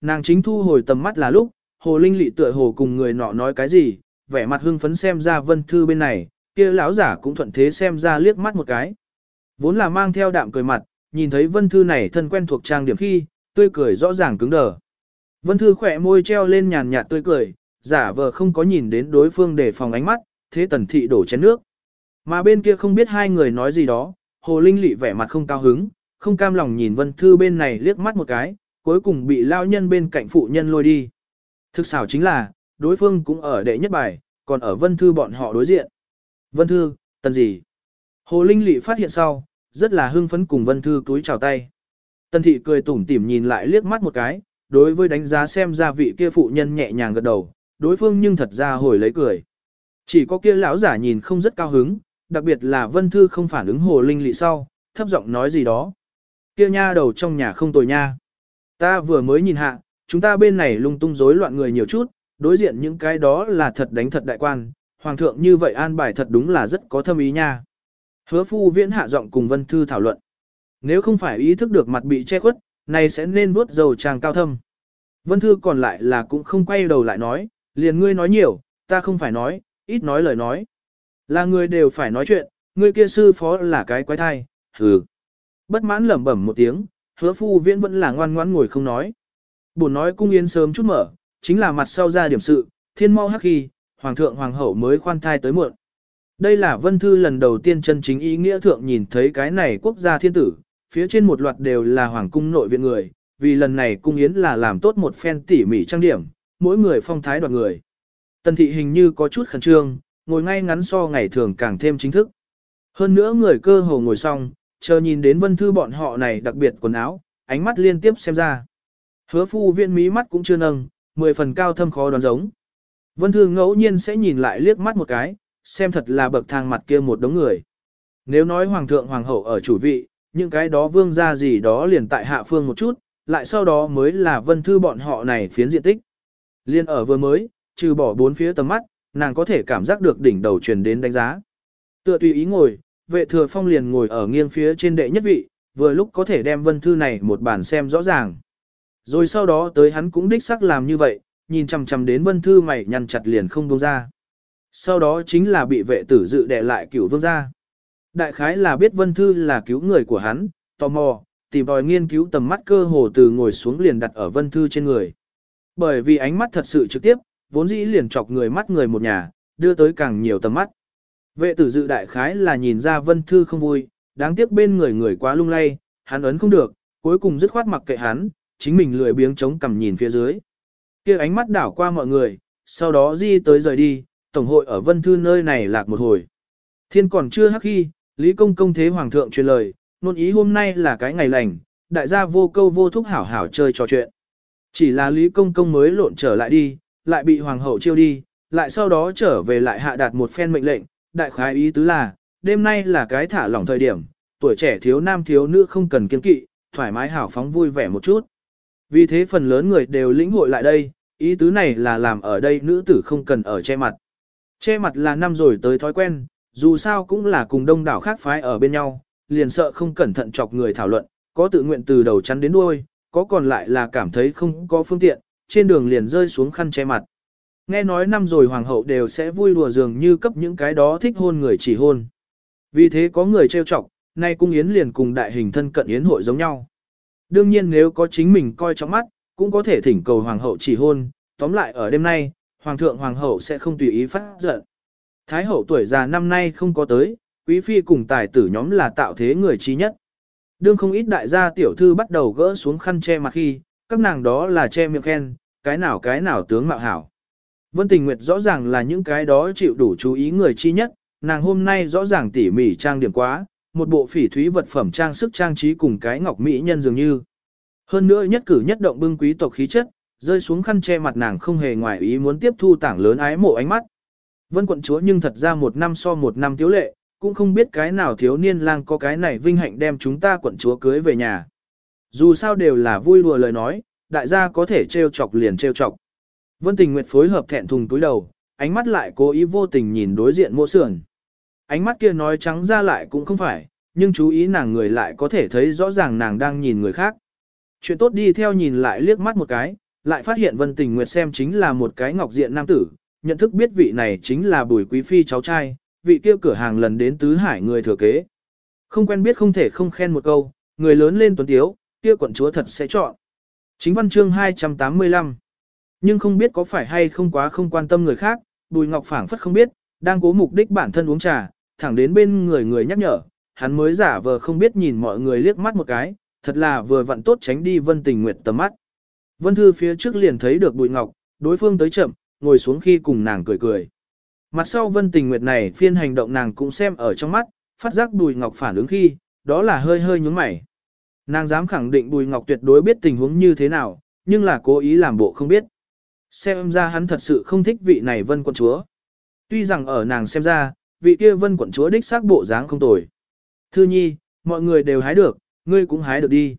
Nàng chính thu hồi tầm mắt là lúc, hồ linh lị tựa hồ cùng người nọ nói cái gì, vẻ mặt hưng phấn xem ra vân thư bên này, kia lão giả cũng thuận thế xem ra liếc mắt một cái. Vốn là mang theo đạm cười mặt, nhìn thấy vân thư này thân quen thuộc trang điểm khi, tươi cười rõ ràng cứng đờ. Vân thư khỏe môi treo lên nhàn nhạt tươi cười, giả vờ không có nhìn đến đối phương để phòng ánh mắt, thế tần thị đổ chén nước. Mà bên kia không biết hai người nói gì đó, hồ linh lị vẻ mặt không cao hứng, không cam lòng nhìn vân thư bên này liếc mắt một cái, cuối cùng bị lao nhân bên cạnh phụ nhân lôi đi. Thực xảo chính là, đối phương cũng ở đệ nhất bài, còn ở vân thư bọn họ đối diện. Vân thư, tần gì? Hồ linh lị phát hiện sau, rất là hưng phấn cùng vân thư túi chào tay. Tần thị cười tủm tỉm nhìn lại liếc mắt một cái, đối với đánh giá xem ra vị kia phụ nhân nhẹ nhàng gật đầu, đối phương nhưng thật ra hồi lấy cười. Chỉ có kia lão giả nhìn không rất cao hứng, đặc biệt là Vân Thư không phản ứng hồ linh lị sau, thấp giọng nói gì đó. Kia nha đầu trong nhà không tồi nha. Ta vừa mới nhìn hạ, chúng ta bên này lung tung rối loạn người nhiều chút, đối diện những cái đó là thật đánh thật đại quan, hoàng thượng như vậy an bài thật đúng là rất có thâm ý nha. Hứa phu viễn hạ giọng cùng Vân Thư thảo luận. Nếu không phải ý thức được mặt bị che khuất, này sẽ nên vuốt dầu tràng cao thâm. Vân Thư còn lại là cũng không quay đầu lại nói, liền ngươi nói nhiều, ta không phải nói, ít nói lời nói. Là người đều phải nói chuyện, ngươi kia sư phó là cái quái thai, hừ. Bất mãn lẩm bẩm một tiếng, hứa phu viễn vẫn là ngoan ngoãn ngồi không nói. Buồn nói cung yến sớm chút mở, chính là mặt sau ra điểm sự, thiên mau hắc khi, hoàng thượng hoàng hậu mới khoan thai tới muộn. Đây là vân thư lần đầu tiên chân chính ý nghĩa thượng nhìn thấy cái này quốc gia thiên tử, phía trên một loạt đều là hoàng cung nội viện người, vì lần này cung yến là làm tốt một phen tỉ mỉ trang điểm, mỗi người phong thái đoạt người. Tần thị hình như có chút khẩn trương, ngồi ngay ngắn so ngày thường càng thêm chính thức. Hơn nữa người cơ hồ ngồi xong, chờ nhìn đến vân thư bọn họ này đặc biệt quần áo, ánh mắt liên tiếp xem ra. Hứa phu viên mí mắt cũng chưa nâng, mười phần cao thâm khó đoán giống. Vân thư ngẫu nhiên sẽ nhìn lại liếc mắt một cái, xem thật là bậc thang mặt kia một đống người. Nếu nói hoàng thượng hoàng hậu ở chủ vị, những cái đó vương ra gì đó liền tại hạ phương một chút, lại sau đó mới là vân thư bọn họ này phiến diện tích. Liên ở vừa mới, trừ bỏ bốn phía tầm mắt, nàng có thể cảm giác được đỉnh đầu truyền đến đánh giá. Tựa tùy ý ngồi, vệ thừa phong liền ngồi ở nghiêng phía trên đệ nhất vị, vừa lúc có thể đem vân thư này một bản xem rõ ràng. Rồi sau đó tới hắn cũng đích xác làm như vậy, nhìn chằm chằm đến vân thư mày nhăn chặt liền không buông ra. Sau đó chính là bị vệ tử dự đệ lại cửu vương gia. Đại khái là biết vân thư là cứu người của hắn, tò mò, tìm tòi nghiên cứu tầm mắt cơ hồ từ ngồi xuống liền đặt ở vân thư trên người. Bởi vì ánh mắt thật sự trực tiếp, vốn dĩ liền chọc người mắt người một nhà, đưa tới càng nhiều tầm mắt. Vệ tử dự đại khái là nhìn ra vân thư không vui, đáng tiếc bên người người quá lung lay, hắn ấn không được, cuối cùng dứt khoát mặc kệ hắn, chính mình lười biếng chống cằm nhìn phía dưới. kia ánh mắt đảo qua mọi người, sau đó di tới rời đi, tổng hội ở vân thư nơi này lạc một hồi. Thiên còn chưa hắc khi, Lý Công Công thế Hoàng thượng truyền lời, nôn ý hôm nay là cái ngày lành, đại gia vô câu vô thúc hảo hảo chơi trò chuyện. Chỉ là Lý Công Công mới lộn trở lại đi, lại bị Hoàng hậu chiêu đi, lại sau đó trở về lại hạ đạt một phen mệnh lệnh, đại khái ý tứ là, đêm nay là cái thả lỏng thời điểm, tuổi trẻ thiếu nam thiếu nữ không cần kiên kỵ, thoải mái hảo phóng vui vẻ một chút. Vì thế phần lớn người đều lĩnh hội lại đây, ý tứ này là làm ở đây nữ tử không cần ở che mặt. Che mặt là năm rồi tới thói quen, dù sao cũng là cùng đông đảo khác phái ở bên nhau, liền sợ không cẩn thận chọc người thảo luận, có tự nguyện từ đầu chắn đến đuôi, có còn lại là cảm thấy không có phương tiện, trên đường liền rơi xuống khăn che mặt. Nghe nói năm rồi hoàng hậu đều sẽ vui đùa dường như cấp những cái đó thích hôn người chỉ hôn. Vì thế có người trêu chọc, nay cung yến liền cùng đại hình thân cận yến hội giống nhau. Đương nhiên nếu có chính mình coi trong mắt, cũng có thể thỉnh cầu hoàng hậu chỉ hôn, tóm lại ở đêm nay, hoàng thượng hoàng hậu sẽ không tùy ý phát giận. Thái hậu tuổi già năm nay không có tới, quý phi cùng tài tử nhóm là tạo thế người trí nhất. Đương không ít đại gia tiểu thư bắt đầu gỡ xuống khăn che mặt khi, các nàng đó là che miệng khen, cái nào cái nào tướng mạo hảo. Vân Tình Nguyệt rõ ràng là những cái đó chịu đủ chú ý người chi nhất, nàng hôm nay rõ ràng tỉ mỉ trang điểm quá, một bộ phỉ thúy vật phẩm trang sức trang trí cùng cái ngọc mỹ nhân dường như. Hơn nữa nhất cử nhất động bưng quý tộc khí chất, rơi xuống khăn che mặt nàng không hề ngoài ý muốn tiếp thu tảng lớn ái mộ ánh mắt. Vân quận chúa nhưng thật ra một năm so một năm thiếu lệ, cũng không biết cái nào thiếu niên lang có cái này vinh hạnh đem chúng ta quận chúa cưới về nhà. Dù sao đều là vui đùa lời nói, đại gia có thể trêu chọc liền trêu chọc. Vân Tình Nguyệt phối hợp thẹn thùng túi đầu, ánh mắt lại cố ý vô tình nhìn đối diện mộ sườn. Ánh mắt kia nói trắng ra lại cũng không phải, nhưng chú ý nàng người lại có thể thấy rõ ràng nàng đang nhìn người khác. Chuyện tốt đi theo nhìn lại liếc mắt một cái, lại phát hiện Vân Tình Nguyệt xem chính là một cái ngọc diện nam tử, nhận thức biết vị này chính là Bùi Quý Phi cháu trai, vị kia cửa hàng lần đến tứ hải người thừa kế. Không quen biết không thể không khen một câu, người lớn lên tuấn tiếu, kia quận chúa thật sẽ chọn. Chính văn chương 285 nhưng không biết có phải hay không quá không quan tâm người khác, Bùi Ngọc phảng phất không biết, đang cố mục đích bản thân uống trà, thẳng đến bên người người nhắc nhở, hắn mới giả vờ không biết nhìn mọi người liếc mắt một cái, thật là vừa vặn tốt tránh đi Vân Tình Nguyệt tầm mắt. Vân Thư phía trước liền thấy được Bùi Ngọc, đối phương tới chậm, ngồi xuống khi cùng nàng cười cười. Mặt sau Vân Tình Nguyệt này phiên hành động nàng cũng xem ở trong mắt, phát giác Bùi Ngọc phản ứng khi, đó là hơi hơi nhướng mày. Nàng dám khẳng định Bùi Ngọc tuyệt đối biết tình huống như thế nào, nhưng là cố ý làm bộ không biết. Xem ra hắn thật sự không thích vị này Vân quận chúa. Tuy rằng ở nàng xem ra, vị kia Vân quận chúa đích xác bộ dáng không tồi. Thư nhi, mọi người đều hái được, ngươi cũng hái được đi.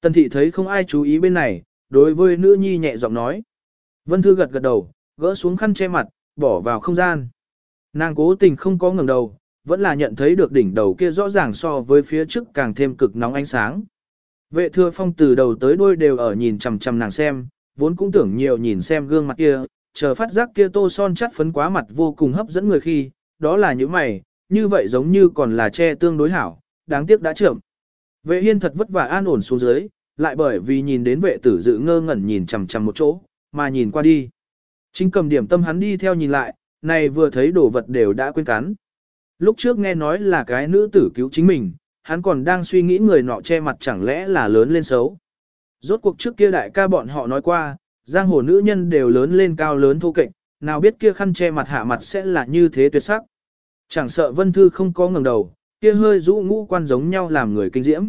Tần thị thấy không ai chú ý bên này, đối với nữ nhi nhẹ giọng nói. Vân Thư gật gật đầu, gỡ xuống khăn che mặt, bỏ vào không gian. Nàng cố tình không có ngẩng đầu, vẫn là nhận thấy được đỉnh đầu kia rõ ràng so với phía trước càng thêm cực nóng ánh sáng. Vệ thừa phong từ đầu tới đuôi đều ở nhìn chằm chằm nàng xem, vốn cũng tưởng nhiều nhìn xem gương mặt kia, chờ phát giác kia tô son chắt phấn quá mặt vô cùng hấp dẫn người khi, đó là những mày, như vậy giống như còn là che tương đối hảo, đáng tiếc đã trưởng. Vệ hiên thật vất vả an ổn xuống dưới, lại bởi vì nhìn đến vệ tử dự ngơ ngẩn nhìn chằm chằm một chỗ, mà nhìn qua đi. Chính cầm điểm tâm hắn đi theo nhìn lại, này vừa thấy đồ vật đều đã quên cắn. Lúc trước nghe nói là cái nữ tử cứu chính mình, hắn còn đang suy nghĩ người nọ che mặt chẳng lẽ là lớn lên xấu. Rốt cuộc trước kia đại ca bọn họ nói qua, giang hồ nữ nhân đều lớn lên cao lớn thô kệch, nào biết kia khăn che mặt hạ mặt sẽ là như thế tuyệt sắc. Chẳng sợ vân thư không có ngẩng đầu, kia hơi rũ ngũ quan giống nhau làm người kinh diễm.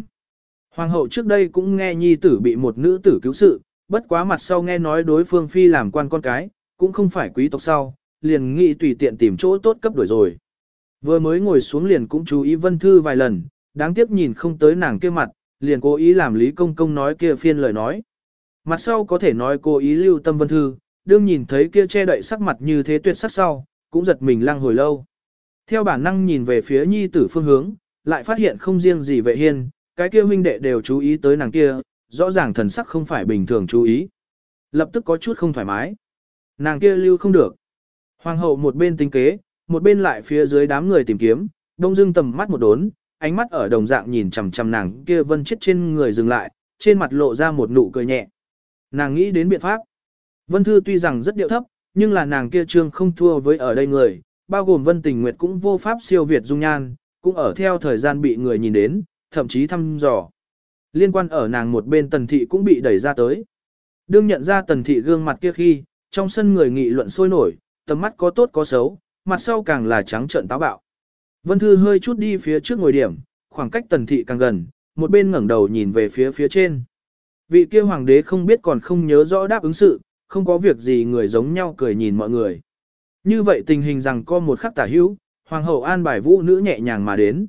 Hoàng hậu trước đây cũng nghe nhi tử bị một nữ tử cứu sự, bất quá mặt sau nghe nói đối phương phi làm quan con cái, cũng không phải quý tộc sau, liền nghĩ tùy tiện tìm chỗ tốt cấp đổi rồi. Vừa mới ngồi xuống liền cũng chú ý vân thư vài lần, đáng tiếc nhìn không tới nàng kia mặt, liền cố ý làm Lý Công Công nói kia phiên lời nói. Mặt sau có thể nói cố ý lưu tâm vân thư, đương nhìn thấy kia che đậy sắc mặt như thế tuyệt sắc sau, cũng giật mình lăng hồi lâu. Theo bản năng nhìn về phía nhi tử phương hướng, lại phát hiện không riêng gì vệ hiên, cái kia huynh đệ đều chú ý tới nàng kia, rõ ràng thần sắc không phải bình thường chú ý. Lập tức có chút không thoải mái. Nàng kia lưu không được. Hoàng hậu một bên tính kế, một bên lại phía dưới đám người tìm kiếm, đông dưng tầm mắt một đốn, ánh mắt ở đồng dạng nhìn chằm chằm nàng kia vân chết trên người dừng lại, trên mặt lộ ra một nụ cười nhẹ. Nàng nghĩ đến biện pháp. Vân Thư tuy rằng rất điệu thấp, nhưng là nàng kia trương không thua với ở đây người, bao gồm Vân Tình Nguyệt cũng vô pháp siêu việt dung nhan, cũng ở theo thời gian bị người nhìn đến, thậm chí thăm dò. Liên quan ở nàng một bên tần thị cũng bị đẩy ra tới. Đương nhận ra tần thị gương mặt kia khi, trong sân người nghị luận sôi nổi, tầm mắt có tốt có xấu, mặt sau càng là trắng trợn táo bạo. Vân Thư hơi chút đi phía trước ngồi điểm, khoảng cách tần thị càng gần, một bên ngẩng đầu nhìn về phía phía trên. Vị kia hoàng đế không biết còn không nhớ rõ đáp ứng sự, không có việc gì người giống nhau cười nhìn mọi người. Như vậy tình hình rằng có một khắc tả hữu, hoàng hậu an bài vũ nữ nhẹ nhàng mà đến.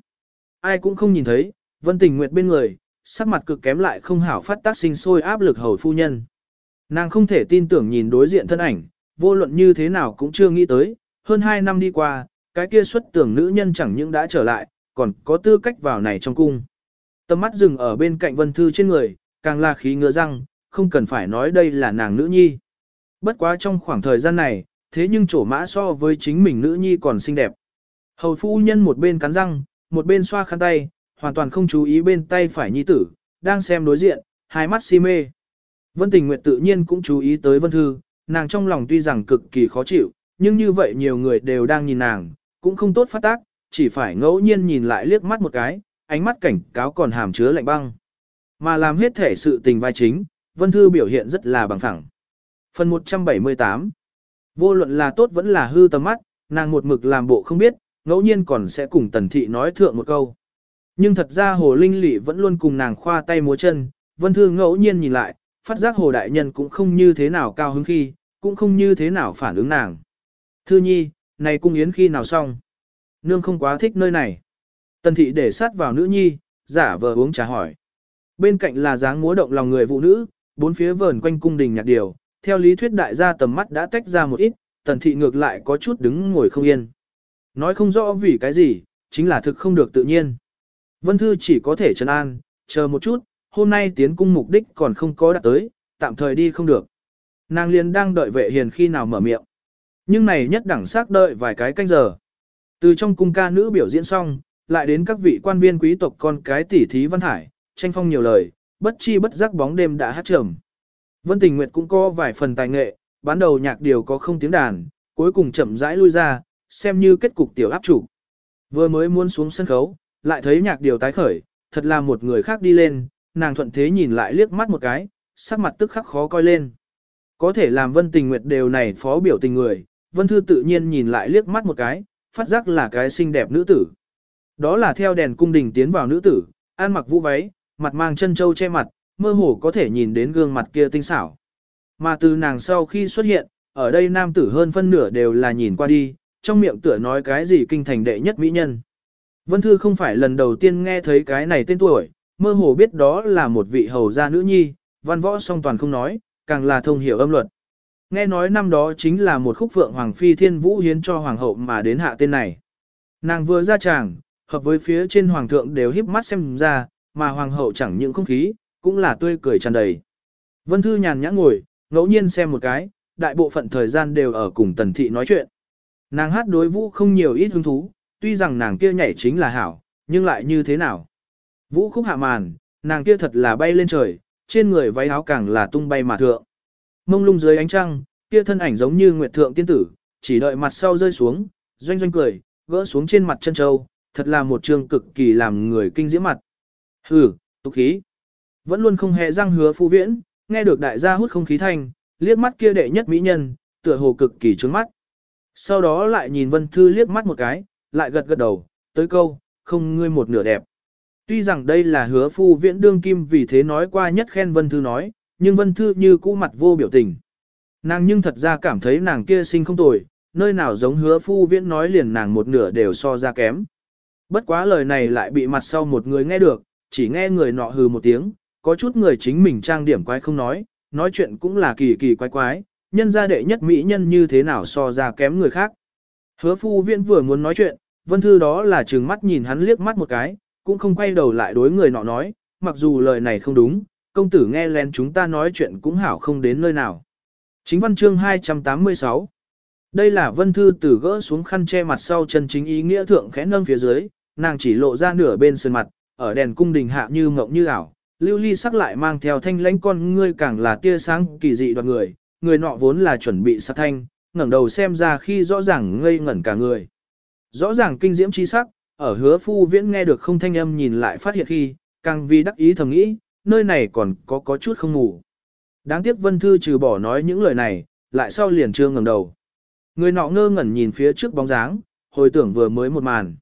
Ai cũng không nhìn thấy, vân tình nguyệt bên người, sắc mặt cực kém lại không hảo phát tác sinh sôi áp lực hầu phu nhân. Nàng không thể tin tưởng nhìn đối diện thân ảnh, vô luận như thế nào cũng chưa nghĩ tới, hơn 2 năm đi qua, cái kia xuất tưởng nữ nhân chẳng những đã trở lại, còn có tư cách vào này trong cung. Tầm mắt dừng ở bên cạnh vân thư trên người, càng là khí ngựa răng, không cần phải nói đây là nàng nữ nhi. Bất quá trong khoảng thời gian này, thế nhưng chỗ mã so với chính mình nữ nhi còn xinh đẹp. Hầu phu nhân một bên cắn răng, một bên xoa khăn tay, hoàn toàn không chú ý bên tay phải nhi tử, đang xem đối diện, hai mắt si mê. Vân Tình Nguyệt tự nhiên cũng chú ý tới Vân Thư, nàng trong lòng tuy rằng cực kỳ khó chịu, nhưng như vậy nhiều người đều đang nhìn nàng, cũng không tốt phát tác, chỉ phải ngẫu nhiên nhìn lại liếc mắt một cái, ánh mắt cảnh cáo còn hàm chứa lạnh băng. Mà làm hết thể sự tình vai chính, Vân Thư biểu hiện rất là bằng phẳng. Phần 178 Vô luận là tốt vẫn là hư tầm mắt, nàng một mực làm bộ không biết, ngẫu nhiên còn sẽ cùng Tần Thị nói thượng một câu. Nhưng thật ra Hồ Linh Lị vẫn luôn cùng nàng khoa tay múa chân, Vân Thư ngẫu nhiên nhìn lại, phát giác Hồ Đại Nhân cũng không như thế nào cao hứng khi, cũng không như thế nào phản ứng nàng. Thư nhi, này cung yến khi nào xong? Nương không quá thích nơi này. Tần Thị để sát vào nữ nhi, giả vờ uống trà hỏi. Bên cạnh là dáng múa động lòng người phụ nữ, bốn phía vờn quanh cung đình nhạc điều, theo lý thuyết đại gia tầm mắt đã tách ra một ít, tần thị ngược lại có chút đứng ngồi không yên. Nói không rõ vì cái gì, chính là thực không được tự nhiên. Vân Thư chỉ có thể trấn an, chờ một chút, hôm nay tiến cung mục đích còn không có đạt tới, tạm thời đi không được. Nàng liền đang đợi vệ hiền khi nào mở miệng. Nhưng này nhất đẳng xác đợi vài cái canh giờ. Từ trong cung ca nữ biểu diễn xong, lại đến các vị quan viên quý tộc con cái tỷ thí văn hải, tranh phong nhiều lời, bất chi bất giác bóng đêm đã hát trầm. Vân Tình Nguyệt cũng có vài phần tài nghệ, ban đầu nhạc điều có không tiếng đàn, cuối cùng chậm rãi lui ra, xem như kết cục tiểu áp chủ. Vừa mới muốn xuống sân khấu, lại thấy nhạc điều tái khởi, thật là một người khác đi lên, nàng thuận thế nhìn lại liếc mắt một cái, sắc mặt tức khắc khó coi lên. Có thể làm Vân Tình Nguyệt đều này phó biểu tình người, Vân Thư tự nhiên nhìn lại liếc mắt một cái, phát giác là cái xinh đẹp nữ tử. Đó là theo đèn cung đình tiến vào nữ tử, ăn mặc vũ váy, mặt mang chân châu che mặt, mơ hồ có thể nhìn đến gương mặt kia tinh xảo. Mà từ nàng sau khi xuất hiện, ở đây nam tử hơn phân nửa đều là nhìn qua đi, trong miệng tựa nói cái gì kinh thành đệ nhất mỹ nhân. Vân Thư không phải lần đầu tiên nghe thấy cái này tên tuổi, mơ hồ biết đó là một vị hầu gia nữ nhi, văn võ song toàn không nói, càng là thông hiểu âm luật. Nghe nói năm đó chính là một khúc phượng hoàng phi thiên vũ hiến cho hoàng hậu mà đến hạ tên này. Nàng vừa ra tràng, hợp với phía trên hoàng thượng đều híp mắt xem ra, mà hoàng hậu chẳng những không khí, cũng là tươi cười tràn đầy. Vân Thư nhàn nhã ngồi, ngẫu nhiên xem một cái, đại bộ phận thời gian đều ở cùng tần thị nói chuyện. Nàng hát đối vũ không nhiều ít hứng thú, tuy rằng nàng kia nhảy chính là hảo, nhưng lại như thế nào? Vũ khúc hạ màn, nàng kia thật là bay lên trời, trên người váy áo càng là tung bay mà thượng. Mông lung dưới ánh trăng, kia thân ảnh giống như nguyệt thượng tiên tử, chỉ đợi mặt sau rơi xuống, doanh doanh cười, gỡ xuống trên mặt chân châu, thật là một trường cực kỳ làm người kinh diễm mặt. Hừ, tục khí. Vẫn luôn không hề răng hứa phu viễn, nghe được đại gia hút không khí thanh, liếc mắt kia đệ nhất mỹ nhân, tựa hồ cực kỳ trướng mắt. Sau đó lại nhìn Vân Thư liếc mắt một cái, lại gật gật đầu, tới câu, không ngươi một nửa đẹp. Tuy rằng đây là hứa phu viễn đương kim vì thế nói qua nhất khen Vân Thư nói, nhưng Vân Thư như cũ mặt vô biểu tình. Nàng nhưng thật ra cảm thấy nàng kia sinh không tồi, nơi nào giống hứa phu viễn nói liền nàng một nửa đều so ra kém. Bất quá lời này lại bị mặt sau một người nghe được, chỉ nghe người nọ hừ một tiếng, có chút người chính mình trang điểm quái không nói, nói chuyện cũng là kỳ kỳ quái quái, nhân gia đệ nhất mỹ nhân như thế nào so ra kém người khác. Hứa phu viễn vừa muốn nói chuyện, vân thư đó là trừng mắt nhìn hắn liếc mắt một cái, cũng không quay đầu lại đối người nọ nói, mặc dù lời này không đúng, công tử nghe lén chúng ta nói chuyện cũng hảo không đến nơi nào. Chính văn chương 286 Đây là vân thư từ gỡ xuống khăn che mặt sau chân chính ý nghĩa thượng khẽ nâng phía dưới, nàng chỉ lộ ra nửa bên sườn mặt, ở đèn cung đình hạ như ngộng như ảo, lưu ly sắc lại mang theo thanh lãnh con ngươi càng là tia sáng kỳ dị đoạt người, người nọ vốn là chuẩn bị sát thanh, ngẩng đầu xem ra khi rõ ràng ngây ngẩn cả người. Rõ ràng kinh diễm chi sắc, ở hứa phu viễn nghe được không thanh âm nhìn lại phát hiện khi, càng vì đắc ý thầm nghĩ, nơi này còn có có chút không ngủ. Đáng tiếc Vân Thư trừ bỏ nói những lời này, lại sau liền trương ngẩng đầu. Người nọ ngơ ngẩn nhìn phía trước bóng dáng, hồi tưởng vừa mới một màn.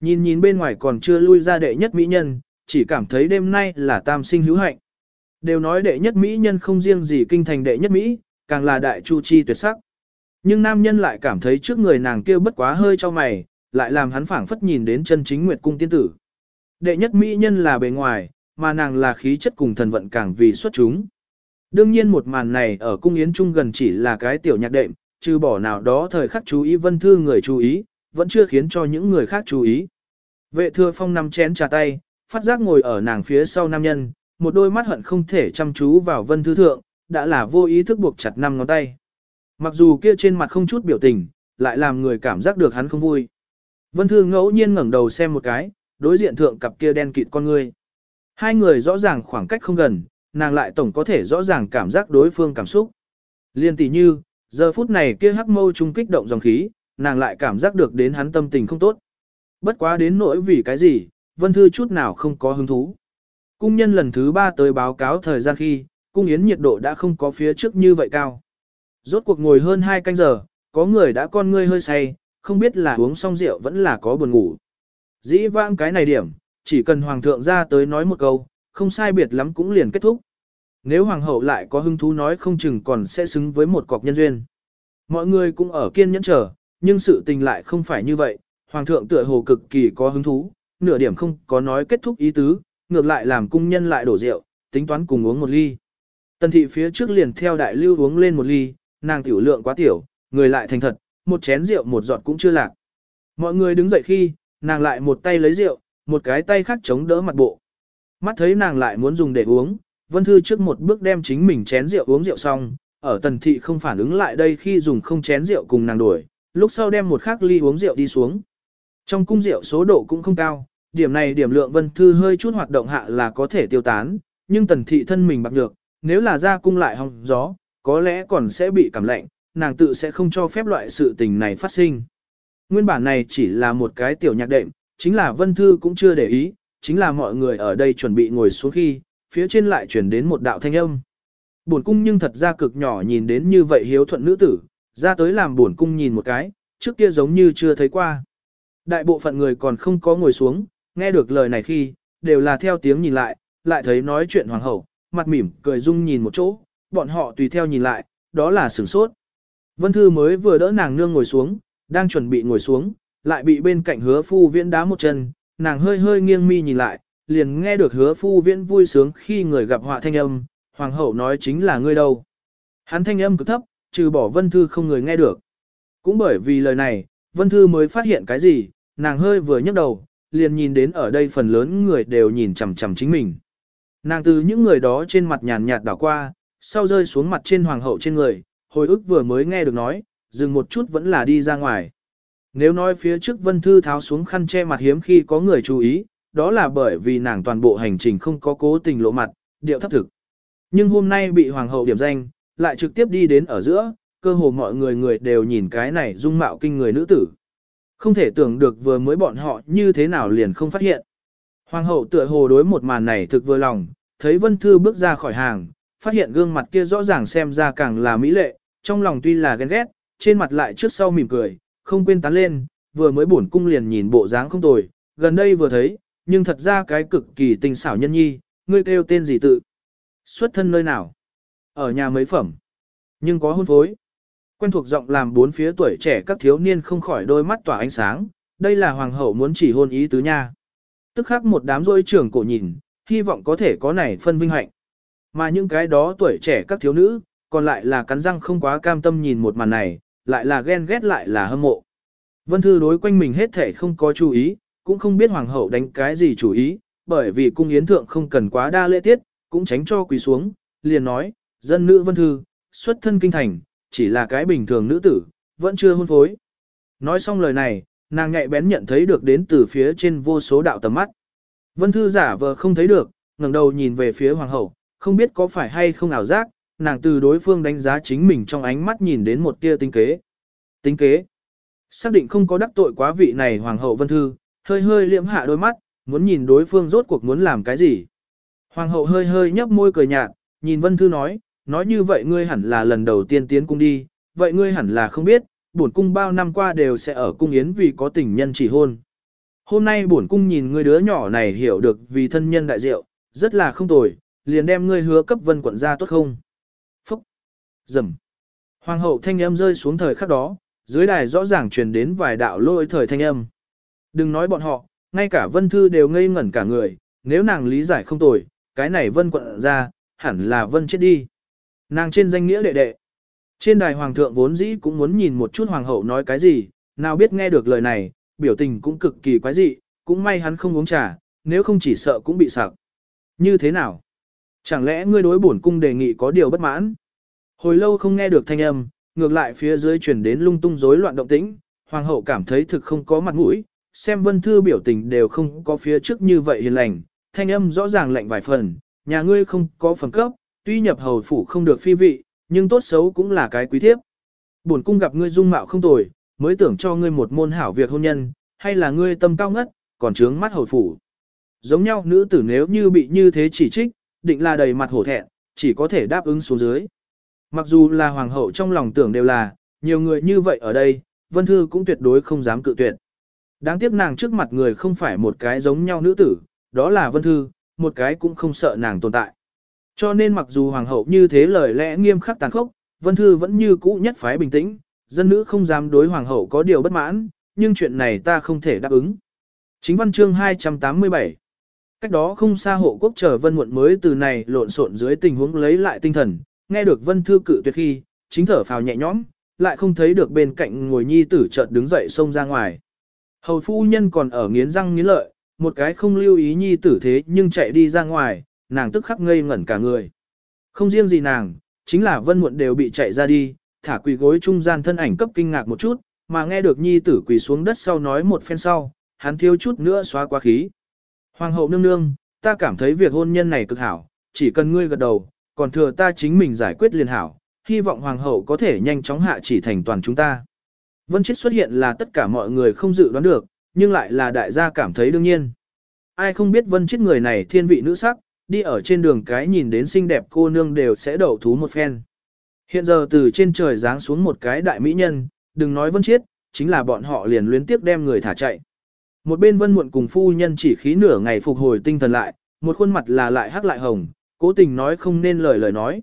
Nhìn nhìn bên ngoài còn chưa lui ra đệ nhất mỹ nhân, chỉ cảm thấy đêm nay là tam sinh hữu hạnh. Đều nói đệ nhất mỹ nhân không riêng gì kinh thành đệ nhất mỹ, càng là đại chu chi tuyệt sắc. Nhưng nam nhân lại cảm thấy trước người nàng kia bất quá hơi cho mày, lại làm hắn phảng phất nhìn đến chân chính nguyệt cung tiên tử. Đệ nhất mỹ nhân là bề ngoài, mà nàng là khí chất cùng thần vận càng vì xuất chúng. Đương nhiên một màn này ở cung yến trung gần chỉ là cái tiểu nhạc đệm, trừ bỏ nào đó thời khắc chú ý vân thư người chú ý, vẫn chưa khiến cho những người khác chú ý. Vệ thừa phong nằm chén trà tay, phát giác ngồi ở nàng phía sau nam nhân, một đôi mắt hận không thể chăm chú vào vân thư thượng, đã là vô ý thức buộc chặt năm ngón tay. Mặc dù kia trên mặt không chút biểu tình, lại làm người cảm giác được hắn không vui. Vân thư ngẫu nhiên ngẩng đầu xem một cái, đối diện thượng cặp kia đen kịt con người. Hai người rõ ràng khoảng cách không gần, nàng lại tổng có thể rõ ràng cảm giác đối phương cảm xúc. Liên tỷ như, giờ phút này kia hắc mâu trung kích động dòng khí, nàng lại cảm giác được đến hắn tâm tình không tốt. Bất quá đến nỗi vì cái gì, Vân Thư chút nào không có hứng thú. Cung nhân lần thứ ba tới báo cáo thời gian khi, cung yến nhiệt độ đã không có phía trước như vậy cao. Rốt cuộc ngồi hơn 2 canh giờ, có người đã con ngươi hơi say, không biết là uống xong rượu vẫn là có buồn ngủ. Dĩ vãng cái này điểm, chỉ cần hoàng thượng ra tới nói một câu, không sai biệt lắm cũng liền kết thúc. Nếu hoàng hậu lại có hứng thú nói không chừng còn sẽ xứng với một cọc nhân duyên. Mọi người cũng ở kiên nhẫn chờ, nhưng sự tình lại không phải như vậy, hoàng thượng tựa hồ cực kỳ có hứng thú, nửa điểm không có nói kết thúc ý tứ, ngược lại làm cung nhân lại đổ rượu, tính toán cùng uống một ly. Tần thị phía trước liền theo đại lưu uống lên một ly, nàng tiểu lượng quá tiểu, người lại thành thật, một chén rượu một giọt cũng chưa lạc. Mọi người đứng dậy khi, nàng lại một tay lấy rượu, một cái tay khác chống đỡ mặt bộ. Mắt thấy nàng lại muốn dùng để uống, Vân Thư trước một bước đem chính mình chén rượu uống rượu xong, ở tần thị không phản ứng lại đây khi dùng không chén rượu cùng nàng đuổi, lúc sau đem một khắc ly uống rượu đi xuống. Trong cung rượu số độ cũng không cao, điểm này điểm lượng vân thư hơi chút hoạt động hạ là có thể tiêu tán, nhưng tần thị thân mình bạc nhược, nếu là ra cung lại hong gió, có lẽ còn sẽ bị cảm lạnh, nàng tự sẽ không cho phép loại sự tình này phát sinh. Nguyên bản này chỉ là một cái tiểu nhạc đệm, chính là vân thư cũng chưa để ý, chính là mọi người ở đây chuẩn bị ngồi xuống khi, phía trên lại chuyển đến một đạo thanh âm. Buồn cung nhưng thật ra cực nhỏ nhìn đến như vậy hiếu thuận nữ tử, ra tới làm buồn cung nhìn một cái, trước kia giống như chưa thấy qua. Đại bộ phận người còn không có ngồi xuống, nghe được lời này khi, đều là theo tiếng nhìn lại, lại thấy nói chuyện hoàng hậu, mặt mỉm, cười dung nhìn một chỗ, bọn họ tùy theo nhìn lại, đó là sửng sốt. Vân Thư mới vừa đỡ nàng nương ngồi xuống, đang chuẩn bị ngồi xuống, lại bị bên cạnh hứa phu viễn đá một chân, nàng hơi hơi nghiêng mi nhìn lại, liền nghe được hứa phu viễn vui sướng khi người gặp họa thanh âm, hoàng hậu nói chính là ngươi đâu. Hắn thanh âm cực thấp, trừ bỏ Vân Thư không người nghe được. Cũng bởi vì lời này, Vân Thư mới phát hiện cái gì, nàng hơi vừa nhấc đầu, liền nhìn đến ở đây phần lớn người đều nhìn chằm chằm chính mình. Nàng từ những người đó trên mặt nhàn nhạt đảo qua, sau rơi xuống mặt trên hoàng hậu trên người, hồi ức vừa mới nghe được nói, dừng một chút vẫn là đi ra ngoài. Nếu nói phía trước Vân Thư tháo xuống khăn che mặt hiếm khi có người chú ý, đó là bởi vì nàng toàn bộ hành trình không có cố tình lộ mặt, điệu thấp thực. Nhưng hôm nay bị hoàng hậu điểm danh, lại trực tiếp đi đến ở giữa, cơ hồ mọi người người đều nhìn cái này dung mạo kinh người nữ tử. Không thể tưởng được vừa mới bọn họ như thế nào liền không phát hiện. Hoàng hậu tựa hồ đối một màn này thực vừa lòng, thấy Vân Thư bước ra khỏi hàng, phát hiện gương mặt kia rõ ràng xem ra càng là mỹ lệ, trong lòng tuy là ghen ghét, trên mặt lại trước sau mỉm cười, không quên tán lên, vừa mới bổn cung liền nhìn bộ dáng không tồi, gần đây vừa thấy, nhưng thật ra cái cực kỳ tình xảo nhân nhi, ngươi kêu tên gì tự? Xuất thân nơi nào? Ở nhà mấy phẩm? Nhưng có hôn phối. Quen thuộc giọng làm bốn phía tuổi trẻ các thiếu niên không khỏi đôi mắt tỏa ánh sáng, đây là hoàng hậu muốn chỉ hôn ý tứ nha. Tức khắc một đám rôi trưởng cổ nhìn, hy vọng có thể có này phân vinh hạnh. Mà những cái đó tuổi trẻ các thiếu nữ, còn lại là cắn răng không quá cam tâm nhìn một màn này, lại là ghen ghét lại là hâm mộ. Vân Thư đối quanh mình hết thể không có chú ý, cũng không biết hoàng hậu đánh cái gì chủ ý, bởi vì cung yến thượng không cần quá đa lễ tiết, cũng tránh cho quỳ xuống, liền nói, dân nữ Vân Thư, xuất thân kinh thành, chỉ là cái bình thường nữ tử, vẫn chưa hôn phối. Nói xong lời này, nàng nhạy bén nhận thấy được đến từ phía trên vô số đạo tầm mắt. Vân Thư giả vờ không thấy được, ngẩng đầu nhìn về phía hoàng hậu, không biết có phải hay không ảo giác, nàng từ đối phương đánh giá chính mình trong ánh mắt nhìn đến một tia tinh kế. Tinh kế. Xác định không có đắc tội quá vị này hoàng hậu Vân Thư, hơi hơi liễm hạ đôi mắt, muốn nhìn đối phương rốt cuộc muốn làm cái gì. Hoàng hậu hơi hơi nhấp môi cười nhạt, nhìn Vân Thư nói, nói như vậy ngươi hẳn là lần đầu tiên tiến cung đi, vậy ngươi hẳn là không biết, bổn cung bao năm qua đều sẽ ở cung yến vì có tình nhân chỉ hôn. Hôm nay bổn cung nhìn ngươi đứa nhỏ này hiểu được vì thân nhân đại diệu, rất là không tồi, liền đem ngươi hứa cấp vân quận ra tốt không? Dầm! Hoàng hậu thanh âm rơi xuống thời khắc đó, dưới đài rõ ràng truyền đến vài đạo lôi thời thanh âm. Đừng nói bọn họ, ngay cả vân thư đều ngây ngẩn cả người, nếu nàng lý giải không tồi, cái này vân quận ra, hẳn là vân chết đi. Nàng trên danh nghĩa đệ đệ. Trên đài hoàng thượng vốn dĩ cũng muốn nhìn một chút hoàng hậu nói cái gì, nào biết nghe được lời này, biểu tình cũng cực kỳ quái dị, cũng may hắn không uống trà, nếu không chỉ sợ cũng bị sặc. Như thế nào? Chẳng lẽ ngươi đối bổn cung đề nghị có điều bất mãn? Hồi lâu không nghe được thanh âm, ngược lại phía dưới truyền đến lung tung rối loạn động tĩnh, hoàng hậu cảm thấy thực không có mặt mũi, xem vân thư biểu tình đều không có phía trước như vậy hiền lành, thanh âm rõ ràng lạnh vài phần, nhà ngươi không có phẩm cấp, tuy nhập hầu phủ không được phi vị, nhưng tốt xấu cũng là cái quý thiếp. Bổn cung gặp ngươi dung mạo không tồi, mới tưởng cho ngươi một môn hảo việc hôn nhân, hay là ngươi tâm cao ngất, còn trướng mắt hầu phủ. Giống nhau nữ tử nếu như bị như thế chỉ trích, định là đầy mặt hổ thẹn, chỉ có thể đáp ứng xuống dưới. Mặc dù là hoàng hậu trong lòng tưởng đều là, nhiều người như vậy ở đây, Vân Thư cũng tuyệt đối không dám cự tuyệt. Đáng tiếc nàng trước mặt người không phải một cái giống nhau nữ tử, đó là Vân Thư, một cái cũng không sợ nàng tồn tại. Cho nên mặc dù hoàng hậu như thế lời lẽ nghiêm khắc tàn khốc, Vân Thư vẫn như cũ nhất phái bình tĩnh, dân nữ không dám đối hoàng hậu có điều bất mãn, nhưng chuyện này ta không thể đáp ứng. Chính văn chương 287 Cách đó không xa hộ quốc chờ Vân Muộn mới từ này lộn xộn dưới tình huống lấy lại tinh thần, nghe được Vân Thư cự tuyệt khi, chính thở phào nhẹ nhõm, lại không thấy được bên cạnh ngồi nhi tử chợt đứng dậy xông ra ngoài. Hầu phu nhân còn ở nghiến răng nghiến lợi, một cái không lưu ý nhi tử thế nhưng chạy đi ra ngoài, nàng tức khắc ngây ngẩn cả người. Không riêng gì nàng, chính là vân muộn đều bị chạy ra đi, thả quỳ gối trung gian thân ảnh cấp kinh ngạc một chút, mà nghe được nhi tử quỳ xuống đất sau nói một phen sau, hắn thiếu chút nữa xóa quá khí. Hoàng hậu nương nương, ta cảm thấy việc hôn nhân này cực hảo, chỉ cần ngươi gật đầu, còn thừa ta chính mình giải quyết liền hảo, hy vọng hoàng hậu có thể nhanh chóng hạ chỉ thành toàn chúng ta. Vân chết xuất hiện là tất cả mọi người không dự đoán được, nhưng lại là đại gia cảm thấy đương nhiên. Ai không biết vân chết người này thiên vị nữ sắc, đi ở trên đường cái nhìn đến xinh đẹp cô nương đều sẽ đậu thú một phen. Hiện giờ từ trên trời giáng xuống một cái đại mỹ nhân, đừng nói vân chết, chính là bọn họ liền luyến tiếp đem người thả chạy. Một bên vân muộn cùng phu nhân chỉ khí nửa ngày phục hồi tinh thần lại, một khuôn mặt là lại hắc lại hồng, cố tình nói không nên lời lời nói.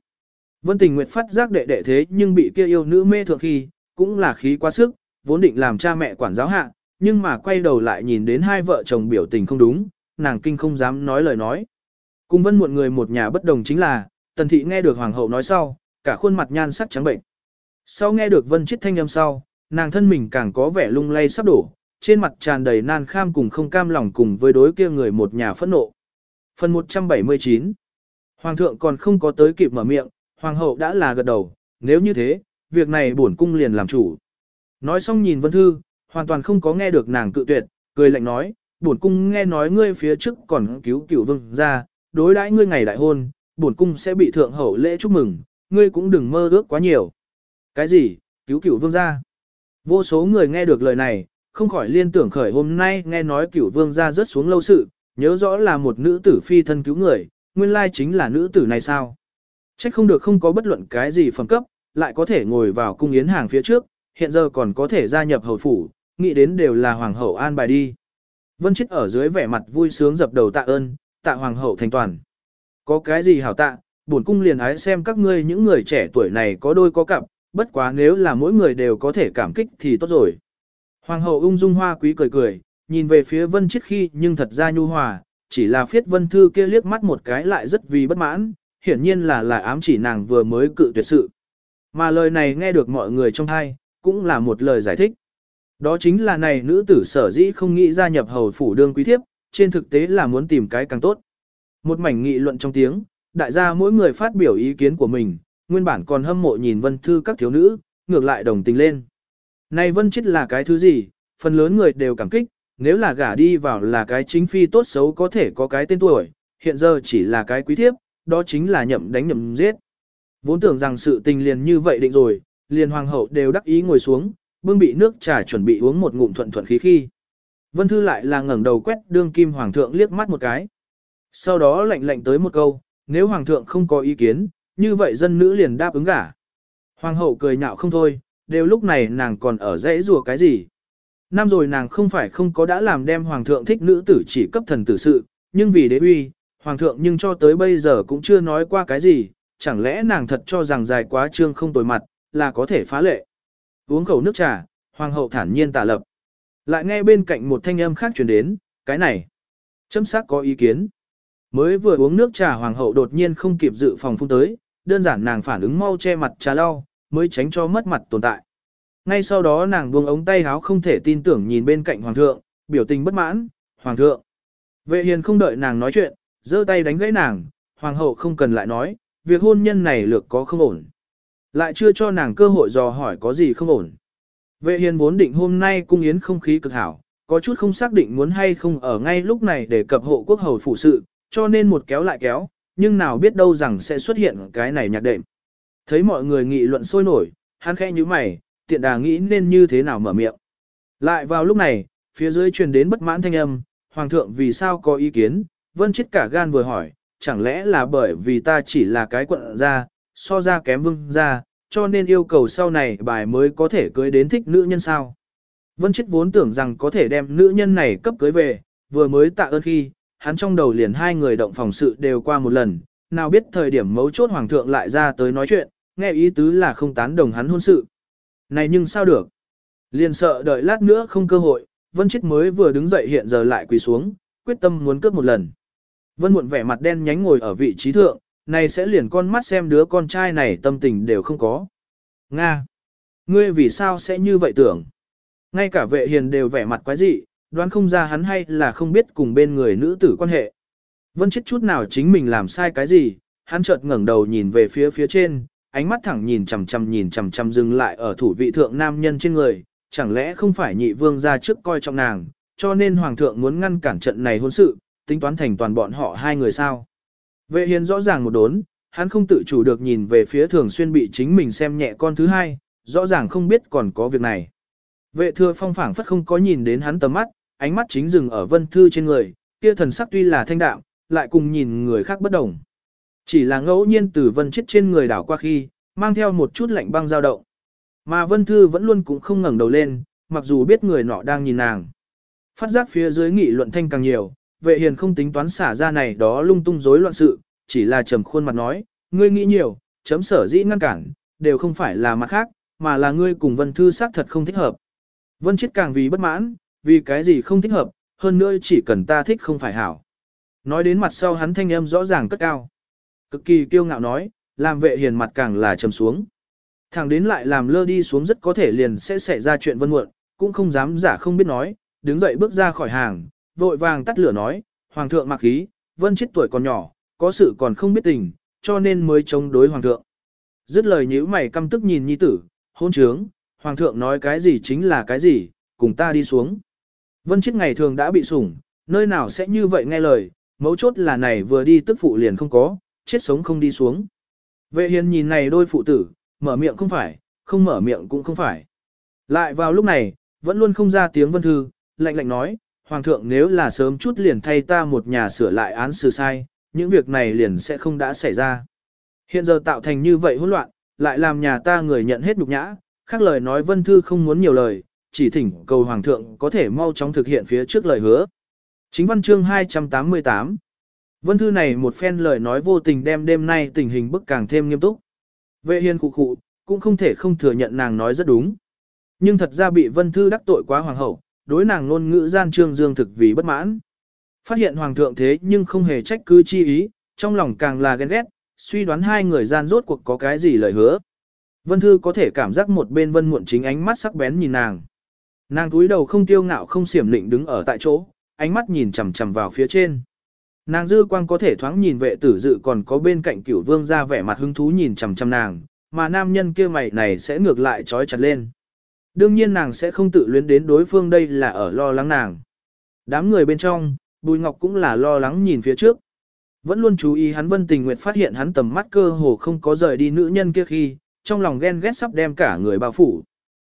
Vân tình nguyệt phát giác đệ đệ thế nhưng bị kia yêu nữ mê thượng khi, cũng là khí quá sức, vốn định làm cha mẹ quản giáo hạ, nhưng mà quay đầu lại nhìn đến hai vợ chồng biểu tình không đúng, nàng kinh không dám nói lời nói. Cùng vân muộn người một nhà bất đồng chính là, tần thị nghe được hoàng hậu nói sau, cả khuôn mặt nhan sắc trắng bệnh. Sau nghe được vân chết thanh âm sau, nàng thân mình càng có vẻ lung lay sắp đổ, trên mặt tràn đầy nan kham cùng không cam lòng cùng với đối kia người một nhà phẫn nộ. Phần 179 Hoàng thượng còn không có tới kịp mở miệng, hoàng hậu đã là gật đầu, nếu như thế, việc này bổn cung liền làm chủ. Nói xong nhìn Vân Thư, hoàn toàn không có nghe được nàng cự tuyệt, cười lạnh nói, bổn cung nghe nói ngươi phía trước còn cứu cửu vương ra, đối đãi ngươi ngày đại hôn, bổn cung sẽ bị thượng hậu lễ chúc mừng, ngươi cũng đừng mơ ước quá nhiều. Cái gì, cứu cửu vương ra? Vô số người nghe được lời này, không khỏi liên tưởng khởi hôm nay nghe nói cửu vương ra rớt xuống lâu sự, nhớ rõ là một nữ tử phi thân cứu người, nguyên lai chính là nữ tử này sao? Trách không được không có bất luận cái gì phẩm cấp, lại có thể ngồi vào cung yến hàng phía trước, hiện giờ còn có thể gia nhập hầu phủ, nghĩ đến đều là hoàng hậu an bài đi. Vân chết ở dưới vẻ mặt vui sướng dập đầu tạ ơn, tạ hoàng hậu thành toàn. Có cái gì hảo tạ, bổn cung liền ái xem các ngươi những người trẻ tuổi này có đôi có cặp, bất quá nếu là mỗi người đều có thể cảm kích thì tốt rồi. Hoàng hậu ung dung hoa quý cười cười, nhìn về phía vân chết khi nhưng thật ra nhu hòa, chỉ là phiết vân thư kia liếc mắt một cái lại rất vì bất mãn, hiển nhiên là là ám chỉ nàng vừa mới cự tuyệt sự. Mà lời này nghe được mọi người trong thai, cũng là một lời giải thích. Đó chính là này nữ tử sở dĩ không nghĩ gia nhập hầu phủ đương quý thiếp, trên thực tế là muốn tìm cái càng tốt. Một mảnh nghị luận trong tiếng, đại gia mỗi người phát biểu ý kiến của mình, nguyên bản còn hâm mộ nhìn vân thư các thiếu nữ, ngược lại đồng tình lên. Này vân chết là cái thứ gì, phần lớn người đều cảm kích, nếu là gả đi vào là cái chính phi tốt xấu có thể có cái tên tuổi, hiện giờ chỉ là cái quý thiếp, đó chính là nhậm đánh nhậm giết. Vốn tưởng rằng sự tình liền như vậy định rồi, liền hoàng hậu đều đắc ý ngồi xuống, bưng bị nước trà chuẩn bị uống một ngụm thuận thuận khí khi. Vân Thư lại là ngẩng đầu quét đương kim hoàng thượng liếc mắt một cái. Sau đó lạnh lạnh tới một câu, nếu hoàng thượng không có ý kiến, như vậy dân nữ liền đáp ứng gả. Hoàng hậu cười nhạo không thôi, đều lúc này nàng còn ở dãy rùa cái gì. Năm rồi nàng không phải không có đã làm đem hoàng thượng thích nữ tử chỉ cấp thần tử sự, nhưng vì đế uy, hoàng thượng nhưng cho tới bây giờ cũng chưa nói qua cái gì, chẳng lẽ nàng thật cho rằng dài quá trương không tồi mặt, là có thể phá lệ. Uống khẩu nước trà, hoàng hậu thản nhiên tả lập. Lại nghe bên cạnh một thanh âm khác truyền đến, cái này. Chấm xác có ý kiến. Mới vừa uống nước trà hoàng hậu đột nhiên không kịp dự phòng phun tới, đơn giản nàng phản ứng mau che mặt trà lau, mới tránh cho mất mặt tồn tại. Ngay sau đó nàng buông ống tay háo không thể tin tưởng nhìn bên cạnh hoàng thượng, biểu tình bất mãn, hoàng thượng. Vệ hiền không đợi nàng nói chuyện, giơ tay đánh gãy nàng, hoàng hậu không cần lại nói, việc hôn nhân này lược có không ổn. Lại chưa cho nàng cơ hội dò hỏi có gì không ổn. Vệ hiền vốn định hôm nay cung yến không khí cực hảo, có chút không xác định muốn hay không ở ngay lúc này để cập hộ quốc hầu phụ sự, cho nên một kéo lại kéo, nhưng nào biết đâu rằng sẽ xuất hiện cái này nhạc đệm. Thấy mọi người nghị luận sôi nổi, hắn khẽ như mày, tiện đà nghĩ nên như thế nào mở miệng. Lại vào lúc này, phía dưới truyền đến bất mãn thanh âm, hoàng thượng vì sao có ý kiến, vân chết cả gan vừa hỏi, chẳng lẽ là bởi vì ta chỉ là cái quận ra, so ra kém vương ra, cho nên yêu cầu sau này bài mới có thể cưới đến thích nữ nhân sao. Vân chết vốn tưởng rằng có thể đem nữ nhân này cấp cưới về, vừa mới tạ ơn khi, hắn trong đầu liền hai người động phòng sự đều qua một lần, nào biết thời điểm mấu chốt hoàng thượng lại ra tới nói chuyện, nghe ý tứ là không tán đồng hắn hôn sự. Này nhưng sao được? Liền sợ đợi lát nữa không cơ hội, Vân Chết mới vừa đứng dậy hiện giờ lại quỳ xuống, quyết tâm muốn cướp một lần. Vân Muộn vẻ mặt đen nhánh ngồi ở vị trí thượng, này sẽ liền con mắt xem đứa con trai này tâm tình đều không có. Nga! Ngươi vì sao sẽ như vậy tưởng? Ngay cả vệ hiền đều vẻ mặt quái dị, đoán không ra hắn hay là không biết cùng bên người nữ tử quan hệ. Vân chết chút nào chính mình làm sai cái gì, hắn chợt ngẩng đầu nhìn về phía phía trên, ánh mắt thẳng nhìn chằm chằm nhìn chằm chằm dừng lại ở thủ vị thượng nam nhân trên người, chẳng lẽ không phải nhị vương ra trước coi trọng nàng, cho nên hoàng thượng muốn ngăn cản trận này hôn sự, tính toán thành toàn bọn họ hai người sao. Vệ hiền rõ ràng một đốn, hắn không tự chủ được nhìn về phía thường xuyên bị chính mình xem nhẹ con thứ hai, rõ ràng không biết còn có việc này. Vệ thừa phong phảng phất không có nhìn đến hắn tầm mắt, ánh mắt chính dừng ở vân thư trên người, kia thần sắc tuy là thanh đạm, lại cùng nhìn người khác bất đồng. Chỉ là ngẫu nhiên từ vân chết trên người đảo qua khi, mang theo một chút lạnh băng dao động. Mà vân thư vẫn luôn cũng không ngẩng đầu lên, mặc dù biết người nọ đang nhìn nàng. Phát giác phía dưới nghị luận thanh càng nhiều, vệ hiền không tính toán xả ra này đó lung tung rối loạn sự, chỉ là trầm khuôn mặt nói, ngươi nghĩ nhiều, chấm sở dĩ ngăn cản, đều không phải là mặt khác, mà là ngươi cùng vân thư xác thật không thích hợp. Vân chết càng vì bất mãn, vì cái gì không thích hợp, hơn nữa chỉ cần ta thích không phải hảo. Nói đến mặt sau hắn thanh âm rõ ràng cất cao. Cực kỳ kiêu ngạo nói, làm vệ hiền mặt càng là trầm xuống. Thẳng đến lại làm lơ đi xuống rất có thể liền sẽ xảy ra chuyện vân muộn, cũng không dám giả không biết nói, đứng dậy bước ra khỏi hàng, vội vàng tắt lửa nói, Hoàng thượng mặc khí, vân chết tuổi còn nhỏ, có sự còn không biết tình, cho nên mới chống đối Hoàng thượng. Dứt lời nhíu mày căm tức nhìn nhi tử, hôn trướng, Hoàng thượng nói cái gì chính là cái gì, cùng ta đi xuống. Vân chết ngày thường đã bị sủng, nơi nào sẽ như vậy nghe lời, mấu chốt là này vừa đi tức phụ liền không có, chết sống không đi xuống. Vệ hiền nhìn này đôi phụ tử, mở miệng không phải, không mở miệng cũng không phải. Lại vào lúc này, vẫn luôn không ra tiếng vân thư, lạnh lạnh nói, Hoàng thượng nếu là sớm chút liền thay ta một nhà sửa lại án xử sai, những việc này liền sẽ không đã xảy ra. Hiện giờ tạo thành như vậy hỗn loạn, lại làm nhà ta người nhận hết nhục nhã, khác lời nói vân thư không muốn nhiều lời, chỉ thỉnh cầu Hoàng thượng có thể mau chóng thực hiện phía trước lời hứa. Chính văn chương 288 Vân thư này một phen lời nói vô tình đem đêm nay tình hình bức càng thêm nghiêm túc. Vệ hiền cụ cụ, cũng không thể không thừa nhận nàng nói rất đúng. Nhưng thật ra bị vân thư đắc tội quá hoàng hậu, đối nàng ngôn ngữ gian trương dương thực vì bất mãn. Phát hiện hoàng thượng thế nhưng không hề trách cứ chi ý, trong lòng càng là ghen ghét, suy đoán hai người gian rốt cuộc có cái gì lời hứa. Vân Thư có thể cảm giác một bên vân muộn chính ánh mắt sắc bén nhìn nàng. Nàng túi đầu không tiêu ngạo không xiểm lịnh đứng ở tại chỗ, ánh mắt nhìn chằm chằm vào phía trên. Nàng dư quang có thể thoáng nhìn vệ tử dự còn có bên cạnh cửu vương ra vẻ mặt hứng thú nhìn chằm chằm nàng, mà nam nhân kia mày này sẽ ngược lại trói chặt lên. Đương nhiên nàng sẽ không tự luyến đến đối phương đây là ở lo lắng nàng. Đám người bên trong, Bùi Ngọc cũng là lo lắng nhìn phía trước. Vẫn luôn chú ý hắn Vân Tình Nguyệt phát hiện hắn tầm mắt cơ hồ không có rời đi nữ nhân kia khi, trong lòng ghen ghét sắp đem cả người bao phủ.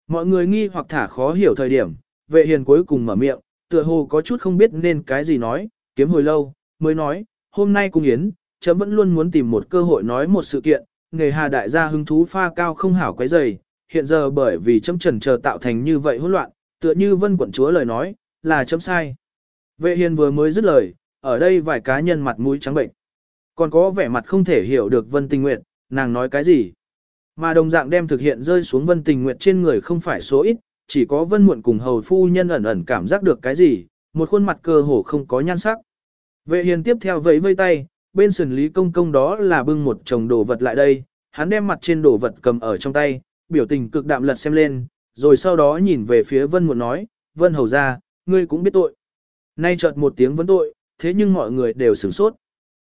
Mọi người nghi hoặc thả khó hiểu thời điểm, vệ hiền cuối cùng mở miệng, tựa hồ có chút không biết nên cái gì nói, kiếm hồi lâu, mới nói, hôm nay cung yến, chấm vẫn luôn muốn tìm một cơ hội nói một sự kiện, nghề hà đại gia hứng thú pha cao không hảo quấy dày, hiện giờ bởi vì chấm trần chờ tạo thành như vậy hỗn loạn, tựa như vân quận chúa lời nói, là chấm sai. Vệ hiền vừa mới dứt lời, ở đây vài cá nhân mặt mũi trắng bệnh. Còn có vẻ mặt không thể hiểu được vân tình nguyện, nàng nói cái gì. Mà đồng dạng đem thực hiện rơi xuống vân tình nguyện trên người không phải số ít, chỉ có vân muộn cùng hầu phu nhân ẩn ẩn cảm giác được cái gì, một khuôn mặt cơ hồ không có nhan sắc. Vệ hiền tiếp theo vẫy vây tay, bên sườn lý công công đó là bưng một chồng đồ vật lại đây, hắn đem mặt trên đồ vật cầm ở trong tay, biểu tình cực đạm lật xem lên, rồi sau đó nhìn về phía vân muộn nói, vân hầu ra, ngươi cũng biết tội. Nay chợt một tiếng vấn tội, thế nhưng mọi người đều sửng sốt.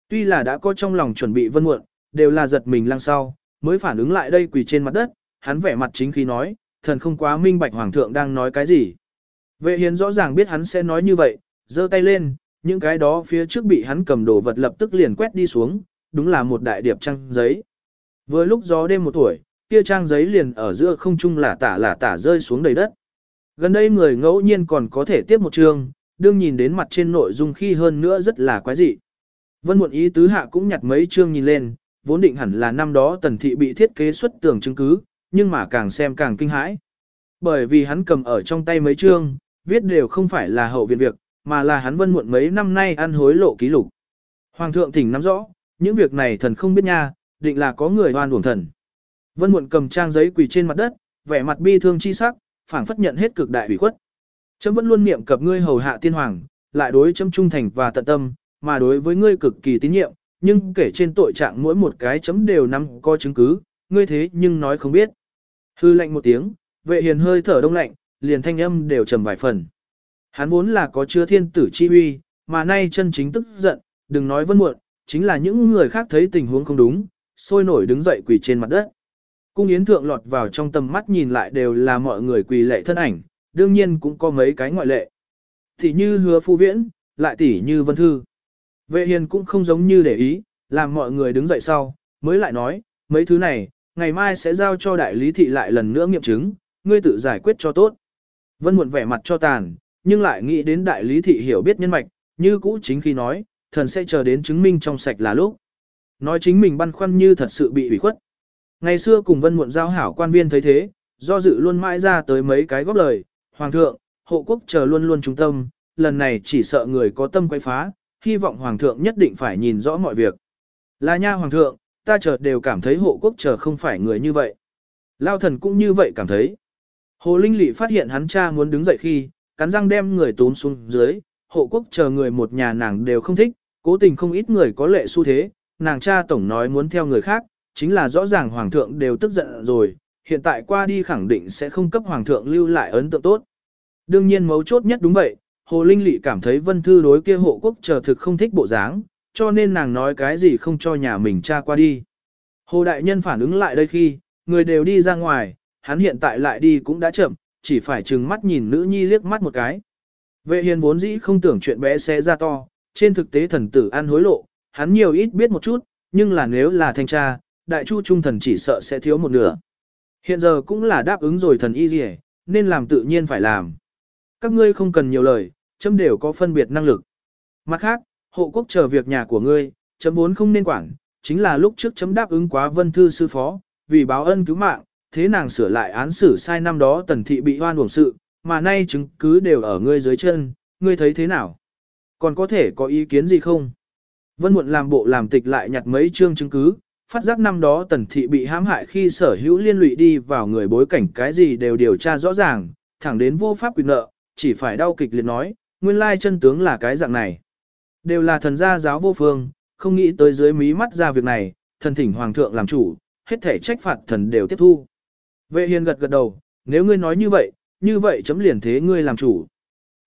Tuy là đã có trong lòng chuẩn bị vân muộn, đều là giật mình lăng sau, mới phản ứng lại đây quỳ trên mặt đất, hắn vẻ mặt chính khi nói, thần không quá minh bạch hoàng thượng đang nói cái gì. Vệ hiền rõ ràng biết hắn sẽ nói như vậy, giơ tay lên, những cái đó phía trước bị hắn cầm đồ vật lập tức liền quét đi xuống, đúng là một đại điệp trang giấy. Vừa lúc gió đêm một tuổi, kia trang giấy liền ở giữa không trung là tả là tả rơi xuống đầy đất. Gần đây người ngẫu nhiên còn có thể tiếp một chương, đương nhìn đến mặt trên nội dung khi hơn nữa rất là quái dị. Vân muộn ý tứ hạ cũng nhặt mấy chương nhìn lên, vốn định hẳn là năm đó tần thị bị thiết kế xuất tưởng chứng cứ, nhưng mà càng xem càng kinh hãi. Bởi vì hắn cầm ở trong tay mấy chương, viết đều không phải là hậu viện việc, mà là hắn vân muộn mấy năm nay ăn hối lộ ký lục. Hoàng thượng thỉnh nắm rõ, những việc này thần không biết nha, định là có người oan uổng thần. Vân muộn cầm trang giấy quỳ trên mặt đất, vẻ mặt bi thương chi sắc, phảng phất nhận hết cực đại ủy khuất. Chấm vẫn luôn niệm cập ngươi hầu hạ tiên hoàng, lại đối chấm trung thành và tận tâm, mà đối với ngươi cực kỳ tín nhiệm, nhưng kể trên tội trạng mỗi một cái chấm đều nắm có chứng cứ, ngươi thế nhưng nói không biết. Hư lạnh một tiếng, vệ hiền hơi thở đông lạnh, liền thanh âm đều trầm vài phần. Hắn vốn là có chứa thiên tử chi uy, mà nay chân chính tức giận, đừng nói vân muộn, chính là những người khác thấy tình huống không đúng, sôi nổi đứng dậy quỳ trên mặt đất. Cung yến thượng lọt vào trong tầm mắt nhìn lại đều là mọi người quỳ lệ thân ảnh, đương nhiên cũng có mấy cái ngoại lệ. Tỷ như hứa phu viễn, lại tỷ như vân thư. Vệ hiền cũng không giống như để ý, làm mọi người đứng dậy sau, mới lại nói, mấy thứ này, ngày mai sẽ giao cho đại lý thị lại lần nữa nghiệm chứng, ngươi tự giải quyết cho tốt. Vân muộn vẻ mặt cho tàn, nhưng lại nghĩ đến đại lý thị hiểu biết nhân mạch, như cũ chính khi nói, thần sẽ chờ đến chứng minh trong sạch là lúc. Nói chính mình băn khoăn như thật sự bị ủy khuất. Ngày xưa cùng vân muộn giao hảo quan viên thấy thế, do dự luôn mãi ra tới mấy cái góp lời, Hoàng thượng, hộ quốc chờ luôn luôn trung tâm, lần này chỉ sợ người có tâm quay phá, hy vọng Hoàng thượng nhất định phải nhìn rõ mọi việc. Là nha Hoàng thượng, ta chợt đều cảm thấy hộ quốc chờ không phải người như vậy. Lao thần cũng như vậy cảm thấy. Hồ Linh Lị phát hiện hắn cha muốn đứng dậy khi, cắn răng đem người tốn xuống dưới, hộ quốc chờ người một nhà nàng đều không thích, cố tình không ít người có lệ xu thế, nàng cha tổng nói muốn theo người khác, chính là rõ ràng hoàng thượng đều tức giận rồi, hiện tại qua đi khẳng định sẽ không cấp hoàng thượng lưu lại ấn tượng tốt. Đương nhiên mấu chốt nhất đúng vậy, Hồ Linh Lị cảm thấy vân thư đối kia hộ quốc chờ thực không thích bộ dáng, cho nên nàng nói cái gì không cho nhà mình cha qua đi. Hồ Đại Nhân phản ứng lại đây khi, người đều đi ra ngoài, hắn hiện tại lại đi cũng đã chậm, chỉ phải trừng mắt nhìn nữ nhi liếc mắt một cái. Vệ hiền vốn dĩ không tưởng chuyện bé sẽ ra to, trên thực tế thần tử ăn hối lộ, hắn nhiều ít biết một chút, nhưng là nếu là thanh tra, đại chu trung thần chỉ sợ sẽ thiếu một nửa. Hiện giờ cũng là đáp ứng rồi thần y gì nên làm tự nhiên phải làm. Các ngươi không cần nhiều lời, chấm đều có phân biệt năng lực. Mặt khác, hộ quốc chờ việc nhà của ngươi, chấm vốn không nên quản, chính là lúc trước chấm đáp ứng quá vân thư sư phó, vì báo ân cứu mạng, thế nàng sửa lại án xử sai năm đó tần thị bị hoan uổng sự, mà nay chứng cứ đều ở ngươi dưới chân, ngươi thấy thế nào? Còn có thể có ý kiến gì không? Vân muộn làm bộ làm tịch lại nhặt mấy chương chứng cứ, phát giác năm đó tần thị bị hãm hại khi sở hữu liên lụy đi vào người bối cảnh cái gì đều điều tra rõ ràng, thẳng đến vô pháp quyền nợ, chỉ phải đau kịch liệt nói, nguyên lai chân tướng là cái dạng này. Đều là thần gia giáo vô phương, không nghĩ tới dưới mí mắt ra việc này, thần thỉnh hoàng thượng làm chủ, hết thể trách phạt thần đều tiếp thu. Vệ hiền gật gật đầu, nếu ngươi nói như vậy, như vậy chấm liền thế ngươi làm chủ.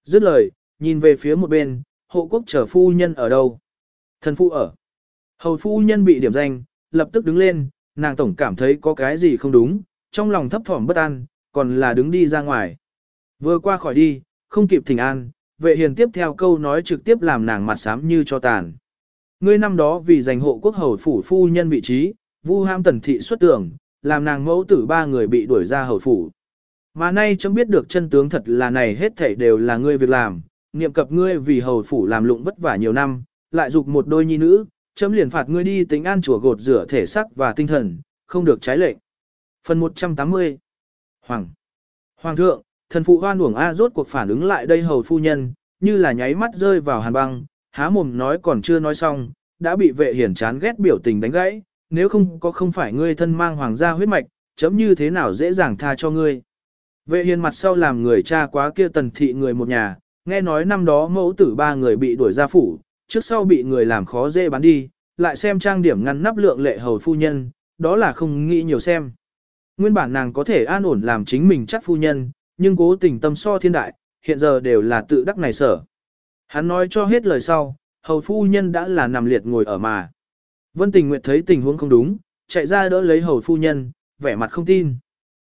Dứt lời, nhìn về phía một bên, hộ quốc trở phu nhân ở đâu? Thần phu ở. Hầu phu nhân bị điểm danh, lập tức đứng lên, nàng tổng cảm thấy có cái gì không đúng, trong lòng thấp thỏm bất an, còn là đứng đi ra ngoài. Vừa qua khỏi đi, không kịp thỉnh an, vệ hiền tiếp theo câu nói trực tiếp làm nàng mặt xám như cho tàn. Ngươi năm đó vì giành hộ quốc hầu phủ phu nhân vị trí, vu ham tần thị xuất tưởng, làm nàng mẫu tử ba người bị đuổi ra hầu phủ. Mà nay chấm biết được chân tướng thật là này hết thảy đều là ngươi việc làm, niệm cập ngươi vì hầu phủ làm lụng vất vả nhiều năm, lại dục một đôi nhi nữ, chấm liền phạt ngươi đi tính an chùa gột rửa thể xác và tinh thần, không được trái lệnh. Phần 180 Hoàng Hoàng thượng, thần phụ hoan uổng A rốt cuộc phản ứng lại đây hầu phu nhân, như là nháy mắt rơi vào hàn băng, há mồm nói còn chưa nói xong, đã bị vệ hiển chán ghét biểu tình đánh gãy, nếu không có không phải ngươi thân mang hoàng gia huyết mạch, chấm như thế nào dễ dàng tha cho ngươi. Vệ hiền mặt sau làm người cha quá kia tần thị người một nhà, nghe nói năm đó mẫu tử ba người bị đuổi ra phủ, trước sau bị người làm khó dễ bán đi, lại xem trang điểm ngăn nắp lượng lệ hầu phu nhân, đó là không nghĩ nhiều xem. Nguyên bản nàng có thể an ổn làm chính mình chắc phu nhân, nhưng cố tình tâm so thiên đại, hiện giờ đều là tự đắc này sở. Hắn nói cho hết lời sau, hầu phu nhân đã là nằm liệt ngồi ở mà. Vân Tình Nguyệt thấy tình huống không đúng, chạy ra đỡ lấy hầu phu nhân, vẻ mặt không tin.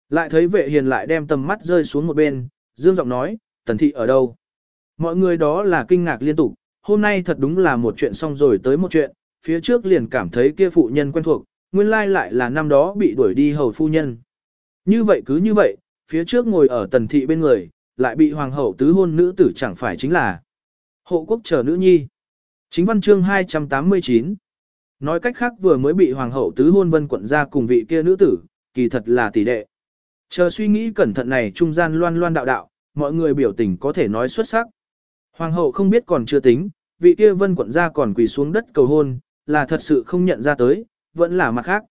Lại thấy vệ hiền lại đem tầm mắt rơi xuống một bên, dương giọng nói, tần thị ở đâu? Mọi người đó là kinh ngạc liên tục, hôm nay thật đúng là một chuyện xong rồi tới một chuyện, phía trước liền cảm thấy kia phụ nhân quen thuộc, nguyên lai lại là năm đó bị đuổi đi hầu phu nhân. Như vậy cứ như vậy, phía trước ngồi ở tần thị bên người, lại bị hoàng hậu tứ hôn nữ tử chẳng phải chính là hộ quốc chờ nữ nhi. Chính văn chương 289 Nói cách khác vừa mới bị hoàng hậu tứ hôn vân quận ra cùng vị kia nữ tử, kỳ thật là tỷ đệ. Chờ suy nghĩ cẩn thận này trung gian loan loan đạo đạo, mọi người biểu tình có thể nói xuất sắc. Hoàng hậu không biết còn chưa tính, vị kia vân quận ra còn quỳ xuống đất cầu hôn, là thật sự không nhận ra tới, vẫn là mặt khác.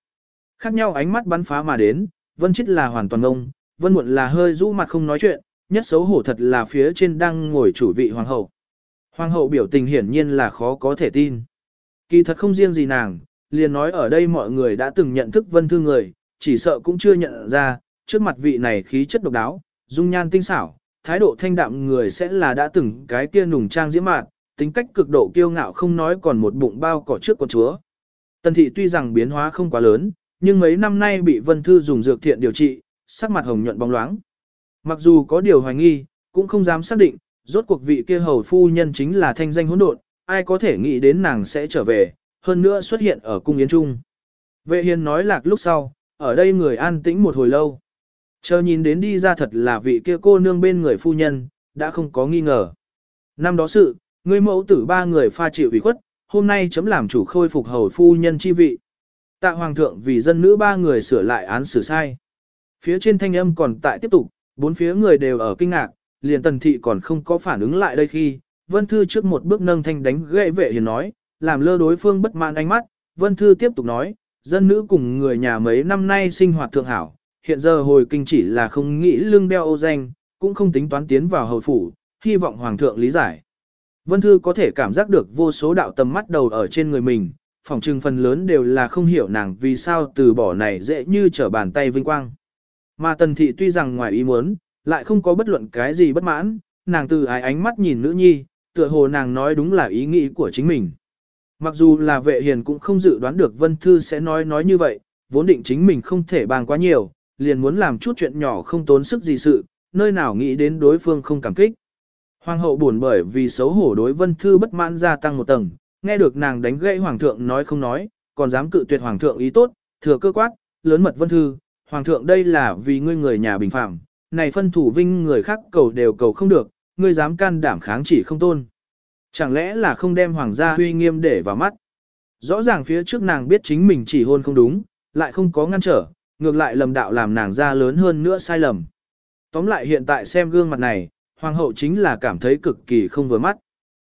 Khác nhau ánh mắt bắn phá mà đến, vân chết là hoàn toàn ngông, vân muộn là hơi rũ mặt không nói chuyện, nhất xấu hổ thật là phía trên đang ngồi chủ vị hoàng hậu. Hoàng hậu biểu tình hiển nhiên là khó có thể tin. Kỳ thật không riêng gì nàng, liền nói ở đây mọi người đã từng nhận thức vân thư người, chỉ sợ cũng chưa nhận ra, trước mặt vị này khí chất độc đáo, dung nhan tinh xảo, thái độ thanh đạm người sẽ là đã từng cái kia nùng trang diễm mạn, tính cách cực độ kiêu ngạo không nói còn một bụng bao cỏ trước con chúa. Tần thị tuy rằng biến hóa không quá lớn, nhưng mấy năm nay bị Vân Thư dùng dược thiện điều trị, sắc mặt hồng nhuận bóng loáng. Mặc dù có điều hoài nghi, cũng không dám xác định, rốt cuộc vị kia hầu phu nhân chính là thanh danh hỗn độn, ai có thể nghĩ đến nàng sẽ trở về, hơn nữa xuất hiện ở cung yến trung. Vệ hiền nói lạc lúc sau, ở đây người an tĩnh một hồi lâu. Chờ nhìn đến đi ra thật là vị kia cô nương bên người phu nhân, đã không có nghi ngờ. Năm đó sự, người mẫu tử ba người pha chịu ủy khuất, hôm nay chấm làm chủ khôi phục hầu phu nhân chi vị. Tạ hoàng thượng vì dân nữ ba người sửa lại án xử sai. Phía trên thanh âm còn tại tiếp tục, bốn phía người đều ở kinh ngạc, liền tần thị còn không có phản ứng lại đây khi, vân thư trước một bước nâng thanh đánh gậy vệ hiền nói, làm lơ đối phương bất mãn ánh mắt, vân thư tiếp tục nói, dân nữ cùng người nhà mấy năm nay sinh hoạt thượng hảo, hiện giờ hồi kinh chỉ là không nghĩ lương đeo ô danh, cũng không tính toán tiến vào hầu phủ, hy vọng hoàng thượng lý giải. Vân Thư có thể cảm giác được vô số đạo tầm mắt đầu ở trên người mình, phòng trừng phần lớn đều là không hiểu nàng vì sao từ bỏ này dễ như trở bàn tay vinh quang. Mà tần thị tuy rằng ngoài ý muốn, lại không có bất luận cái gì bất mãn, nàng từ ái ánh mắt nhìn nữ nhi, tựa hồ nàng nói đúng là ý nghĩ của chính mình. Mặc dù là vệ hiền cũng không dự đoán được Vân Thư sẽ nói nói như vậy, vốn định chính mình không thể bàn quá nhiều, liền muốn làm chút chuyện nhỏ không tốn sức gì sự, nơi nào nghĩ đến đối phương không cảm kích. Hoàng hậu buồn bởi vì xấu hổ đối Vân Thư bất mãn gia tăng một tầng, nghe được nàng đánh gãy hoàng thượng nói không nói, còn dám cự tuyệt hoàng thượng ý tốt, thừa cơ quát, lớn mật Vân Thư, hoàng thượng đây là vì ngươi người nhà bình phạm, này phân thủ vinh người khác cầu đều cầu không được, ngươi dám can đảm kháng chỉ không tôn. Chẳng lẽ là không đem hoàng gia huy nghiêm để vào mắt? Rõ ràng phía trước nàng biết chính mình chỉ hôn không đúng, lại không có ngăn trở, ngược lại lầm đạo làm nàng ra lớn hơn nữa sai lầm. Tóm lại hiện tại xem gương mặt này, hoàng hậu chính là cảm thấy cực kỳ không vừa mắt.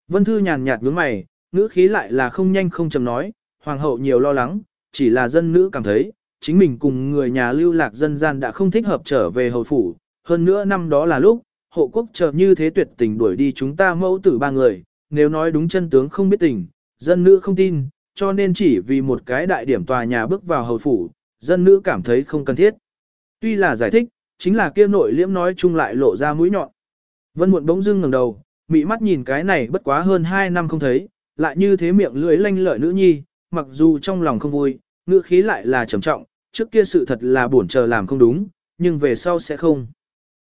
Vân Thư nhàn nhạt nhướng mày, ngữ khí lại là không nhanh không chậm nói, hoàng hậu nhiều lo lắng, chỉ là dân nữ cảm thấy, chính mình cùng người nhà lưu lạc dân gian đã không thích hợp trở về hầu phủ, hơn nữa năm đó là lúc, hộ quốc chờ như thế tuyệt tình đuổi đi chúng ta mẫu tử ba người, nếu nói đúng chân tướng không biết tình, dân nữ không tin, cho nên chỉ vì một cái đại điểm tòa nhà bước vào hầu phủ, dân nữ cảm thấy không cần thiết. Tuy là giải thích, chính là kia nội liễm nói chung lại lộ ra mũi nhọn. Vân muộn bỗng dưng ngẩng đầu, mị mắt nhìn cái này bất quá hơn 2 năm không thấy, lại như thế miệng lưỡi lanh lợi nữ nhi, mặc dù trong lòng không vui, ngữ khí lại là trầm trọng, trước kia sự thật là buồn chờ làm không đúng, nhưng về sau sẽ không.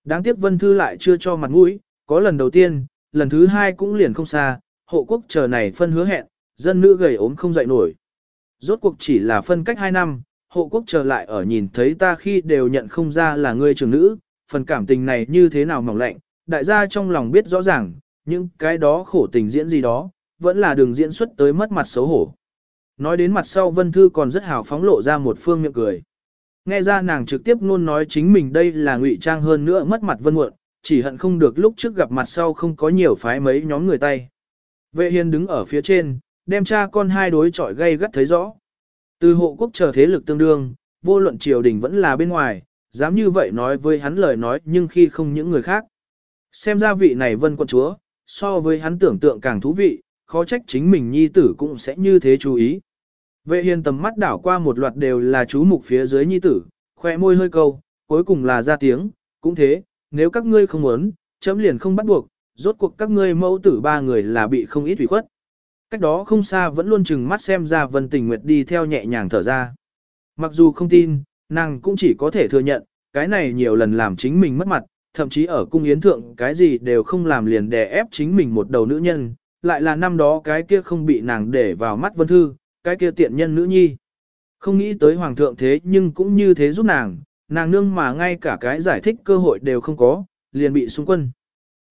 Đáng tiếc Vân Thư lại chưa cho mặt mũi, có lần đầu tiên, lần thứ hai cũng liền không xa, hộ quốc chờ này phân hứa hẹn, dân nữ gầy ốm không dậy nổi. Rốt cuộc chỉ là phân cách 2 năm, hộ quốc chờ lại ở nhìn thấy ta khi đều nhận không ra là người trưởng nữ, phần cảm tình này như thế nào mỏng lạnh, đại gia trong lòng biết rõ ràng, những cái đó khổ tình diễn gì đó, vẫn là đường diễn xuất tới mất mặt xấu hổ. Nói đến mặt sau Vân Thư còn rất hào phóng lộ ra một phương miệng cười. Nghe ra nàng trực tiếp luôn nói chính mình đây là ngụy trang hơn nữa mất mặt vân muộn, chỉ hận không được lúc trước gặp mặt sau không có nhiều phái mấy nhóm người tay. Vệ hiền đứng ở phía trên, đem cha con hai đối chọi gây gắt thấy rõ. Từ hộ quốc chờ thế lực tương đương, vô luận triều đình vẫn là bên ngoài, dám như vậy nói với hắn lời nói nhưng khi không những người khác. Xem ra vị này vân quân chúa, so với hắn tưởng tượng càng thú vị, khó trách chính mình nhi tử cũng sẽ như thế chú ý. Vệ hiền tầm mắt đảo qua một loạt đều là chú mục phía dưới nhi tử, khoe môi hơi câu, cuối cùng là ra tiếng, cũng thế, nếu các ngươi không muốn, chấm liền không bắt buộc, rốt cuộc các ngươi mẫu tử ba người là bị không ít ủy khuất. Cách đó không xa vẫn luôn chừng mắt xem ra Vân Tình Nguyệt đi theo nhẹ nhàng thở ra. Mặc dù không tin, nàng cũng chỉ có thể thừa nhận, cái này nhiều lần làm chính mình mất mặt, thậm chí ở cung yến thượng cái gì đều không làm liền đè ép chính mình một đầu nữ nhân, lại là năm đó cái kia không bị nàng để vào mắt Vân Thư, cái kia tiện nhân nữ nhi. Không nghĩ tới hoàng thượng thế nhưng cũng như thế giúp nàng, nàng nương mà ngay cả cái giải thích cơ hội đều không có, liền bị xung quân.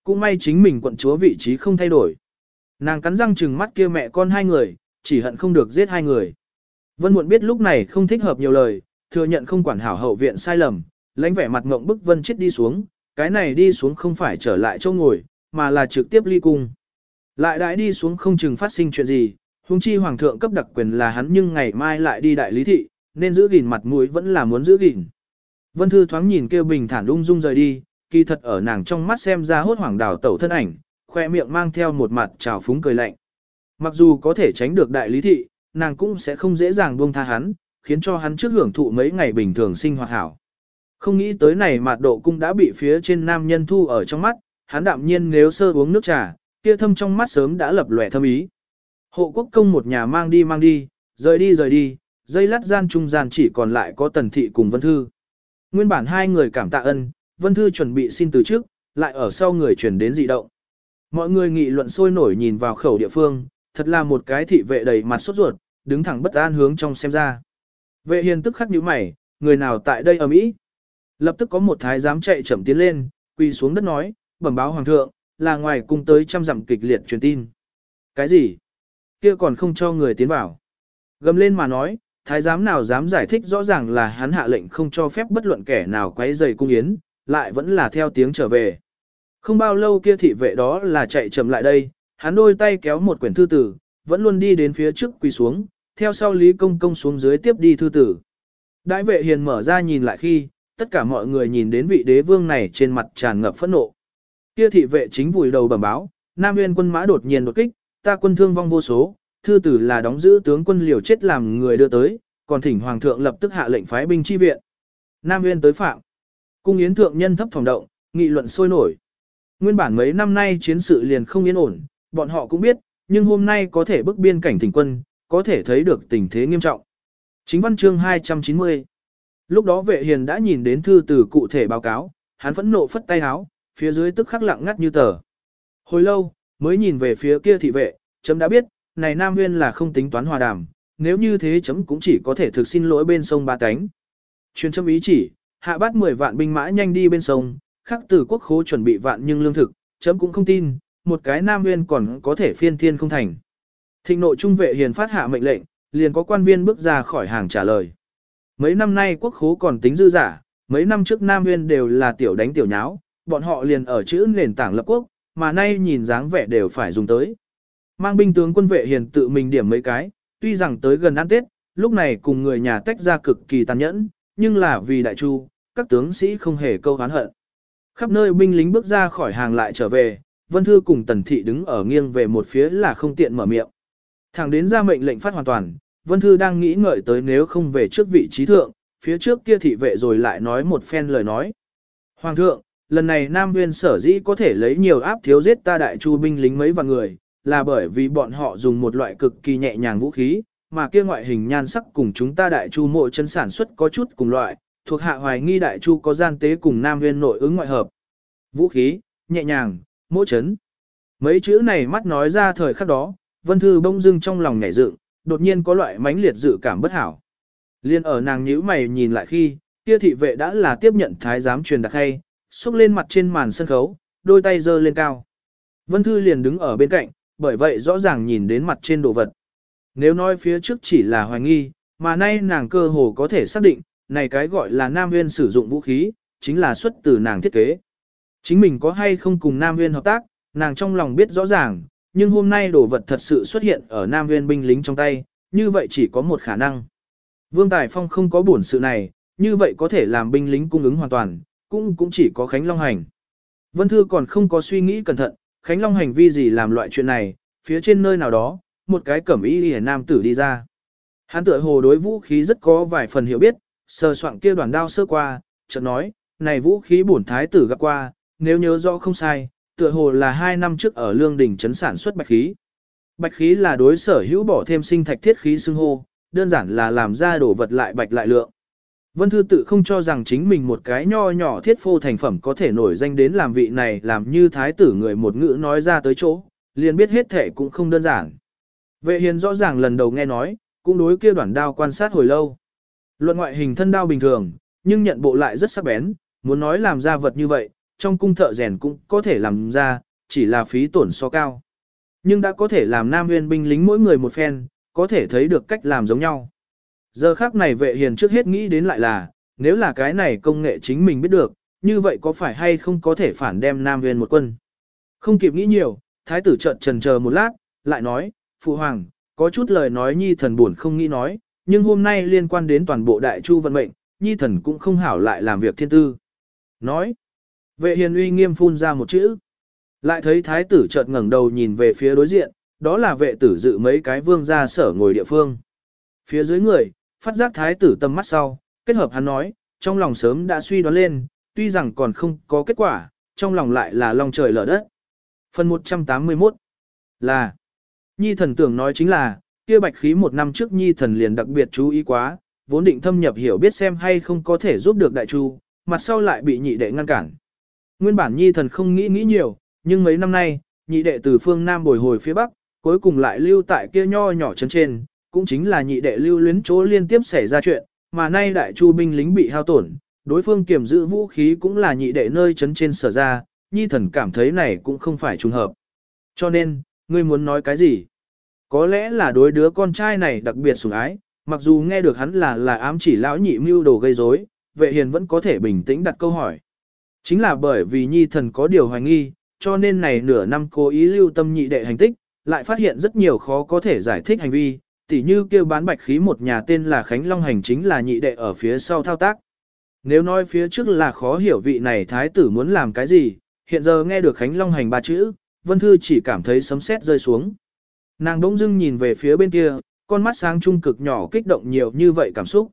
Cũng may chính mình quận chúa vị trí không thay đổi. Nàng cắn răng trừng mắt kia mẹ con hai người, chỉ hận không được giết hai người. Vân muộn biết lúc này không thích hợp nhiều lời, thừa nhận không quản hảo hậu viện sai lầm, lãnh vẻ mặt ngộng bức Vân chết đi xuống, cái này đi xuống không phải trở lại chỗ ngồi, mà là trực tiếp ly cung. Lại đãi đi xuống không chừng phát sinh chuyện gì, huống chi hoàng thượng cấp đặc quyền là hắn nhưng ngày mai lại đi đại lý thị, nên giữ gìn mặt mũi vẫn là muốn giữ gìn. Vân Thư thoáng nhìn kêu bình thản ung dung rời đi, kỳ thật ở nàng trong mắt xem ra hốt hoảng đảo tẩu thân ảnh, khoe miệng mang theo một mặt trào phúng cười lạnh. Mặc dù có thể tránh được đại lý thị, nàng cũng sẽ không dễ dàng buông tha hắn, khiến cho hắn trước hưởng thụ mấy ngày bình thường sinh hoạt hảo. Không nghĩ tới này mạt độ cung đã bị phía trên nam nhân thu ở trong mắt, hắn đạm nhiên nếu sơ uống nước trà, kia thâm trong mắt sớm đã lập lòe thâm ý. Hộ quốc công một nhà mang đi mang đi, Rời đi rời đi, dây lát gian trung gian chỉ còn lại có Tần Thị cùng Vân Thư. Nguyên bản hai người cảm tạ ân, Vân Thư chuẩn bị xin từ trước, lại ở sau người chuyển đến dị động. Mọi người nghị luận sôi nổi nhìn vào khẩu địa phương, thật là một cái thị vệ đầy mặt sốt ruột, đứng thẳng bất an hướng trong xem ra. Vệ hiền tức khắc nhíu mày, người nào tại đây ở Mỹ? Lập tức có một thái giám chạy chậm tiến lên, quỳ xuống đất nói, bẩm báo hoàng thượng, là ngoài cung tới trăm dặm kịch liệt truyền tin. Cái gì? Kia còn không cho người tiến vào. Gầm lên mà nói, thái giám nào dám giải thích rõ ràng là hắn hạ lệnh không cho phép bất luận kẻ nào quấy rầy cung yến, lại vẫn là theo tiếng trở về. Không bao lâu kia thị vệ đó là chạy chậm lại đây, hắn đôi tay kéo một quyển thư tử, vẫn luôn đi đến phía trước quỳ xuống, theo sau Lý Công Công xuống dưới tiếp đi thư tử. Đại vệ hiền mở ra nhìn lại khi, tất cả mọi người nhìn đến vị đế vương này trên mặt tràn ngập phẫn nộ. Kia thị vệ chính vùi đầu bẩm báo, Nam Nguyên quân mã đột nhiên đột kích, ta quân thương vong vô số, thư tử là đóng giữ tướng quân liều chết làm người đưa tới, còn thỉnh hoàng thượng lập tức hạ lệnh phái binh chi viện. Nam Nguyên tới phạm. Cung yến thượng nhân thấp phòng động, nghị luận sôi nổi. Nguyên bản mấy năm nay chiến sự liền không yên ổn, bọn họ cũng biết, nhưng hôm nay có thể bức biên cảnh thỉnh quân, có thể thấy được tình thế nghiêm trọng. Chính văn chương 290 Lúc đó vệ hiền đã nhìn đến thư từ cụ thể báo cáo, hắn phẫn nộ phất tay háo, phía dưới tức khắc lặng ngắt như tờ. Hồi lâu, mới nhìn về phía kia thị vệ, chấm đã biết, này Nam Nguyên là không tính toán hòa đàm, nếu như thế chấm cũng chỉ có thể thực xin lỗi bên sông Ba Cánh. Chuyên chấm ý chỉ, hạ bắt 10 vạn binh mã nhanh đi bên sông, khắc từ quốc khố chuẩn bị vạn nhưng lương thực, chấm cũng không tin, một cái Nam Nguyên còn có thể phiên thiên không thành. Thịnh nội trung vệ hiền phát hạ mệnh lệnh, liền có quan viên bước ra khỏi hàng trả lời. Mấy năm nay quốc khố còn tính dư giả, mấy năm trước Nam Nguyên đều là tiểu đánh tiểu nháo, bọn họ liền ở chữ nền tảng lập quốc, mà nay nhìn dáng vẻ đều phải dùng tới. Mang binh tướng quân vệ hiền tự mình điểm mấy cái, tuy rằng tới gần ăn Tết, lúc này cùng người nhà tách ra cực kỳ tàn nhẫn, nhưng là vì đại chu, các tướng sĩ không hề câu hán hận. Khắp nơi binh lính bước ra khỏi hàng lại trở về, Vân Thư cùng Tần Thị đứng ở nghiêng về một phía là không tiện mở miệng. Thẳng đến ra mệnh lệnh phát hoàn toàn, Vân Thư đang nghĩ ngợi tới nếu không về trước vị trí thượng, phía trước kia thị vệ rồi lại nói một phen lời nói. Hoàng thượng, lần này Nam Nguyên sở dĩ có thể lấy nhiều áp thiếu giết ta đại chu binh lính mấy vạn người, là bởi vì bọn họ dùng một loại cực kỳ nhẹ nhàng vũ khí, mà kia ngoại hình nhan sắc cùng chúng ta đại chu mộ chân sản xuất có chút cùng loại, thuộc hạ hoài nghi đại chu có gian tế cùng Nam Nguyên nội ứng ngoại hợp. Vũ khí, nhẹ nhàng, mộ chấn. Mấy chữ này mắt nói ra thời khắc đó, Vân Thư bông dưng trong lòng nhảy dựng, đột nhiên có loại mãnh liệt dự cảm bất hảo. Liên ở nàng nhíu mày nhìn lại khi, kia thị vệ đã là tiếp nhận thái giám truyền đặc hay, xúc lên mặt trên màn sân khấu, đôi tay giơ lên cao. Vân Thư liền đứng ở bên cạnh, bởi vậy rõ ràng nhìn đến mặt trên đồ vật. Nếu nói phía trước chỉ là hoài nghi, mà nay nàng cơ hồ có thể xác định, này cái gọi là Nam Nguyên sử dụng vũ khí, chính là xuất từ nàng thiết kế. Chính mình có hay không cùng Nam Nguyên hợp tác, nàng trong lòng biết rõ ràng, nhưng hôm nay đồ vật thật sự xuất hiện ở Nam Nguyên binh lính trong tay, như vậy chỉ có một khả năng. Vương Tài Phong không có buồn sự này, như vậy có thể làm binh lính cung ứng hoàn toàn, cũng cũng chỉ có Khánh Long Hành. Vân Thư còn không có suy nghĩ cẩn thận, Khánh Long hành vi gì làm loại chuyện này, phía trên nơi nào đó, một cái cẩm y hề nam tử đi ra. Hắn tựa hồ đối vũ khí rất có vài phần hiểu biết, sờ soạn kia đoàn đao sơ qua, chợt nói, này vũ khí bổn thái tử gặp qua, nếu nhớ rõ không sai, tựa hồ là hai năm trước ở lương đỉnh trấn sản xuất bạch khí. Bạch khí là đối sở hữu bỏ thêm sinh thạch thiết khí xưng hô, đơn giản là làm ra đổ vật lại bạch lại lượng. Vân Thư tự không cho rằng chính mình một cái nho nhỏ thiết phô thành phẩm có thể nổi danh đến làm vị này làm như thái tử người một ngữ nói ra tới chỗ, liền biết hết thể cũng không đơn giản. Vệ hiền rõ ràng lần đầu nghe nói, cũng đối kia đoạn đao quan sát hồi lâu. Luận ngoại hình thân đao bình thường, nhưng nhận bộ lại rất sắc bén, muốn nói làm ra vật như vậy, trong cung thợ rèn cũng có thể làm ra, chỉ là phí tổn so cao. Nhưng đã có thể làm nam nguyên binh lính mỗi người một phen, có thể thấy được cách làm giống nhau. Giờ khác này vệ hiền trước hết nghĩ đến lại là, nếu là cái này công nghệ chính mình biết được, như vậy có phải hay không có thể phản đem Nam Viên một quân. Không kịp nghĩ nhiều, thái tử trợn trần chờ một lát, lại nói, Phụ Hoàng, có chút lời nói nhi thần buồn không nghĩ nói, nhưng hôm nay liên quan đến toàn bộ đại chu vận mệnh, nhi thần cũng không hảo lại làm việc thiên tư. Nói, vệ hiền uy nghiêm phun ra một chữ. Lại thấy thái tử chợt ngẩng đầu nhìn về phía đối diện, đó là vệ tử dự mấy cái vương gia sở ngồi địa phương. Phía dưới người, phát giác thái tử tâm mắt sau, kết hợp hắn nói, trong lòng sớm đã suy đoán lên, tuy rằng còn không có kết quả, trong lòng lại là lòng trời lở đất. Phần 181 là Nhi thần tưởng nói chính là, Kia bạch khí một năm trước nhi thần liền đặc biệt chú ý quá, vốn định thâm nhập hiểu biết xem hay không có thể giúp được đại chu, mặt sau lại bị nhị đệ ngăn cản. Nguyên bản nhi thần không nghĩ nghĩ nhiều, nhưng mấy năm nay, nhị đệ từ phương Nam bồi hồi phía Bắc, cuối cùng lại lưu tại kia nho nhỏ chân trên, cũng chính là nhị đệ lưu luyến chỗ liên tiếp xảy ra chuyện, mà nay đại chu binh lính bị hao tổn, đối phương kiểm giữ vũ khí cũng là nhị đệ nơi chấn trên sở ra, nhi thần cảm thấy này cũng không phải trùng hợp. Cho nên, ngươi muốn nói cái gì? Có lẽ là đối đứa con trai này đặc biệt sủng ái, mặc dù nghe được hắn là là ám chỉ lão nhị mưu đồ gây rối, vệ hiền vẫn có thể bình tĩnh đặt câu hỏi. Chính là bởi vì nhi thần có điều hoài nghi, cho nên này nửa năm cố ý lưu tâm nhị đệ hành tích, lại phát hiện rất nhiều khó có thể giải thích hành vi, tỉ như kêu bán bạch khí một nhà tên là Khánh Long hành chính là nhị đệ ở phía sau thao tác. Nếu nói phía trước là khó hiểu vị này thái tử muốn làm cái gì, hiện giờ nghe được Khánh Long hành ba chữ, Vân Thư chỉ cảm thấy sấm sét rơi xuống. Nàng đỗng dưng nhìn về phía bên kia, con mắt sáng trung cực nhỏ kích động nhiều như vậy cảm xúc.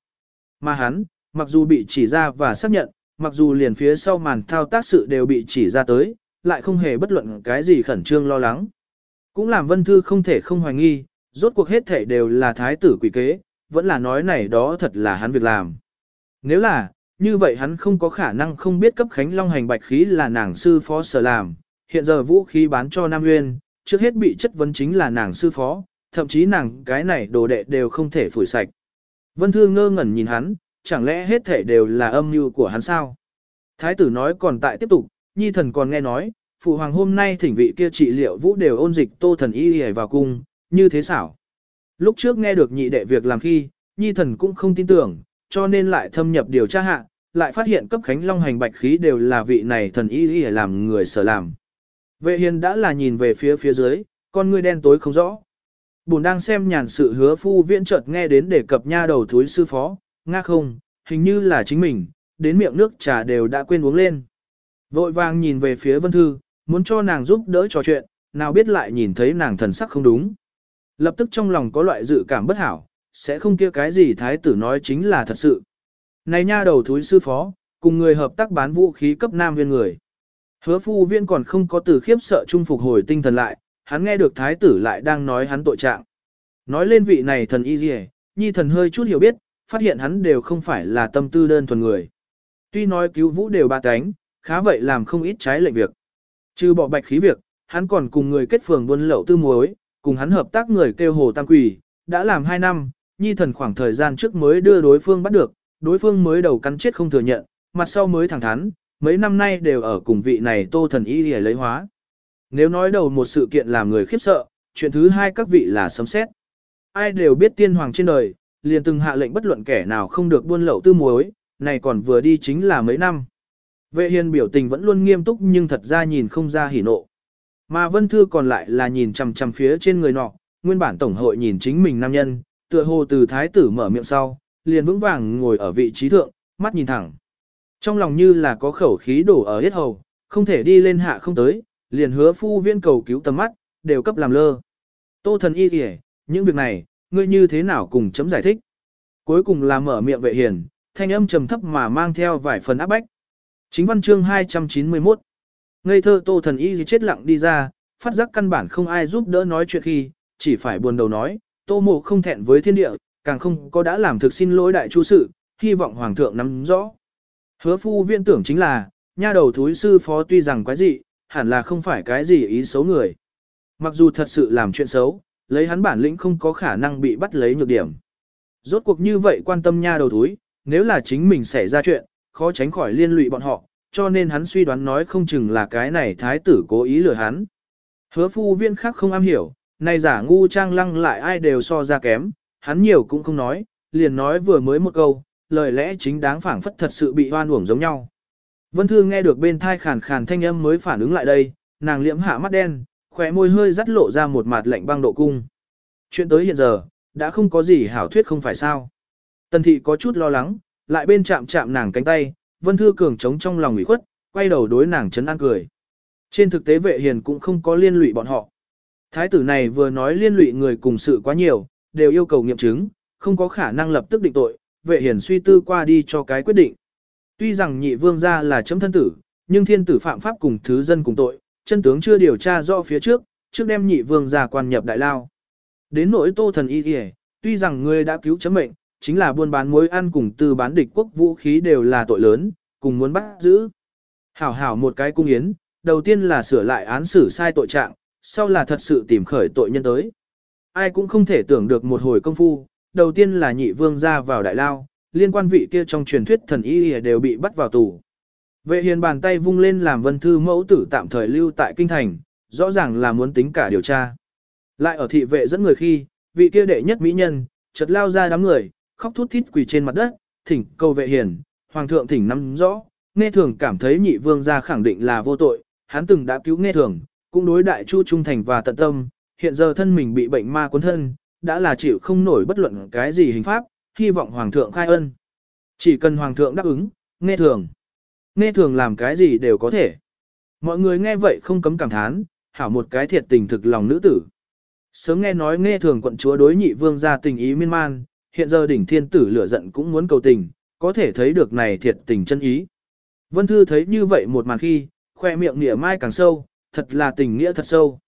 Mà hắn, mặc dù bị chỉ ra và xác nhận, mặc dù liền phía sau màn thao tác sự đều bị chỉ ra tới, lại không hề bất luận cái gì khẩn trương lo lắng. Cũng làm Vân Thư không thể không hoài nghi, rốt cuộc hết thể đều là thái tử quỷ kế, vẫn là nói này đó thật là hắn việc làm. Nếu là, như vậy hắn không có khả năng không biết cấp Khánh Long hành bạch khí là nàng sư phó sở làm, hiện giờ vũ khí bán cho Nam Nguyên, trước hết bị chất vấn chính là nàng sư phó, thậm chí nàng cái này đồ đệ đều không thể phủi sạch. Vân Thư ngơ ngẩn nhìn hắn, chẳng lẽ hết thể đều là âm mưu của hắn sao? Thái tử nói còn tại tiếp tục, nhi thần còn nghe nói, phụ hoàng hôm nay thỉnh vị kia trị liệu vũ đều ôn dịch tô thần y y vào cung, như thế xảo. Lúc trước nghe được nhị đệ việc làm khi, nhi thần cũng không tin tưởng, cho nên lại thâm nhập điều tra hạ, lại phát hiện cấp khánh long hành bạch khí đều là vị này thần y y làm người sở làm. Vệ hiền đã là nhìn về phía phía dưới, con ngươi đen tối không rõ. Bùn đang xem nhàn sự hứa phu viễn chợt nghe đến đề cập nha đầu thúi sư phó, nga không, hình như là chính mình, đến miệng nước trà đều đã quên uống lên. Vội vàng nhìn về phía vân thư, muốn cho nàng giúp đỡ trò chuyện, nào biết lại nhìn thấy nàng thần sắc không đúng. Lập tức trong lòng có loại dự cảm bất hảo, sẽ không kia cái gì thái tử nói chính là thật sự. Này nha đầu thúi sư phó, cùng người hợp tác bán vũ khí cấp nam viên người. Hứa phu viên còn không có từ khiếp sợ trung phục hồi tinh thần lại, hắn nghe được thái tử lại đang nói hắn tội trạng. Nói lên vị này thần y gì nhi thần hơi chút hiểu biết, phát hiện hắn đều không phải là tâm tư đơn thuần người. Tuy nói cứu vũ đều ba cánh, khá vậy làm không ít trái lệnh việc. Trừ bỏ bạch khí việc, hắn còn cùng người kết phường buôn lậu tư muối, cùng hắn hợp tác người kêu hồ tam quỷ, đã làm 2 năm, nhi thần khoảng thời gian trước mới đưa đối phương bắt được, đối phương mới đầu cắn chết không thừa nhận, mặt sau mới thẳng thắn, mấy năm nay đều ở cùng vị này tô thần y để lấy hóa. Nếu nói đầu một sự kiện làm người khiếp sợ, chuyện thứ hai các vị là sấm xét. Ai đều biết tiên hoàng trên đời, liền từng hạ lệnh bất luận kẻ nào không được buôn lậu tư muối, này còn vừa đi chính là mấy năm. Vệ hiền biểu tình vẫn luôn nghiêm túc nhưng thật ra nhìn không ra hỉ nộ. Mà vân thư còn lại là nhìn chằm chằm phía trên người nọ, nguyên bản tổng hội nhìn chính mình nam nhân, tựa hồ từ thái tử mở miệng sau, liền vững vàng ngồi ở vị trí thượng, mắt nhìn thẳng. Trong lòng như là có khẩu khí đổ ở hết hầu, không thể đi lên hạ không tới, liền hứa phu viên cầu cứu tầm mắt, đều cấp làm lơ. Tô thần y kìa, những việc này, ngươi như thế nào cùng chấm giải thích. Cuối cùng là mở miệng vệ hiền, thanh âm trầm thấp mà mang theo vài phần áp bách. Chính văn chương 291 Ngây thơ tô thần y gì chết lặng đi ra, phát giác căn bản không ai giúp đỡ nói chuyện khi, chỉ phải buồn đầu nói, tô mộ không thẹn với thiên địa, càng không có đã làm thực xin lỗi đại chu sự, hy vọng hoàng thượng nắm rõ. Hứa phu viên tưởng chính là, nha đầu thúi sư phó tuy rằng quái dị, hẳn là không phải cái gì ý xấu người. Mặc dù thật sự làm chuyện xấu, lấy hắn bản lĩnh không có khả năng bị bắt lấy nhược điểm. Rốt cuộc như vậy quan tâm nha đầu thúi, nếu là chính mình xảy ra chuyện, khó tránh khỏi liên lụy bọn họ, cho nên hắn suy đoán nói không chừng là cái này thái tử cố ý lừa hắn. Hứa phu viên khác không am hiểu, nay giả ngu trang lăng lại ai đều so ra kém, hắn nhiều cũng không nói, liền nói vừa mới một câu, lời lẽ chính đáng phảng phất thật sự bị hoan uổng giống nhau. Vân Thư nghe được bên thai khàn khàn thanh âm mới phản ứng lại đây, nàng liễm hạ mắt đen, khỏe môi hơi dắt lộ ra một mặt lạnh băng độ cung. Chuyện tới hiện giờ, đã không có gì hảo thuyết không phải sao. Tần thị có chút lo lắng, lại bên chạm chạm nàng cánh tay, Vân Thư cường chống trong lòng ủy khuất, quay đầu đối nàng chấn an cười. Trên thực tế vệ hiền cũng không có liên lụy bọn họ. Thái tử này vừa nói liên lụy người cùng sự quá nhiều, đều yêu cầu nghiệm chứng, không có khả năng lập tức định tội, vệ hiền suy tư qua đi cho cái quyết định. Tuy rằng nhị vương gia là chấm thân tử, nhưng thiên tử phạm pháp cùng thứ dân cùng tội, chân tướng chưa điều tra rõ phía trước, trước đem nhị vương gia quan nhập đại lao. Đến nỗi tô thần y kìa, tuy rằng ngươi đã cứu chấm mệnh, chính là buôn bán muối ăn cùng tư bán địch quốc vũ khí đều là tội lớn, cùng muốn bắt giữ. Hảo hảo một cái cung yến, đầu tiên là sửa lại án xử sai tội trạng, sau là thật sự tìm khởi tội nhân tới. Ai cũng không thể tưởng được một hồi công phu, đầu tiên là nhị vương ra vào đại lao, liên quan vị kia trong truyền thuyết thần y đều bị bắt vào tù. Vệ hiền bàn tay vung lên làm vân thư mẫu tử tạm thời lưu tại kinh thành, rõ ràng là muốn tính cả điều tra. Lại ở thị vệ dẫn người khi, vị kia đệ nhất mỹ nhân, chợt lao ra đám người, khóc thút thít quỳ trên mặt đất, thỉnh cầu vệ hiền, hoàng thượng thỉnh nắm rõ, nghe thường cảm thấy nhị vương gia khẳng định là vô tội, hắn từng đã cứu nghe thường, cũng đối đại chu trung thành và tận tâm, hiện giờ thân mình bị bệnh ma cuốn thân, đã là chịu không nổi bất luận cái gì hình pháp, hy vọng hoàng thượng khai ân. Chỉ cần hoàng thượng đáp ứng, nghe thường. Nghe thường làm cái gì đều có thể. Mọi người nghe vậy không cấm cảm thán, hảo một cái thiệt tình thực lòng nữ tử. Sớm nghe nói nghe thường quận chúa đối nhị vương gia tình ý miên man, hiện giờ đỉnh thiên tử lửa giận cũng muốn cầu tình, có thể thấy được này thiệt tình chân ý. Vân Thư thấy như vậy một màn khi, khoe miệng nỉa mai càng sâu, thật là tình nghĩa thật sâu.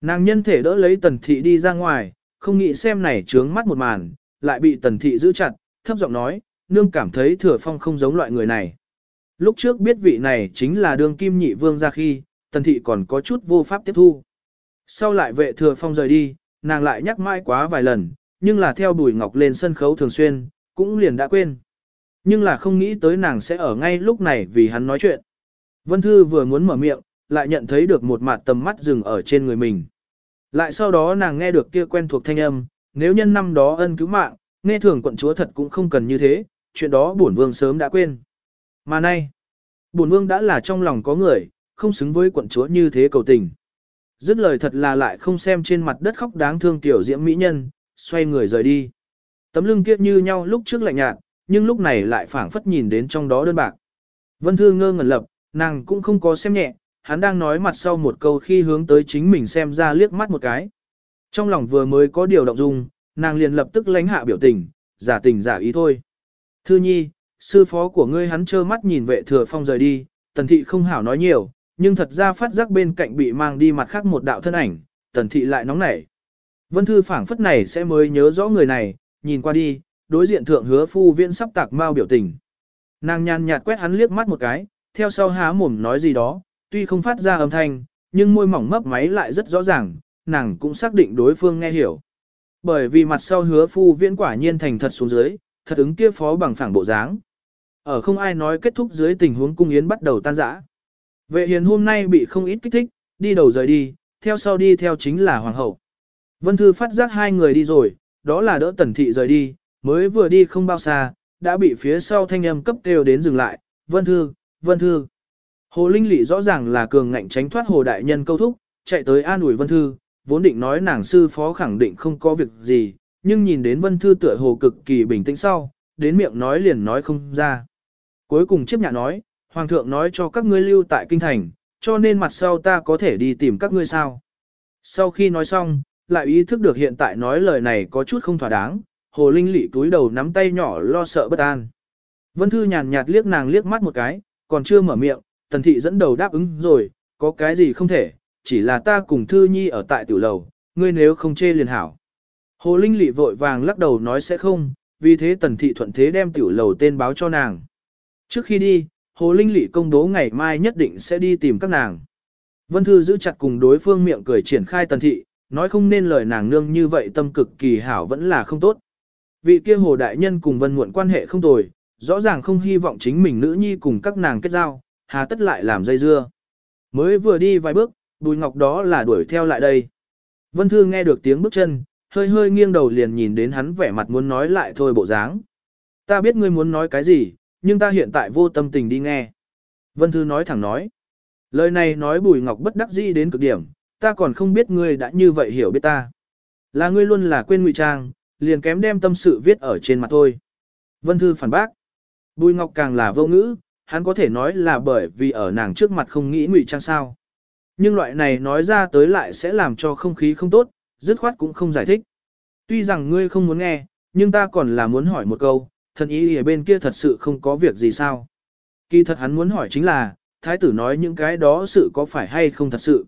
Nàng nhân thể đỡ lấy tần thị đi ra ngoài, không nghĩ xem này trướng mắt một màn, lại bị tần thị giữ chặt, thấp giọng nói, nương cảm thấy thừa phong không giống loại người này. Lúc trước biết vị này chính là đương kim nhị vương ra khi, tần thị còn có chút vô pháp tiếp thu. Sau lại vệ thừa phong rời đi, nàng lại nhắc mãi quá vài lần, nhưng là theo bùi ngọc lên sân khấu thường xuyên, cũng liền đã quên. Nhưng là không nghĩ tới nàng sẽ ở ngay lúc này vì hắn nói chuyện. Vân Thư vừa muốn mở miệng, lại nhận thấy được một mặt tầm mắt dừng ở trên người mình. Lại sau đó nàng nghe được kia quen thuộc thanh âm, nếu nhân năm đó ân cứu mạng, nghe thường quận chúa thật cũng không cần như thế, chuyện đó bổn vương sớm đã quên. Mà nay, bổn vương đã là trong lòng có người, không xứng với quận chúa như thế cầu tình. Dứt lời thật là lại không xem trên mặt đất khóc đáng thương tiểu diễm mỹ nhân, xoay người rời đi. Tấm lưng kiết như nhau lúc trước lạnh nhạt, nhưng lúc này lại phảng phất nhìn đến trong đó đơn bạc. Vân Thư ngơ ngẩn lập, nàng cũng không có xem nhẹ, hắn đang nói mặt sau một câu khi hướng tới chính mình xem ra liếc mắt một cái. Trong lòng vừa mới có điều động dung, nàng liền lập tức lánh hạ biểu tình, giả tình giả ý thôi. Thư nhi, sư phó của ngươi hắn trơ mắt nhìn vệ thừa phong rời đi, tần thị không hảo nói nhiều, nhưng thật ra phát giác bên cạnh bị mang đi mặt khác một đạo thân ảnh, tần thị lại nóng nảy. Vân thư phảng phất này sẽ mới nhớ rõ người này, nhìn qua đi, đối diện thượng hứa phu viễn sắp tạc mau biểu tình. Nàng nhàn nhạt quét hắn liếc mắt một cái, theo sau há mồm nói gì đó, tuy không phát ra âm thanh, nhưng môi mỏng mấp máy lại rất rõ ràng, nàng cũng xác định đối phương nghe hiểu. Bởi vì mặt sau hứa phu viễn quả nhiên thành thật xuống dưới, thật ứng kia phó bằng phẳng bộ dáng. Ở không ai nói kết thúc dưới tình huống cung yến bắt đầu tan rã. Vệ hiền hôm nay bị không ít kích thích, đi đầu rời đi, theo sau đi theo chính là hoàng hậu. Vân Thư phát giác hai người đi rồi, đó là đỡ tần thị rời đi, mới vừa đi không bao xa, đã bị phía sau thanh âm cấp kêu đến dừng lại, Vân Thư, Vân Thư. Hồ Linh Lị rõ ràng là cường ngạnh tránh thoát Hồ Đại Nhân câu thúc, chạy tới an ủi Vân Thư, vốn định nói nàng sư phó khẳng định không có việc gì, nhưng nhìn đến Vân Thư tựa hồ cực kỳ bình tĩnh sau, đến miệng nói liền nói không ra. Cuối cùng chiếc nhạ nói, Hoàng thượng nói cho các ngươi lưu tại kinh thành, cho nên mặt sau ta có thể đi tìm các ngươi sao. Sau khi nói xong, lại ý thức được hiện tại nói lời này có chút không thỏa đáng, Hồ Linh Lị túi đầu nắm tay nhỏ lo sợ bất an. Vân Thư nhàn nhạt liếc nàng liếc mắt một cái, còn chưa mở miệng, Tần Thị dẫn đầu đáp ứng rồi, có cái gì không thể, chỉ là ta cùng Thư Nhi ở tại tiểu lầu, ngươi nếu không chê liền hảo. Hồ Linh Lị vội vàng lắc đầu nói sẽ không, vì thế Tần Thị thuận thế đem tiểu lầu tên báo cho nàng. Trước khi đi, Hồ Linh Lị công bố ngày mai nhất định sẽ đi tìm các nàng. Vân Thư giữ chặt cùng đối phương miệng cười triển khai Tần Thị, nói không nên lời nàng nương như vậy tâm cực kỳ hảo vẫn là không tốt. Vị kia Hồ Đại Nhân cùng Vân Muộn quan hệ không tồi, rõ ràng không hy vọng chính mình nữ nhi cùng các nàng kết giao, hà tất lại làm dây dưa. Mới vừa đi vài bước, Bùi Ngọc đó là đuổi theo lại đây. Vân Thư nghe được tiếng bước chân, hơi hơi nghiêng đầu liền nhìn đến hắn vẻ mặt muốn nói lại thôi bộ dáng. Ta biết ngươi muốn nói cái gì, nhưng ta hiện tại vô tâm tình đi nghe. Vân Thư nói thẳng nói. Lời này nói Bùi Ngọc bất đắc dĩ đến cực điểm, ta còn không biết ngươi đã như vậy hiểu biết ta. Là ngươi luôn là quên ngụy trang, liền kém đem tâm sự viết ở trên mặt thôi. Vân Thư phản bác. Bùi Ngọc càng là vô ngữ, hắn có thể nói là bởi vì ở nàng trước mặt không nghĩ ngụy trang sao. Nhưng loại này nói ra tới lại sẽ làm cho không khí không tốt, dứt khoát cũng không giải thích. Tuy rằng ngươi không muốn nghe, nhưng ta còn là muốn hỏi một câu, thần ý ở bên kia thật sự không có việc gì sao. Kỳ thật hắn muốn hỏi chính là, thái tử nói những cái đó sự có phải hay không thật sự.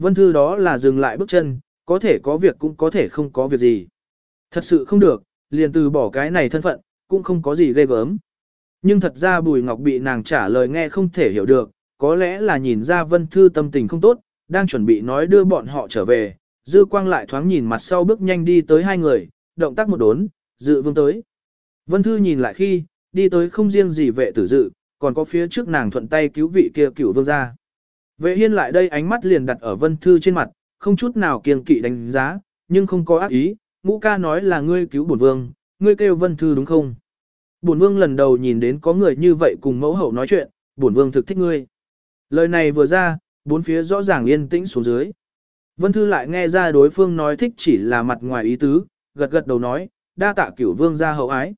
Vân Thư đó là dừng lại bước chân, có thể có việc cũng có thể không có việc gì. Thật sự không được, liền từ bỏ cái này thân phận, cũng không có gì ghê gớm. Nhưng thật ra Bùi Ngọc bị nàng trả lời nghe không thể hiểu được, có lẽ là nhìn ra Vân Thư tâm tình không tốt, đang chuẩn bị nói đưa bọn họ trở về, dư quang lại thoáng nhìn mặt sau bước nhanh đi tới hai người, động tác một đốn, dự vương tới. Vân Thư nhìn lại khi, đi tới không riêng gì vệ tử dự, còn có phía trước nàng thuận tay cứu vị kia cửu vương ra. Vệ hiên lại đây ánh mắt liền đặt ở Vân Thư trên mặt, không chút nào kiêng kỵ đánh giá, nhưng không có ác ý, ngũ ca nói là ngươi cứu bổn vương, ngươi kêu Vân Thư đúng không? Bổn vương lần đầu nhìn đến có người như vậy cùng mẫu hậu nói chuyện, bổn vương thực thích ngươi. Lời này vừa ra, bốn phía rõ ràng yên tĩnh xuống dưới. Vân Thư lại nghe ra đối phương nói thích chỉ là mặt ngoài ý tứ, gật gật đầu nói, đa tạ cửu vương ra hậu ái.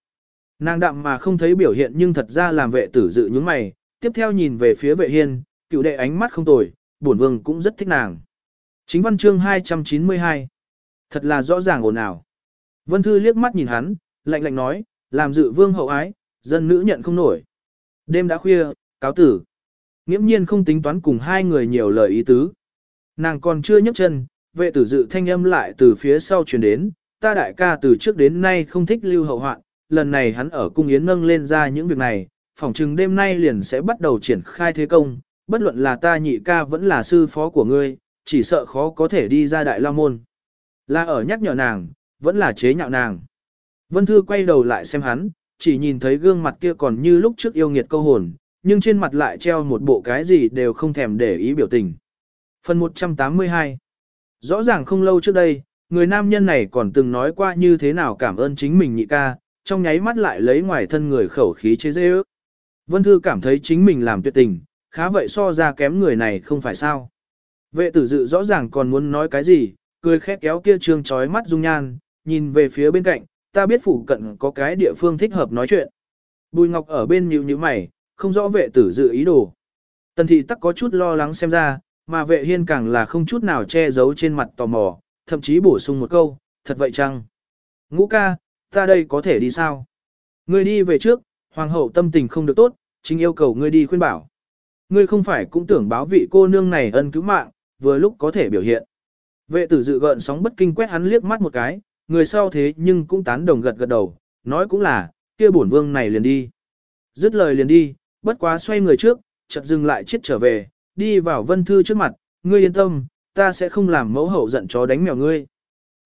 Nàng đạm mà không thấy biểu hiện nhưng thật ra làm vệ tử dự những mày, tiếp theo nhìn về phía vệ hiên, cựu đệ ánh mắt không tồi, bổn vương cũng rất thích nàng. Chính văn chương 292 Thật là rõ ràng ồn ào. Vân Thư liếc mắt nhìn hắn, lạnh lạnh nói, làm dự vương hậu ái, dân nữ nhận không nổi. Đêm đã khuya, cáo tử. Nghiễm nhiên không tính toán cùng hai người nhiều lời ý tứ. Nàng còn chưa nhấc chân, vệ tử dự thanh âm lại từ phía sau truyền đến, ta đại ca từ trước đến nay không thích lưu hậu hoạn, lần này hắn ở cung yến nâng lên ra những việc này, phỏng chừng đêm nay liền sẽ bắt đầu triển khai thế công, bất luận là ta nhị ca vẫn là sư phó của ngươi, chỉ sợ khó có thể đi ra đại la môn. Là ở nhắc nhở nàng, vẫn là chế nhạo nàng. Vân Thư quay đầu lại xem hắn, chỉ nhìn thấy gương mặt kia còn như lúc trước yêu nghiệt câu hồn, nhưng trên mặt lại treo một bộ cái gì đều không thèm để ý biểu tình. Phần 182 Rõ ràng không lâu trước đây, người nam nhân này còn từng nói qua như thế nào cảm ơn chính mình nhị ca, trong nháy mắt lại lấy ngoài thân người khẩu khí chế dễ ước. Vân Thư cảm thấy chính mình làm tuyệt tình, khá vậy so ra kém người này không phải sao. Vệ tử dự rõ ràng còn muốn nói cái gì, cười khét kéo kia trương trói mắt dung nhan, nhìn về phía bên cạnh, ta biết phủ cận có cái địa phương thích hợp nói chuyện. Bùi Ngọc ở bên nhíu nhíu mày, không rõ vệ tử dự ý đồ. Tần thị tắc có chút lo lắng xem ra, mà vệ hiên càng là không chút nào che giấu trên mặt tò mò, thậm chí bổ sung một câu, thật vậy chăng? Ngũ ca, ta đây có thể đi sao? Ngươi đi về trước, hoàng hậu tâm tình không được tốt, chính yêu cầu ngươi đi khuyên bảo. Ngươi không phải cũng tưởng báo vị cô nương này ân cứu mạng, vừa lúc có thể biểu hiện. Vệ tử dự gợn sóng bất kinh quét hắn liếc mắt một cái, người sau thế nhưng cũng tán đồng gật gật đầu, nói cũng là, kia bổn vương này liền đi. Dứt lời liền đi, bất quá xoay người trước, chợt dừng lại chết trở về, đi vào vân thư trước mặt, ngươi yên tâm, ta sẽ không làm mẫu hậu giận chó đánh mèo ngươi.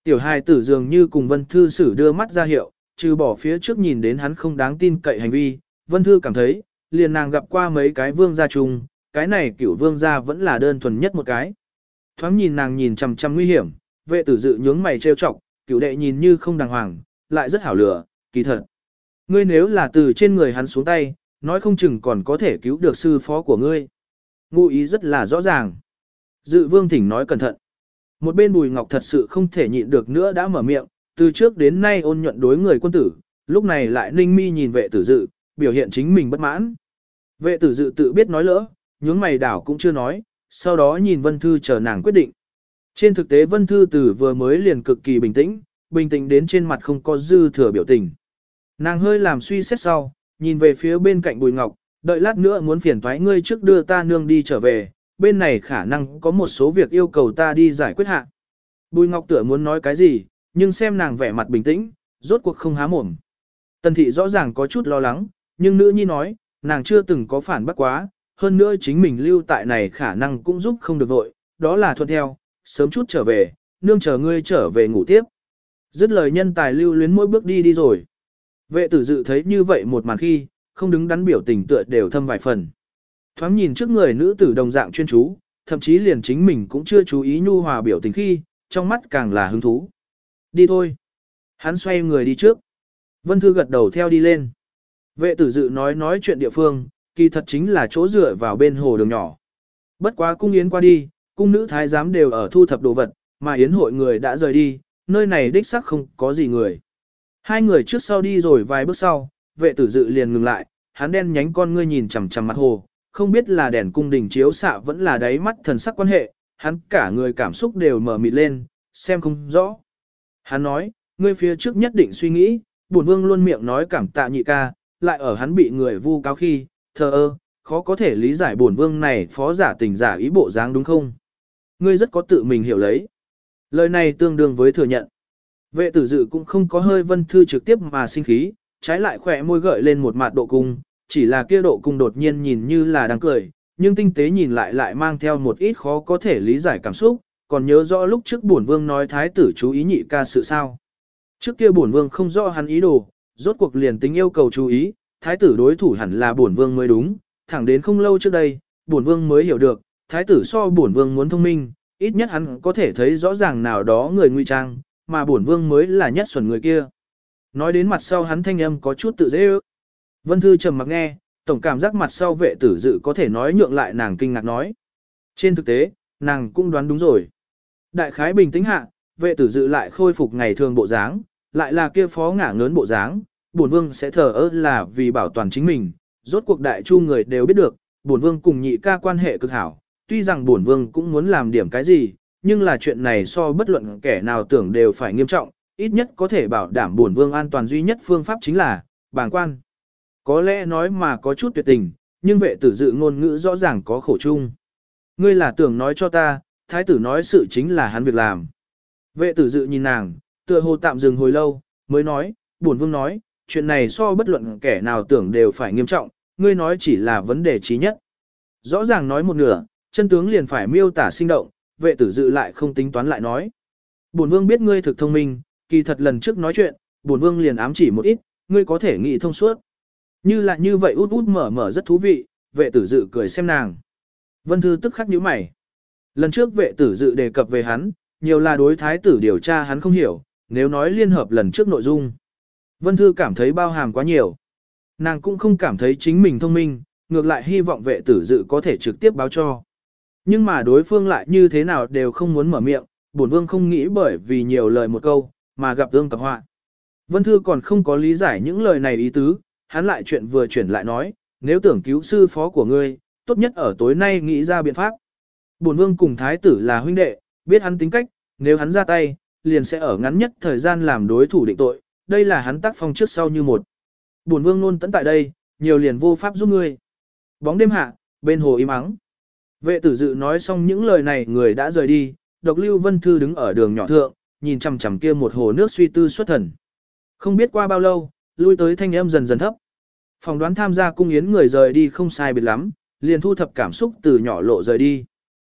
Tiểu hài tử dường như cùng vân thư sử đưa mắt ra hiệu, trừ bỏ phía trước nhìn đến hắn không đáng tin cậy hành vi, vân thư cảm thấy, liền nàng gặp qua mấy cái vương gia chung, cái này cửu vương gia vẫn là đơn thuần nhất một cái. Thoáng nhìn nàng nhìn chằm chằm nguy hiểm, vệ tử dự nhướng mày trêu chọc, cửu đệ nhìn như không đàng hoàng, lại rất hảo lửa, kỳ thật. Ngươi nếu là từ trên người hắn xuống tay, nói không chừng còn có thể cứu được sư phó của ngươi. Ngụ ý rất là rõ ràng. Dự vương thỉnh nói cẩn thận. Một bên bùi ngọc thật sự không thể nhịn được nữa đã mở miệng, từ trước đến nay ôn nhuận đối người quân tử, lúc này lại ninh mi nhìn vệ tử dự, biểu hiện chính mình bất mãn. Vệ tử dự tự biết nói lỡ, nhướng mày đảo cũng chưa nói, sau đó nhìn Vân Thư chờ nàng quyết định. Trên thực tế Vân Thư tử vừa mới liền cực kỳ bình tĩnh, bình tĩnh đến trên mặt không có dư thừa biểu tình. Nàng hơi làm suy xét sau, nhìn về phía bên cạnh Bùi Ngọc, đợi lát nữa muốn phiền thoái ngươi trước đưa ta nương đi trở về, bên này khả năng có một số việc yêu cầu ta đi giải quyết hạ. Bùi Ngọc tựa muốn nói cái gì, nhưng xem nàng vẻ mặt bình tĩnh, rốt cuộc không há mồm. Tần thị rõ ràng có chút lo lắng, nhưng nữ nhi nói, nàng chưa từng có phản bác quá, hơn nữa chính mình lưu tại này khả năng cũng giúp không được vội, đó là thuận theo, sớm chút trở về, nương chờ ngươi trở về ngủ tiếp. Dứt lời nhân tài lưu luyến mỗi bước đi đi rồi. Vệ tử dự thấy như vậy một màn khi, không đứng đắn biểu tình tựa đều thâm vài phần. Thoáng nhìn trước người nữ tử đồng dạng chuyên chú, thậm chí liền chính mình cũng chưa chú ý nhu hòa biểu tình khi, trong mắt càng là hứng thú. Đi thôi. Hắn xoay người đi trước. Vân Thư gật đầu theo đi lên. Vệ tử dự nói nói chuyện địa phương, kỳ thật chính là chỗ dựa vào bên hồ đường nhỏ. Bất quá cung yến qua đi, cung nữ thái giám đều ở thu thập đồ vật, mà yến hội người đã rời đi, nơi này đích sắc không có gì người. Hai người trước sau đi rồi vài bước sau, vệ tử dự liền ngừng lại, hắn đen nhánh con ngươi nhìn chằm chằm mặt hồ, không biết là đèn cung đình chiếu xạ vẫn là đáy mắt thần sắc quan hệ, hắn cả người cảm xúc đều mở mịt lên, xem không rõ. Hắn nói, ngươi phía trước nhất định suy nghĩ, bổn vương luôn miệng nói cảm tạ nhị ca, lại ở hắn bị người vu cáo khi, thờ ơ, khó có thể lý giải bổn vương này phó giả tình giả ý bộ dáng đúng không? Ngươi rất có tự mình hiểu lấy. Lời này tương đương với thừa nhận. Vệ tử dự cũng không có hơi vân thư trực tiếp mà sinh khí, trái lại khỏe môi gợi lên một mặt độ cung, chỉ là kia độ cung đột nhiên nhìn như là đang cười, nhưng tinh tế nhìn lại lại mang theo một ít khó có thể lý giải cảm xúc, còn nhớ rõ lúc trước bổn vương nói thái tử chú ý nhị ca sự sao. Trước kia bổn vương không rõ hắn ý đồ, rốt cuộc liền tính yêu cầu chú ý, thái tử đối thủ hẳn là bổn vương mới đúng, thẳng đến không lâu trước đây, bổn vương mới hiểu được, thái tử so bổn vương muốn thông minh, ít nhất hắn có thể thấy rõ ràng nào đó người nguy trang, mà bổn vương mới là nhất xuẩn người kia. Nói đến mặt sau hắn thanh âm có chút tự dễ ước. Vân Thư trầm mặc nghe, tổng cảm giác mặt sau vệ tử dự có thể nói nhượng lại nàng kinh ngạc nói. Trên thực tế, nàng cũng đoán đúng rồi. Đại khái bình tĩnh hạ, vệ tử dự lại khôi phục ngày thường bộ dáng, lại là kia phó ngả ngớn bộ dáng, bổn vương sẽ thờ ơ là vì bảo toàn chính mình, rốt cuộc đại chu người đều biết được, bổn vương cùng nhị ca quan hệ cực hảo, tuy rằng bổn vương cũng muốn làm điểm cái gì, nhưng là chuyện này so bất luận kẻ nào tưởng đều phải nghiêm trọng, ít nhất có thể bảo đảm bổn vương an toàn duy nhất phương pháp chính là bàng quan. Có lẽ nói mà có chút tuyệt tình, nhưng vệ tử dự ngôn ngữ rõ ràng có khổ chung. Ngươi là tưởng nói cho ta, thái tử nói sự chính là hắn việc làm. Vệ tử dự nhìn nàng, tựa hồ tạm dừng hồi lâu, mới nói, bổn vương nói, chuyện này so bất luận kẻ nào tưởng đều phải nghiêm trọng, ngươi nói chỉ là vấn đề trí nhất. Rõ ràng nói một nửa, chân tướng liền phải miêu tả sinh động, vệ tử dự lại không tính toán lại nói. Bổn vương biết ngươi thực thông minh, kỳ thật lần trước nói chuyện, bổn vương liền ám chỉ một ít, ngươi có thể nghĩ thông suốt. Như là như vậy út út mở mở rất thú vị, vệ tử dự cười xem nàng. Vân Thư tức khắc nhíu mày. Lần trước vệ tử dự đề cập về hắn, nhiều là đối thái tử điều tra hắn không hiểu, nếu nói liên hợp lần trước nội dung. Vân Thư cảm thấy bao hàm quá nhiều. Nàng cũng không cảm thấy chính mình thông minh, ngược lại hy vọng vệ tử dự có thể trực tiếp báo cho. Nhưng mà đối phương lại như thế nào đều không muốn mở miệng, bổn vương không nghĩ bởi vì nhiều lời một câu, mà gặp ương cập họa. Vân Thư còn không có lý giải những lời này ý tứ, hắn lại chuyện vừa chuyển lại nói, nếu tưởng cứu sư phó của ngươi, tốt nhất ở tối nay nghĩ ra biện pháp. Bổn vương cùng thái tử là huynh đệ, biết hắn tính cách, nếu hắn ra tay, liền sẽ ở ngắn nhất thời gian làm đối thủ định tội, đây là hắn tác phong trước sau như một. Bổn vương luôn tận tại đây, nhiều liền vô pháp giúp ngươi. Bóng đêm hạ, bên hồ im ắng. Vệ tử dự nói xong những lời này người đã rời đi, độc lưu vân thư đứng ở đường nhỏ thượng, nhìn chằm chằm kia một hồ nước suy tư xuất thần. Không biết qua bao lâu, lui tới thanh âm dần dần thấp. Phòng đoán tham gia cung yến người rời đi không sai biệt lắm, liền thu thập cảm xúc từ nhỏ lộ rời đi.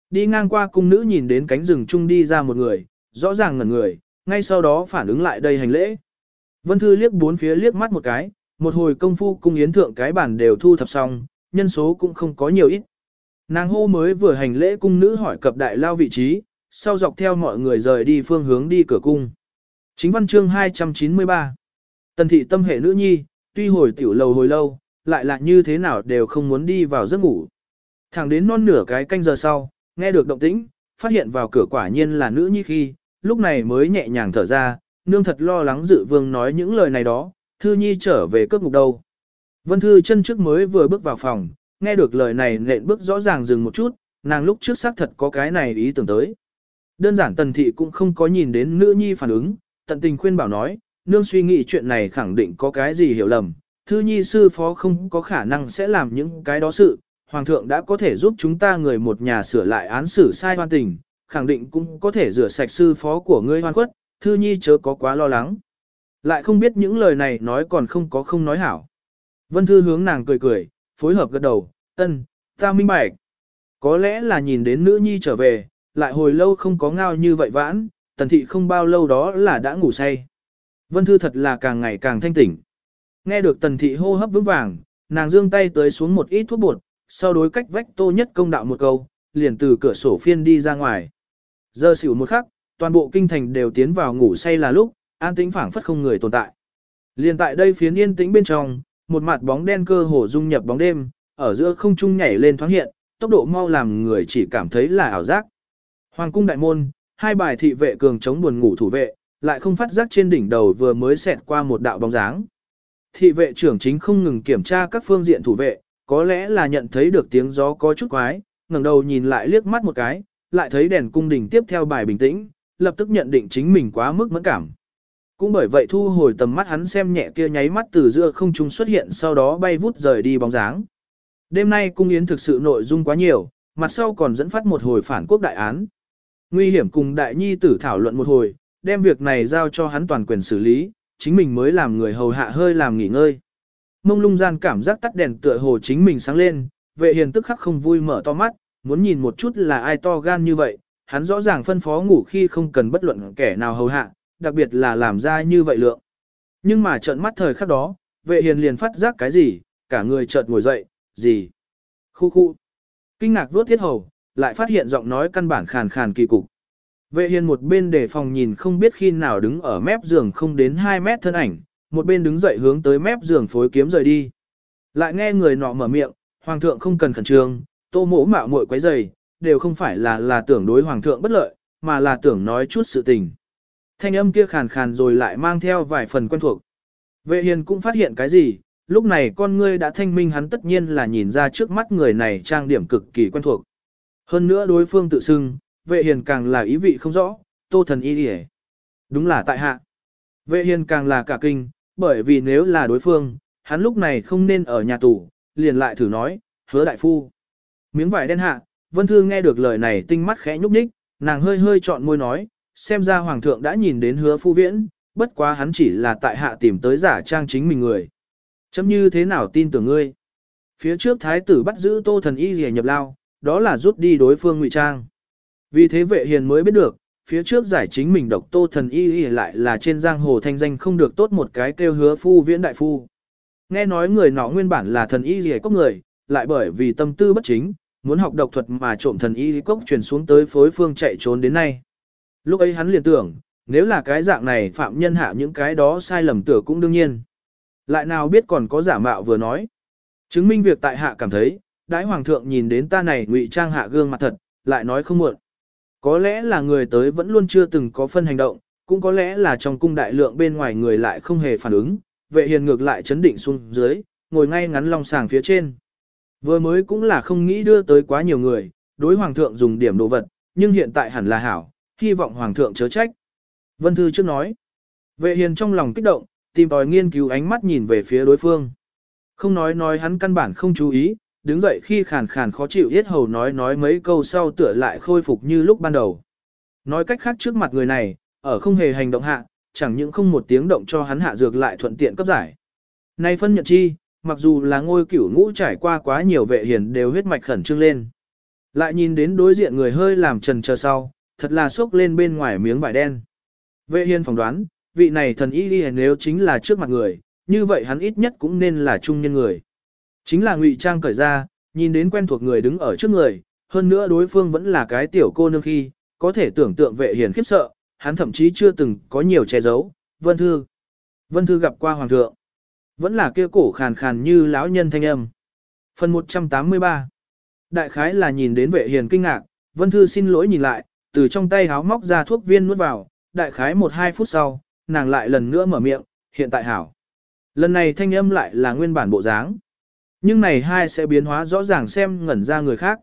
Đi ngang qua cung nữ nhìn đến cánh rừng chung đi ra một người, rõ ràng ngẩn người, ngay sau đó phản ứng lại đây hành lễ. Vân Thư liếc bốn phía liếc mắt một cái, một hồi công phu cung yến thượng cái bản đều thu thập xong, nhân số cũng không có nhiều ít. Nàng hô mới vừa hành lễ cung nữ hỏi cập đại lao vị trí, sau dọc theo mọi người rời đi phương hướng đi cửa cung. Chính văn chương 293 Tần thị tâm hệ nữ nhi, tuy hồi tiểu lầu hồi lâu, lại là như thế nào đều không muốn đi vào giấc ngủ. Thẳng đến non nửa cái canh giờ sau, nghe được động tĩnh, phát hiện vào cửa quả nhiên là nữ nhi khi, lúc này mới nhẹ nhàng thở ra, nương thật lo lắng dự vương nói những lời này đó, thư nhi trở về cướp ngục đâu. Vân Thư chân trước mới vừa bước vào phòng, nghe được lời này nện bước rõ ràng dừng một chút, nàng lúc trước xác thật có cái này ý tưởng tới. Đơn giản tần thị cũng không có nhìn đến nữ nhi phản ứng, tận tình khuyên bảo nói, nương suy nghĩ chuyện này khẳng định có cái gì hiểu lầm, thư nhi sư phó không có khả năng sẽ làm những cái đó sự, hoàng thượng đã có thể giúp chúng ta người một nhà sửa lại án xử sai hoan tình, khẳng định cũng có thể rửa sạch sư phó của ngươi hoan khuất, thư nhi chớ có quá lo lắng. Lại không biết những lời này nói còn không có không nói hảo. Vân Thư hướng nàng cười cười, phối hợp gật đầu, ân, ta minh bạch. Có lẽ là nhìn đến nữ nhi trở về, lại hồi lâu không có ngao như vậy vãn, tần thị không bao lâu đó là đã ngủ say. Vân Thư thật là càng ngày càng thanh tỉnh. Nghe được tần thị hô hấp vững vàng, nàng dương tay tới xuống một ít thuốc bột, sau đối cách vách tô nhất công đạo một câu, liền từ cửa sổ phiên đi ra ngoài. Giờ xỉu một khắc, toàn bộ kinh thành đều tiến vào ngủ say là lúc, an tĩnh phảng phất không người tồn tại. Liền tại đây phiến yên tĩnh bên trong, một mặt bóng đen cơ hồ dung nhập bóng đêm, ở giữa không trung nhảy lên thoáng hiện, tốc độ mau làm người chỉ cảm thấy là ảo giác. Hoàng cung đại môn, hai bài thị vệ cường chống buồn ngủ thủ vệ, lại không phát giác trên đỉnh đầu vừa mới xẹt qua một đạo bóng dáng. Thị vệ trưởng chính không ngừng kiểm tra các phương diện thủ vệ, có lẽ là nhận thấy được tiếng gió có chút quái, ngẩng đầu nhìn lại liếc mắt một cái, lại thấy đèn cung đình tiếp theo bài bình tĩnh, lập tức nhận định chính mình quá mức mẫn cảm. Cũng bởi vậy thu hồi tầm mắt hắn xem nhẹ kia nháy mắt từ giữa không trung xuất hiện sau đó bay vút rời đi bóng dáng. Đêm nay cung yến thực sự nội dung quá nhiều, mặt sau còn dẫn phát một hồi phản quốc đại án. Nguy hiểm cùng đại nhi tử thảo luận một hồi, đem việc này giao cho hắn toàn quyền xử lý, chính mình mới làm người hầu hạ hơi làm nghỉ ngơi. Mông lung gian cảm giác tắt đèn tựa hồ chính mình sáng lên, vệ hiền tức khắc không vui mở to mắt, muốn nhìn một chút là ai to gan như vậy, hắn rõ ràng phân phó ngủ khi không cần bất luận kẻ nào hầu hạ, đặc biệt là làm ra như vậy lượng. Nhưng mà trợn mắt thời khắc đó, vệ hiền liền phát giác cái gì, cả người chợt ngồi dậy, gì? Khu khu. Kinh ngạc vuốt thiết hầu, lại phát hiện giọng nói căn bản khàn khàn kỳ cục. Vệ hiền một bên để phòng nhìn không biết khi nào đứng ở mép giường không đến 2 mét thân ảnh, một bên đứng dậy hướng tới mép giường phối kiếm rời đi. Lại nghe người nọ mở miệng, hoàng thượng không cần khẩn trương, tô mỗ mạo muội quấy giày, đều không phải là là tưởng đối hoàng thượng bất lợi, mà là tưởng nói chút sự tình. Thanh âm kia khàn khàn rồi lại mang theo vài phần quen thuộc. Vệ hiền cũng phát hiện cái gì, lúc này con ngươi đã thanh minh hắn tất nhiên là nhìn ra trước mắt người này trang điểm cực kỳ quen thuộc. Hơn nữa đối phương tự xưng, vệ hiền càng là ý vị không rõ, tô thần y hề. Đúng là tại hạ. Vệ hiền càng là cả kinh, bởi vì nếu là đối phương, hắn lúc này không nên ở nhà tù, liền lại thử nói, hứa đại phu. Miếng vải đen hạ, Vân Thư nghe được lời này tinh mắt khẽ nhúc nhích, nàng hơi hơi chọn môi nói, xem ra hoàng thượng đã nhìn đến hứa phu viễn, bất quá hắn chỉ là tại hạ tìm tới giả trang chính mình người. Chấm như thế nào tin tưởng ngươi? Phía trước thái tử bắt giữ tô thần y rìa nhập lao, đó là rút đi đối phương ngụy trang. Vì thế vệ hiền mới biết được, phía trước giải chính mình độc tô thần y y lại là trên giang hồ thanh danh không được tốt một cái kêu hứa phu viễn đại phu. Nghe nói người nọ nguyên bản là thần y y cốc người, lại bởi vì tâm tư bất chính, muốn học độc thuật mà trộm thần y cốc truyền xuống tới phối phương chạy trốn đến nay. Lúc ấy hắn liền tưởng, nếu là cái dạng này phạm nhân hạ những cái đó sai lầm tưởng cũng đương nhiên. Lại nào biết còn có giả mạo vừa nói. Chứng minh việc tại hạ cảm thấy, đái hoàng thượng nhìn đến ta này ngụy trang hạ gương mặt thật, lại nói không muộn. Có lẽ là người tới vẫn luôn chưa từng có phân hành động, cũng có lẽ là trong cung đại lượng bên ngoài người lại không hề phản ứng, vệ hiền ngược lại chấn định xuống dưới, ngồi ngay ngắn long sàng phía trên. Vừa mới cũng là không nghĩ đưa tới quá nhiều người, đối hoàng thượng dùng điểm đồ vật, nhưng hiện tại hẳn là hảo, hy vọng hoàng thượng chớ trách. Vân Thư trước nói, vệ hiền trong lòng kích động, tìm tòi nghiên cứu ánh mắt nhìn về phía đối phương. Không nói nói hắn căn bản không chú ý, đứng dậy khi khàn khàn khó chịu yết hầu nói nói mấy câu sau tựa lại khôi phục như lúc ban đầu. Nói cách khác trước mặt người này, ở không hề hành động hạ, chẳng những không một tiếng động cho hắn hạ dược lại thuận tiện cấp giải. Nay phân nhận chi, mặc dù là ngôi cửu ngũ trải qua quá nhiều vệ hiền đều huyết mạch khẩn trương lên. Lại nhìn đến đối diện người hơi làm trần chờ sau, thật là sốc lên bên ngoài miếng vải đen. Vệ hiền phỏng đoán, vị này thần y đi nếu chính là trước mặt người, như vậy hắn ít nhất cũng nên là trung nhân người. Chính là ngụy trang cởi ra, nhìn đến quen thuộc người đứng ở trước người, hơn nữa đối phương vẫn là cái tiểu cô nương khi, có thể tưởng tượng vệ hiền khiếp sợ, hắn thậm chí chưa từng có nhiều che giấu. Vân Thư. Vân Thư gặp qua Hoàng thượng. Vẫn là kia cổ khàn khàn như lão nhân thanh âm. Phần 183. Đại khái là nhìn đến vệ hiền kinh ngạc, Vân Thư xin lỗi nhìn lại, từ trong tay háo móc ra thuốc viên nuốt vào, đại khái 1-2 phút sau, nàng lại lần nữa mở miệng, hiện tại hảo. Lần này thanh âm lại là nguyên bản bộ dáng. Nhưng này hai sẽ biến hóa rõ ràng xem ngẩn ra người khác.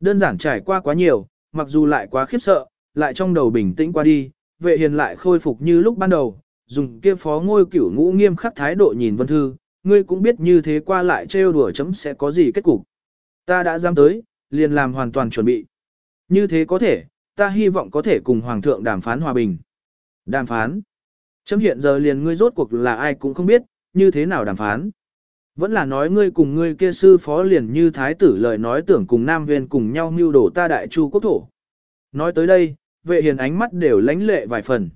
Đơn giản trải qua quá nhiều, mặc dù lại quá khiếp sợ, lại trong đầu bình tĩnh qua đi, vệ hiền lại khôi phục như lúc ban đầu, dùng kia phó ngôi cửu ngũ nghiêm khắc thái độ nhìn vân thư, ngươi cũng biết như thế qua lại trêu đùa chấm sẽ có gì kết cục. Ta đã dám tới, liền làm hoàn toàn chuẩn bị. Như thế có thể, ta hy vọng có thể cùng Hoàng thượng đàm phán hòa bình. Đàm phán. Chấm hiện giờ liền ngươi rốt cuộc là ai cũng không biết, như thế nào đàm phán. Vẫn là nói ngươi cùng ngươi kia sư phó liền như thái tử lời nói tưởng cùng Nam Viên cùng nhau mưu đổ ta đại chu quốc thổ. Nói tới đây, vệ hiền ánh mắt đều lánh lệ vài phần.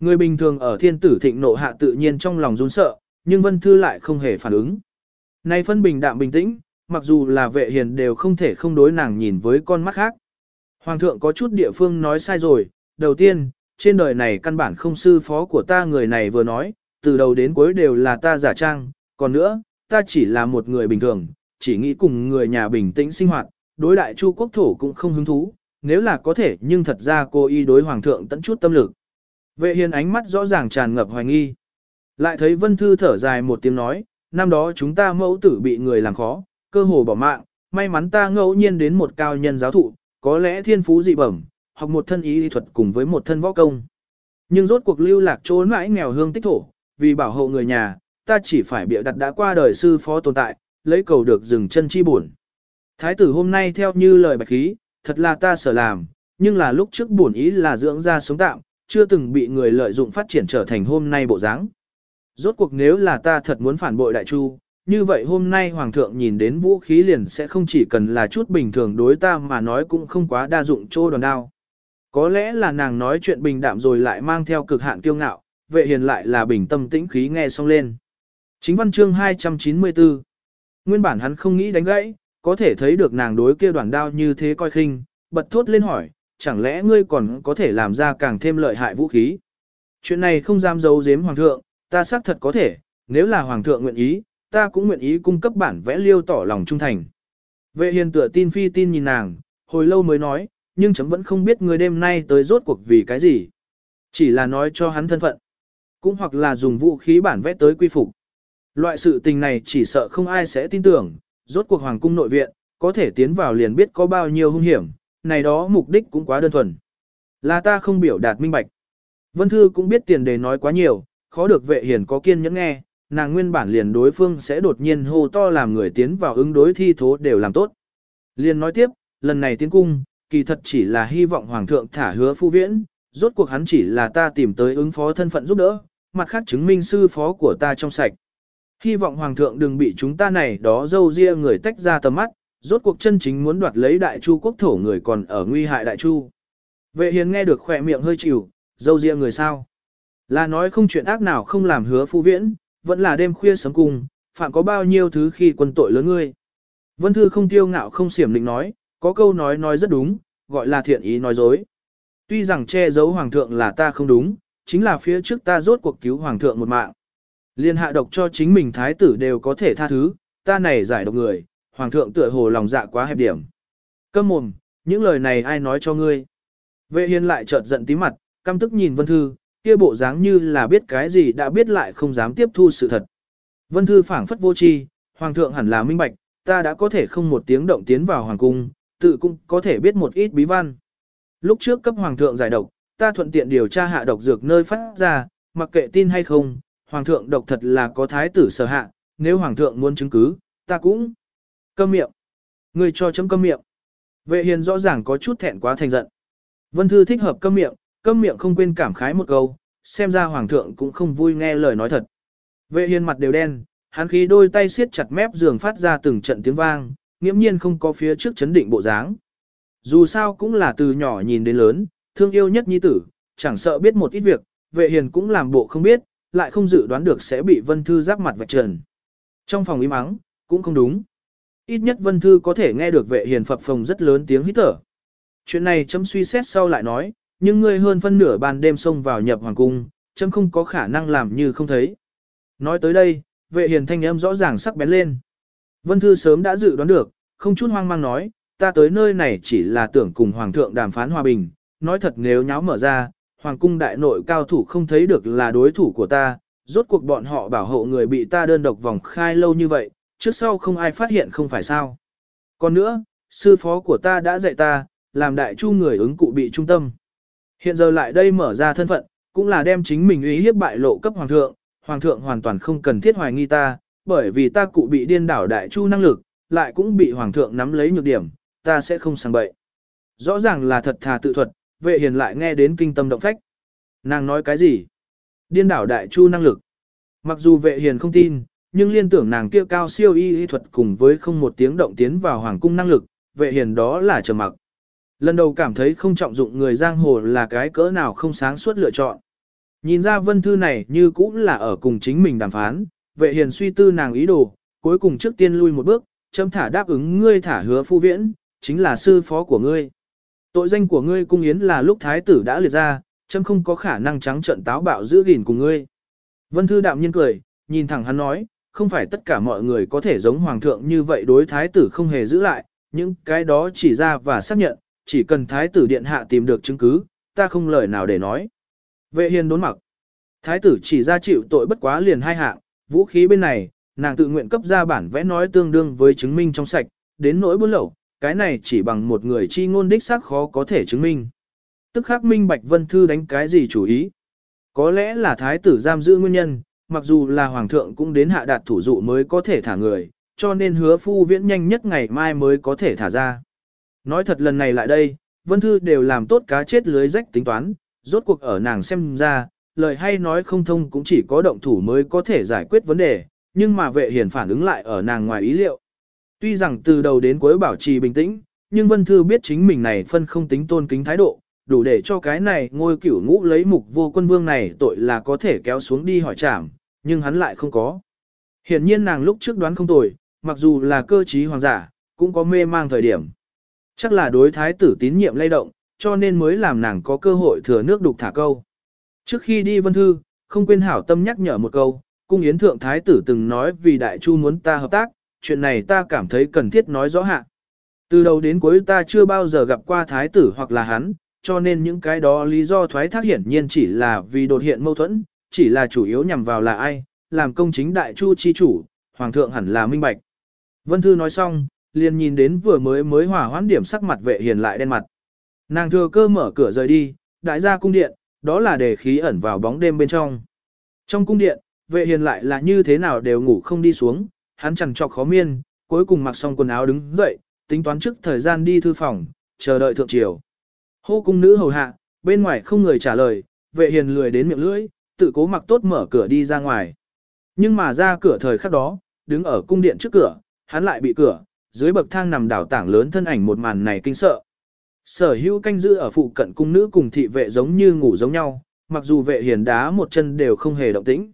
Người bình thường ở thiên tử thịnh nộ hạ tự nhiên trong lòng run sợ, nhưng Vân Thư lại không hề phản ứng. Nay phân bình đạm bình tĩnh, mặc dù là vệ hiền đều không thể không đối nàng nhìn với con mắt khác. Hoàng thượng có chút địa phương nói sai rồi, đầu tiên, trên đời này căn bản không sư phó của ta người này vừa nói, từ đầu đến cuối đều là ta giả trang, còn nữa, ta chỉ là một người bình thường, chỉ nghĩ cùng người nhà bình tĩnh sinh hoạt, đối đại chu quốc thổ cũng không hứng thú, nếu là có thể nhưng thật ra cô y đối hoàng thượng tận chút tâm lực. Vệ hiền ánh mắt rõ ràng tràn ngập hoài nghi. Lại thấy Vân Thư thở dài một tiếng nói, năm đó chúng ta mẫu tử bị người làm khó, cơ hồ bỏ mạng, may mắn ta ngẫu nhiên đến một cao nhân giáo thụ, có lẽ thiên phú dị bẩm, học một thân ý y thuật cùng với một thân võ công. Nhưng rốt cuộc lưu lạc trốn mãi nghèo hương tích thổ, vì bảo hộ người nhà, ta chỉ phải bịa đặt đã qua đời sư phó tồn tại, lấy cầu được dừng chân chi buồn. Thái tử hôm nay theo như lời bạch khí, thật là ta sở làm, nhưng là lúc trước buồn ý là dưỡng ra sống tạm, chưa từng bị người lợi dụng phát triển trở thành hôm nay bộ dáng. Rốt cuộc nếu là ta thật muốn phản bội đại chu, như vậy hôm nay hoàng thượng nhìn đến vũ khí liền sẽ không chỉ cần là chút bình thường đối ta mà nói cũng không quá đa dụng trô đòn đao. Có lẽ là nàng nói chuyện bình đạm rồi lại mang theo cực hạn kiêu ngạo, vệ hiền lại là bình tâm tĩnh khí nghe xong lên. Chính văn chương 294 Nguyên bản hắn không nghĩ đánh gãy, có thể thấy được nàng đối kia đoàn đao như thế coi khinh, bật thốt lên hỏi, chẳng lẽ ngươi còn có thể làm ra càng thêm lợi hại vũ khí. Chuyện này không dám giấu giếm hoàng thượng, ta xác thật có thể, nếu là hoàng thượng nguyện ý, ta cũng nguyện ý cung cấp bản vẽ liêu tỏ lòng trung thành. Vệ hiền tựa tin phi tin nhìn nàng, hồi lâu mới nói, nhưng chấm vẫn không biết người đêm nay tới rốt cuộc vì cái gì. Chỉ là nói cho hắn thân phận. Cũng hoặc là dùng vũ khí bản vẽ tới quy phục. Loại sự tình này chỉ sợ không ai sẽ tin tưởng, rốt cuộc hoàng cung nội viện, có thể tiến vào liền biết có bao nhiêu hung hiểm, này đó mục đích cũng quá đơn thuần. Là ta không biểu đạt minh bạch. Vân Thư cũng biết tiền đề nói quá nhiều, khó được vệ hiền có kiên nhẫn nghe, nàng nguyên bản liền đối phương sẽ đột nhiên hô to làm người tiến vào ứng đối thi thố đều làm tốt. Liền nói tiếp, lần này tiến cung, kỳ thật chỉ là hy vọng hoàng thượng thả hứa phu viễn, rốt cuộc hắn chỉ là ta tìm tới ứng phó thân phận giúp đỡ, mặt khác chứng minh sư phó của ta trong sạch. Hy vọng hoàng thượng đừng bị chúng ta này đó dâu ria người tách ra tầm mắt, rốt cuộc chân chính muốn đoạt lấy đại chu quốc thổ người còn ở nguy hại đại chu. Vệ hiền nghe được khỏe miệng hơi chịu, dâu riêng người sao. Là nói không chuyện ác nào không làm hứa phu viễn, vẫn là đêm khuya sớm cùng, phạm có bao nhiêu thứ khi quân tội lớn ngươi. Vân Thư không tiêu ngạo không xiểm định nói, có câu nói nói rất đúng, gọi là thiện ý nói dối. Tuy rằng che giấu hoàng thượng là ta không đúng, chính là phía trước ta rốt cuộc cứu hoàng thượng một mạng. Liên hạ độc cho chính mình thái tử đều có thể tha thứ, ta này giải độc người, hoàng thượng tựa hồ lòng dạ quá hẹp điểm. Câm mồm, những lời này ai nói cho ngươi. Vệ hiên lại chợt giận tí mặt, căm tức nhìn Vân Thư, kia bộ dáng như là biết cái gì đã biết lại không dám tiếp thu sự thật. Vân Thư phảng phất vô tri, hoàng thượng hẳn là minh bạch, ta đã có thể không một tiếng động tiến vào hoàng cung, tự cũng có thể biết một ít bí văn. Lúc trước cấp hoàng thượng giải độc, ta thuận tiện điều tra hạ độc dược nơi phát ra, mặc kệ tin hay không, hoàng thượng độc thật là có thái tử sở hạ, nếu hoàng thượng muốn chứng cứ, ta cũng câm miệng. Người cho chấm câm miệng. Vệ hiền rõ ràng có chút thẹn quá thành giận. Vân Thư thích hợp câm miệng, câm miệng không quên cảm khái một câu, xem ra hoàng thượng cũng không vui nghe lời nói thật. Vệ hiền mặt đều đen, hắn khí đôi tay siết chặt mép giường phát ra từng trận tiếng vang, nghiễm nhiên không có phía trước chấn định bộ dáng. Dù sao cũng là từ nhỏ nhìn đến lớn, thương yêu nhất nhi tử, chẳng sợ biết một ít việc, vệ hiền cũng làm bộ không biết, lại không dự đoán được sẽ bị Vân Thư giáp mặt vạch trần. Trong phòng im ắng, cũng không đúng. Ít nhất Vân Thư có thể nghe được vệ hiền phập phồng rất lớn tiếng hít thở. Chuyện này chấm suy xét sau lại nói, nhưng ngươi hơn phân nửa ban đêm xông vào nhập hoàng cung, chấm không có khả năng làm như không thấy. Nói tới đây, vệ hiền thanh âm rõ ràng sắc bén lên. Vân Thư sớm đã dự đoán được, không chút hoang mang nói, ta tới nơi này chỉ là tưởng cùng Hoàng thượng đàm phán hòa bình, nói thật nếu nháo mở ra, Hoàng cung đại nội cao thủ không thấy được là đối thủ của ta, rốt cuộc bọn họ bảo hộ người bị ta đơn độc vòng khai lâu như vậy, trước sau không ai phát hiện không phải sao. Còn nữa, sư phó của ta đã dạy ta, làm đại chu người ứng cụ bị trung tâm. Hiện giờ lại đây mở ra thân phận, cũng là đem chính mình uy hiếp bại lộ cấp hoàng thượng, hoàng thượng hoàn toàn không cần thiết hoài nghi ta, bởi vì ta cụ bị điên đảo đại chu năng lực, lại cũng bị hoàng thượng nắm lấy nhược điểm, ta sẽ không sang bậy. Rõ ràng là thật thà tự thuật, vệ hiền lại nghe đến kinh tâm động phách. Nàng nói cái gì? Điên đảo đại chu năng lực. Mặc dù vệ hiền không tin, nhưng liên tưởng nàng kia cao siêu y y thuật cùng với không một tiếng động tiến vào hoàng cung năng lực, vệ hiền đó là trầm mặc. Lần đầu cảm thấy không trọng dụng người giang hồ là cái cỡ nào không sáng suốt lựa chọn. Nhìn ra vân thư này như cũng là ở cùng chính mình đàm phán, vệ hiền suy tư nàng ý đồ, cuối cùng trước tiên lui một bước, châm thả đáp ứng ngươi thả hứa phu viễn, chính là sư phó của ngươi. Tội danh của ngươi cung yến là lúc thái tử đã liệt ra, châm không có khả năng trắng trận táo bạo giữ gìn cùng ngươi. Vân thư đạm nhiên cười, nhìn thẳng hắn nói, không phải tất cả mọi người có thể giống hoàng thượng như vậy đối thái tử không hề giữ lại, những cái đó chỉ ra và xác nhận, chỉ cần thái tử điện hạ tìm được chứng cứ, ta không lời nào để nói. Vệ hiền đốn mặc. Thái tử chỉ ra chịu tội bất quá liền hai hạng, vũ khí bên này, nàng tự nguyện cấp ra bản vẽ nói tương đương với chứng minh trong sạch, đến nỗi buôn lậu, cái này chỉ bằng một người chi ngôn đích xác khó có thể chứng minh. Tức khắc minh Bạch Vân Thư đánh cái gì chủ ý? Có lẽ là thái tử giam giữ nguyên nhân, mặc dù là hoàng thượng cũng đến hạ đạt thủ dụ mới có thể thả người, cho nên hứa phu viễn nhanh nhất ngày mai mới có thể thả ra. Nói thật lần này lại đây, Vân Thư đều làm tốt cá chết lưới rách tính toán, rốt cuộc ở nàng xem ra, lời hay nói không thông cũng chỉ có động thủ mới có thể giải quyết vấn đề, nhưng mà vệ hiển phản ứng lại ở nàng ngoài ý liệu. Tuy rằng từ đầu đến cuối bảo trì bình tĩnh, nhưng Vân Thư biết chính mình này phân không tính tôn kính thái độ, đủ để cho cái này ngôi cửu ngũ lấy mục vô quân vương này tội là có thể kéo xuống đi hỏi trảm, nhưng hắn lại không có. Hiển nhiên nàng lúc trước đoán không tồi, mặc dù là cơ trí hoàng giả, cũng có mê mang thời điểm. Chắc là đối thái tử tín nhiệm lay động, cho nên mới làm nàng có cơ hội thừa nước đục thả câu. Trước khi đi vân thư, không quên hảo tâm nhắc nhở một câu, cung yến thượng thái tử từng nói vì đại chu muốn ta hợp tác, chuyện này ta cảm thấy cần thiết nói rõ hạ. Từ đầu đến cuối ta chưa bao giờ gặp qua thái tử hoặc là hắn, cho nên những cái đó lý do thoái thác hiển nhiên chỉ là vì đột hiện mâu thuẫn, chỉ là chủ yếu nhằm vào là ai, làm công chính đại chu chi chủ, hoàng thượng hẳn là minh bạch. Vân Thư nói xong, liền nhìn đến vừa mới mới hỏa hoãn điểm sắc mặt vệ hiền lại đen mặt. Nàng thừa cơ mở cửa rời đi, đại gia cung điện, đó là để khí ẩn vào bóng đêm bên trong. Trong cung điện, vệ hiền lại là như thế nào đều ngủ không đi xuống, hắn chẳng trọc khó miên, cuối cùng mặc xong quần áo đứng dậy, tính toán trước thời gian đi thư phòng, chờ đợi thượng triều. Hô cung nữ hầu hạ, bên ngoài không người trả lời, vệ hiền lười đến miệng lưỡi, tự cố mặc tốt mở cửa đi ra ngoài. Nhưng mà ra cửa thời khắc đó, đứng ở cung điện trước cửa, hắn lại bị cửa, dưới bậc thang nằm đảo tảng lớn thân ảnh một màn này kinh sợ. Sở hữu canh giữ ở phụ cận cung nữ cùng thị vệ giống như ngủ giống nhau, mặc dù vệ hiền đá một chân đều không hề động tĩnh.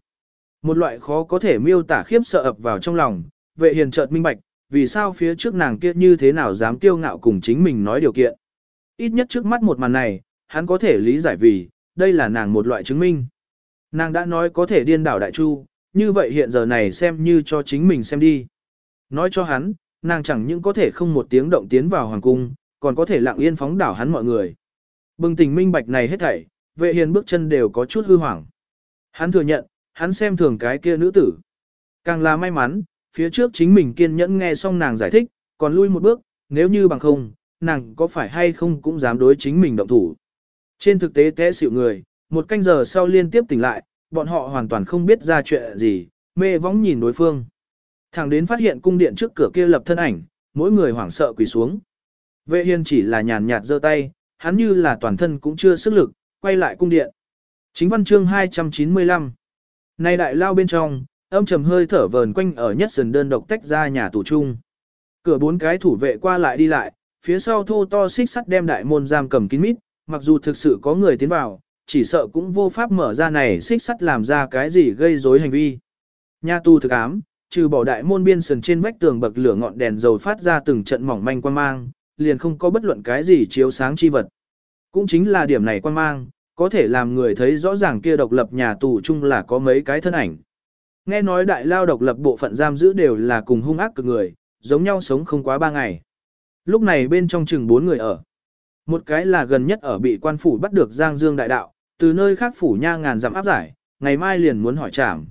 Một loại khó có thể miêu tả khiếp sợ ập vào trong lòng, vệ hiền chợt minh bạch, vì sao phía trước nàng kia như thế nào dám kiêu ngạo cùng chính mình nói điều kiện. Ít nhất trước mắt một màn này, hắn có thể lý giải vì, đây là nàng một loại chứng minh. Nàng đã nói có thể điên đảo đại chu, như vậy hiện giờ này xem như cho chính mình xem đi. Nói cho hắn, nàng chẳng những có thể không một tiếng động tiến vào hoàng cung, còn có thể lặng yên phóng đảo hắn mọi người. Bừng tỉnh minh bạch này hết thảy, vệ hiền bước chân đều có chút hư hoảng. Hắn thừa nhận, hắn xem thường cái kia nữ tử. Càng là may mắn, phía trước chính mình kiên nhẫn nghe xong nàng giải thích, còn lui một bước, nếu như bằng không, nàng có phải hay không cũng dám đối chính mình động thủ. Trên thực tế té xịu người, một canh giờ sau liên tiếp tỉnh lại, bọn họ hoàn toàn không biết ra chuyện gì, mê vóng nhìn đối phương. Thẳng đến phát hiện cung điện trước cửa kia lập thân ảnh, mỗi người hoảng sợ quỳ xuống. Vệ hiên chỉ là nhàn nhạt giơ tay, hắn như là toàn thân cũng chưa sức lực, quay lại cung điện. Chính văn chương 295 Nay đại lao bên trong, âm trầm hơi thở vờn quanh ở nhất sườn đơn độc tách ra nhà tù chung. Cửa bốn cái thủ vệ qua lại đi lại, phía sau thô to xích sắt đem đại môn giam cầm kín mít, mặc dù thực sự có người tiến vào, chỉ sợ cũng vô pháp mở ra này xích sắt làm ra cái gì gây rối hành vi. Nhà tù thực ám, trừ bỏ đại môn biên sườn trên vách tường bậc lửa ngọn đèn dầu phát ra từng trận mỏng manh quan mang, liền không có bất luận cái gì chiếu sáng chi vật. Cũng chính là điểm này quan mang, có thể làm người thấy rõ ràng kia độc lập nhà tù chung là có mấy cái thân ảnh. Nghe nói đại lao độc lập bộ phận giam giữ đều là cùng hung ác cực người, giống nhau sống không quá ba ngày. Lúc này bên trong chừng bốn người ở. Một cái là gần nhất ở bị quan phủ bắt được Giang Dương đại đạo, từ nơi khác phủ nha ngàn dặm áp giải, ngày mai liền muốn hỏi trảm.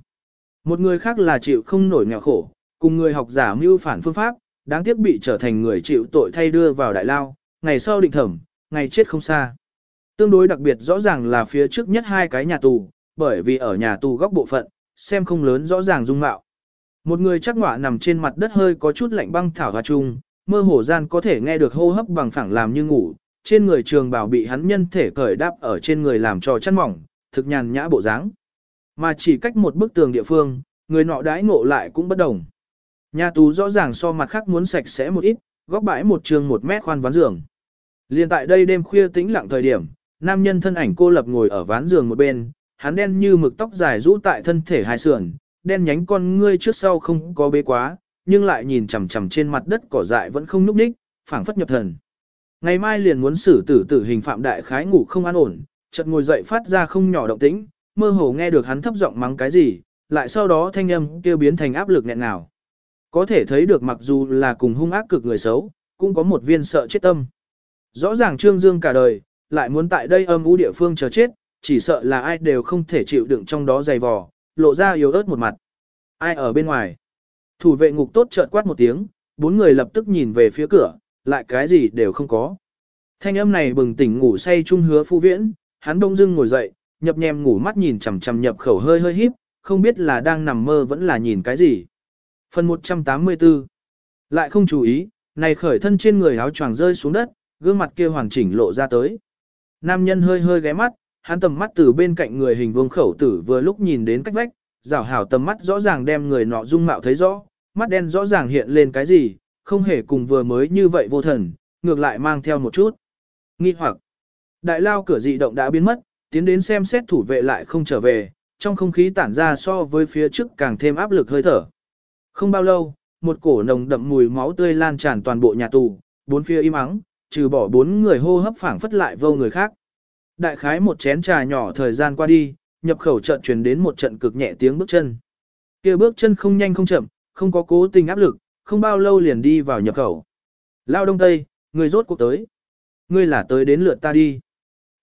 Một người khác là chịu không nổi nghèo khổ, cùng người học giả mưu phản phương pháp, đáng tiếc bị trở thành người chịu tội thay đưa vào đại lao, ngày sau định thẩm, ngày chết không xa. Tương đối đặc biệt rõ ràng là phía trước nhất hai cái nhà tù, bởi vì ở nhà tù góc bộ phận, xem không lớn rõ ràng dung mạo. Một người chắc ngọa nằm trên mặt đất hơi có chút lạnh băng thảo hoa chung, mơ hồ gian có thể nghe được hô hấp bằng phẳng làm như ngủ, trên người trường bảo bị hắn nhân thể cởi đáp ở trên người làm cho chăn mỏng, thực nhàn nhã bộ dáng. Mà chỉ cách một bức tường địa phương, người nọ đãi ngộ lại cũng bất đồng. Nhà tù rõ ràng so mặt khác muốn sạch sẽ một ít, góc bãi một trường một mét khoan ván giường. Liên tại đây đêm khuya tĩnh lặng thời điểm, nam nhân thân ảnh cô lập ngồi ở ván giường một bên, hắn đen như mực tóc dài rũ tại thân thể hai sườn, đen nhánh con ngươi trước sau không có bế quá, nhưng lại nhìn chằm chằm trên mặt đất cỏ dại vẫn không núp đích, phảng phất nhập thần. Ngày mai liền muốn xử tử tử hình phạm đại khái ngủ không an ổn, chợt ngồi dậy phát ra không nhỏ động tĩnh, mơ hồ nghe được hắn thấp giọng mắng cái gì, lại sau đó thanh âm kêu biến thành áp lực nghẹn nào. Có thể thấy được mặc dù là cùng hung ác cực người xấu, cũng có một viên sợ chết tâm. Rõ ràng Trương Dương cả đời, lại muốn tại đây âm u địa phương chờ chết, chỉ sợ là ai đều không thể chịu đựng trong đó dày vò, lộ ra yếu ớt một mặt. Ai ở bên ngoài? Thủ vệ ngục tốt chợt quát một tiếng, bốn người lập tức nhìn về phía cửa, lại cái gì đều không có. Thanh âm này bừng tỉnh ngủ say trung hứa phu viễn, hắn đông dưng ngồi dậy, nhập nhem ngủ mắt nhìn chằm chằm nhập khẩu hơi hơi híp, không biết là đang nằm mơ vẫn là nhìn cái gì. Phần 184 Lại không chú ý, này khởi thân trên người áo choàng rơi xuống đất, gương mặt kia hoàn chỉnh lộ ra tới. Nam nhân hơi hơi ghé mắt, hắn tầm mắt từ bên cạnh người hình vuông khẩu tử vừa lúc nhìn đến cách vách, rảo hảo tầm mắt rõ ràng đem người nọ dung mạo thấy rõ, mắt đen rõ ràng hiện lên cái gì, không hề cùng vừa mới như vậy vô thần, ngược lại mang theo một chút. Nghi hoặc, đại lao cửa dị động đã biến mất, tiến đến xem xét thủ vệ lại không trở về, trong không khí tản ra so với phía trước càng thêm áp lực hơi thở. Không bao lâu, một cổ nồng đậm mùi máu tươi lan tràn toàn bộ nhà tù, bốn phía im ắng, trừ bỏ bốn người hô hấp phảng phất lại vô người khác. Đại khái một chén trà nhỏ thời gian qua đi, nhập khẩu trận truyền đến một trận cực nhẹ tiếng bước chân. kia bước chân không nhanh không chậm, không có cố tình áp lực, không bao lâu liền đi vào nhập khẩu. Lao đông tây, người rốt cuộc tới. Ngươi là tới đến lượt ta đi.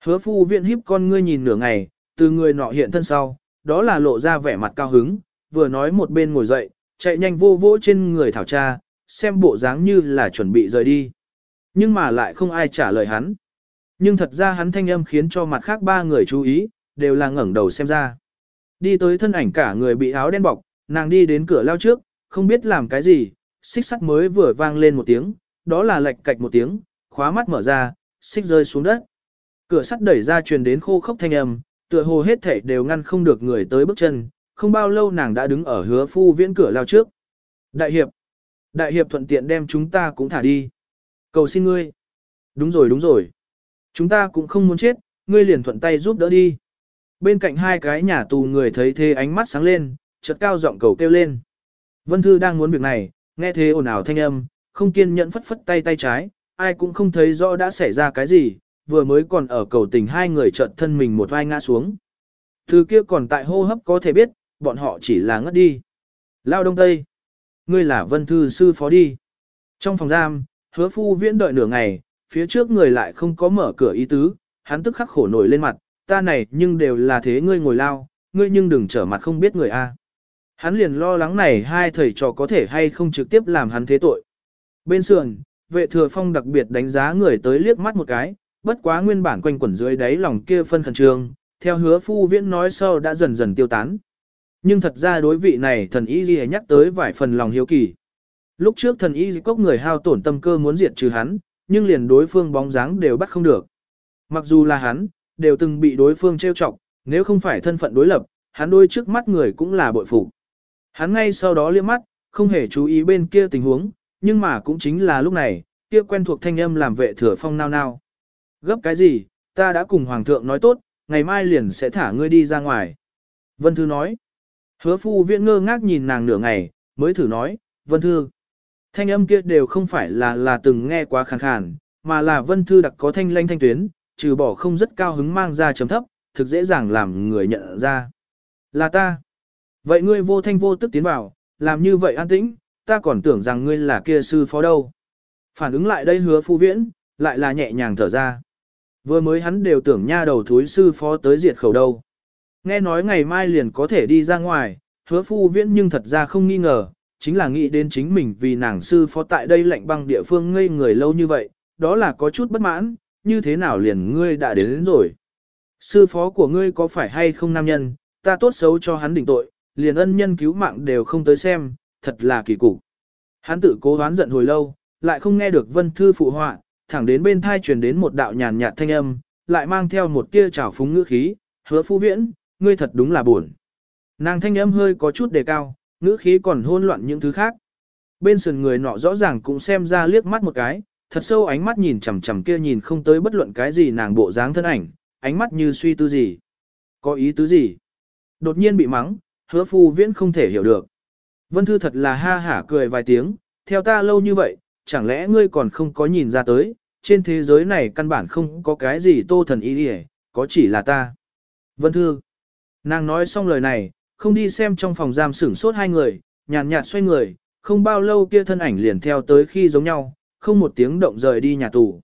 Hứa phu viện híp con ngươi nhìn nửa ngày, từ người nọ hiện thân sau, đó là lộ ra vẻ mặt cao hứng, vừa nói một bên ngồi dậy, chạy nhanh vô vỗ trên người thảo tra, xem bộ dáng như là chuẩn bị rời đi. Nhưng mà lại không ai trả lời hắn. Nhưng thật ra hắn thanh âm khiến cho mặt khác ba người chú ý, đều là ngẩng đầu xem ra. Đi tới thân ảnh cả người bị áo đen bọc, nàng đi đến cửa lao trước, không biết làm cái gì, xích sắt mới vừa vang lên một tiếng, đó là lệch cạch một tiếng, khóa mắt mở ra, xích rơi xuống đất. Cửa sắt đẩy ra truyền đến khô khốc thanh âm, tựa hồ hết thảy đều ngăn không được người tới bước chân, không bao lâu nàng đã đứng ở hứa phu viễn cửa lao trước. Đại hiệp, đại hiệp thuận tiện đem chúng ta cũng thả đi. Cầu xin ngươi. Đúng rồi đúng rồi. Chúng ta cũng không muốn chết, ngươi liền thuận tay giúp đỡ đi. Bên cạnh hai cái nhà tù người thấy thế ánh mắt sáng lên, chợt cao giọng cầu kêu lên. Vân Thư đang muốn việc này, nghe thế ồn ào thanh âm, không kiên nhẫn phất phất tay tay trái, ai cũng không thấy rõ đã xảy ra cái gì, vừa mới còn ở cầu tình hai người chợt thân mình một vai ngã xuống. Thứ kia còn tại hô hấp có thể biết, bọn họ chỉ là ngất đi. Lao Đông Tây, ngươi là Vân Thư sư phó đi. Trong phòng giam, hứa phu viễn đợi nửa ngày, phía trước người lại không có mở cửa ý tứ, hắn tức khắc khổ nổi lên mặt, ta này nhưng đều là thế ngươi ngồi lao, ngươi nhưng đừng trở mặt không biết người a. Hắn liền lo lắng này hai thầy trò có thể hay không trực tiếp làm hắn thế tội. Bên sườn, vệ thừa phong đặc biệt đánh giá người tới liếc mắt một cái, bất quá nguyên bản quanh quẩn dưới đáy lòng kia phân khẩn trương, theo hứa phu viễn nói sau đã dần dần tiêu tán. Nhưng thật ra đối vị này thần y ghi nhắc tới vài phần lòng hiếu kỳ. Lúc trước thần y cốc người hao tổn tâm cơ muốn diệt trừ hắn, nhưng liền đối phương bóng dáng đều bắt không được. Mặc dù là hắn, đều từng bị đối phương trêu chọc, nếu không phải thân phận đối lập, hắn đôi trước mắt người cũng là bội phục. Hắn ngay sau đó liếc mắt, không hề chú ý bên kia tình huống, nhưng mà cũng chính là lúc này, kia quen thuộc thanh âm làm vệ thừa phong nao nao. Gấp cái gì, ta đã cùng hoàng thượng nói tốt, ngày mai liền sẽ thả ngươi đi ra ngoài. Vân Thư nói. Hứa phu viện ngơ ngác nhìn nàng nửa ngày, mới thử nói, Vân Thư. Thanh âm kia đều không phải là là từng nghe quá khàn khàn, mà là Vân Thư đặc có thanh lanh thanh tuyến, trừ bỏ không rất cao hứng mang ra chấm thấp, thực dễ dàng làm người nhận ra. Là ta. Vậy ngươi vô thanh vô tức tiến vào, làm như vậy an tĩnh, ta còn tưởng rằng ngươi là kia sư phó đâu. Phản ứng lại đây hứa phu viễn, lại là nhẹ nhàng thở ra. Vừa mới hắn đều tưởng nha đầu thúi sư phó tới diệt khẩu đâu. Nghe nói ngày mai liền có thể đi ra ngoài, hứa phu viễn nhưng thật ra không nghi ngờ, chính là nghĩ đến chính mình vì nàng sư phó tại đây lạnh băng địa phương ngây người lâu như vậy, đó là có chút bất mãn, như thế nào liền ngươi đã đến, đến rồi. Sư phó của ngươi có phải hay không nam nhân, ta tốt xấu cho hắn đỉnh tội, liền ân nhân cứu mạng đều không tới xem, thật là kỳ cục. Hắn tự cố đoán giận hồi lâu, lại không nghe được vân thư phụ họa, thẳng đến bên thai truyền đến một đạo nhàn nhạt thanh âm, lại mang theo một tia trào phúng ngữ khí, hứa phu viễn, ngươi thật đúng là buồn. Nàng thanh âm hơi có chút đề cao, ngữ khí còn hôn loạn những thứ khác. Bên sườn người nọ rõ ràng cũng xem ra liếc mắt một cái, thật sâu ánh mắt nhìn chằm chằm kia nhìn không tới bất luận cái gì nàng bộ dáng thân ảnh, ánh mắt như suy tư gì. Có ý tứ gì? Đột nhiên bị mắng, hứa phu viễn không thể hiểu được. Vân Thư thật là ha hả cười vài tiếng, theo ta lâu như vậy, chẳng lẽ ngươi còn không có nhìn ra tới, trên thế giới này căn bản không có cái gì tô thần ý đi có chỉ là ta. Vân Thư. Nàng nói xong lời này, không đi xem trong phòng giam sửng sốt hai người, nhàn nhạt xoay người, không bao lâu kia thân ảnh liền theo tới khi giống nhau, không một tiếng động rời đi nhà tù.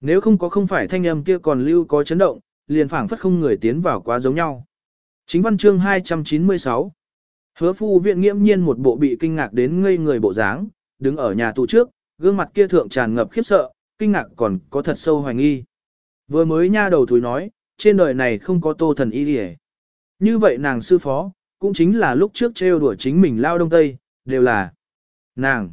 Nếu không có không phải thanh âm kia còn lưu có chấn động, liền phảng phất không người tiến vào quá giống nhau. Chính văn chương 296 Hứa phu viện nghiễm nhiên một bộ bị kinh ngạc đến ngây người bộ dáng, đứng ở nhà tù trước, gương mặt kia thượng tràn ngập khiếp sợ, kinh ngạc còn có thật sâu hoài nghi. Vừa mới nha đầu thúi nói, trên đời này không có tô thần y gì. Như vậy nàng sư phó, cũng chính là lúc trước trêu đùa chính mình lao đông tây, đều là nàng.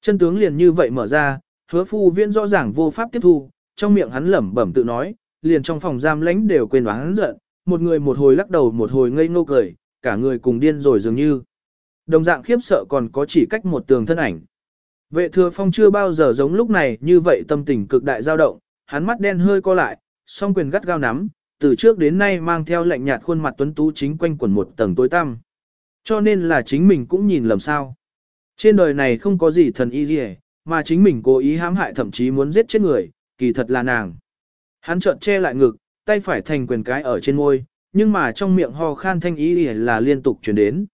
Chân tướng liền như vậy mở ra, hứa phu viễn rõ ràng vô pháp tiếp thu, trong miệng hắn lẩm bẩm tự nói, liền trong phòng giam lãnh đều quên đoán giận, một người một hồi lắc đầu một hồi ngây ngô cười, cả người cùng điên rồi dường như. Đồng dạng khiếp sợ còn có chỉ cách một tường thân ảnh. Vệ thừa phong chưa bao giờ giống lúc này như vậy tâm tình cực đại dao động, hắn mắt đen hơi co lại, song quyền gắt gao nắm, từ trước đến nay mang theo lạnh nhạt khuôn mặt tuấn tú chính quanh quần một tầng tối tăm. Cho nên là chính mình cũng nhìn lầm sao. Trên đời này không có gì thần y gì mà chính mình cố ý hãm hại thậm chí muốn giết chết người, kỳ thật là nàng. Hắn trợn che lại ngực, tay phải thành quyền cái ở trên môi, nhưng mà trong miệng ho khan thanh ý là liên tục chuyển đến.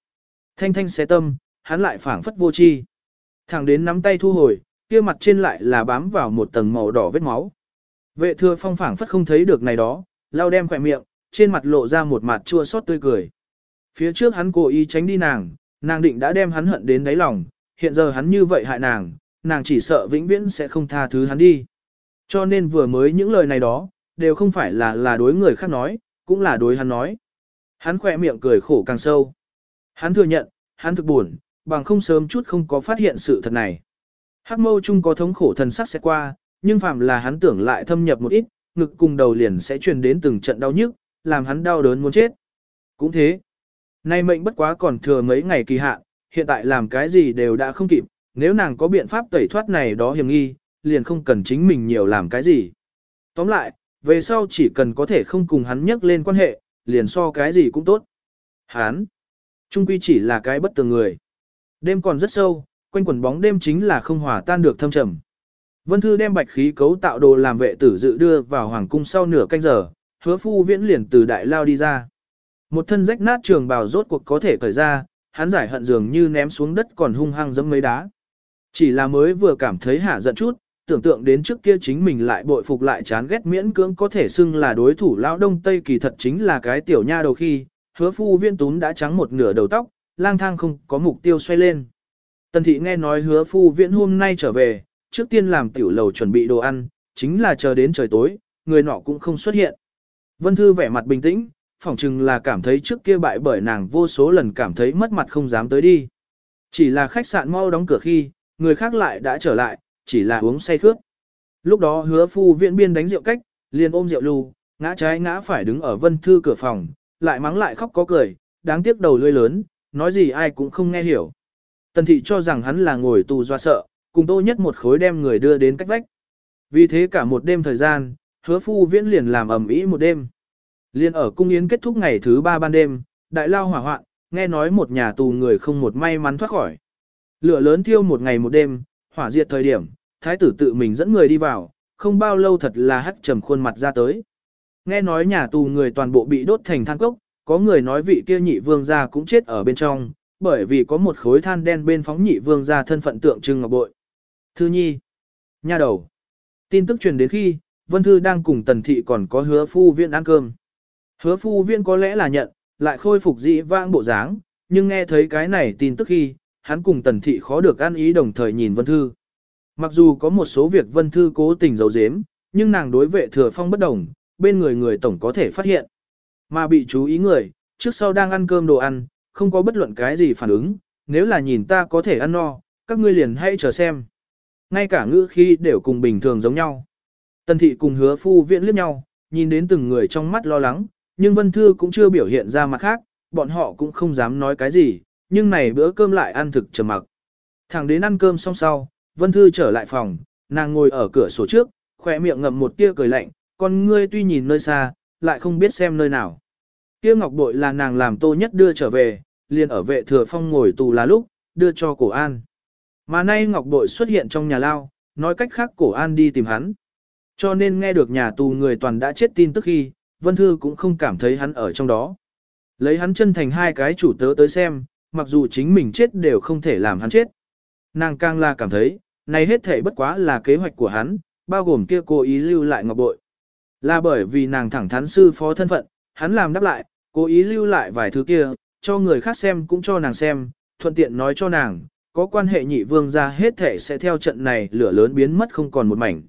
Thanh thanh xé tâm, hắn lại phảng phất vô chi. Thẳng đến nắm tay thu hồi, kia mặt trên lại là bám vào một tầng màu đỏ vết máu. Vệ thừa phong phảng phất không thấy được này đó, lau đem khỏe miệng, trên mặt lộ ra một mặt chua xót tươi cười. Phía trước hắn cố ý tránh đi nàng, nàng định đã đem hắn hận đến đáy lòng, hiện giờ hắn như vậy hại nàng, nàng chỉ sợ vĩnh viễn sẽ không tha thứ hắn đi. Cho nên vừa mới những lời này đó, đều không phải là là đối người khác nói, cũng là đối hắn nói. Hắn khỏe miệng cười khổ càng sâu. Hắn thừa nhận, hắn thực buồn, bằng không sớm chút không có phát hiện sự thật này. Hắc mâu chung có thống khổ thần sắc sẽ qua, nhưng phạm là hắn tưởng lại thâm nhập một ít, ngực cùng đầu liền sẽ truyền đến từng trận đau nhức, làm hắn đau đớn muốn chết. Cũng thế. Nay mệnh bất quá còn thừa mấy ngày kỳ hạn, hiện tại làm cái gì đều đã không kịp, nếu nàng có biện pháp tẩy thoát này đó hiểm nghi, liền không cần chính mình nhiều làm cái gì. Tóm lại, về sau chỉ cần có thể không cùng hắn nhắc lên quan hệ, liền so cái gì cũng tốt. Hắn, trung quy chỉ là cái bất tường người. Đêm còn rất sâu, quanh quần bóng đêm chính là không hòa tan được thâm trầm. Vân Thư đem bạch khí cấu tạo đồ làm vệ tử dự đưa vào hoàng cung sau nửa canh giờ, hứa phu viễn liền từ đại lao đi ra. Một thân rách nát trường bào rốt cuộc có thể cởi ra, hắn giải hận dường như ném xuống đất còn hung hăng giẫm mấy đá. Chỉ là mới vừa cảm thấy hạ giận chút, tưởng tượng đến trước kia chính mình lại bội phục lại chán ghét miễn cưỡng có thể xưng là đối thủ lão đông tây kỳ thật chính là cái tiểu nha đầu khi, hứa phu viên tún đã trắng một nửa đầu tóc, lang thang không có mục tiêu xoay lên. Tần thị nghe nói hứa phu viễn hôm nay trở về, trước tiên làm tiểu lầu chuẩn bị đồ ăn, chính là chờ đến trời tối, người nọ cũng không xuất hiện. Vân Thư vẻ mặt bình tĩnh, phỏng chừng là cảm thấy trước kia bại bởi nàng vô số lần cảm thấy mất mặt không dám tới đi. Chỉ là khách sạn mau đóng cửa khi, người khác lại đã trở lại, chỉ là uống say khước. Lúc đó hứa phu viện biên đánh rượu cách, liền ôm rượu lưu, ngã trái ngã phải đứng ở vân thư cửa phòng, lại mắng lại khóc có cười, đáng tiếc đầu lưỡi lớn, nói gì ai cũng không nghe hiểu. Tần thị cho rằng hắn là ngồi tù do sợ, cùng tô nhất một khối đem người đưa đến cách vách. Vì thế cả một đêm thời gian, hứa phu viễn liền làm ẩm ý một đêm. Liên ở cung yến kết thúc ngày thứ ba ban đêm, đại lao hỏa hoạn, nghe nói một nhà tù người không một may mắn thoát khỏi. Lửa lớn thiêu một ngày một đêm, hỏa diệt thời điểm, thái tử tự mình dẫn người đi vào, không bao lâu thật là hắt trầm khuôn mặt ra tới. Nghe nói nhà tù người toàn bộ bị đốt thành than cốc, có người nói vị kia nhị vương gia cũng chết ở bên trong, bởi vì có một khối than đen bên phóng nhị vương gia thân phận tượng trưng ngọc bội. Thư nhi, nha đầu. Tin tức truyền đến khi, Vân Thư đang cùng Tần Thị còn có hứa phu viên ăn cơm. Hứa phu viên có lẽ là nhận, lại khôi phục dị vãng bộ dáng, nhưng nghe thấy cái này tin tức khi, hắn cùng Tần Thị khó được ăn ý đồng thời nhìn Vân Thư. Mặc dù có một số việc Vân Thư cố tình giấu giếm, nhưng nàng đối vệ thừa phong bất đồng, bên người người tổng có thể phát hiện. Mà bị chú ý người, trước sau đang ăn cơm đồ ăn, không có bất luận cái gì phản ứng, nếu là nhìn ta có thể ăn no, các ngươi liền hãy chờ xem. Ngay cả ngữ khi đều cùng bình thường giống nhau. Tần thị cùng hứa phu viện liếc nhau, nhìn đến từng người trong mắt lo lắng, nhưng Vân Thư cũng chưa biểu hiện ra mặt khác, bọn họ cũng không dám nói cái gì, nhưng này bữa cơm lại ăn thực trầm mặc. Thẳng đến ăn cơm xong sau, Vân Thư trở lại phòng, nàng ngồi ở cửa sổ trước, khỏe miệng ngậm một tia cười lạnh, con ngươi tuy nhìn nơi xa, lại không biết xem nơi nào. Kia ngọc bội là nàng làm tô nhất đưa trở về, liền ở vệ thừa phong ngồi tù là lúc, đưa cho cổ an. Mà nay ngọc bội xuất hiện trong nhà lao, nói cách khác cổ an đi tìm hắn. Cho nên nghe được nhà tù người toàn đã chết tin tức khi, Vân Thư cũng không cảm thấy hắn ở trong đó. Lấy hắn chân thành hai cái chủ tớ tới xem, mặc dù chính mình chết đều không thể làm hắn chết. Nàng càng là cảm thấy, này hết thể bất quá là kế hoạch của hắn, bao gồm kia cố ý lưu lại ngọc bội. Là bởi vì nàng thẳng thắn sư phó thân phận, hắn làm đáp lại, cố ý lưu lại vài thứ kia, cho người khác xem cũng cho nàng xem, thuận tiện nói cho nàng, có quan hệ nhị vương ra hết thể sẽ theo trận này lửa lớn biến mất không còn một mảnh.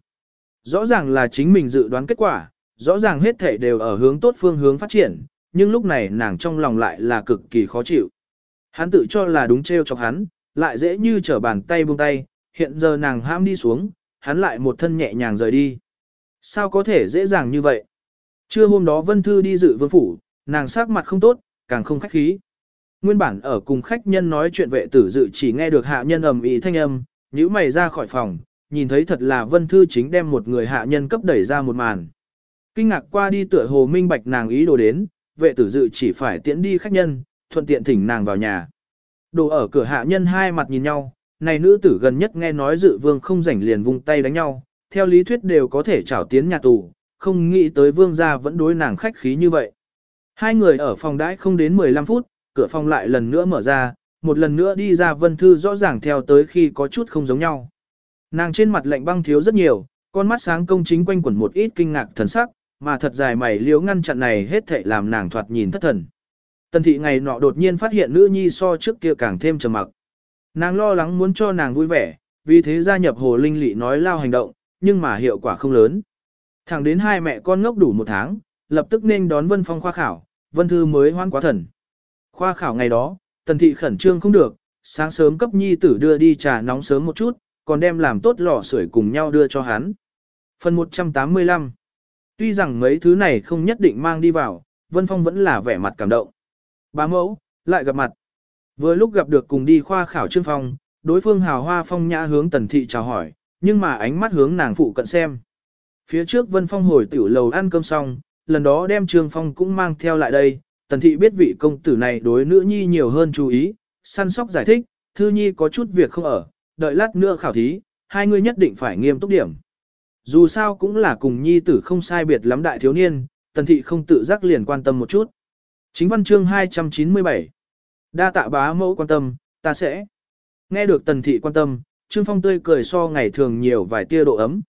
Rõ ràng là chính mình dự đoán kết quả, rõ ràng hết thể đều ở hướng tốt phương hướng phát triển, nhưng lúc này nàng trong lòng lại là cực kỳ khó chịu. Hắn tự cho là đúng treo chọc hắn, lại dễ như trở bàn tay buông tay, hiện giờ nàng ham đi xuống, hắn lại một thân nhẹ nhàng rời đi. Sao có thể dễ dàng như vậy? Trưa hôm đó Vân Thư đi dự vương phủ, nàng sắc mặt không tốt, càng không khách khí. Nguyên bản ở cùng khách nhân nói chuyện vệ tử dự chỉ nghe được hạ nhân ầm ĩ thanh âm, nhíu mày ra khỏi phòng, nhìn thấy thật là Vân Thư chính đem một người hạ nhân cấp đẩy ra một màn. Kinh ngạc qua đi tựa hồ minh bạch nàng ý đồ đến, vệ tử dự chỉ phải tiễn đi khách nhân, thuận tiện thỉnh nàng vào nhà. Đồ ở cửa hạ nhân hai mặt nhìn nhau, này nữ tử gần nhất nghe nói dự vương không rảnh liền vung tay đánh nhau, theo lý thuyết đều có thể trảo tiến nhà tù, không nghĩ tới vương gia vẫn đối nàng khách khí như vậy. Hai người ở phòng đãi không đến 15 phút, cửa phòng lại lần nữa mở ra, một lần nữa đi ra vân thư rõ ràng theo tới khi có chút không giống nhau. Nàng trên mặt lạnh băng thiếu rất nhiều, con mắt sáng công chính quanh quẩn một ít kinh ngạc thần sắc, mà thật dài mày liếu ngăn chặn này hết thảy làm nàng thoạt nhìn thất thần. Tần thị ngày nọ đột nhiên phát hiện nữ nhi so trước kia càng thêm trầm mặc. Nàng lo lắng muốn cho nàng vui vẻ, vì thế gia nhập hồ linh lị nói lao hành động, nhưng mà hiệu quả không lớn. Thẳng đến hai mẹ con ngốc đủ một tháng, lập tức nên đón Vân Phong khoa khảo, Vân Thư mới hoan quá thần. Khoa khảo ngày đó, tần thị khẩn trương không được, sáng sớm cấp nhi tử đưa đi trà nóng sớm một chút, còn đem làm tốt lò sưởi cùng nhau đưa cho hắn. Phần 185 Tuy rằng mấy thứ này không nhất định mang đi vào, Vân Phong vẫn là vẻ mặt cảm động. Bá mẫu, lại gặp mặt. Vừa lúc gặp được cùng đi khoa khảo Trương Phong, đối phương hào hoa phong nhã hướng tần thị chào hỏi, nhưng mà ánh mắt hướng nàng phụ cận xem. Phía trước Vân Phong hồi tiểu lầu ăn cơm xong, lần đó đem Trương Phong cũng mang theo lại đây, tần thị biết vị công tử này đối nữ nhi nhiều hơn chú ý, săn sóc giải thích, thư nhi có chút việc không ở, đợi lát nữa khảo thí, hai người nhất định phải nghiêm túc điểm. Dù sao cũng là cùng nhi tử không sai biệt lắm đại thiếu niên, tần thị không tự giác liền quan tâm một chút. Chính văn chương 297 Đa tạ bá mẫu quan tâm, ta sẽ. Nghe được tần thị quan tâm, Trương Phong tươi cười so ngày thường nhiều vài tia độ ấm.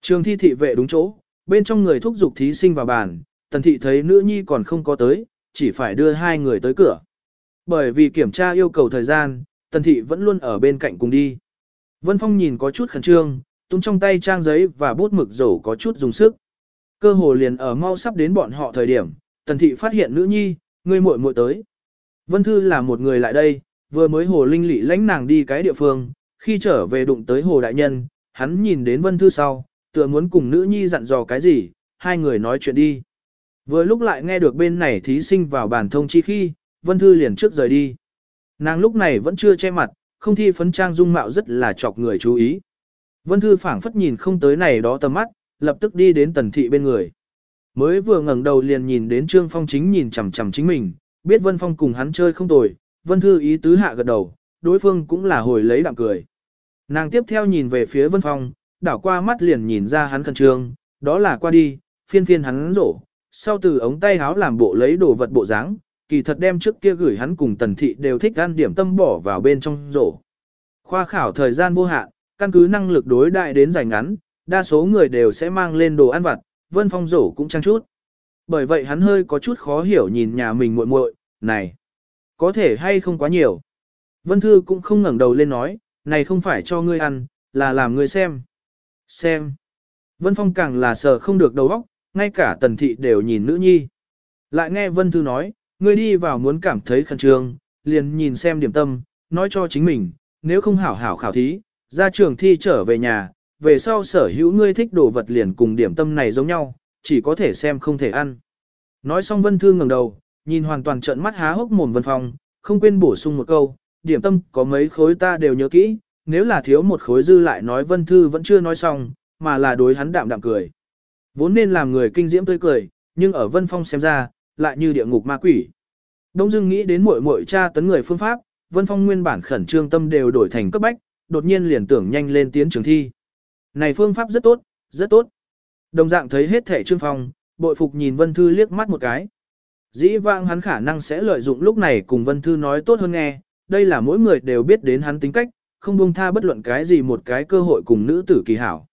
Trường thi thị vệ đúng chỗ, bên trong người thúc giục thí sinh vào bàn, tần thị thấy nữ nhi còn không có tới, chỉ phải đưa hai người tới cửa. Bởi vì kiểm tra yêu cầu thời gian, tần thị vẫn luôn ở bên cạnh cùng đi. Vân Phong nhìn có chút khẩn trương, tung trong tay trang giấy và bút mực rổ có chút dùng sức. Cơ hồ liền ở mau sắp đến bọn họ thời điểm, tần thị phát hiện nữ nhi, người muội muội tới. Vân Thư là một người lại đây, vừa mới hồ linh lị lãnh nàng đi cái địa phương, khi trở về đụng tới hồ đại nhân, hắn nhìn đến Vân Thư sau, tựa muốn cùng nữ nhi dặn dò cái gì, hai người nói chuyện đi. Vừa lúc lại nghe được bên này thí sinh vào bàn thông chi khi, Vân Thư liền trước rời đi. Nàng lúc này vẫn chưa che mặt, không thi phấn trang dung mạo rất là chọc người chú ý. Vân Thư phảng phất nhìn không tới này đó tầm mắt, lập tức đi đến tần thị bên người. Mới vừa ngẩng đầu liền nhìn đến Trương Phong chính nhìn chằm chằm chính mình, biết Vân Phong cùng hắn chơi không tồi, Vân Thư ý tứ hạ gật đầu, đối phương cũng là hồi lấy đạm cười. Nàng tiếp theo nhìn về phía Vân Phong, đảo qua mắt liền nhìn ra hắn khẩn trương, đó là qua đi, phiên phiên hắn rổ, sau từ ống tay háo làm bộ lấy đồ vật bộ dáng, kỳ thật đem trước kia gửi hắn cùng tần thị đều thích ăn điểm tâm bỏ vào bên trong rổ. Khoa khảo thời gian vô hạn, căn cứ năng lực đối đại đến dài ngắn, đa số người đều sẽ mang lên đồ ăn vặt, Vân Phong rổ cũng trang chút. Bởi vậy hắn hơi có chút khó hiểu nhìn nhà mình muội muội, này, có thể hay không quá nhiều. Vân Thư cũng không ngẩng đầu lên nói, này không phải cho ngươi ăn, là làm ngươi xem. Xem. Vân Phong càng là sợ không được đầu óc, ngay cả tần thị đều nhìn nữ nhi. Lại nghe Vân Thư nói, ngươi đi vào muốn cảm thấy khẩn trương, liền nhìn xem điểm tâm, nói cho chính mình, nếu không hảo hảo khảo thí, ra trường thi trở về nhà, về sau sở hữu ngươi thích đồ vật liền cùng điểm tâm này giống nhau, chỉ có thể xem không thể ăn. Nói xong Vân Thư ngẩng đầu, nhìn hoàn toàn trợn mắt há hốc mồm Vân Phong, không quên bổ sung một câu, điểm tâm có mấy khối ta đều nhớ kỹ, nếu là thiếu một khối dư lại nói Vân Thư vẫn chưa nói xong, mà là đối hắn đạm đạm cười. Vốn nên làm người kinh diễm tươi cười, nhưng ở Vân Phong xem ra, lại như địa ngục ma quỷ. Đông Dương nghĩ đến muội muội cha tấn người phương pháp, Vân Phong nguyên bản khẩn trương tâm đều đổi thành cấp bách, đột nhiên liền tưởng nhanh lên tiến trường thi. Này phương pháp rất tốt, rất tốt. Đồng dạng thấy hết thể Trương Phong, bội phục nhìn Vân Thư liếc mắt một cái. Dĩ vãng hắn khả năng sẽ lợi dụng lúc này cùng Vân Thư nói tốt hơn nghe, đây là mỗi người đều biết đến hắn tính cách, không buông tha bất luận cái gì một cái cơ hội cùng nữ tử kỳ hảo.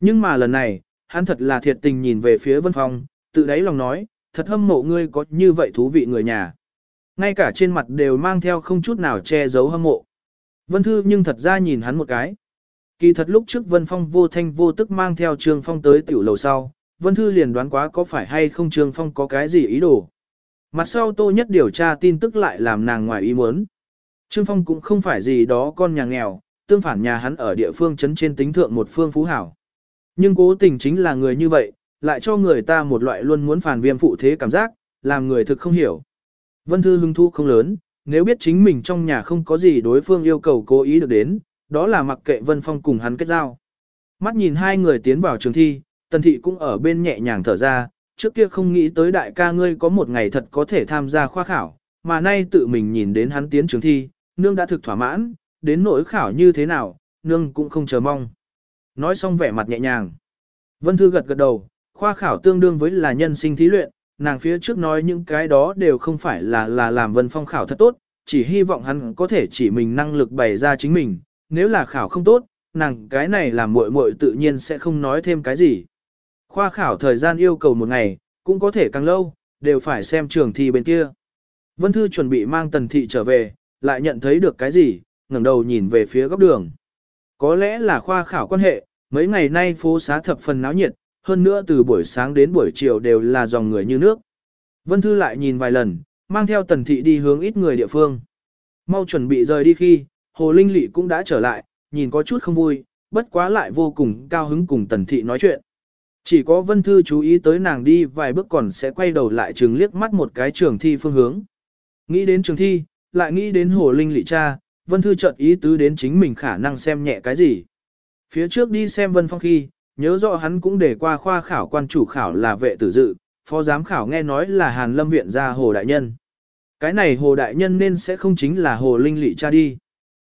Nhưng mà lần này, hắn thật là thiệt tình nhìn về phía Vân Phong, tự đáy lòng nói, thật hâm mộ ngươi có như vậy thú vị người nhà. Ngay cả trên mặt đều mang theo không chút nào che giấu hâm mộ. Vân Thư nhưng thật ra nhìn hắn một cái. Kỳ thật lúc trước Vân Phong vô thanh vô tức mang theo Trương Phong tới tiểu lầu sau, Vân Thư liền đoán quá có phải hay không Trương Phong có cái gì ý đồ. Mặt sau Tô Nhất điều tra tin tức lại làm nàng ngoài ý muốn. Trương Phong cũng không phải gì đó con nhà nghèo, tương phản nhà hắn ở địa phương chấn trên tính thượng một phương phú hảo. Nhưng cố tình chính là người như vậy, lại cho người ta một loại luôn muốn phản viêm phụ thế cảm giác, làm người thực không hiểu. Vân Thư hứng thu không lớn, nếu biết chính mình trong nhà không có gì đối phương yêu cầu cố ý được đến, đó là mặc kệ Vân Phong cùng hắn kết giao. Mắt nhìn hai người tiến vào trường thi, Tần Thị cũng ở bên nhẹ nhàng thở ra, trước kia không nghĩ tới đại ca ngươi có một ngày thật có thể tham gia khoa khảo, mà nay tự mình nhìn đến hắn tiến trường thi, nương đã thực thỏa mãn, đến nỗi khảo như thế nào, nương cũng không chờ mong. Nói xong vẻ mặt nhẹ nhàng. Vân Thư gật gật đầu, khoa khảo tương đương với là nhân sinh thí luyện, nàng phía trước nói những cái đó đều không phải là là làm Vân Phong khảo thật tốt, chỉ hy vọng hắn có thể chỉ mình năng lực bày ra chính mình, nếu là khảo không tốt, nàng cái này làm muội muội tự nhiên sẽ không nói thêm cái gì. Khoa khảo thời gian yêu cầu một ngày, cũng có thể càng lâu, đều phải xem trường thi bên kia. Vân Thư chuẩn bị mang tần thị trở về, lại nhận thấy được cái gì, ngẩng đầu nhìn về phía góc đường. Có lẽ là khoa khảo quan hệ, mấy ngày nay phố xá thập phần náo nhiệt, hơn nữa từ buổi sáng đến buổi chiều đều là dòng người như nước. Vân Thư lại nhìn vài lần, mang theo tần thị đi hướng ít người địa phương. Mau chuẩn bị rời đi khi, Hồ Linh Lị cũng đã trở lại, nhìn có chút không vui, bất quá lại vô cùng cao hứng cùng tần thị nói chuyện. Chỉ có Vân Thư chú ý tới nàng đi vài bước còn sẽ quay đầu lại trường liếc mắt một cái trường thi phương hướng. Nghĩ đến trường thi, lại nghĩ đến Hồ Linh Lị cha, Vân Thư chợt ý tứ đến chính mình khả năng xem nhẹ cái gì. Phía trước đi xem Vân Phong khi, nhớ rõ hắn cũng để qua khoa khảo quan chủ khảo là vệ tử dự, phó giám khảo nghe nói là Hàn Lâm Viện ra Hồ Đại Nhân. Cái này Hồ Đại Nhân nên sẽ không chính là Hồ Linh Lị cha đi.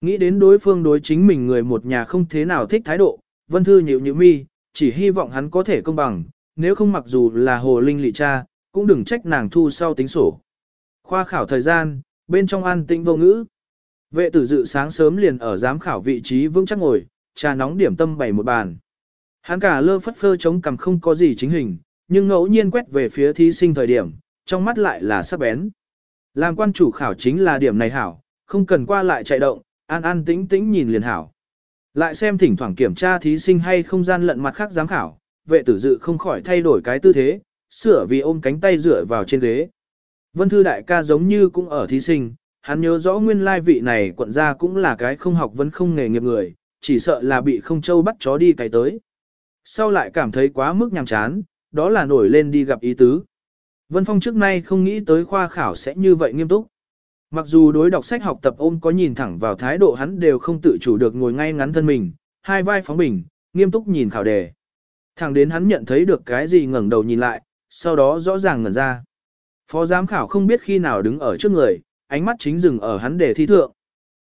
Nghĩ đến đối phương đối chính mình người một nhà không thế nào thích thái độ, Vân Thư nhịu nhịu mi, chỉ hy vọng hắn có thể công bằng, nếu không mặc dù là Hồ Linh Lị cha, cũng đừng trách nàng thu sau tính sổ. Khoa khảo thời gian, bên trong an tĩnh vô ngữ. Vệ tử dự sáng sớm liền ở giám khảo vị trí vững chắc ngồi, trà nóng điểm tâm bày một bàn. Hắn cả lơ phất phơ chống cằm không có gì chính hình, nhưng ngẫu nhiên quét về phía thí sinh thời điểm, trong mắt lại là sắc bén. Làm quan chủ khảo chính là điểm này hảo, không cần qua lại chạy động, an an tĩnh tĩnh nhìn liền hảo. Lại xem thỉnh thoảng kiểm tra thí sinh hay không gian lận mặt khác giám khảo, vệ tử dự không khỏi thay đổi cái tư thế, sửa vì ôm cánh tay dựa vào trên ghế. Vân Thư đại ca giống như cũng ở thí sinh, hắn nhớ rõ nguyên lai vị này quận gia cũng là cái không học vẫn không nghề nghiệp người, chỉ sợ là bị không châu bắt chó đi cày tới. Sau lại cảm thấy quá mức nhàm chán, đó là nổi lên đi gặp ý tứ. Vân Phong trước nay không nghĩ tới khoa khảo sẽ như vậy nghiêm túc. Mặc dù đối đọc sách học tập ôm có nhìn thẳng vào thái độ hắn đều không tự chủ được ngồi ngay ngắn thân mình, hai vai phóng bình, nghiêm túc nhìn khảo đề. Thẳng đến hắn nhận thấy được cái gì ngẩng đầu nhìn lại, sau đó rõ ràng ngẩn ra. Phó giám khảo không biết khi nào đứng ở trước người, ánh mắt chính dừng ở hắn để thi thượng.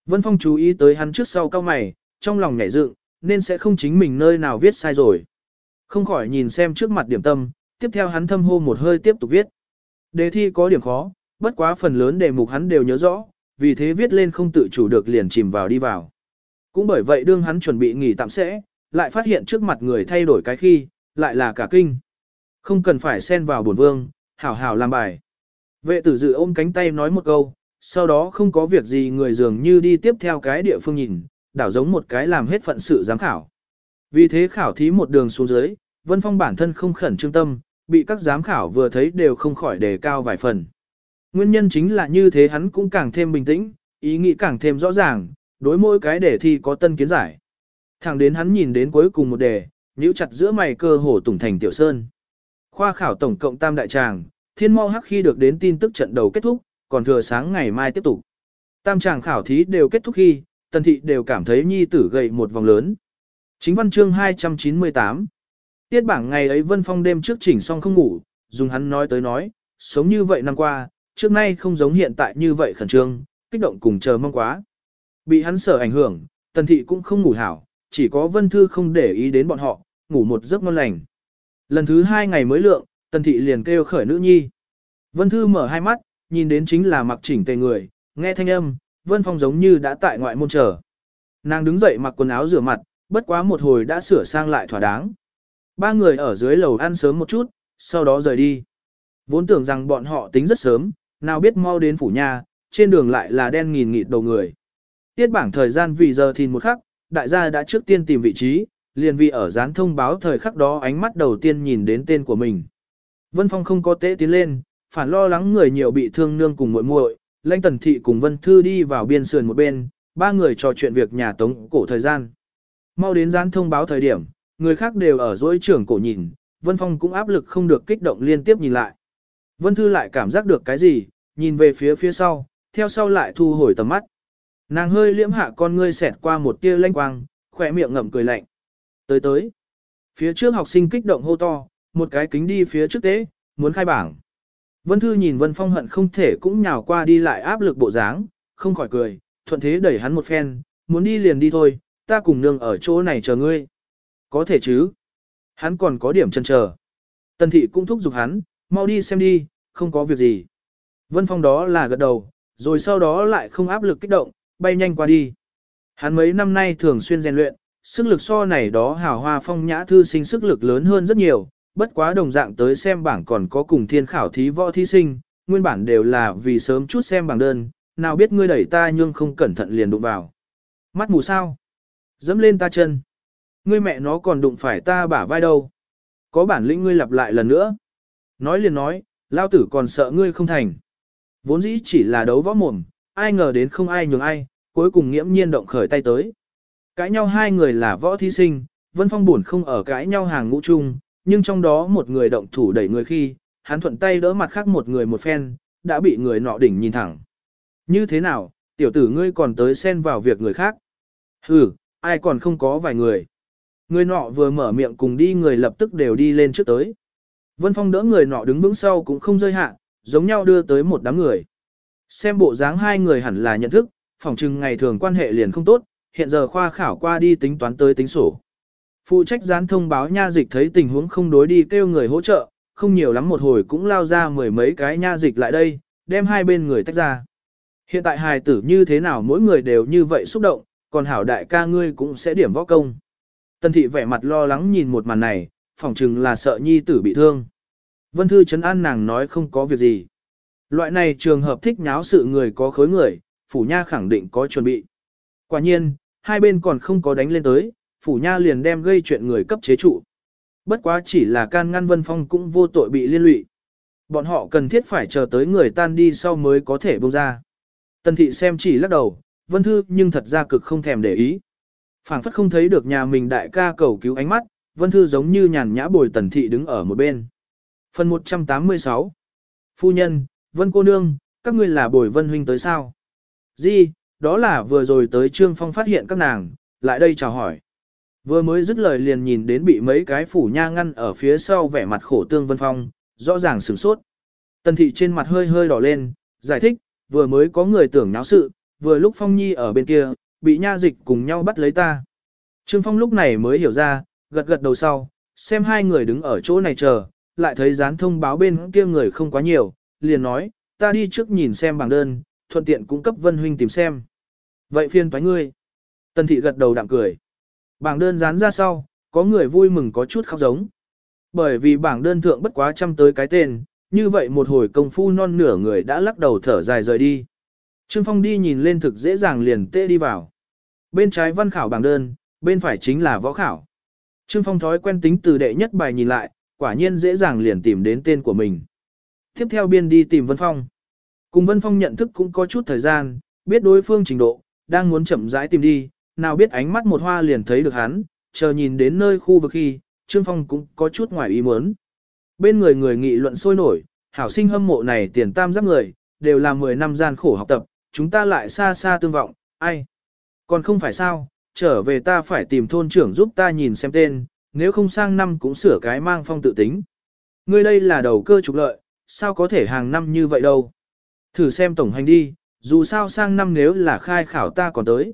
Vân Phong chú ý tới hắn trước sau cao mày, trong lòng nhảy dựng, nên sẽ không chính mình nơi nào viết sai rồi. Không khỏi nhìn xem trước mặt điểm tâm, tiếp theo hắn thâm hô một hơi tiếp tục viết. Đề thi có điểm khó, bất quá phần lớn đề mục hắn đều nhớ rõ, vì thế viết lên không tự chủ được liền chìm vào đi vào. Cũng bởi vậy đương hắn chuẩn bị nghỉ tạm sẽ, lại phát hiện trước mặt người thay đổi cái khi, lại là cả kinh. Không cần phải xen vào buồn vương, hảo hảo làm bài. Vệ tử dự ôm cánh tay nói một câu, sau đó không có việc gì người dường như đi tiếp theo cái địa phương nhìn, đảo giống một cái làm hết phận sự giám khảo. Vì thế khảo thí một đường xuống dưới, Vân Phong bản thân không khẩn trương tâm, bị các giám khảo vừa thấy đều không khỏi đề cao vài phần. Nguyên nhân chính là như thế hắn cũng càng thêm bình tĩnh, ý nghĩ càng thêm rõ ràng, đối mỗi cái đề thi có tân kiến giải. Thẳng đến hắn nhìn đến cuối cùng một đề, nhíu chặt giữa mày cơ hồ tùng thành tiểu sơn. Khoa khảo tổng cộng tam đại tràng, thiên mau hắc khi được đến tin tức trận đầu kết thúc, còn thừa sáng ngày mai tiếp tục. Tam tràng khảo thí đều kết thúc khi, tần thị đều cảm thấy nhi tử gầy một vòng lớn. Chính văn chương 298 Tiết bảng ngày ấy Vân Phong đêm trước chỉnh xong không ngủ, dùng hắn nói tới nói, sống như vậy năm qua, trước nay không giống hiện tại như vậy khẩn trương, kích động cùng chờ mong quá. Bị hắn sợ ảnh hưởng, tần thị cũng không ngủ hảo, chỉ có Vân Thư không để ý đến bọn họ, ngủ một giấc ngon lành. Lần thứ hai ngày mới lượng, tần thị liền kêu khởi nữ nhi. Vân Thư mở hai mắt, nhìn đến chính là mặc chỉnh tề người, nghe thanh âm, Vân Phong giống như đã tại ngoại môn chờ. Nàng đứng dậy mặc quần áo rửa mặt, bất quá một hồi đã sửa sang lại thỏa đáng. Ba người ở dưới lầu ăn sớm một chút, sau đó rời đi. Vốn tưởng rằng bọn họ tính rất sớm, nào biết mau đến phủ nhà, trên đường lại là đen nghìn nghịt đầu người. Tiết bảng thời gian vì giờ thì một khắc, đại gia đã trước tiên tìm vị trí, liền vì ở dán thông báo thời khắc đó ánh mắt đầu tiên nhìn đến tên của mình. Vân Phong không có tế tiến lên, phản lo lắng người nhiều bị thương nương cùng muội muội, Lãnh Tần Thị cùng Vân Thư đi vào biên sườn một bên, ba người trò chuyện việc nhà tống cổ thời gian. Mau đến gián thông báo thời điểm, người khác đều ở dối trưởng cổ nhìn, Vân Phong cũng áp lực không được kích động liên tiếp nhìn lại. Vân Thư lại cảm giác được cái gì, nhìn về phía phía sau, theo sau lại thu hồi tầm mắt. Nàng hơi liễm hạ con ngươi xẹt qua một tia lanh quang, khỏe miệng ngậm cười lạnh. Tới tới. Phía trước học sinh kích động hô to, một cái kính đi phía trước tế, muốn khai bảng. Vân Thư nhìn Vân Phong hận không thể cũng nhào qua đi lại áp lực bộ dáng, không khỏi cười, thuận thế đẩy hắn một phen, muốn đi liền đi thôi, ta cùng nương ở chỗ này chờ ngươi. Có thể chứ. Hắn còn có điểm chân chờ. Tần thị cũng thúc giục hắn, mau đi xem đi, không có việc gì. Vân Phong đó là gật đầu, rồi sau đó lại không áp lực kích động, bay nhanh qua đi. Hắn mấy năm nay thường xuyên rèn luyện, sức lực so này đó hào hoa phong nhã thư sinh sức lực lớn hơn rất nhiều, bất quá đồng dạng tới xem bảng còn có cùng thiên khảo thí võ thí sinh, nguyên bản đều là vì sớm chút xem bảng đơn, nào biết ngươi đẩy ta nhưng không cẩn thận liền đụng vào. Mắt mù sao? Dẫm lên ta chân. Ngươi mẹ nó còn đụng phải ta bả vai đâu. Có bản lĩnh ngươi lặp lại lần nữa. Nói liền nói, lao tử còn sợ ngươi không thành. Vốn dĩ chỉ là đấu võ mồm, ai ngờ đến không ai nhường ai, cuối cùng nghiễm nhiên động khởi tay tới. Cãi nhau hai người là võ thí sinh, Vân Phong buồn không ở cãi nhau hàng ngũ chung, nhưng trong đó một người động thủ đẩy người khi, hắn thuận tay đỡ mặt khác một người một phen, đã bị người nọ đỉnh nhìn thẳng. Như thế nào, tiểu tử ngươi còn tới xen vào việc người khác? Hừ, ai còn không có vài người. Người nọ vừa mở miệng cùng đi người lập tức đều đi lên trước tới. Vân Phong đỡ người nọ đứng vững sau cũng không rơi hạ, giống nhau đưa tới một đám người. Xem bộ dáng hai người hẳn là nhận thức, phỏng chừng ngày thường quan hệ liền không tốt, hiện giờ khoa khảo qua đi tính toán tới tính sổ. Phụ trách gián thông báo nha dịch thấy tình huống không đối đi kêu người hỗ trợ, không nhiều lắm một hồi cũng lao ra mười mấy cái nha dịch lại đây, đem hai bên người tách ra. Hiện tại hài tử như thế nào mỗi người đều như vậy xúc động, còn hảo đại ca ngươi cũng sẽ điểm võ công. Tần thị vẻ mặt lo lắng nhìn một màn này, phỏng chừng là sợ nhi tử bị thương. Vân Thư chấn an nàng nói không có việc gì. Loại này trường hợp thích nháo sự người có khối người, phủ nha khẳng định có chuẩn bị. Quả nhiên, hai bên còn không có đánh lên tới, phủ nha liền đem gây chuyện người cấp chế trụ. Bất quá chỉ là can ngăn Vân Phong cũng vô tội bị liên lụy. Bọn họ cần thiết phải chờ tới người tan đi sau mới có thể bông ra. Tần thị xem chỉ lắc đầu, Vân Thư nhưng thật ra cực không thèm để ý. phảng phất không thấy được nhà mình đại ca cầu cứu ánh mắt, Vân Thư giống như nhàn nhã bồi tần thị đứng ở một bên. Phần 186 Phu nhân, Vân cô nương, các ngươi là bồi Vân huynh tới sao? Di, đó là vừa rồi tới Trương Phong phát hiện các nàng, lại đây chào hỏi. Vừa mới dứt lời liền nhìn đến bị mấy cái phủ nha ngăn ở phía sau vẻ mặt khổ tương Vân Phong, rõ ràng sửng sốt. Tần thị trên mặt hơi hơi đỏ lên, giải thích, vừa mới có người tưởng náo sự, vừa lúc Phong Nhi ở bên kia, bị nha dịch cùng nhau bắt lấy ta. Trương Phong lúc này mới hiểu ra, gật gật đầu sau, xem hai người đứng ở chỗ này chờ, lại thấy dán thông báo bên kia người không quá nhiều, liền nói, ta đi trước nhìn xem bảng đơn, thuận tiện cung cấp Vân Huynh tìm xem. Vậy phiên toái ngươi. Tần thị gật đầu đạm cười. Bảng đơn dán ra sau, có người vui mừng có chút khóc giống. Bởi vì bảng đơn thượng bất quá trăm tới cái tên, như vậy một hồi công phu non nửa người đã lắc đầu thở dài rời đi. Trương Phong đi nhìn lên thực dễ dàng liền tê đi vào. Bên trái văn khảo bảng đơn, bên phải chính là võ khảo. Trương Phong thói quen tính từ đệ nhất bài nhìn lại, quả nhiên dễ dàng liền tìm đến tên của mình. Tiếp theo biên đi tìm Vân Phong. Cùng Vân Phong nhận thức cũng có chút thời gian, biết đối phương trình độ, đang muốn chậm rãi tìm đi, nào biết ánh mắt một hoa liền thấy được hắn, chờ nhìn đến nơi khu vực khi, Trương Phong cũng có chút ngoài ý muốn. Bên người người nghị luận sôi nổi, hảo sinh hâm mộ này tiền tam giáp người, đều là 10 năm gian khổ học tập, chúng ta lại xa xa tương vọng, ai? Còn không phải sao, trở về ta phải tìm thôn trưởng giúp ta nhìn xem tên, nếu không sang năm cũng sửa cái mang phong tự tính. Ngươi đây là đầu cơ trục lợi, sao có thể hàng năm như vậy đâu? Thử xem tổng hành đi, dù sao sang năm nếu là khai khảo ta còn tới.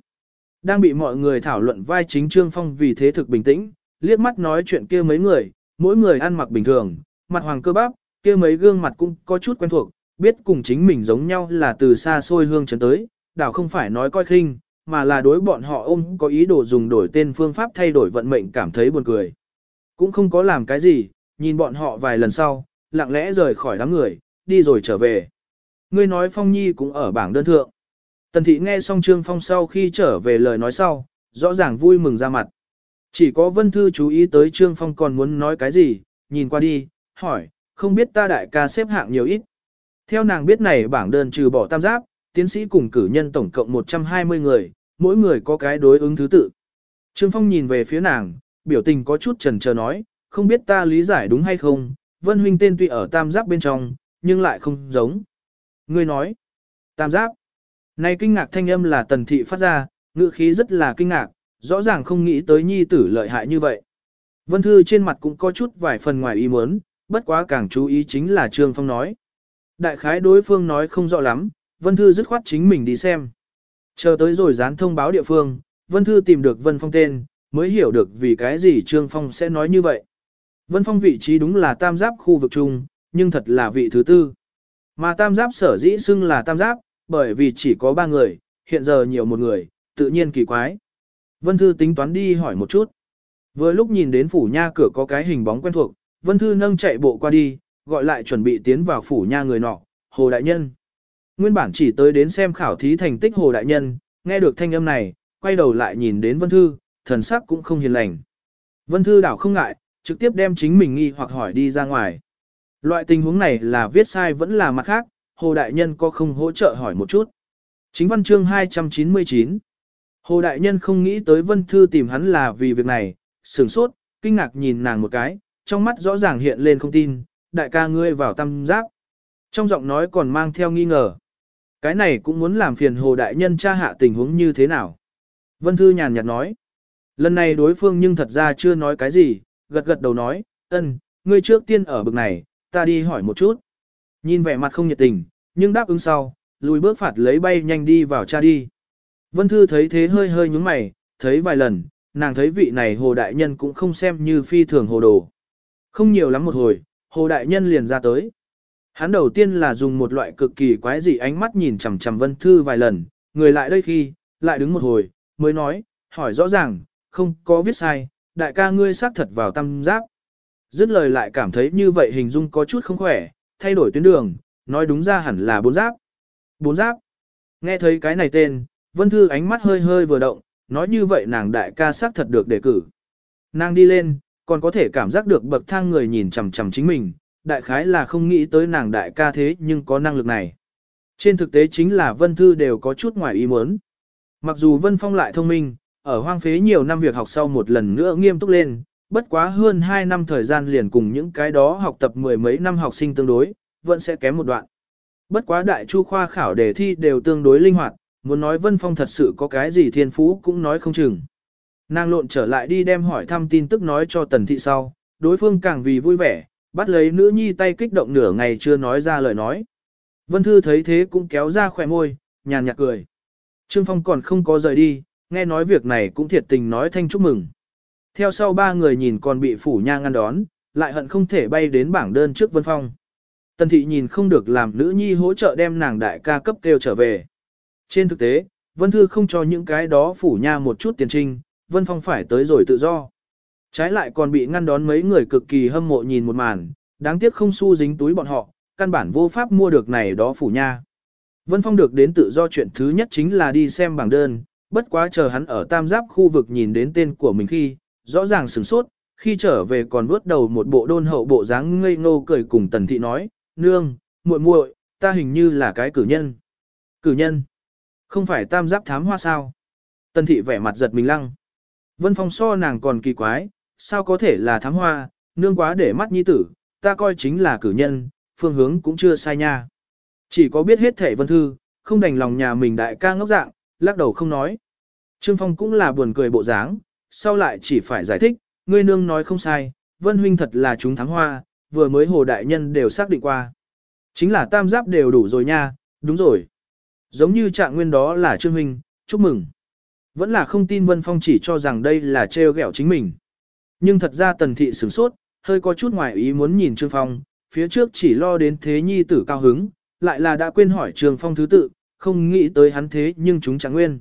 Đang bị mọi người thảo luận vai chính Trương Phong vì thế thực bình tĩnh, liếc mắt nói chuyện kia mấy người, mỗi người ăn mặc bình thường, mặt hoàng cơ bắp, kia mấy gương mặt cũng có chút quen thuộc, biết cùng chính mình giống nhau là từ xa xôi hương trấn tới, đảo không phải nói coi khinh, mà là đối bọn họ ôm có ý đồ dùng đổi tên phương pháp thay đổi vận mệnh cảm thấy buồn cười. Cũng không có làm cái gì, nhìn bọn họ vài lần sau, lặng lẽ rời khỏi đám người, đi rồi trở về. Ngươi nói Phong Nhi cũng ở bảng đơn thượng. Tần thị nghe xong Trương Phong sau khi trở về lời nói sau, rõ ràng vui mừng ra mặt. Chỉ có Vân Thư chú ý tới Trương Phong còn muốn nói cái gì, nhìn qua đi, hỏi, không biết ta đại ca xếp hạng nhiều ít. Theo nàng biết này bảng đơn trừ bỏ tam giáp, tiến sĩ cùng cử nhân tổng cộng 120 người, mỗi người có cái đối ứng thứ tự. Trương Phong nhìn về phía nàng, biểu tình có chút trần chờ nói, không biết ta lý giải đúng hay không, Vân Huynh tên tuy ở tam giáp bên trong, nhưng lại không giống. Ngươi nói, tam giáp. Này kinh ngạc thanh âm là tần thị phát ra, ngữ khí rất là kinh ngạc, rõ ràng không nghĩ tới nhi tử lợi hại như vậy. Vân Thư trên mặt cũng có chút vài phần ngoài ý muốn, bất quá càng chú ý chính là Trương Phong nói. Đại khái đối phương nói không rõ lắm, Vân Thư dứt khoát chính mình đi xem. Chờ tới rồi dán thông báo địa phương, Vân Thư tìm được Vân Phong tên, mới hiểu được vì cái gì Trương Phong sẽ nói như vậy. Vân Phong vị trí đúng là tam giáp khu vực chung, nhưng thật là vị thứ tư. Mà tam giáp sở dĩ xưng là tam giáp, bởi vì chỉ có ba người, hiện giờ nhiều một người, tự nhiên kỳ quái. Vân Thư tính toán đi hỏi một chút. Vừa lúc nhìn đến phủ nha cửa có cái hình bóng quen thuộc, Vân Thư nâng chạy bộ qua đi, gọi lại chuẩn bị tiến vào phủ nha người nọ, Hồ Đại Nhân. Nguyên bản chỉ tới đến xem khảo thí thành tích Hồ Đại Nhân, nghe được thanh âm này, quay đầu lại nhìn đến Vân Thư, thần sắc cũng không hiền lành. Vân Thư đảo không ngại, trực tiếp đem chính mình nghi hoặc hỏi đi ra ngoài. Loại tình huống này là viết sai vẫn là mặt khác, Hồ Đại Nhân có không hỗ trợ hỏi một chút. Chính văn chương 299 Hồ Đại Nhân không nghĩ tới Vân Thư tìm hắn là vì việc này, sửng sốt, kinh ngạc nhìn nàng một cái, trong mắt rõ ràng hiện lên không tin, đại ca ngươi vào tâm giác Trong giọng nói còn mang theo nghi ngờ. Cái này cũng muốn làm phiền Hồ Đại Nhân tra hạ tình huống như thế nào. Vân Thư nhàn nhạt nói. Lần này đối phương nhưng thật ra chưa nói cái gì, gật gật đầu nói, ân, ngươi trước tiên ở bực này, ta đi hỏi một chút. Nhìn vẻ mặt không nhiệt tình, nhưng đáp ứng sau, lùi bước phạt lấy bay nhanh đi vào cha đi. Vân Thư thấy thế hơi hơi nhúng mày, thấy vài lần, nàng thấy vị này hồ đại nhân cũng không xem như phi thường hồ đồ. Không nhiều lắm một hồi, hồ đại nhân liền ra tới. Hắn đầu tiên là dùng một loại cực kỳ quái dị ánh mắt nhìn chằm chằm Vân Thư vài lần, người lại đây khi, lại đứng một hồi, mới nói, hỏi rõ ràng, không có viết sai, đại ca ngươi xác thật vào tâm giáp. Dứt lời lại cảm thấy như vậy hình dung có chút không khỏe, thay đổi tuyến đường, nói đúng ra hẳn là bốn giáp. Bốn giáp. Nghe thấy cái này tên, Vân Thư ánh mắt hơi hơi vừa động, nói như vậy nàng đại ca xác thật được đề cử. Nàng đi lên, còn có thể cảm giác được bậc thang người nhìn chằm chằm chính mình, đại khái là không nghĩ tới nàng đại ca thế nhưng có năng lực này. Trên thực tế chính là Vân Thư đều có chút ngoài ý muốn. Mặc dù Vân Phong lại thông minh, ở hoang phế nhiều năm việc học sau một lần nữa nghiêm túc lên, bất quá hơn 2 năm thời gian liền cùng những cái đó học tập mười mấy năm học sinh tương đối, vẫn sẽ kém một đoạn. Bất quá đại chu khoa khảo đề thi đều tương đối linh hoạt, muốn nói Vân Phong thật sự có cái gì thiên phú cũng nói không chừng. Nàng lộn trở lại đi đem hỏi thăm tin tức nói cho tần thị sau, đối phương càng vì vui vẻ, bắt lấy nữ nhi tay kích động nửa ngày chưa nói ra lời nói. Vân Thư thấy thế cũng kéo ra khỏe môi, nhàn nhạt cười. Trương Phong còn không có rời đi, nghe nói việc này cũng thiệt tình nói thanh chúc mừng. Theo sau ba người nhìn còn bị phủ nha ngăn đón, lại hận không thể bay đến bảng đơn trước Vân Phong. Tần thị nhìn không được làm nữ nhi hỗ trợ đem nàng đại ca cấp kêu trở về. Trên thực tế, Vân Thư không cho những cái đó phủ nha một chút tiền trinh, Vân Phong phải tới rồi tự do. Trái lại còn bị ngăn đón mấy người cực kỳ hâm mộ nhìn một màn, đáng tiếc không xu dính túi bọn họ, căn bản vô pháp mua được này đó phủ nha. Vân Phong được đến tự do chuyện thứ nhất chính là đi xem bảng đơn, bất quá chờ hắn ở tam giáp khu vực nhìn đến tên của mình khi, rõ ràng sửng sốt, khi trở về còn vớt đầu một bộ đôn hậu bộ dáng ngây ngô cười cùng tần thị nói, nương, muội muội, ta hình như là cái cử nhân. Cử nhân? Không phải tam giáp thám hoa sao? Tần thị vẻ mặt giật mình lăng. Vân Phong so nàng còn kỳ quái, sao có thể là thám hoa, nương quá để mắt nhi tử, ta coi chính là cử nhân, phương hướng cũng chưa sai nha. Chỉ có biết hết thể vân thư, không đành lòng nhà mình đại ca ngốc dạng, lắc đầu không nói. Trương Phong cũng là buồn cười bộ dáng, sau lại chỉ phải giải thích, ngươi nương nói không sai, vân huynh thật là chúng thám hoa, vừa mới hồ đại nhân đều xác định qua. Chính là tam giáp đều đủ rồi nha, đúng rồi. Giống như trạng nguyên đó là Trương huynh, chúc mừng. Vẫn là không tin Vân Phong chỉ cho rằng đây là trêu ghẹo chính mình. Nhưng thật ra tần thị sửng sốt, hơi có chút ngoài ý muốn nhìn Trương Phong, phía trước chỉ lo đến thế nhi tử cao hứng, lại là đã quên hỏi Trương Phong thứ tự, không nghĩ tới hắn thế nhưng chúng chẳng nguyên.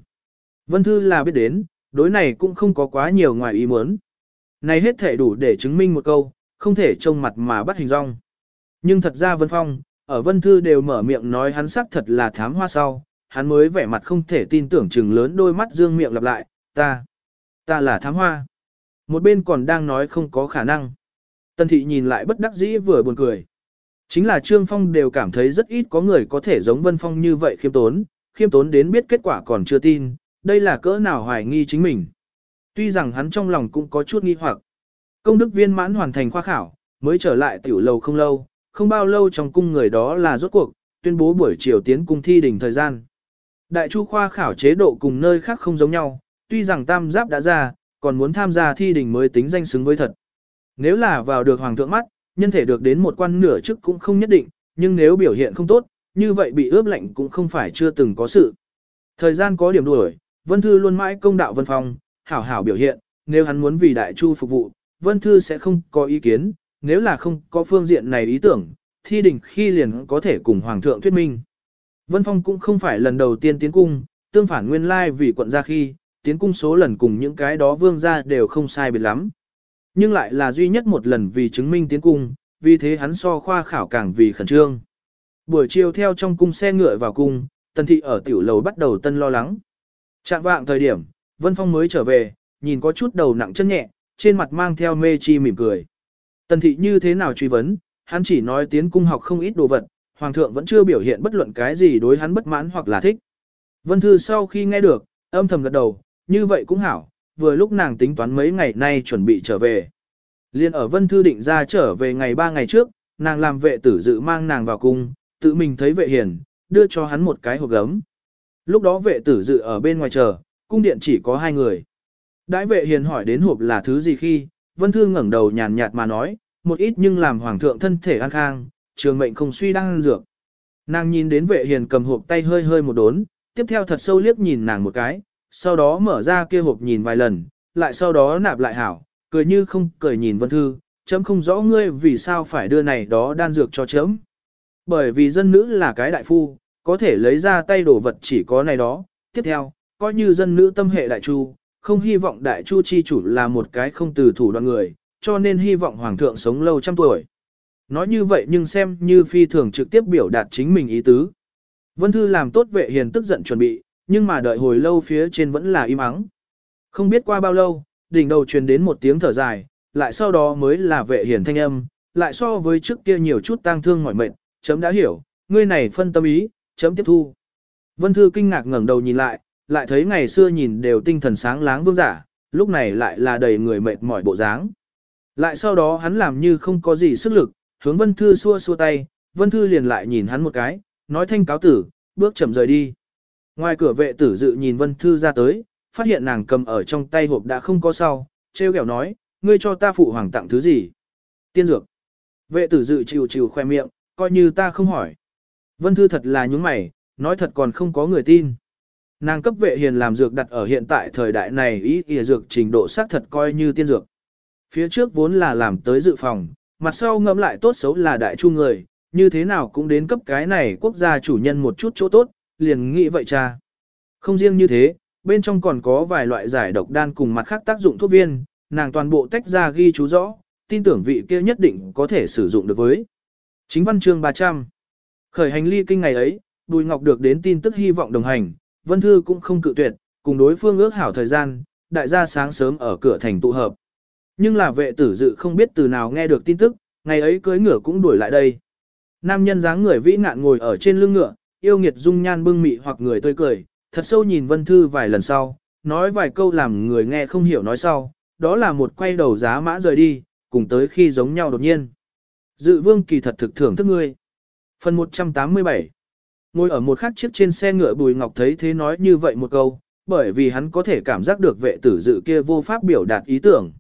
Vân Thư là biết đến, đối này cũng không có quá nhiều ngoài ý muốn. Này hết thể đủ để chứng minh một câu, không thể trông mặt mà bắt hình rong. Nhưng thật ra Vân Phong, ở Vân Thư đều mở miệng nói hắn sắc thật là thám hoa sau, hắn mới vẻ mặt không thể tin tưởng chừng lớn đôi mắt dương miệng lặp lại, ta, ta là thám hoa. Một bên còn đang nói không có khả năng. Tần thị nhìn lại bất đắc dĩ vừa buồn cười. Chính là Trương Phong đều cảm thấy rất ít có người có thể giống Vân Phong như vậy khiêm tốn, khiêm tốn đến biết kết quả còn chưa tin, đây là cỡ nào hoài nghi chính mình. Tuy rằng hắn trong lòng cũng có chút nghi hoặc. Công đức viên mãn hoàn thành khoa khảo, mới trở lại tiểu lầu không lâu, không bao lâu trong cung người đó là rốt cuộc, tuyên bố buổi chiều tiến cung thi đỉnh thời gian. Đại chu khoa khảo chế độ cùng nơi khác không giống nhau, tuy rằng tam giáp đã ra, còn muốn tham gia thi đỉnh mới tính danh xứng với thật. Nếu là vào được hoàng thượng mắt, nhân thể được đến một quan nửa chức cũng không nhất định, nhưng nếu biểu hiện không tốt, như vậy bị ướp lạnh cũng không phải chưa từng có sự. Thời gian có điểm đuổi, Vân Thư luôn mãi công đạo Vân Phong, hảo hảo biểu hiện, nếu hắn muốn vì đại chu phục vụ, Vân Thư sẽ không có ý kiến, nếu là không có phương diện này ý tưởng, thi đình khi liền có thể cùng Hoàng thượng thuyết minh. Vân Phong cũng không phải lần đầu tiên tiến cung, tương phản nguyên lai vì quận gia khi, tiến cung số lần cùng những cái đó vương gia đều không sai biệt lắm. Nhưng lại là duy nhất một lần vì chứng minh tiến cung, vì thế hắn so khoa khảo càng vì khẩn trương. Buổi chiều theo trong cung xe ngựa vào cung, tần thị ở tiểu lầu bắt đầu tân lo lắng. Trạng vạng thời điểm, Vân Phong mới trở về, nhìn có chút đầu nặng chân nhẹ, trên mặt mang theo mê chi mỉm cười. Tần thị như thế nào truy vấn, hắn chỉ nói tiến cung học không ít đồ vật, hoàng thượng vẫn chưa biểu hiện bất luận cái gì đối hắn bất mãn hoặc là thích. Vân Thư sau khi nghe được, âm thầm gật đầu, như vậy cũng hảo, vừa lúc nàng tính toán mấy ngày nay chuẩn bị trở về. Liên ở Vân Thư định ra trở về ngày ba ngày trước, nàng làm vệ tử dự mang nàng vào cung, tự mình thấy vệ hiền, đưa cho hắn một cái hộp gấm. Lúc đó vệ tử dự ở bên ngoài chờ, cung điện chỉ có hai người. Đãi vệ hiền hỏi đến hộp là thứ gì khi, Vân Thư ngẩng đầu nhàn nhạt mà nói, một ít nhưng làm hoàng thượng thân thể an khang, trường mệnh không suy đang dược. Nàng nhìn đến vệ hiền cầm hộp tay hơi hơi một đốn, tiếp theo thật sâu liếc nhìn nàng một cái, sau đó mở ra kia hộp nhìn vài lần, lại sau đó nạp lại hảo, cười như không cười nhìn Vân Thư, chấm không rõ ngươi vì sao phải đưa này đó đan dược cho chấm. Bởi vì dân nữ là cái đại phu, có thể lấy ra tay đồ vật chỉ có này đó. Tiếp theo, coi như dân nữ tâm hệ đại chu, không hy vọng đại chu chi chủ là một cái không từ thủ đoạn người, cho nên hy vọng hoàng thượng sống lâu trăm tuổi. Nói như vậy nhưng xem như phi thường trực tiếp biểu đạt chính mình ý tứ. Vân Thư làm tốt vệ hiền tức giận chuẩn bị, nhưng mà đợi hồi lâu phía trên vẫn là im ắng. Không biết qua bao lâu, đỉnh đầu truyền đến một tiếng thở dài, lại sau đó mới là vệ hiền thanh âm, lại so với trước kia nhiều chút tang thương mỏi mệt, chấm đã hiểu, ngươi này phân tâm ý, chấm tiếp thu. Vân Thư kinh ngạc ngẩng đầu nhìn lại, lại thấy ngày xưa nhìn đều tinh thần sáng láng vương giả, lúc này lại là đầy người mệt mỏi bộ dáng. Lại sau đó hắn làm như không có gì sức lực, hướng Vân Thư xua xua tay, Vân Thư liền lại nhìn hắn một cái, nói thanh cáo tử, bước chậm rời đi. Ngoài cửa vệ tử dự nhìn Vân Thư ra tới, phát hiện nàng cầm ở trong tay hộp đã không có sau, treo kẹo nói, ngươi cho ta phụ hoàng tặng thứ gì? Tiên dược. Vệ tử dự chịu chịu khoe miệng, coi như ta không hỏi. Vân Thư thật là nhúng mày, nói thật còn không có người tin. Nàng cấp vệ hiền làm dược đặt ở hiện tại thời đại này ý ỉa dược trình độ xác thật coi như tiên dược. Phía trước vốn là làm tới dự phòng, mặt sau ngẫm lại tốt xấu là đại chu người, như thế nào cũng đến cấp cái này quốc gia chủ nhân một chút chỗ tốt, liền nghĩ vậy cha. Không riêng như thế, bên trong còn có vài loại giải độc đan cùng mặt khác tác dụng thuốc viên, nàng toàn bộ tách ra ghi chú rõ, tin tưởng vị kia nhất định có thể sử dụng được với. Chính văn chương 300 Khởi hành ly kinh ngày ấy, Bùi Ngọc được đến tin tức hy vọng đồng hành, Vân Thư cũng không cự tuyệt, cùng đối phương ước hảo thời gian, đại gia sáng sớm ở cửa thành tụ hợp. Nhưng là vệ tử dự không biết từ nào nghe được tin tức, ngày ấy cưới ngựa cũng đuổi lại đây. Nam nhân dáng người vĩ ngạn ngồi ở trên lưng ngựa, yêu nghiệt dung nhan bưng mị hoặc người tươi cười, thật sâu nhìn Vân Thư vài lần sau, nói vài câu làm người nghe không hiểu nói sau, đó là một quay đầu giá mã rời đi, cùng tới khi giống nhau đột nhiên. Dự vương kỳ thật thực thưởng thức ngươi. Phần 187 Ngồi ở một khắc chiếc trên xe ngựa Bùi Ngọc thấy thế nói như vậy một câu, bởi vì hắn có thể cảm giác được vệ tử dự kia vô pháp biểu đạt ý tưởng.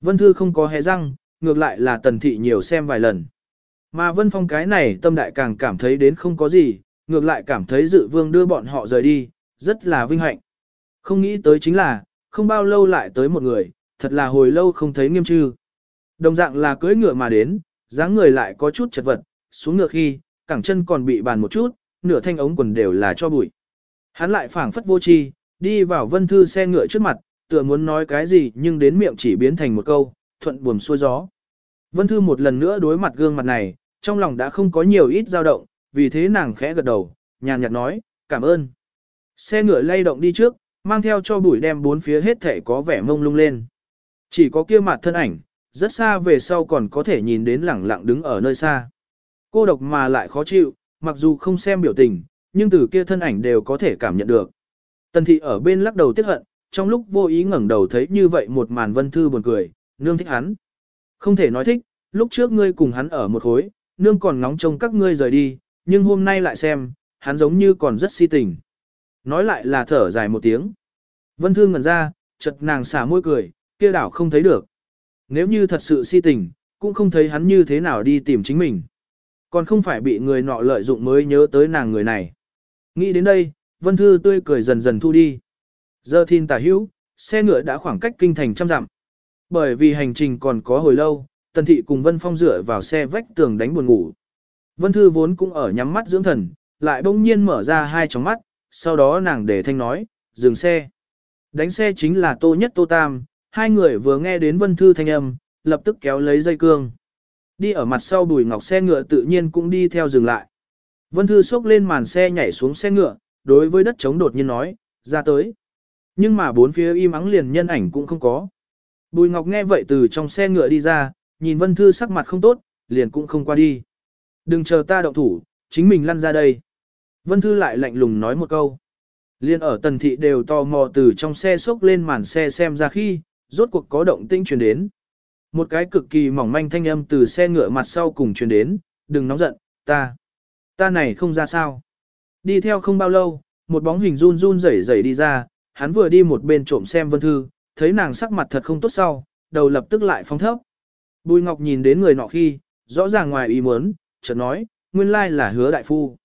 Vân Thư không có hé răng, ngược lại là tần thị nhiều xem vài lần. Mà Vân Phong cái này tâm đại càng cảm thấy đến không có gì, ngược lại cảm thấy dự vương đưa bọn họ rời đi, rất là vinh hạnh. Không nghĩ tới chính là, không bao lâu lại tới một người, thật là hồi lâu không thấy nghiêm trư. Đồng dạng là cưỡi ngựa mà đến, dáng người lại có chút chật vật, xuống ngựa khi, cẳng chân còn bị bàn một chút, nửa thanh ống quần đều là cho bụi. Hắn lại phảng phất vô chi, đi vào vân thư xe ngựa trước mặt, tựa muốn nói cái gì nhưng đến miệng chỉ biến thành một câu, thuận buồm xuôi gió. Vân thư một lần nữa đối mặt gương mặt này, trong lòng đã không có nhiều ít dao động, vì thế nàng khẽ gật đầu, nhàn nhạt nói, cảm ơn. Xe ngựa lay động đi trước, mang theo cho bụi đem bốn phía hết thể có vẻ mông lung lên. Chỉ có kia mặt thân ảnh, rất xa về sau còn có thể nhìn đến lẳng lặng đứng ở nơi xa. Cô độc mà lại khó chịu, mặc dù không xem biểu tình, nhưng từ kia thân ảnh đều có thể cảm nhận được. Tần thị ở bên lắc đầu tiếc hận, trong lúc vô ý ngẩng đầu thấy như vậy một màn vân thư buồn cười, nương thích hắn. Không thể nói thích, lúc trước ngươi cùng hắn ở một khối, nương còn ngóng trông các ngươi rời đi, nhưng hôm nay lại xem, hắn giống như còn rất si tình. Nói lại là thở dài một tiếng. Vân Thương ngẩn ra, chật nàng xả môi cười, kia đảo không thấy được. Nếu như thật sự si tình, cũng không thấy hắn như thế nào đi tìm chính mình. Còn không phải bị người nọ lợi dụng mới nhớ tới nàng người này. Nghĩ đến đây, Vân Thư tươi cười dần dần thu đi. Giờ thiên tả hữu, xe ngựa đã khoảng cách kinh thành trăm dặm. Bởi vì hành trình còn có hồi lâu, Tần Thị cùng Vân Phong dựa vào xe vách tường đánh buồn ngủ. Vân Thư vốn cũng ở nhắm mắt dưỡng thần, lại bỗng nhiên mở ra hai tròng mắt, sau đó nàng để thanh nói, dừng xe. Đánh xe chính là Tô Nhất Tô Tam, hai người vừa nghe đến Vân Thư thanh âm, lập tức kéo lấy dây cương. Đi ở mặt sau bùi ngọc xe ngựa tự nhiên cũng đi theo dừng lại. Vân Thư xốc lên màn xe nhảy xuống xe ngựa, đối với đất trống đột nhiên nói, ra tới. Nhưng mà bốn phía im ắng liền nhân ảnh cũng không có. Bùi Ngọc nghe vậy từ trong xe ngựa đi ra, nhìn Vân Thư sắc mặt không tốt, liền cũng không qua đi. Đừng chờ ta động thủ, chính mình lăn ra đây. Vân Thư lại lạnh lùng nói một câu. Liên ở tần thị đều tò mò từ trong xe xốc lên màn xe xem ra khi, rốt cuộc có động tinh truyền đến. Một cái cực kỳ mỏng manh thanh âm từ xe ngựa mặt sau cùng truyền đến, đừng nóng giận, ta, ta này không ra sao. Đi theo không bao lâu, một bóng hình run run rẩy rẩy đi ra, hắn vừa đi một bên trộm xem Vân Thư, thấy nàng sắc mặt thật không tốt sau, đầu lập tức lại phóng thấp. Bùi Ngọc nhìn đến người nọ khi, rõ ràng ngoài ý muốn, chợt nói, nguyên lai là hứa đại phu.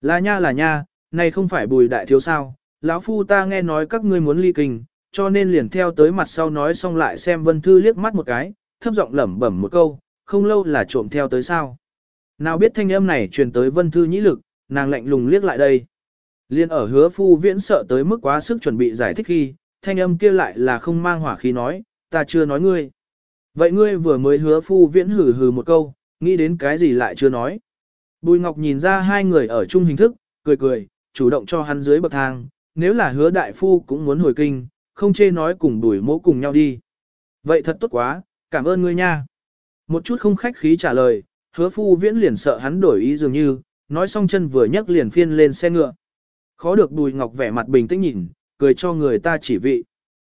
Là nha là nha, này không phải bùi đại thiếu sao, lão phu ta nghe nói các ngươi muốn ly kinh, cho nên liền theo tới mặt sau nói xong lại xem Vân Thư liếc mắt một cái, thấp giọng lẩm bẩm một câu, không lâu là trộm theo tới sao. Nào biết thanh âm này truyền tới Vân Thư nhĩ lực, nàng lạnh lùng liếc lại đây. Liên ở hứa phu viễn sợ tới mức quá sức chuẩn bị giải thích khi, thanh âm kia lại là không mang hỏa khí nói, ta chưa nói ngươi. Vậy ngươi vừa mới hứa phu viễn hử hừ một câu, nghĩ đến cái gì lại chưa nói. Bùi Ngọc nhìn ra hai người ở chung hình thức, cười cười, chủ động cho hắn dưới bậc thang, nếu là hứa đại phu cũng muốn hồi kinh, không chê nói cùng bùi mỗ cùng nhau đi. Vậy thật tốt quá, cảm ơn ngươi nha. Một chút không khách khí trả lời, hứa phu viễn liền sợ hắn đổi ý dường như, nói xong chân vừa nhấc liền phiên lên xe ngựa. Khó được bùi ngọc vẻ mặt bình tĩnh nhìn, cười cho người ta chỉ vị.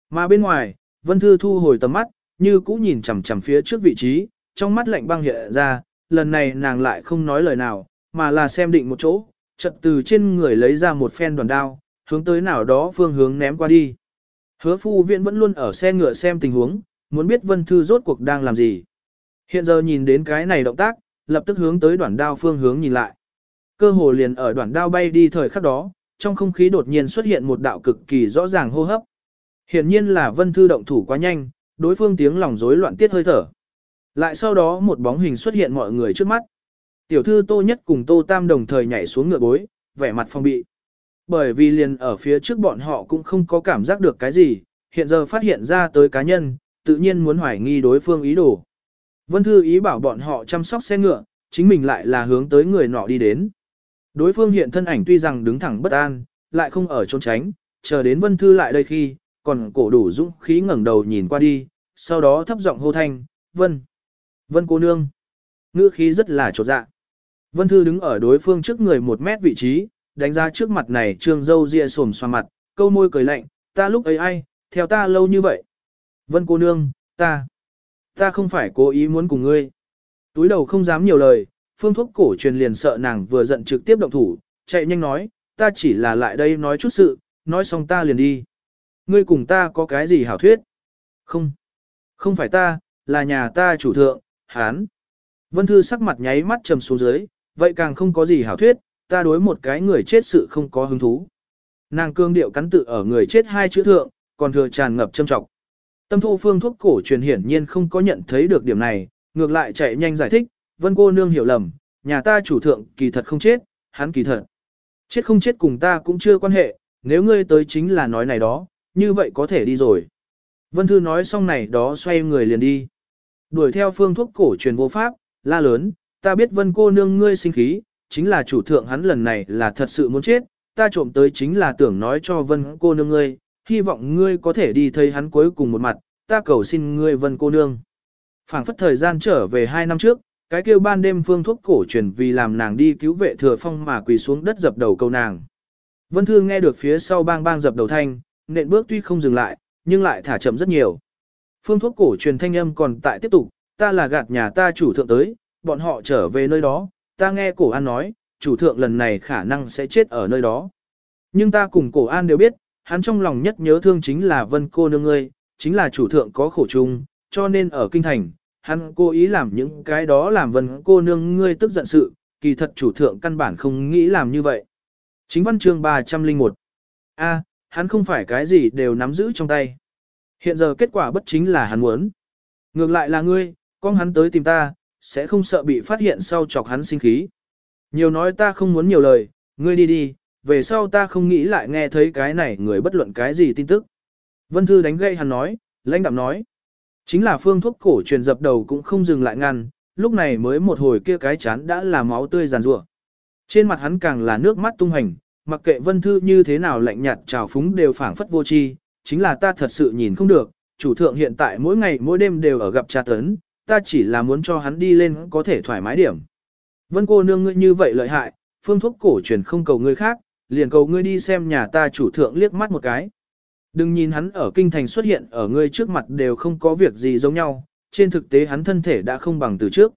Mà bên ngoài, Vân Thư thu hồi tầm mắt, như cũ nhìn chằm chằm phía trước vị trí, trong mắt lạnh băng hiện ra, lần này nàng lại không nói lời nào, mà là xem định một chỗ, chợt từ trên người lấy ra một phen đoàn đao, hướng tới nào đó phương hướng ném qua đi. Hứa phu viện vẫn luôn ở xe ngựa xem tình huống, muốn biết Vân Thư rốt cuộc đang làm gì. Hiện giờ nhìn đến cái này động tác, lập tức hướng tới đoạn đao phương hướng nhìn lại. Cơ hồ liền ở đoạn đao bay đi thời khắc đó, trong không khí đột nhiên xuất hiện một đạo cực kỳ rõ ràng hô hấp. Hiển nhiên là Vân Thư động thủ quá nhanh, đối phương tiếng lòng rối loạn tiết hơi thở. Lại sau đó một bóng hình xuất hiện mọi người trước mắt. Tiểu thư Tô Nhất cùng Tô Tam đồng thời nhảy xuống ngựa bối, vẻ mặt phong bị. Bởi vì liền ở phía trước bọn họ cũng không có cảm giác được cái gì, hiện giờ phát hiện ra tới cá nhân, tự nhiên muốn hoài nghi đối phương ý đồ. Vân Thư ý bảo bọn họ chăm sóc xe ngựa, chính mình lại là hướng tới người nọ đi đến. Đối phương hiện thân ảnh tuy rằng đứng thẳng bất an, lại không ở trốn tránh, chờ đến Vân Thư lại đây khi, còn cổ đủ dũng khí ngẩng đầu nhìn qua đi, sau đó thấp giọng hô thanh, Vân, Vân cô nương. Ngữ khí rất là trột dạ. Vân Thư đứng ở đối phương trước người một mét vị trí, đánh ra trước mặt này trương dâu ria sồm xoa mặt, câu môi cười lạnh, ta lúc ấy ai, theo ta lâu như vậy. Vân cô nương, ta, ta không phải cố ý muốn cùng ngươi. Túi đầu không dám nhiều lời, phương thuốc cổ truyền liền sợ nàng vừa giận trực tiếp động thủ, chạy nhanh nói, ta chỉ là lại đây nói chút sự, nói xong ta liền đi. Ngươi cùng ta có cái gì hảo thuyết? Không, không phải ta, là nhà ta chủ thượng, hán. Vân Thư sắc mặt nháy mắt trầm xuống dưới, vậy càng không có gì hảo thuyết, ta đối một cái người chết sự không có hứng thú. Nàng cương điệu cắn tự ở người chết hai chữ thượng, còn thừa tràn ngập châm trọng. Tâm thu phương thuốc cổ truyền hiển nhiên không có nhận thấy được điểm này, ngược lại chạy nhanh giải thích, vân cô nương hiểu lầm, nhà ta chủ thượng kỳ thật không chết, hắn kỳ thật. Chết không chết cùng ta cũng chưa quan hệ, nếu ngươi tới chính là nói này đó, như vậy có thể đi rồi. Vân Thư nói xong này đó xoay người liền đi. Đuổi theo phương thuốc cổ truyền vô pháp, la lớn, ta biết vân cô nương ngươi sinh khí, chính là chủ thượng hắn lần này là thật sự muốn chết, ta trộm tới chính là tưởng nói cho vân cô nương ngươi, hy vọng ngươi có thể đi thấy hắn cuối cùng một mặt, ta cầu xin ngươi vân cô nương. phảng phất thời gian trở về hai năm trước, cái kêu ban đêm phương thuốc cổ truyền vì làm nàng đi cứu vệ thừa phong mà quỳ xuống đất dập đầu câu nàng. Vân Thư nghe được phía sau bang bang dập đầu thanh, nện bước tuy không dừng lại, nhưng lại thả chậm rất nhiều. Phương thuốc cổ truyền thanh âm còn tại tiếp tục, ta là gạt nhà ta chủ thượng tới, bọn họ trở về nơi đó, ta nghe cổ an nói, chủ thượng lần này khả năng sẽ chết ở nơi đó. Nhưng ta cùng cổ an đều biết, hắn trong lòng nhất nhớ thương chính là vân cô nương ngươi, chính là chủ thượng có khổ chung, cho nên ở kinh thành, hắn cố ý làm những cái đó làm vân cô nương ngươi tức giận sự, kỳ thật chủ thượng căn bản không nghĩ làm như vậy. Chính văn chương 301 A, hắn không phải cái gì đều nắm giữ trong tay. Hiện giờ kết quả bất chính là hắn muốn. Ngược lại là ngươi, con hắn tới tìm ta, sẽ không sợ bị phát hiện sau chọc hắn sinh khí. Nhiều nói ta không muốn nhiều lời, ngươi đi đi, về sau ta không nghĩ lại nghe thấy cái này người bất luận cái gì tin tức. Vân Thư đánh gây hắn nói, lãnh đạm nói. Chính là phương thuốc cổ truyền dập đầu cũng không dừng lại ngăn, lúc này mới một hồi kia cái chán đã là máu tươi giàn rủa. Trên mặt hắn càng là nước mắt tung hành, mặc kệ Vân Thư như thế nào lạnh nhạt trào phúng đều phảng phất vô tri, chính là ta thật sự nhìn không được, chủ thượng hiện tại mỗi ngày mỗi đêm đều ở gặp cha tấn, ta chỉ là muốn cho hắn đi lên có thể thoải mái điểm. Vân cô nương ngươi như vậy lợi hại, phương thuốc cổ truyền không cầu ngươi khác, liền cầu ngươi đi xem nhà ta chủ thượng liếc mắt một cái. Đừng nhìn hắn ở kinh thành xuất hiện ở ngươi trước mặt đều không có việc gì giống nhau, trên thực tế hắn thân thể đã không bằng từ trước.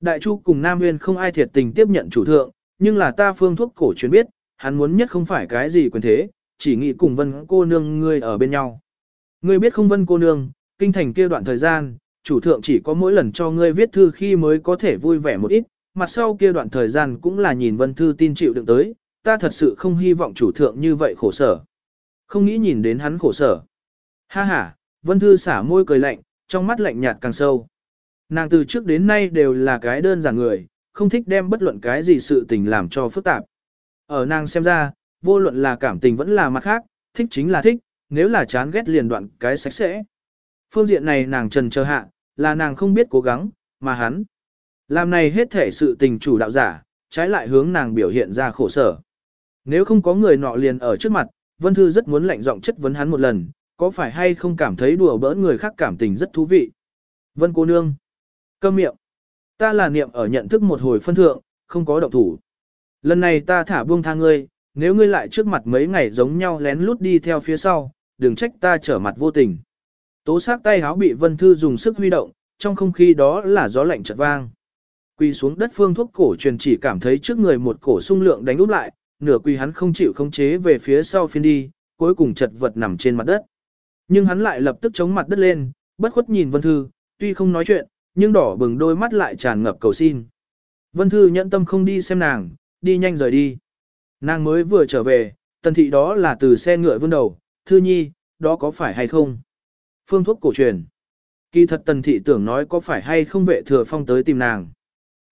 Đại Chu cùng Nam Nguyên không ai thiệt tình tiếp nhận chủ thượng, nhưng là ta phương thuốc cổ truyền biết, hắn muốn nhất không phải cái gì quyền thế, chỉ nghĩ cùng vân cô nương ngươi ở bên nhau. Ngươi biết không vân cô nương, kinh thành kia đoạn thời gian, chủ thượng chỉ có mỗi lần cho ngươi viết thư khi mới có thể vui vẻ một ít, mặt sau kia đoạn thời gian cũng là nhìn vân thư tin chịu đựng tới, ta thật sự không hy vọng chủ thượng như vậy khổ sở. Không nghĩ nhìn đến hắn khổ sở. Ha ha, vân thư xả môi cười lạnh, trong mắt lạnh nhạt càng sâu. Nàng từ trước đến nay đều là cái đơn giản người, không thích đem bất luận cái gì sự tình làm cho phức tạp. Ở nàng xem ra, vô luận là cảm tình vẫn là mặt khác, thích chính là thích, nếu là chán ghét liền đoạn cái sạch sẽ. Phương diện này nàng trần chờ hạ, là nàng không biết cố gắng, mà hắn. Làm này hết thể sự tình chủ đạo giả, trái lại hướng nàng biểu hiện ra khổ sở. Nếu không có người nọ liền ở trước mặt, Vân Thư rất muốn lạnh giọng chất vấn hắn một lần, có phải hay không cảm thấy đùa bỡn người khác cảm tình rất thú vị. Vân cô nương. Câm miệng. Ta là niệm ở nhận thức một hồi phân thượng, không có động thủ. Lần này ta thả buông tha ngươi, nếu ngươi lại trước mặt mấy ngày giống nhau lén lút đi theo phía sau, đừng trách ta trở mặt vô tình. Tố xác tay háo bị Vân Thư dùng sức huy động, trong không khí đó là gió lạnh chợt vang. Quỳ xuống đất phương thuốc cổ truyền chỉ cảm thấy trước người một cổ sung lượng đánh úp lại, nửa quỳ hắn không chịu khống chế về phía sau phiên đi, cuối cùng chật vật nằm trên mặt đất. Nhưng hắn lại lập tức chống mặt đất lên, bất khuất nhìn Vân Thư, tuy không nói chuyện, nhưng đỏ bừng đôi mắt lại tràn ngập cầu xin. Vân Thư nhẫn tâm không đi xem nàng, đi nhanh rời đi. Nàng mới vừa trở về, tần thị đó là từ xe ngựa vươn đầu, Thư Nhi, đó có phải hay không? Phương thuốc cổ truyền. Kỳ thật tần thị tưởng nói có phải hay không vệ thừa phong tới tìm nàng.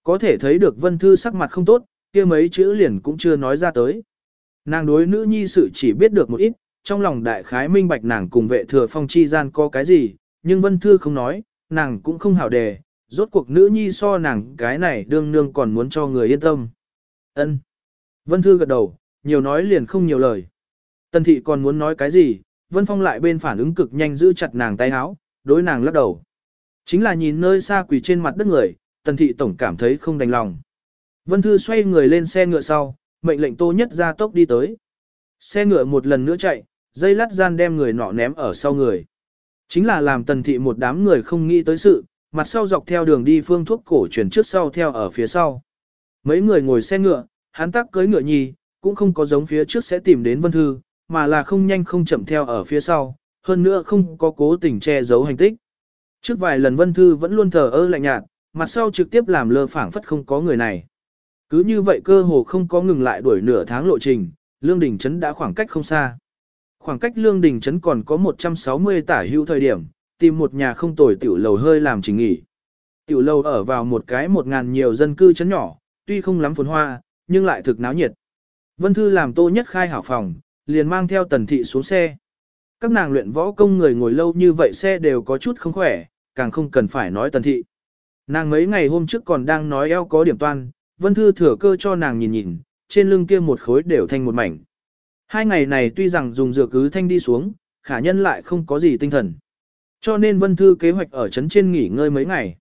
Có thể thấy được Vân Thư sắc mặt không tốt, kia mấy chữ liền cũng chưa nói ra tới. Nàng đối nữ nhi sự chỉ biết được một ít, trong lòng đại khái minh bạch nàng cùng vệ thừa phong chi gian có cái gì, nhưng Vân Thư không nói, nàng cũng không hảo đề, rốt cuộc nữ nhi so nàng cái này đương nương còn muốn cho người yên tâm. Ân. Vân Thư gật đầu, nhiều nói liền không nhiều lời. Tần thị còn muốn nói cái gì, Vân Phong lại bên phản ứng cực nhanh giữ chặt nàng tay áo, đối nàng lắc đầu. Chính là nhìn nơi xa quỳ trên mặt đất người, tần thị tổng cảm thấy không đành lòng. Vân Thư xoay người lên xe ngựa sau, mệnh lệnh tô nhất ra tốc đi tới. Xe ngựa một lần nữa chạy, dây lát gian đem người nọ ném ở sau người. Chính là làm tần thị một đám người không nghĩ tới sự, mặt sau dọc theo đường đi phương thuốc cổ truyền trước sau theo ở phía sau. Mấy người ngồi xe ngựa, hắn tác cưới ngựa nhì, cũng không có giống phía trước sẽ tìm đến Vân Thư, mà là không nhanh không chậm theo ở phía sau, hơn nữa không có cố tình che giấu hành tích. Trước vài lần Vân Thư vẫn luôn thờ ơ lạnh nhạt, mặt sau trực tiếp làm lơ phảng phất không có người này. Cứ như vậy cơ hồ không có ngừng lại đuổi nửa tháng lộ trình, Lương Đình Trấn đã khoảng cách không xa. Khoảng cách Lương Đình Trấn còn có 160 tả hữu thời điểm, tìm một nhà không tồi tiểu lầu hơi làm trình nghỉ. Tiểu lầu ở vào một cái một ngàn nhiều dân cư trấn nhỏ, tuy không lắm phồn hoa, nhưng lại thực náo nhiệt. Vân Thư làm tô nhất khai hảo phòng, liền mang theo tần thị xuống xe. Các nàng luyện võ công người ngồi lâu như vậy xe đều có chút không khỏe, càng không cần phải nói tần thị. Nàng mấy ngày hôm trước còn đang nói eo có điểm toan, Vân Thư thừa cơ cho nàng nhìn nhìn, trên lưng kia một khối đều thành một mảnh. Hai ngày này tuy rằng dùng dược cứ thanh đi xuống, khả nhân lại không có gì tinh thần. Cho nên Vân Thư kế hoạch ở trấn trên nghỉ ngơi mấy ngày.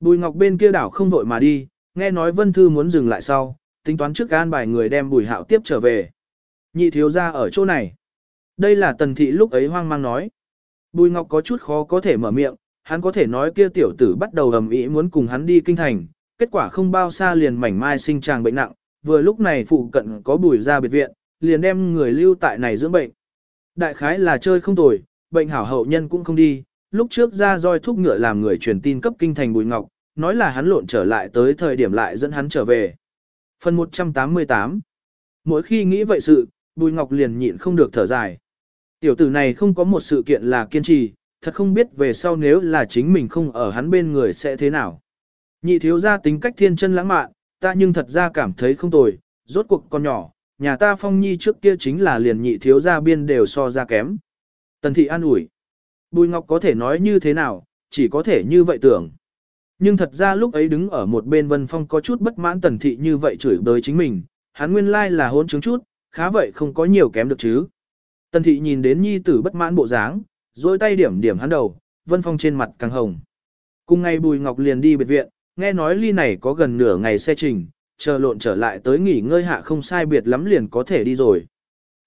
Bùi Ngọc bên kia đảo không vội mà đi, nghe nói Vân Thư muốn dừng lại sau, tính toán trước an bài người đem Bùi Hạo tiếp trở về. Nhị thiếu ra ở chỗ này. Đây là tần thị lúc ấy hoang mang nói. Bùi Ngọc có chút khó có thể mở miệng, hắn có thể nói kia tiểu tử bắt đầu ầm ĩ muốn cùng hắn đi kinh thành, kết quả không bao xa liền mảnh mai sinh tràng bệnh nặng, vừa lúc này phụ cận có bùi ra biệt viện, liền đem người lưu tại này dưỡng bệnh. Đại khái là chơi không tồi, bệnh hảo hậu nhân cũng không đi, lúc trước ra roi thúc ngựa làm người truyền tin cấp kinh thành Bùi Ngọc, nói là hắn lộn trở lại tới thời điểm lại dẫn hắn trở về. Phần 188 Mỗi khi nghĩ vậy sự, Bùi Ngọc liền nhịn không được thở dài. Tiểu tử này không có một sự kiện là kiên trì, thật không biết về sau nếu là chính mình không ở hắn bên người sẽ thế nào. Nhị thiếu ra tính cách thiên chân lãng mạn, ta nhưng thật ra cảm thấy không tồi, rốt cuộc con nhỏ, nhà ta phong nhi trước kia chính là liền nhị thiếu ra biên đều so ra kém. Tần thị an ủi. Bùi Ngọc có thể nói như thế nào, chỉ có thể như vậy tưởng. Nhưng thật ra lúc ấy đứng ở một bên Vân Phong có chút bất mãn tần thị như vậy chửi bới chính mình, hắn nguyên lai là hôn chứng chút, khá vậy không có nhiều kém được chứ. Tần thị nhìn đến nhi tử bất mãn bộ dáng, dôi tay điểm điểm hắn đầu, Vân Phong trên mặt càng hồng. Cùng ngày Bùi Ngọc liền đi biệt viện, nghe nói ly này có gần nửa ngày xe trình, chờ lộn trở lại tới nghỉ ngơi hạ không sai biệt lắm liền có thể đi rồi.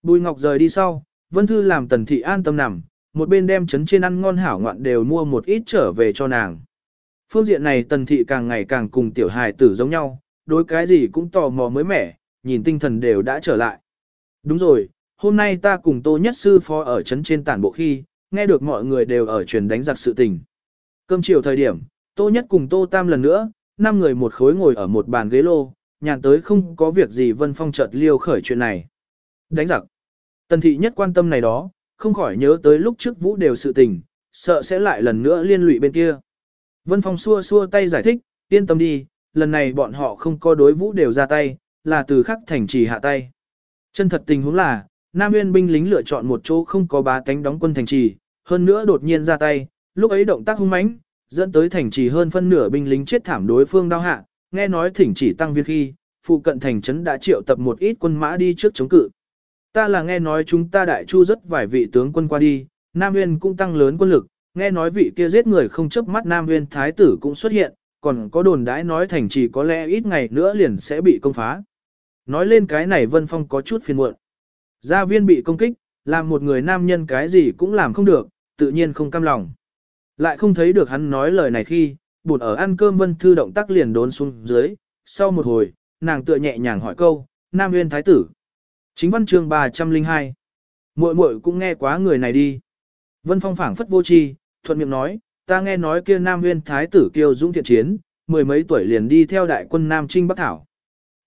Bùi Ngọc rời đi sau, Vân Thư làm tần thị an tâm nằm, một bên đem chấn trên ăn ngon hảo ngoạn đều mua một ít trở về cho nàng. Phương diện này tần thị càng ngày càng cùng tiểu hài tử giống nhau, đối cái gì cũng tò mò mới mẻ, nhìn tinh thần đều đã trở lại. Đúng rồi, hôm nay ta cùng tô nhất sư phó ở trấn trên tản bộ khi, nghe được mọi người đều ở truyền đánh giặc sự tình. Cơm chiều thời điểm, tô nhất cùng tô tam lần nữa, năm người một khối ngồi ở một bàn ghế lô, nhàn tới không có việc gì vân phong chợt liêu khởi chuyện này. Đánh giặc. Tần thị nhất quan tâm này đó, không khỏi nhớ tới lúc trước vũ đều sự tình, sợ sẽ lại lần nữa liên lụy bên kia. Vân Phong xua xua tay giải thích, yên tâm đi, lần này bọn họ không có đối vũ đều ra tay, là từ khắc thành trì hạ tay. Chân thật tình huống là, Nam Nguyên binh lính lựa chọn một chỗ không có bá tánh đóng quân thành trì, hơn nữa đột nhiên ra tay, lúc ấy động tác hung mãnh, dẫn tới thành trì hơn phân nửa binh lính chết thảm đối phương đau hạ, nghe nói thỉnh chỉ tăng viên khi, phụ cận thành trấn đã triệu tập một ít quân mã đi trước chống cự. Ta là nghe nói chúng ta đại chu rất vài vị tướng quân qua đi, Nam Nguyên cũng tăng lớn quân lực, nghe nói vị kia giết người không chớp mắt Nam Nguyên Thái tử cũng xuất hiện, còn có đồn đãi nói thành trì có lẽ ít ngày nữa liền sẽ bị công phá. Nói lên cái này Vân Phong có chút phiền muộn. Gia viên bị công kích, làm một người nam nhân cái gì cũng làm không được, tự nhiên không cam lòng. Lại không thấy được hắn nói lời này khi, buồn ở ăn cơm Vân Thư động tác liền đốn xuống dưới, sau một hồi, nàng tựa nhẹ nhàng hỏi câu, Nam Nguyên Thái tử. Chính văn chương 302. Muội muội cũng nghe quá người này đi. Vân Phong phảng phất vô tri, thuận miệng nói, ta nghe nói kia Nam Nguyên Thái tử kiêu dũng thiện chiến, mười mấy tuổi liền đi theo đại quân Nam Trinh Bắc Thảo.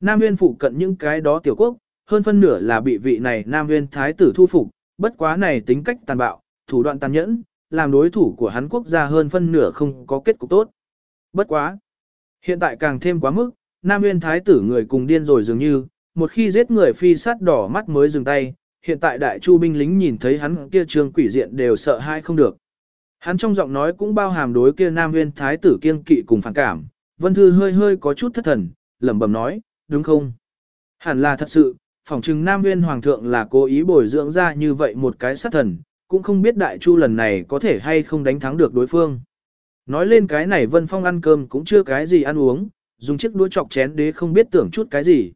Nam Nguyên phụ cận những cái đó tiểu quốc, hơn phân nửa là bị vị này Nam Nguyên Thái tử thu phục, bất quá này tính cách tàn bạo, thủ đoạn tàn nhẫn, làm đối thủ của hắn quốc gia hơn phân nửa không có kết cục tốt. Bất quá. Hiện tại càng thêm quá mức, Nam Nguyên Thái tử người cùng điên rồi dường như, một khi giết người phi sát đỏ mắt mới dừng tay, hiện tại đại chu binh lính nhìn thấy hắn kia trường quỷ diện đều sợ hai không được. Hắn trong giọng nói cũng bao hàm đối kia Nam Nguyên Thái tử kiên kỵ cùng phản cảm, Vân Thư hơi hơi có chút thất thần, lẩm bẩm nói, đúng không? Hẳn là thật sự, phỏng chừng Nam Nguyên Hoàng thượng là cố ý bồi dưỡng ra như vậy một cái sát thần, cũng không biết đại chu lần này có thể hay không đánh thắng được đối phương. Nói lên cái này Vân Phong ăn cơm cũng chưa cái gì ăn uống, dùng chiếc đũa chọc chén đế không biết tưởng chút cái gì.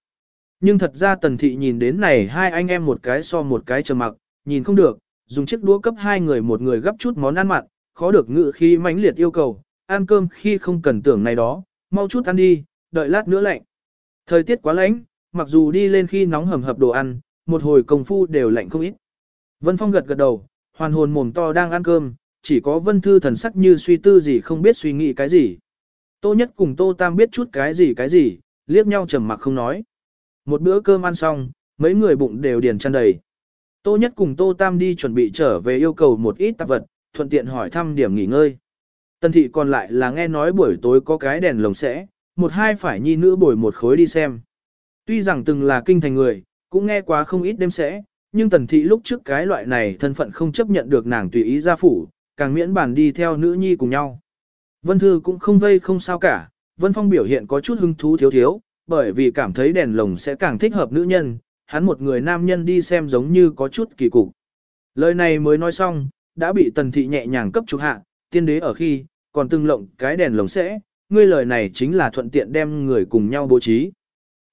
Nhưng thật ra tần thị nhìn đến này hai anh em một cái so một cái trầm mặc, nhìn không được, dùng chiếc đũa cấp hai người một người gấp chút món ăn mặn, khó được ngự khi mãnh liệt yêu cầu, ăn cơm khi không cần tưởng này đó, mau chút ăn đi, đợi lát nữa lạnh. Thời tiết quá lạnh, mặc dù đi lên khi nóng hầm hập đồ ăn, một hồi công phu đều lạnh không ít. Vân Phong gật gật đầu, hoàn hồn mồm to đang ăn cơm, chỉ có Vân Thư thần sắc như suy tư gì không biết suy nghĩ cái gì. Tô Nhất cùng Tô Tam biết chút cái gì cái gì, liếc nhau trầm mặc không nói. Một bữa cơm ăn xong, mấy người bụng đều điền tràn đầy. Tô Nhất cùng Tô Tam đi chuẩn bị trở về yêu cầu một ít tạp vật, thuận tiện hỏi thăm điểm nghỉ ngơi. Tân thị còn lại là nghe nói buổi tối có cái đèn lồng sẽ, một hai phải nhi nữ bồi một khối đi xem. Tuy rằng từng là kinh thành người, cũng nghe quá không ít đêm sẽ, nhưng tần thị lúc trước cái loại này thân phận không chấp nhận được nàng tùy ý ra phủ, càng miễn bàn đi theo nữ nhi cùng nhau. Vân Thư cũng không vây không sao cả, Vân Phong biểu hiện có chút hứng thú thiếu thiếu, bởi vì cảm thấy đèn lồng sẽ càng thích hợp nữ nhân, hắn một người nam nhân đi xem giống như có chút kỳ cục. Lời này mới nói xong, đã bị tần thị nhẹ nhàng cấp trục hạ, tiên đế ở khi, còn từng lộng cái đèn lồng sẽ, ngươi lời này chính là thuận tiện đem người cùng nhau bố trí.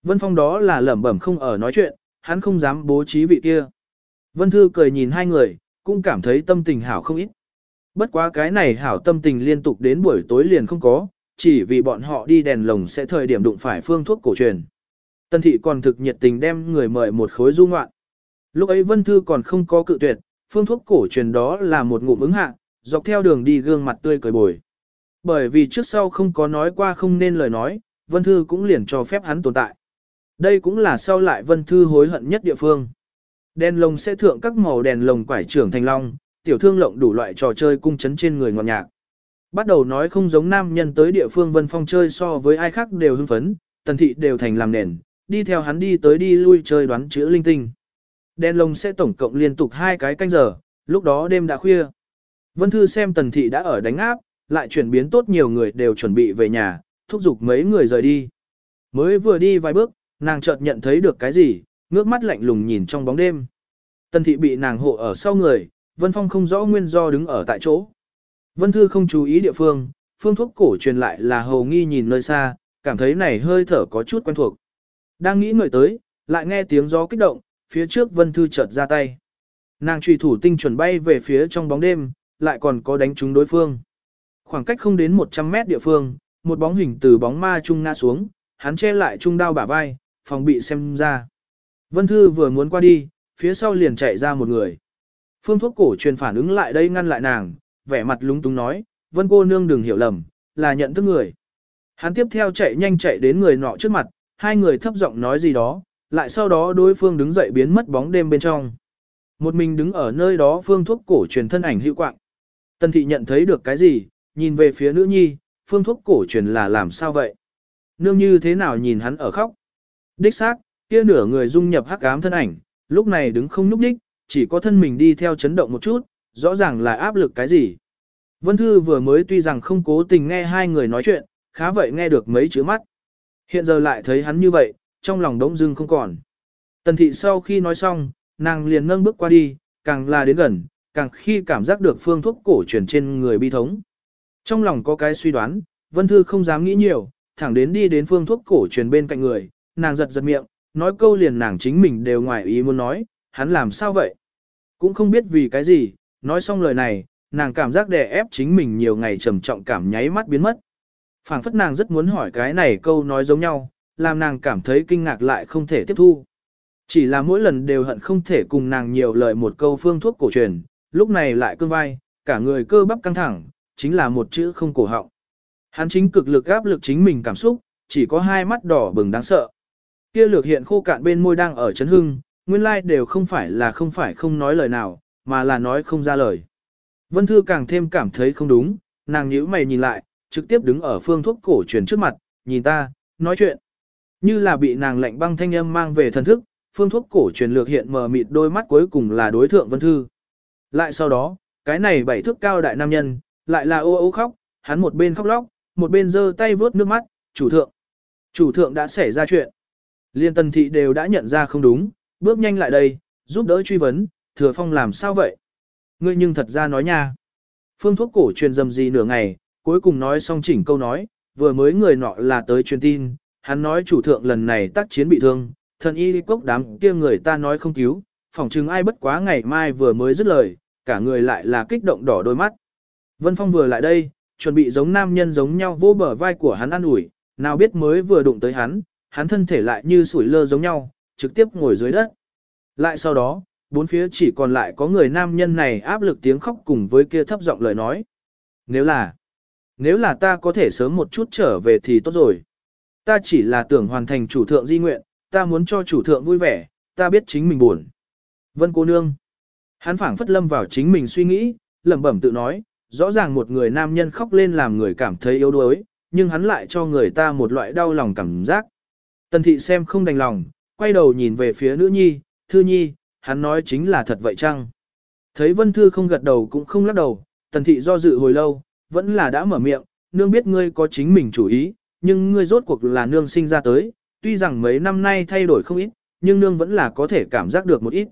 Vân Phong đó là lẩm bẩm không ở nói chuyện, hắn không dám bố trí vị kia. Vân Thư cười nhìn hai người, cũng cảm thấy tâm tình hảo không ít. Bất quá cái này hảo tâm tình liên tục đến buổi tối liền không có, chỉ vì bọn họ đi đèn lồng sẽ thời điểm đụng phải phương thuốc cổ truyền. Tân thị còn thực nhiệt tình đem người mời một khối du ngoạn. Lúc ấy Vân Thư còn không có cự tuyệt, phương thuốc cổ truyền đó là một ngụm ứng hạ, dọc theo đường đi gương mặt tươi cười bồi. Bởi vì trước sau không có nói qua không nên lời nói, Vân Thư cũng liền cho phép hắn tồn tại. Đây cũng là sau lại Vân Thư hối hận nhất địa phương. Đèn lồng sẽ thượng các màu đèn lồng quải trưởng thành long, tiểu thương lộng đủ loại trò chơi cung chấn trên người ngọt nhạc. Bắt đầu nói không giống nam nhân tới địa phương Vân Phong chơi so với ai khác đều hưng phấn, tần thị đều thành làm nền, đi theo hắn đi tới đi lui chơi đoán chữ linh tinh. Đèn lồng sẽ tổng cộng liên tục hai cái canh giờ, lúc đó đêm đã khuya. Vân Thư xem tần thị đã ở đánh áp, lại chuyển biến tốt nhiều người đều chuẩn bị về nhà, thúc giục mấy người rời đi. Mới vừa đi vài bước, nàng chợt nhận thấy được cái gì, ngước mắt lạnh lùng nhìn trong bóng đêm. Tần thị bị nàng hộ ở sau người, Vân Phong không rõ nguyên do đứng ở tại chỗ. Vân Thư không chú ý địa phương, phương thuốc cổ truyền lại là hầu nghi nhìn nơi xa, cảm thấy này hơi thở có chút quen thuộc. Đang nghĩ ngợi tới, lại nghe tiếng gió kích động, phía trước Vân Thư chợt ra tay. Nàng trùy thủ tinh chuẩn bay về phía trong bóng đêm, lại còn có đánh trúng đối phương. Khoảng cách không đến 100 mét địa phương, một bóng hình từ bóng ma trung ngã xuống, hắn che lại trung đao bả vai, phòng bị xem ra. Vân Thư vừa muốn qua đi, phía sau liền chạy ra một người. Phương thuốc cổ truyền phản ứng lại đây ngăn lại nàng, vẻ mặt lúng túng nói, Vân cô nương đừng hiểu lầm, là nhận thức người. Hắn tiếp theo chạy nhanh chạy đến người nọ trước mặt, hai người thấp giọng nói gì đó, lại sau đó đối phương đứng dậy biến mất bóng đêm bên trong. Một mình đứng ở nơi đó phương thuốc cổ truyền thân ảnh hữu quạng. Tần thị nhận thấy được cái gì, nhìn về phía nữ nhi, phương thuốc cổ truyền là làm sao vậy? Nương như thế nào nhìn hắn ở khóc? Đích xác, kia nửa người dung nhập hắc ám thân ảnh, lúc này đứng không nhúc đích, chỉ có thân mình đi theo chấn động một chút, rõ ràng là áp lực cái gì. Vân Thư vừa mới tuy rằng không cố tình nghe hai người nói chuyện, khá vậy nghe được mấy chữ mắt. Hiện giờ lại thấy hắn như vậy, trong lòng đống dưng không còn. Tần thị sau khi nói xong, nàng liền nâng bước qua đi, càng là đến gần, càng khi cảm giác được phương thuốc cổ truyền trên người bi thống. Trong lòng có cái suy đoán, Vân Thư không dám nghĩ nhiều, thẳng đến đi đến phương thuốc cổ truyền bên cạnh người, nàng giật giật miệng, nói câu liền nàng chính mình đều ngoài ý muốn nói, hắn làm sao vậy? Cũng không biết vì cái gì, nói xong lời này, nàng cảm giác đè ép chính mình nhiều ngày trầm trọng cảm nháy mắt biến mất. phảng phất nàng rất muốn hỏi cái này câu nói giống nhau, làm nàng cảm thấy kinh ngạc lại không thể tiếp thu. Chỉ là mỗi lần đều hận không thể cùng nàng nhiều lời một câu phương thuốc cổ truyền, lúc này lại cương vai, cả người cơ bắp căng thẳng, chính là một chữ không cổ họng. Hắn chính cực lực áp lực chính mình cảm xúc, chỉ có hai mắt đỏ bừng đáng sợ. Kia lược hiện khô cạn bên môi đang ở chấn hưng, nguyên lai đều không phải là không phải không nói lời nào, mà là nói không ra lời. Vân Thư càng thêm cảm thấy không đúng, nàng nhíu mày nhìn lại, trực tiếp đứng ở phương thuốc cổ truyền trước mặt, nhìn ta, nói chuyện. Như là bị nàng lạnh băng thanh âm mang về thần thức, phương thuốc cổ truyền lược hiện mờ mịt đôi mắt cuối cùng là đối thượng Vân Thư. Lại sau đó, cái này bảy thước cao đại nam nhân, lại là ô ô khóc, hắn một bên khóc lóc, một bên giơ tay vớt nước mắt, chủ thượng. Chủ thượng đã xảy ra chuyện. Liên tần thị đều đã nhận ra không đúng, bước nhanh lại đây, giúp đỡ truy vấn, thừa phong làm sao vậy? Ngươi nhưng thật ra nói nha. Phương thuốc cổ truyền dầm gì nửa ngày, cuối cùng nói xong chỉnh câu nói, vừa mới người nọ là tới truyền tin, hắn nói chủ thượng lần này tác chiến bị thương, thần y cốc đám kia người ta nói không cứu, phỏng chừng ai bất quá ngày mai vừa mới dứt lời, cả người lại là kích động đỏ đôi mắt. Vân Phong vừa lại đây, chuẩn bị giống nam nhân giống nhau vô bờ vai của hắn ăn ủi, nào biết mới vừa đụng tới hắn, hắn thân thể lại như sủi lơ giống nhau, trực tiếp ngồi dưới đất. Lại sau đó, bốn phía chỉ còn lại có người nam nhân này áp lực tiếng khóc cùng với kia thấp giọng lời nói. Nếu là, nếu là ta có thể sớm một chút trở về thì tốt rồi. Ta chỉ là tưởng hoàn thành chủ thượng di nguyện, ta muốn cho chủ thượng vui vẻ, ta biết chính mình buồn. Vân cô nương. Hắn phảng phất lâm vào chính mình suy nghĩ, lẩm bẩm tự nói, rõ ràng một người nam nhân khóc lên làm người cảm thấy yếu đuối, nhưng hắn lại cho người ta một loại đau lòng cảm giác. Tần thị xem không đành lòng, quay đầu nhìn về phía nữ nhi, thư nhi, hắn nói chính là thật vậy chăng? Thấy vân thư không gật đầu cũng không lắc đầu, tần thị do dự hồi lâu, vẫn là đã mở miệng, nương biết ngươi có chính mình chủ ý, nhưng ngươi rốt cuộc là nương sinh ra tới, tuy rằng mấy năm nay thay đổi không ít, nhưng nương vẫn là có thể cảm giác được một ít.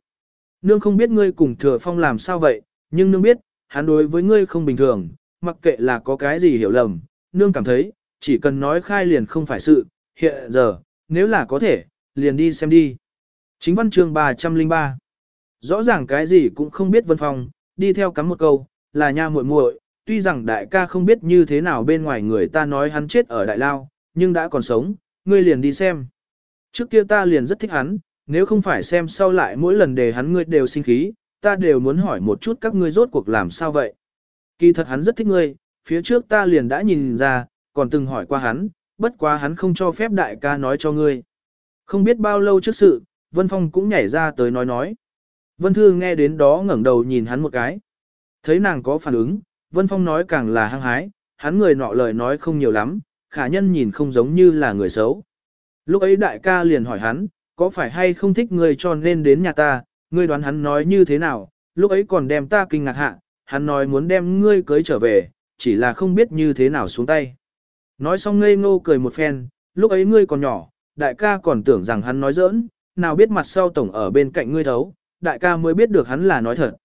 Nương không biết ngươi cùng thừa phong làm sao vậy, nhưng nương biết, hắn đối với ngươi không bình thường, mặc kệ là có cái gì hiểu lầm, nương cảm thấy, chỉ cần nói khai liền không phải sự, hiện giờ, nếu là có thể, liền đi xem đi. Chính văn chương 303. Rõ ràng cái gì cũng không biết Vân Phong, đi theo cắm một câu, là nha muội muội, tuy rằng đại ca không biết như thế nào bên ngoài người ta nói hắn chết ở đại lao, nhưng đã còn sống, ngươi liền đi xem. Trước kia ta liền rất thích hắn, nếu không phải xem sau lại mỗi lần đề hắn ngươi đều sinh khí, ta đều muốn hỏi một chút các ngươi rốt cuộc làm sao vậy. Kỳ thật hắn rất thích ngươi, phía trước ta liền đã nhìn ra, còn từng hỏi qua hắn, bất quá hắn không cho phép đại ca nói cho ngươi. Không biết bao lâu trước sự, Vân Phong cũng nhảy ra tới nói nói. Vân Thư nghe đến đó ngẩng đầu nhìn hắn một cái. Thấy nàng có phản ứng, Vân Phong nói càng là hăng hái, hắn người nọ lời nói không nhiều lắm, khả nhân nhìn không giống như là người xấu. Lúc ấy đại ca liền hỏi hắn, có phải hay không thích ngươi cho nên đến nhà ta, ngươi đoán hắn nói như thế nào, lúc ấy còn đem ta kinh ngạc hạ, hắn nói muốn đem ngươi cưới trở về, chỉ là không biết như thế nào xuống tay. Nói xong ngây ngô cười một phen, lúc ấy ngươi còn nhỏ, đại ca còn tưởng rằng hắn nói giỡn, nào biết mặt sau tổng ở bên cạnh ngươi thấu, đại ca mới biết được hắn là nói thật.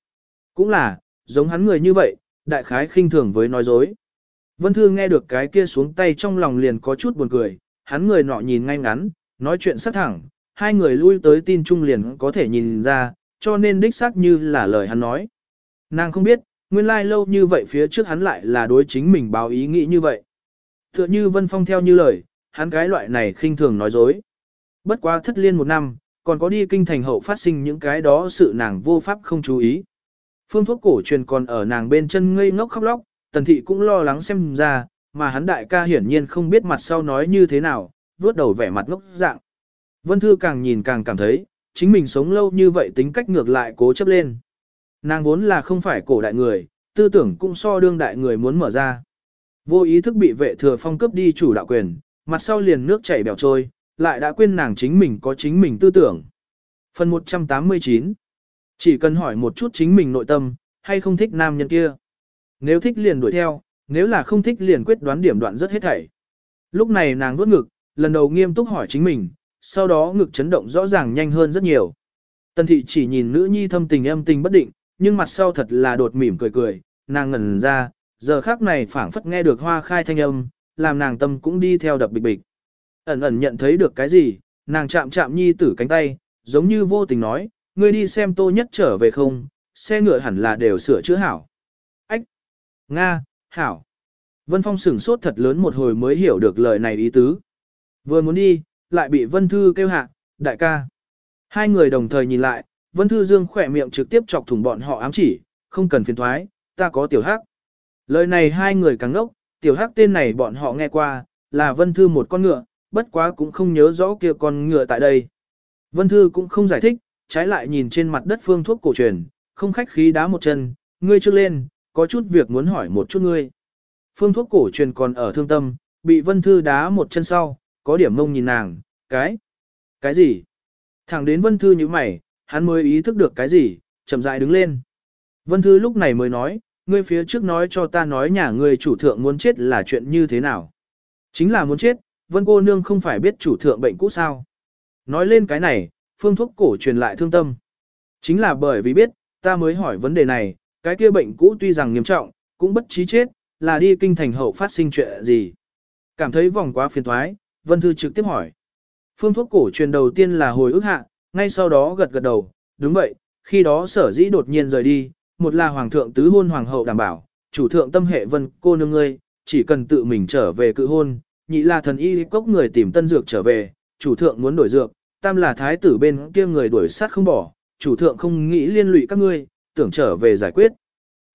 Cũng là, giống hắn người như vậy, đại khái khinh thường với nói dối. Vân Thư nghe được cái kia xuống tay trong lòng liền có chút buồn cười, hắn người nọ nhìn ngay ngắn, nói chuyện sắc thẳng, hai người lui tới tin trung liền có thể nhìn ra, cho nên đích xác như là lời hắn nói. Nàng không biết, nguyên lai lâu như vậy phía trước hắn lại là đối chính mình báo ý nghĩ như vậy. Tựa như Vân Phong theo như lời, hắn cái loại này khinh thường nói dối. Bất quá thất liên một năm, còn có đi kinh thành hậu phát sinh những cái đó sự nàng vô pháp không chú ý. Phương thuốc cổ truyền còn ở nàng bên chân ngây ngốc khóc lóc, tần thị cũng lo lắng xem ra, mà hắn đại ca hiển nhiên không biết mặt sau nói như thế nào, vuốt đầu vẻ mặt ngốc dạng. Vân Thư càng nhìn càng cảm thấy, chính mình sống lâu như vậy tính cách ngược lại cố chấp lên. Nàng vốn là không phải cổ đại người, tư tưởng cũng so đương đại người muốn mở ra. Vô ý thức bị vệ thừa phong cấp đi chủ đạo quyền, mặt sau liền nước chảy bèo trôi, lại đã quên nàng chính mình có chính mình tư tưởng. Phần 189 chỉ cần hỏi một chút chính mình nội tâm, hay không thích nam nhân kia. Nếu thích liền đuổi theo, nếu là không thích liền quyết đoán điểm đoạn rất hết thảy. Lúc này nàng vuốt ngực, lần đầu nghiêm túc hỏi chính mình, sau đó ngực chấn động rõ ràng nhanh hơn rất nhiều. Tần thị chỉ nhìn nữ nhi thâm tình âm tình bất định, nhưng mặt sau thật là đột mỉm cười cười, nàng ngẩn ra, giờ khác này phảng phất nghe được hoa khai thanh âm, làm nàng tâm cũng đi theo đập bịch bịch. Ẩn ẩn nhận thấy được cái gì, nàng chạm chạm nhi tử cánh tay, giống như vô tình nói, ngươi đi xem tô nhất trở về không, xe ngựa hẳn là đều sửa chữa hảo. Ách! Nga! Hảo! Vân Phong sửng sốt thật lớn một hồi mới hiểu được lời này ý tứ. Vừa muốn đi, lại bị Vân Thư kêu hạ, đại ca. Hai người đồng thời nhìn lại, Vân Thư Dương khỏe miệng trực tiếp chọc thủng bọn họ ám chỉ, không cần phiền thoái, ta có tiểu hắc. Lời này hai người càng ngốc, tiểu hắc tên này bọn họ nghe qua, là Vân Thư một con ngựa, bất quá cũng không nhớ rõ kia con ngựa tại đây. Vân Thư cũng không giải thích, trái lại nhìn trên mặt đất phương thuốc cổ truyền, không khách khí đá một chân, ngươi trước lên, có chút việc muốn hỏi một chút ngươi. Phương thuốc cổ truyền còn ở thương tâm, bị Vân Thư đá một chân sau, có điểm mông nhìn nàng, cái, cái gì? Thẳng đến Vân Thư như mày, hắn mới ý thức được cái gì, chậm rãi đứng lên. Vân Thư lúc này mới nói, ngươi phía trước nói cho ta nói nhà ngươi chủ thượng muốn chết là chuyện như thế nào. Chính là muốn chết, Vân cô nương không phải biết chủ thượng bệnh cũ sao. Nói lên cái này, phương thuốc cổ truyền lại thương tâm. Chính là bởi vì biết, ta mới hỏi vấn đề này, cái kia bệnh cũ tuy rằng nghiêm trọng, cũng bất trí chết, là đi kinh thành hậu phát sinh chuyện gì. Cảm thấy vòng quá phiền thoái, Vân Thư trực tiếp hỏi. Phương thuốc cổ truyền đầu tiên là hồi ức hạ, ngay sau đó gật gật đầu, đúng vậy, khi đó sở dĩ đột nhiên rời đi, một là hoàng thượng tứ hôn hoàng hậu đảm bảo, chủ thượng tâm hệ vân cô nương ngươi, chỉ cần tự mình trở về cự hôn, nhị là thần y cốc người tìm tân dược trở về, chủ thượng muốn đổi dược, tam là thái tử bên kia người đuổi sát không bỏ, chủ thượng không nghĩ liên lụy các ngươi, tưởng trở về giải quyết.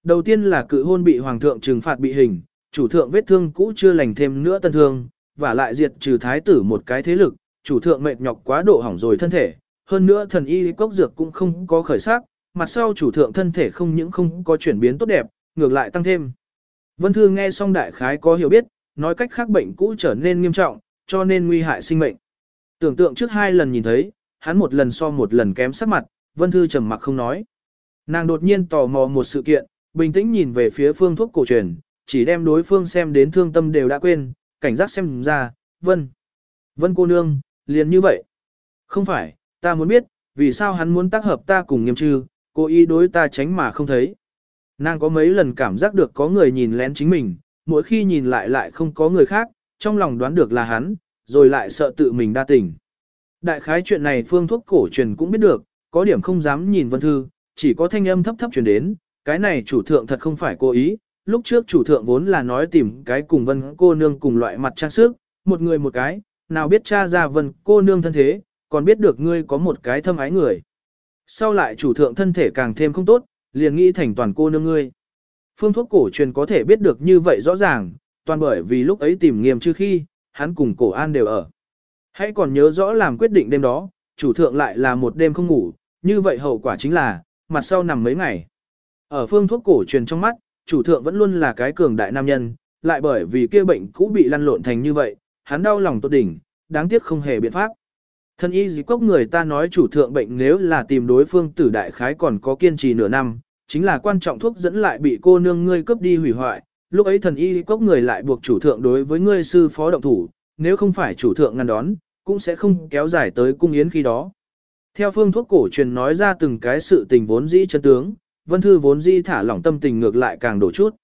Đầu tiên là cự hôn bị hoàng thượng trừng phạt bị hình, chủ thượng vết thương cũ chưa lành thêm nữa tân thương, và lại diệt trừ thái tử một cái thế lực, chủ thượng mệt nhọc quá độ hỏng rồi thân thể, hơn nữa thần y cốc dược cũng không có khởi sắc, mặt sau chủ thượng thân thể không những không có chuyển biến tốt đẹp, ngược lại tăng thêm. Vân Thư nghe xong đại khái có hiểu biết, nói cách khác bệnh cũ trở nên nghiêm trọng, cho nên nguy hại sinh mệnh. Tưởng tượng trước hai lần nhìn thấy, hắn một lần so một lần kém sắc mặt, Vân Thư trầm mặc không nói. Nàng đột nhiên tò mò một sự kiện, bình tĩnh nhìn về phía phương thuốc cổ truyền, chỉ đem đối phương xem đến thương tâm đều đã quên, cảnh giác xem ra, Vân. Vân cô nương, liền như vậy. Không phải, ta muốn biết, vì sao hắn muốn tác hợp ta cùng nghiêm trư, cố ý đối ta tránh mà không thấy. Nàng có mấy lần cảm giác được có người nhìn lén chính mình, mỗi khi nhìn lại lại không có người khác, trong lòng đoán được là hắn, rồi lại sợ tự mình đa tình. Đại khái chuyện này phương thuốc cổ truyền cũng biết được, có điểm không dám nhìn vân thư, chỉ có thanh âm thấp thấp truyền đến, cái này chủ thượng thật không phải cố ý, lúc trước chủ thượng vốn là nói tìm cái cùng vân cô nương cùng loại mặt trang sức, một người một cái, nào biết cha ra vân cô nương thân thế, còn biết được ngươi có một cái thâm ái người. Sau lại chủ thượng thân thể càng thêm không tốt, liền nghĩ thành toàn cô nương ngươi. Phương thuốc cổ truyền có thể biết được như vậy rõ ràng, toàn bởi vì lúc ấy tìm nghiêm chưa khi, hắn cùng cổ an đều ở. Hãy còn nhớ rõ làm quyết định đêm đó, chủ thượng lại là một đêm không ngủ, như vậy hậu quả chính là, mặt sau nằm mấy ngày. Ở phương thuốc cổ truyền trong mắt, chủ thượng vẫn luôn là cái cường đại nam nhân, lại bởi vì kia bệnh cũ bị lăn lộn thành như vậy, hắn đau lòng tốt đỉnh, đáng tiếc không hề biện pháp. Thân y dì cốc người ta nói chủ thượng bệnh nếu là tìm đối phương tử đại khái còn có kiên trì nửa năm, chính là quan trọng thuốc dẫn lại bị cô nương ngươi cướp đi hủy hoại, lúc ấy thần y cốc người lại buộc chủ thượng đối với ngươi sư phó động thủ, nếu không phải chủ thượng ngăn đón, cũng sẽ không kéo dài tới cung yến khi đó. Theo phương thuốc cổ truyền nói ra từng cái sự tình vốn dĩ chân tướng, vân thư vốn dĩ thả lỏng tâm tình ngược lại càng đổ chút.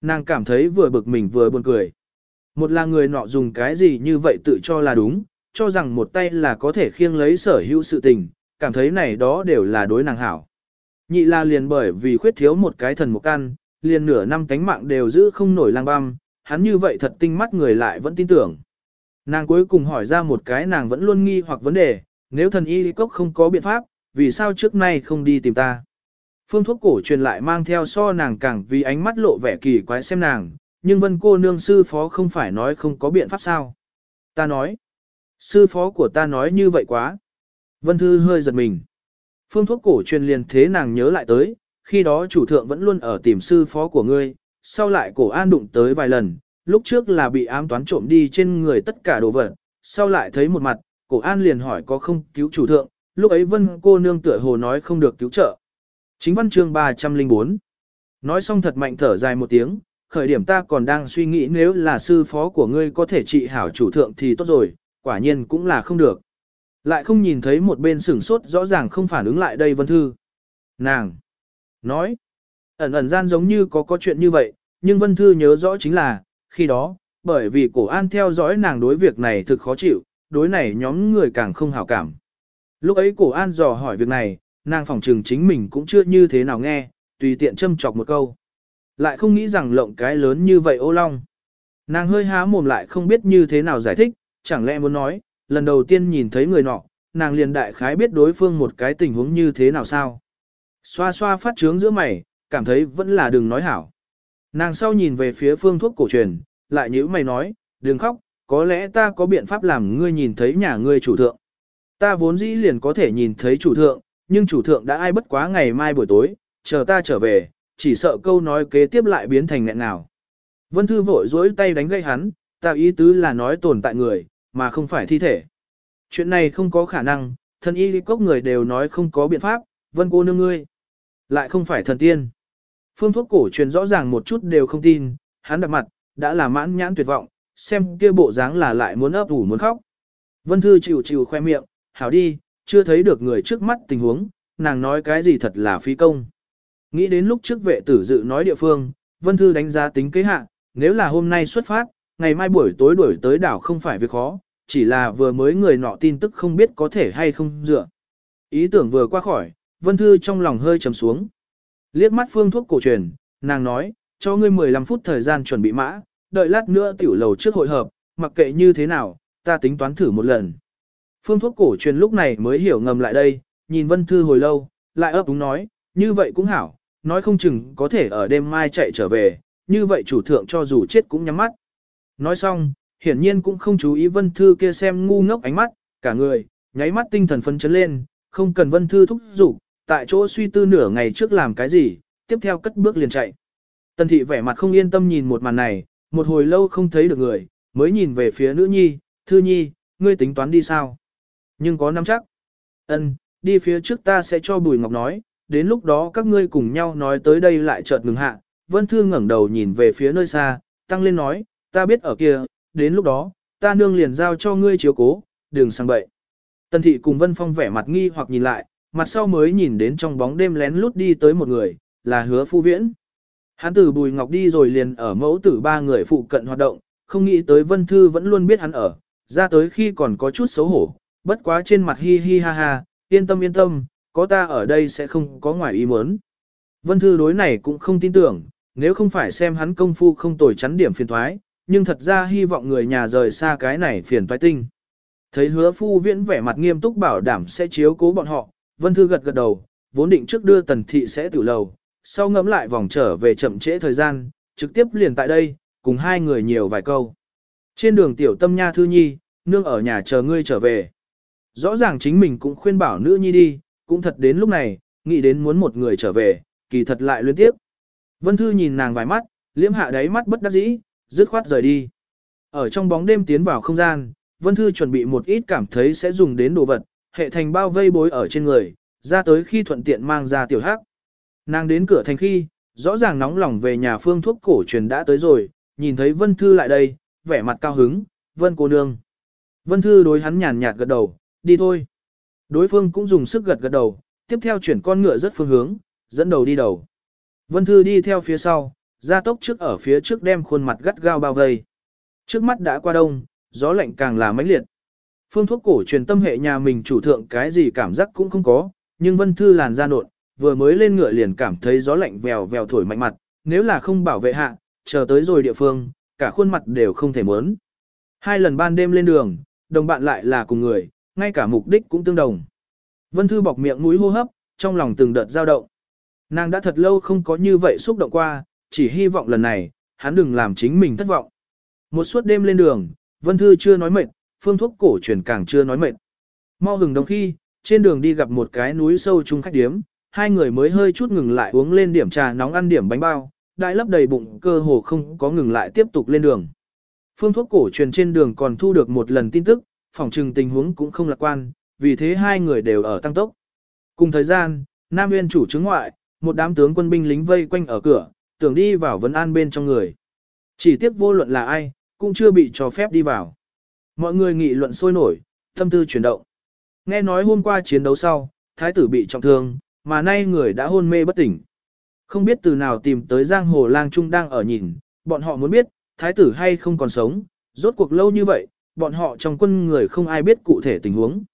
Nàng cảm thấy vừa bực mình vừa buồn cười. Một là người nọ dùng cái gì như vậy tự cho là đúng, cho rằng một tay là có thể khiêng lấy sở hữu sự tình, cảm thấy này đó đều là đối nàng hảo. Nhị là liền bởi vì khuyết thiếu một cái thần một căn, liền nửa năm tánh mạng đều giữ không nổi lang băm, hắn như vậy thật tinh mắt người lại vẫn tin tưởng. Nàng cuối cùng hỏi ra một cái nàng vẫn luôn nghi hoặc vấn đề, nếu thần y cốc không có biện pháp, vì sao trước nay không đi tìm ta? Phương thuốc cổ truyền lại mang theo so nàng càng vì ánh mắt lộ vẻ kỳ quái xem nàng, nhưng vân cô nương sư phó không phải nói không có biện pháp sao? Ta nói, sư phó của ta nói như vậy quá. Vân thư hơi giật mình. Phương thuốc cổ truyền liền thế nàng nhớ lại tới, khi đó chủ thượng vẫn luôn ở tìm sư phó của ngươi, sau lại cổ an đụng tới vài lần, lúc trước là bị ám toán trộm đi trên người tất cả đồ vật, sau lại thấy một mặt, cổ an liền hỏi có không cứu chủ thượng, lúc ấy vân cô nương tựa hồ nói không được cứu trợ. Chính văn chương 304 Nói xong thật mạnh thở dài một tiếng, khởi điểm ta còn đang suy nghĩ nếu là sư phó của ngươi có thể trị hảo chủ thượng thì tốt rồi, quả nhiên cũng là không được. Lại không nhìn thấy một bên sửng sốt rõ ràng không phản ứng lại đây vân thư. Nàng! Nói! Ẩn ẩn gian giống như có có chuyện như vậy, nhưng vân thư nhớ rõ chính là, khi đó, bởi vì cổ an theo dõi nàng đối việc này thực khó chịu, đối này nhóm người càng không hảo cảm. Lúc ấy cổ an dò hỏi việc này, nàng phòng trừng chính mình cũng chưa như thế nào nghe, tùy tiện châm chọc một câu. Lại không nghĩ rằng lộng cái lớn như vậy ô long. Nàng hơi há mồm lại không biết như thế nào giải thích, chẳng lẽ muốn nói, lần đầu tiên nhìn thấy người nọ, nàng liền đại khái biết đối phương một cái tình huống như thế nào sao. Xoa xoa phát trướng giữa mày, cảm thấy vẫn là đừng nói hảo. Nàng sau nhìn về phía phương thuốc cổ truyền, lại nhữ mày nói, đừng khóc, có lẽ ta có biện pháp làm ngươi nhìn thấy nhà ngươi chủ thượng. Ta vốn dĩ liền có thể nhìn thấy chủ thượng, nhưng chủ thượng đã ai bất quá ngày mai buổi tối, chờ ta trở về, chỉ sợ câu nói kế tiếp lại biến thành nghẹn nào. Vân Thư vội dối tay đánh gây hắn, ta ý tứ là nói tồn tại người, mà không phải thi thể. Chuyện này không có khả năng, thân y cốc người đều nói không có biện pháp, vân cô nương ngươi. Lại không phải thần tiên. Phương thuốc cổ truyền rõ ràng một chút đều không tin, hắn đặt mặt, đã là mãn nhãn tuyệt vọng, xem kia bộ dáng là lại muốn ấp ủ muốn khóc. Vân Thư chịu chịu khoe miệng, hảo đi, chưa thấy được người trước mắt tình huống, nàng nói cái gì thật là phí công. Nghĩ đến lúc trước vệ tử dự nói địa phương, Vân Thư đánh giá tính kế hạ, nếu là hôm nay xuất phát, ngày mai buổi tối đuổi tới đảo không phải việc khó, chỉ là vừa mới người nọ tin tức không biết có thể hay không dựa. Ý tưởng vừa qua khỏi, Vân Thư trong lòng hơi trầm xuống. Liếc mắt phương thuốc cổ truyền, nàng nói, cho ngươi 15 phút thời gian chuẩn bị mã, đợi lát nữa tiểu lầu trước hội hợp, mặc kệ như thế nào, ta tính toán thử một lần. Phương thuốc cổ truyền lúc này mới hiểu ngầm lại đây, nhìn Vân Thư hồi lâu, lại ấp úng nói, như vậy cũng hảo, nói không chừng có thể ở đêm mai chạy trở về, như vậy chủ thượng cho dù chết cũng nhắm mắt. Nói xong, hiển nhiên cũng không chú ý Vân Thư kia xem ngu ngốc ánh mắt, cả người, nháy mắt tinh thần phấn chấn lên, không cần Vân Thư thúc giục, tại chỗ suy tư nửa ngày trước làm cái gì, tiếp theo cất bước liền chạy. Tần thị vẻ mặt không yên tâm nhìn một màn này, một hồi lâu không thấy được người, mới nhìn về phía nữ nhi, thư nhi, ngươi tính toán đi sao? Nhưng có nắm chắc. Ân, đi phía trước ta sẽ cho Bùi Ngọc nói, đến lúc đó các ngươi cùng nhau nói tới đây lại chợt ngừng hạ. Vân Thư ngẩng đầu nhìn về phía nơi xa, tăng lên nói, ta biết ở kia, đến lúc đó, ta nương liền giao cho ngươi chiếu cố, đừng sang bậy. Tần thị cùng Vân Phong vẻ mặt nghi hoặc nhìn lại, mặt sau mới nhìn đến trong bóng đêm lén lút đi tới một người, là hứa phu viễn. Hắn từ Bùi Ngọc đi rồi liền ở mẫu tử ba người phụ cận hoạt động, không nghĩ tới Vân Thư vẫn luôn biết hắn ở, ra tới khi còn có chút xấu hổ, bất quá trên mặt hi hi ha ha, yên tâm yên tâm, có ta ở đây sẽ không có ngoài ý muốn. Vân Thư đối này cũng không tin tưởng, nếu không phải xem hắn công phu không tồi chắn điểm phiền thoái, nhưng thật ra hy vọng người nhà rời xa cái này phiền toái tinh. Thấy hứa phu viễn vẻ mặt nghiêm túc bảo đảm sẽ chiếu cố bọn họ, Vân Thư gật gật đầu, vốn định trước đưa tần thị sẽ tử lầu, sau ngẫm lại vòng trở về chậm trễ thời gian, trực tiếp liền tại đây, cùng hai người nhiều vài câu. Trên đường tiểu tâm nha thư nhi, nương ở nhà chờ ngươi trở về. Rõ ràng chính mình cũng khuyên bảo nữ nhi đi, cũng thật đến lúc này, nghĩ đến muốn một người trở về, kỳ thật lại liên tiếp. Vân Thư nhìn nàng vài mắt, liễm hạ đáy mắt bất đắc dĩ, dứt khoát rời đi. Ở trong bóng đêm tiến vào không gian, Vân Thư chuẩn bị một ít cảm thấy sẽ dùng đến đồ vật, hệ thành bao vây bối ở trên người, ra tới khi thuận tiện mang ra tiểu hắc. Nàng đến cửa thành khi, rõ ràng nóng lòng về nhà phương thuốc cổ truyền đã tới rồi, nhìn thấy Vân Thư lại đây, vẻ mặt cao hứng, Vân cô nương. Vân Thư đối hắn nhàn nhạt gật đầu, đi thôi. Đối phương cũng dùng sức gật gật đầu, tiếp theo chuyển con ngựa rất phương hướng, dẫn đầu đi đầu. Vân Thư đi theo phía sau, ra tốc trước ở phía trước đem khuôn mặt gắt gao bao vây. Trước mắt đã qua đông, gió lạnh càng là mãnh liệt. Phương thuốc cổ truyền tâm hệ nhà mình chủ thượng cái gì cảm giác cũng không có, nhưng Vân Thư làn da nộn, vừa mới lên ngựa liền cảm thấy gió lạnh vèo vèo thổi mạnh mặt, nếu là không bảo vệ hạ, chờ tới rồi địa phương, cả khuôn mặt đều không thể muốn. Hai lần ban đêm lên đường, đồng bạn lại là cùng người, ngay cả mục đích cũng tương đồng. Vân Thư bọc miệng mũi hô hấp, trong lòng từng đợt dao động. Nàng đã thật lâu không có như vậy xúc động qua, chỉ hy vọng lần này, hắn đừng làm chính mình thất vọng. Một suốt đêm lên đường, Vân Thư chưa nói mệt, phương thuốc cổ truyền càng chưa nói mệt. Mau hừng đồng khi, trên đường đi gặp một cái núi sâu chung khách điếm, hai người mới hơi chút ngừng lại uống lên điểm trà nóng ăn điểm bánh bao, đại lấp đầy bụng cơ hồ không có ngừng lại tiếp tục lên đường. Phương thuốc cổ truyền trên đường còn thu được một lần tin tức, phòng trừng tình huống cũng không lạc quan, vì thế hai người đều ở tăng tốc. Cùng thời gian, Nam Nguyên chủ chứng ngoại, một đám tướng quân binh lính vây quanh ở cửa, tưởng đi vào vấn an bên trong người. Chỉ tiếc vô luận là ai, cũng chưa bị cho phép đi vào. Mọi người nghị luận sôi nổi, tâm tư chuyển động. Nghe nói hôm qua chiến đấu sau, thái tử bị trọng thương, mà nay người đã hôn mê bất tỉnh. Không biết từ nào tìm tới giang hồ lang trung đang ở nhìn, bọn họ muốn biết, thái tử hay không còn sống, rốt cuộc lâu như vậy, bọn họ trong quân người không ai biết cụ thể tình huống.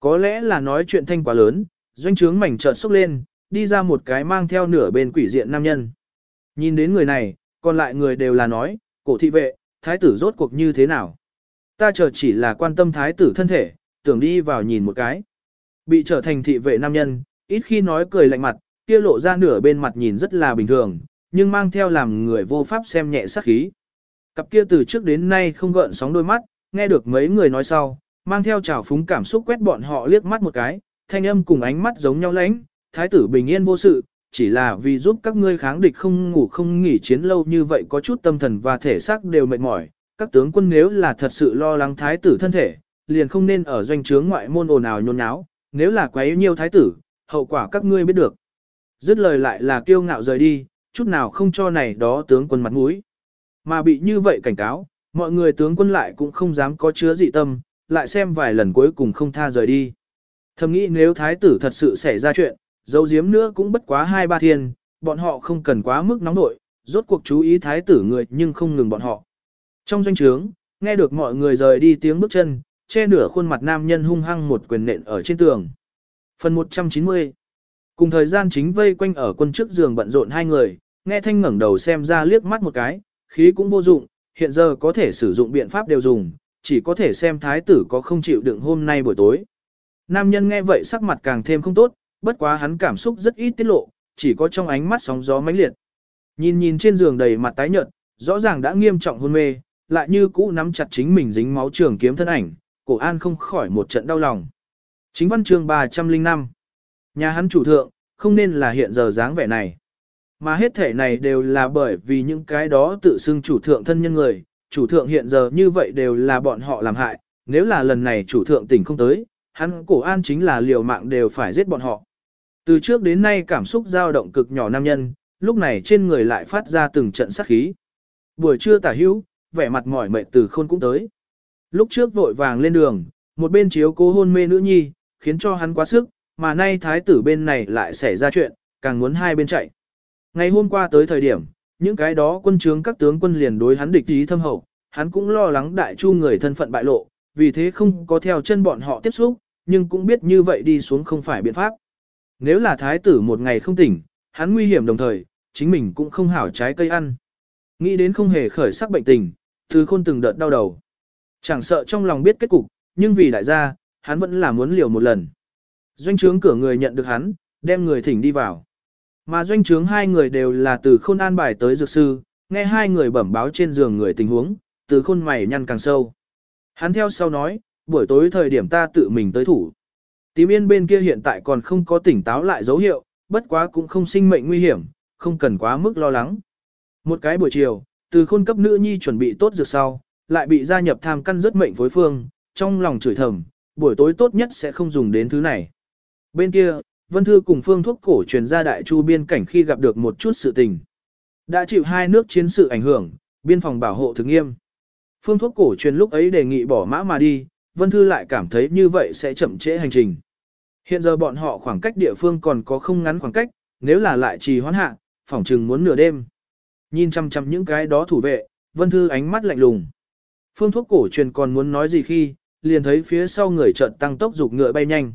Có lẽ là nói chuyện thanh quá lớn, doanh trướng mảnh trợn sốc lên, đi ra một cái mang theo nửa bên quỷ diện nam nhân. Nhìn đến người này, còn lại người đều là nói, cổ thị vệ, thái tử rốt cuộc như thế nào. Ta chờ chỉ là quan tâm thái tử thân thể, tưởng đi vào nhìn một cái. Bị trở thành thị vệ nam nhân, ít khi nói cười lạnh mặt, kia lộ ra nửa bên mặt nhìn rất là bình thường, nhưng mang theo làm người vô pháp xem nhẹ sát khí. Cặp kia từ trước đến nay không gợn sóng đôi mắt, nghe được mấy người nói sau, mang theo trào phúng cảm xúc quét bọn họ liếc mắt một cái, thanh âm cùng ánh mắt giống nhau lãnh, thái tử bình yên vô sự, chỉ là vì giúp các ngươi kháng địch không ngủ không nghỉ chiến lâu như vậy có chút tâm thần và thể xác đều mệt mỏi, các tướng quân nếu là thật sự lo lắng thái tử thân thể, liền không nên ở doanh trướng ngoại môn ồn ào nhôn nháo, nếu là quấy nhiều thái tử, hậu quả các ngươi biết được. Dứt lời lại là kiêu ngạo rời đi, chút nào không cho này đó tướng quân mặt mũi. Mà bị như vậy cảnh cáo, mọi người tướng quân lại cũng không dám có chứa dị tâm, lại xem vài lần cuối cùng không tha rời đi. Thầm nghĩ nếu thái tử thật sự xảy ra chuyện, dấu giếm nữa cũng bất quá hai ba thiên, bọn họ không cần quá mức nóng nội, rốt cuộc chú ý thái tử người nhưng không ngừng bọn họ. Trong doanh trướng, nghe được mọi người rời đi tiếng bước chân, che nửa khuôn mặt nam nhân hung hăng một quyền nện ở trên tường. Phần 190 Cùng thời gian chính vây quanh ở quân trước giường bận rộn hai người, nghe thanh ngẩng đầu xem ra liếc mắt một cái, khí cũng vô dụng, hiện giờ có thể sử dụng biện pháp đều dùng, chỉ có thể xem thái tử có không chịu đựng hôm nay buổi tối. Nam nhân nghe vậy sắc mặt càng thêm không tốt, bất quá hắn cảm xúc rất ít tiết lộ, chỉ có trong ánh mắt sóng gió mãnh liệt. Nhìn nhìn trên giường đầy mặt tái nhợt, rõ ràng đã nghiêm trọng hôn mê, lại như cũ nắm chặt chính mình dính máu trường kiếm thân ảnh, cổ an không khỏi một trận đau lòng. Chính văn chương 305 Nhà hắn chủ thượng, không nên là hiện giờ dáng vẻ này. Mà hết thể này đều là bởi vì những cái đó tự xưng chủ thượng thân nhân người, chủ thượng hiện giờ như vậy đều là bọn họ làm hại, nếu là lần này chủ thượng tỉnh không tới, hắn cổ an chính là liều mạng đều phải giết bọn họ. Từ trước đến nay cảm xúc dao động cực nhỏ nam nhân, lúc này trên người lại phát ra từng trận sát khí. Buổi trưa tả hữu, vẻ mặt mỏi mệt từ khôn cũng tới. Lúc trước vội vàng lên đường, một bên chiếu cố hôn mê nữ nhi, khiến cho hắn quá sức, mà nay thái tử bên này lại xảy ra chuyện, càng muốn hai bên chạy. Ngày hôm qua tới thời điểm, những cái đó quân trướng các tướng quân liền đối hắn địch ý thâm hậu, hắn cũng lo lắng đại chu người thân phận bại lộ, vì thế không có theo chân bọn họ tiếp xúc, nhưng cũng biết như vậy đi xuống không phải biện pháp. Nếu là thái tử một ngày không tỉnh, hắn nguy hiểm đồng thời, chính mình cũng không hảo trái cây ăn. Nghĩ đến không hề khởi sắc bệnh tình, từ khôn từng đợt đau đầu. Chẳng sợ trong lòng biết kết cục, nhưng vì đại gia, hắn vẫn là muốn liều một lần. Doanh trướng cửa người nhận được hắn, đem người thỉnh đi vào. Mà doanh trướng hai người đều là từ khôn an bài tới dược sư, nghe hai người bẩm báo trên giường người tình huống, từ khôn mày nhăn càng sâu. Hắn theo sau nói, buổi tối thời điểm ta tự mình tới thủ. Tím yên bên kia hiện tại còn không có tỉnh táo lại dấu hiệu, bất quá cũng không sinh mệnh nguy hiểm, không cần quá mức lo lắng. Một cái buổi chiều, từ khôn cấp nữ nhi chuẩn bị tốt dược sau, lại bị gia nhập tham căn rất mệnh phối phương, trong lòng chửi thầm, buổi tối tốt nhất sẽ không dùng đến thứ này. Bên kia, Vân Thư cùng phương thuốc cổ truyền ra đại chu biên cảnh khi gặp được một chút sự tình. Đã chịu hai nước chiến sự ảnh hưởng, biên phòng bảo hộ thực nghiêm. Phương thuốc cổ truyền lúc ấy đề nghị bỏ mã mà đi, Vân Thư lại cảm thấy như vậy sẽ chậm trễ hành trình. Hiện giờ bọn họ khoảng cách địa phương còn có không ngắn khoảng cách, nếu là lại trì hoãn hạ, phỏng chừng muốn nửa đêm. Nhìn chăm chăm những cái đó thủ vệ, Vân Thư ánh mắt lạnh lùng. Phương thuốc cổ truyền còn muốn nói gì khi, liền thấy phía sau người chợt tăng tốc dục ngựa bay nhanh.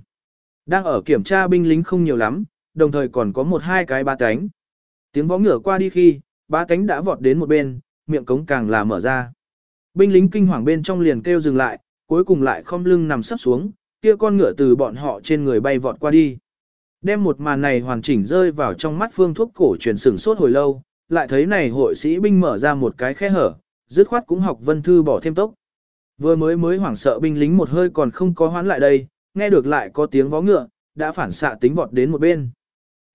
Đang ở kiểm tra binh lính không nhiều lắm, đồng thời còn có một hai cái ba cánh. Tiếng vó ngựa qua đi khi, ba cánh đã vọt đến một bên, miệng cống càng là mở ra. Binh lính kinh hoàng bên trong liền kêu dừng lại, cuối cùng lại không lưng nằm sắp xuống, kia con ngựa từ bọn họ trên người bay vọt qua đi. Đem một màn này hoàn chỉnh rơi vào trong mắt phương thuốc cổ truyền sừng sốt hồi lâu, lại thấy này hội sĩ binh mở ra một cái khe hở, dứt khoát cũng học vân thư bỏ thêm tốc. Vừa mới mới hoảng sợ binh lính một hơi còn không có hoán lại đây, nghe được lại có tiếng vó ngựa, đã phản xạ tính vọt đến một bên.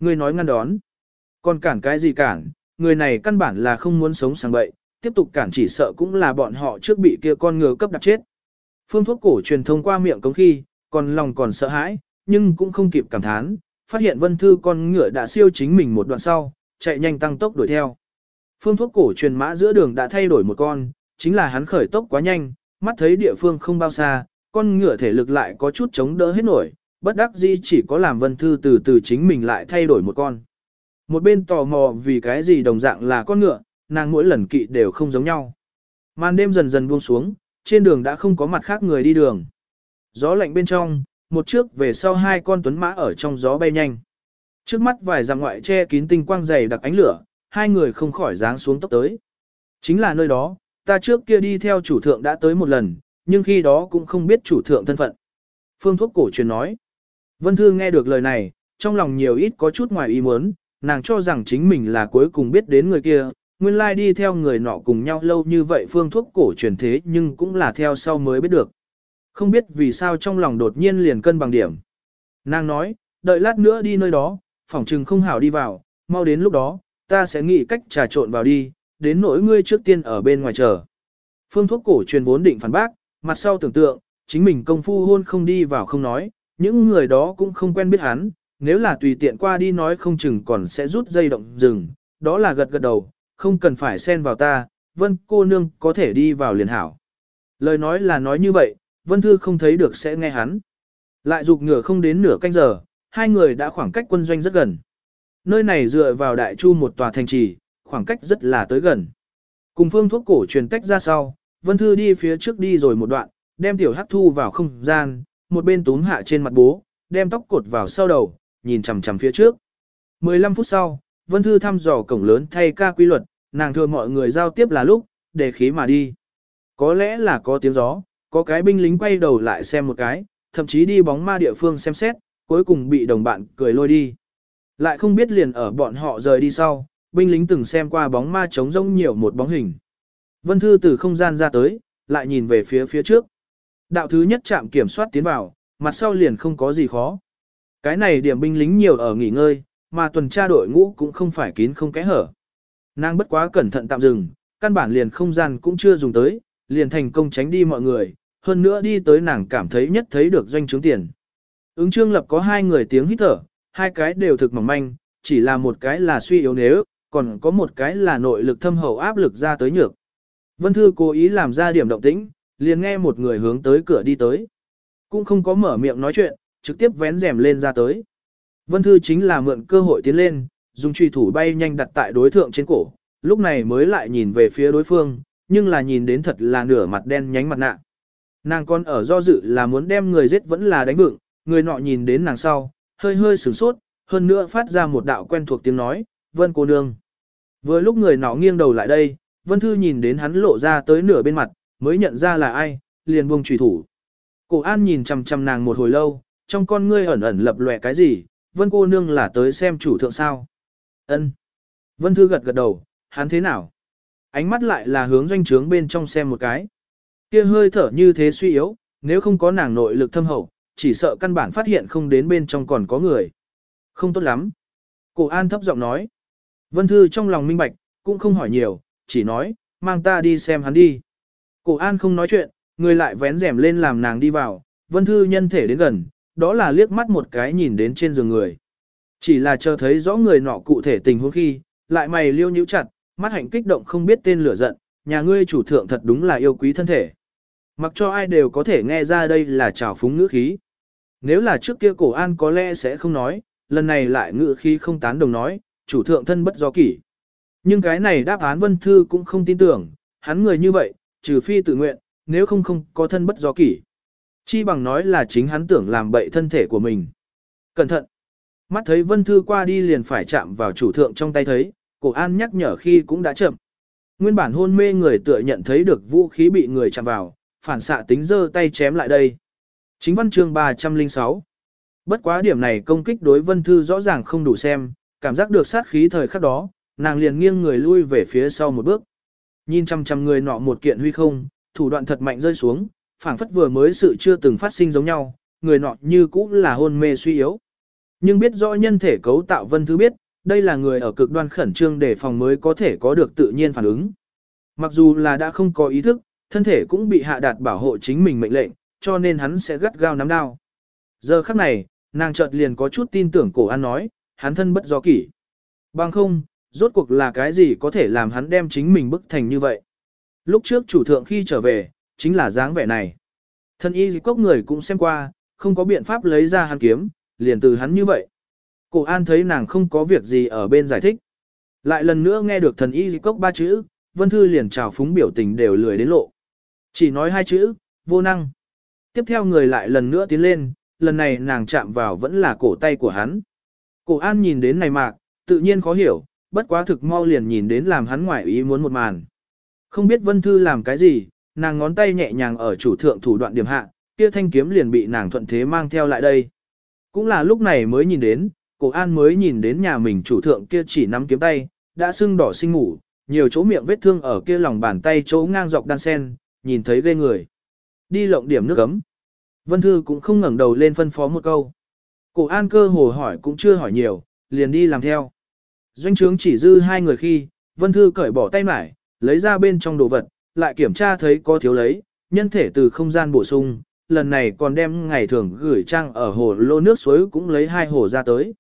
Người nói ngăn đón. Còn cản cái gì cản, người này căn bản là không muốn sống sang bậy, tiếp tục cản chỉ sợ cũng là bọn họ trước bị kia con ngựa cấp đạp chết. Phương thuốc cổ truyền thông qua miệng cống khi, còn lòng còn sợ hãi, nhưng cũng không kịp cảm thán, phát hiện vân thư con ngựa đã siêu chính mình một đoạn sau, chạy nhanh tăng tốc đuổi theo. Phương thuốc cổ truyền mã giữa đường đã thay đổi một con, chính là hắn khởi tốc quá nhanh, mắt thấy địa phương không bao xa, con ngựa thể lực lại có chút chống đỡ hết nổi, bất đắc dĩ chỉ có làm vân thư từ từ chính mình lại thay đổi một con. Một bên tò mò vì cái gì đồng dạng là con ngựa, nàng mỗi lần kỵ đều không giống nhau. Màn đêm dần dần buông xuống, trên đường đã không có mặt khác người đi đường. Gió lạnh bên trong, một trước về sau hai con tuấn mã ở trong gió bay nhanh. Trước mắt vài dặm ngoại che kín tinh quang dày đặc ánh lửa, hai người không khỏi dáng xuống tốc tới. Chính là nơi đó, ta trước kia đi theo chủ thượng đã tới một lần, nhưng khi đó cũng không biết chủ thượng thân phận. Phương thuốc cổ truyền nói. Vân Thư nghe được lời này, trong lòng nhiều ít có chút ngoài ý muốn, nàng cho rằng chính mình là cuối cùng biết đến người kia, nguyên lai đi theo người nọ cùng nhau lâu như vậy phương thuốc cổ truyền thế nhưng cũng là theo sau mới biết được. Không biết vì sao trong lòng đột nhiên liền cân bằng điểm. Nàng nói, đợi lát nữa đi nơi đó, phỏng trừng không hảo đi vào, mau đến lúc đó, ta sẽ nghĩ cách trà trộn vào đi, đến nỗi ngươi trước tiên ở bên ngoài chờ. Phương thuốc cổ truyền vốn định phản bác, mặt sau tưởng tượng, chính mình công phu hôn không đi vào không nói, những người đó cũng không quen biết hắn, nếu là tùy tiện qua đi nói không chừng còn sẽ rút dây động rừng, đó là gật gật đầu, không cần phải xen vào ta, vân cô nương có thể đi vào liền hảo. Lời nói là nói như vậy, vân thư không thấy được sẽ nghe hắn. Lại dục ngửa không đến nửa canh giờ, hai người đã khoảng cách quân doanh rất gần. Nơi này dựa vào đại chu một tòa thành trì, khoảng cách rất là tới gần. Cùng phương thuốc cổ truyền tách ra sau, Vân Thư đi phía trước đi rồi một đoạn, đem tiểu hắc thu vào không gian, một bên túm hạ trên mặt bố, đem tóc cột vào sau đầu, nhìn chằm chằm phía trước. 15 phút sau, Vân Thư thăm dò cổng lớn thay ca quy luật, nàng thừa mọi người giao tiếp là lúc, để khí mà đi. Có lẽ là có tiếng gió, có cái binh lính quay đầu lại xem một cái, thậm chí đi bóng ma địa phương xem xét, cuối cùng bị đồng bạn cười lôi đi. Lại không biết liền ở bọn họ rời đi sau, binh lính từng xem qua bóng ma trống rỗng nhiều một bóng hình. Vân Thư từ không gian ra tới, lại nhìn về phía phía trước. Đạo thứ nhất chạm kiểm soát tiến vào, mặt sau liền không có gì khó. Cái này điểm binh lính nhiều ở nghỉ ngơi, mà tuần tra đội ngũ cũng không phải kín không kẽ hở. Nàng bất quá cẩn thận tạm dừng, căn bản liền không gian cũng chưa dùng tới, liền thành công tránh đi mọi người, hơn nữa đi tới nàng cảm thấy nhất thấy được doanh chứng tiền. Ứng trương lập có hai người tiếng hít thở, hai cái đều thực mỏng manh, chỉ là một cái là suy yếu nếu, còn có một cái là nội lực thâm hậu áp lực ra tới nhược. Vân Thư cố ý làm ra điểm động tĩnh, liền nghe một người hướng tới cửa đi tới. Cũng không có mở miệng nói chuyện, trực tiếp vén rèm lên ra tới. Vân Thư chính là mượn cơ hội tiến lên, dùng truy thủ bay nhanh đặt tại đối thượng trên cổ, lúc này mới lại nhìn về phía đối phương, nhưng là nhìn đến thật là nửa mặt đen nhánh mặt nạ. Nàng còn ở do dự là muốn đem người giết vẫn là đánh vựng, người nọ nhìn đến nàng sau, hơi hơi sửng sốt, hơn nữa phát ra một đạo quen thuộc tiếng nói, vân cô nương. Vừa lúc người nọ nghiêng đầu lại đây, vân thư nhìn đến hắn lộ ra tới nửa bên mặt, mới nhận ra là ai, liền buông trùy thủ. Cổ an nhìn chằm chằm nàng một hồi lâu, trong con ngươi ẩn ẩn lập lòe cái gì, vân cô nương là tới xem chủ thượng sao. ân Vân thư gật gật đầu, hắn thế nào? Ánh mắt lại là hướng doanh trướng bên trong xem một cái. Kia hơi thở như thế suy yếu, nếu không có nàng nội lực thâm hậu, chỉ sợ căn bản phát hiện không đến bên trong còn có người. Không tốt lắm. Cổ an thấp giọng nói. Vân Thư trong lòng minh bạch, cũng không hỏi nhiều, chỉ nói, mang ta đi xem hắn đi. Cổ an không nói chuyện, người lại vén rèm lên làm nàng đi vào, Vân Thư nhân thể đến gần, đó là liếc mắt một cái nhìn đến trên giường người. Chỉ là chờ thấy rõ người nọ cụ thể tình huống khi, lại mày liêu nhíu chặt, mắt hạnh kích động không biết tên lửa giận, nhà ngươi chủ thượng thật đúng là yêu quý thân thể. Mặc cho ai đều có thể nghe ra đây là trào phúng ngữ khí. Nếu là trước kia cổ an có lẽ sẽ không nói, lần này lại ngự khi không tán đồng nói, chủ thượng thân bất do kỷ. Nhưng cái này đáp án vân thư cũng không tin tưởng, hắn người như vậy, trừ phi tự nguyện, nếu không không có thân bất do kỷ. Chi bằng nói là chính hắn tưởng làm bậy thân thể của mình. Cẩn thận! Mắt thấy vân thư qua đi liền phải chạm vào chủ thượng trong tay thấy, cổ an nhắc nhở khi cũng đã chậm. Nguyên bản hôn mê người tựa nhận thấy được vũ khí bị người chạm vào, phản xạ tính giơ tay chém lại đây. Chính văn chương 306 Bất quá điểm này công kích đối vân thư rõ ràng không đủ xem, cảm giác được sát khí thời khắc đó, nàng liền nghiêng người lui về phía sau một bước. Nhìn chăm chăm người nọ một kiện huy không, thủ đoạn thật mạnh rơi xuống, phảng phất vừa mới sự chưa từng phát sinh giống nhau, người nọ như cũng là hôn mê suy yếu. Nhưng biết rõ nhân thể cấu tạo vân thư biết, đây là người ở cực đoan khẩn trương để phòng mới có thể có được tự nhiên phản ứng. Mặc dù là đã không có ý thức, thân thể cũng bị hạ đạt bảo hộ chính mình mệnh lệnh, cho nên hắn sẽ gắt gao nắm đao. Giờ khắc này, nàng chợt liền có chút tin tưởng cổ an nói, hắn thân bất do kỷ. Bằng không, rốt cuộc là cái gì có thể làm hắn đem chính mình bức thành như vậy. Lúc trước chủ thượng khi trở về, chính là dáng vẻ này. Thân y cốc người cũng xem qua, không có biện pháp lấy ra hắn kiếm, liền từ hắn như vậy. Cổ an thấy nàng không có việc gì ở bên giải thích. Lại lần nữa nghe được thần y cốc ba chữ, vân thư liền trào phúng biểu tình đều lười đến lộ. Chỉ nói hai chữ, vô năng. Tiếp theo người lại lần nữa tiến lên, lần này nàng chạm vào vẫn là cổ tay của hắn. Cổ an nhìn đến này mạc, tự nhiên khó hiểu, bất quá thực mau liền nhìn đến làm hắn ngoại ý muốn một màn. Không biết vân thư làm cái gì, nàng ngón tay nhẹ nhàng ở chủ thượng thủ đoạn điểm hạ, kia thanh kiếm liền bị nàng thuận thế mang theo lại đây. Cũng là lúc này mới nhìn đến, cổ an mới nhìn đến nhà mình chủ thượng kia chỉ nắm kiếm tay, đã sưng đỏ sinh ngủ, nhiều chỗ miệng vết thương ở kia lòng bàn tay chỗ ngang dọc đan sen, nhìn thấy ghê người. Đi lộng điểm nước ấm. Vân Thư cũng không ngẩng đầu lên phân phó một câu. Cổ an cơ hồ hỏi cũng chưa hỏi nhiều, liền đi làm theo. Doanh trướng chỉ dư hai người khi, Vân Thư cởi bỏ tay mải, lấy ra bên trong đồ vật, lại kiểm tra thấy có thiếu lấy, nhân thể từ không gian bổ sung, lần này còn đem ngày thường gửi trang ở hồ lô nước suối cũng lấy hai hồ ra tới.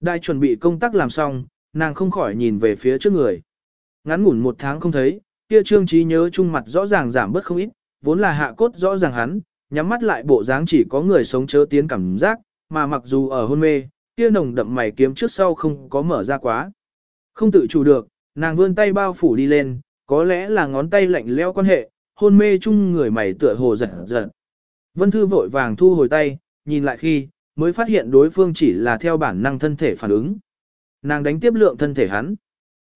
Đại chuẩn bị công tác làm xong, nàng không khỏi nhìn về phía trước người. Ngắn ngủn một tháng không thấy, kia trương trí nhớ chung mặt rõ ràng giảm bớt không ít, vốn là hạ cốt rõ ràng hắn, nhắm mắt lại bộ dáng chỉ có người sống chớ tiến cảm giác, mà mặc dù ở hôn mê, kia nồng đậm mày kiếm trước sau không có mở ra quá. Không tự chủ được, nàng vươn tay bao phủ đi lên, có lẽ là ngón tay lạnh leo quan hệ, hôn mê chung người mày tựa hồ giật giật. Vân Thư vội vàng thu hồi tay, nhìn lại khi, mới phát hiện đối phương chỉ là theo bản năng thân thể phản ứng. Nàng đánh tiếp lượng thân thể hắn.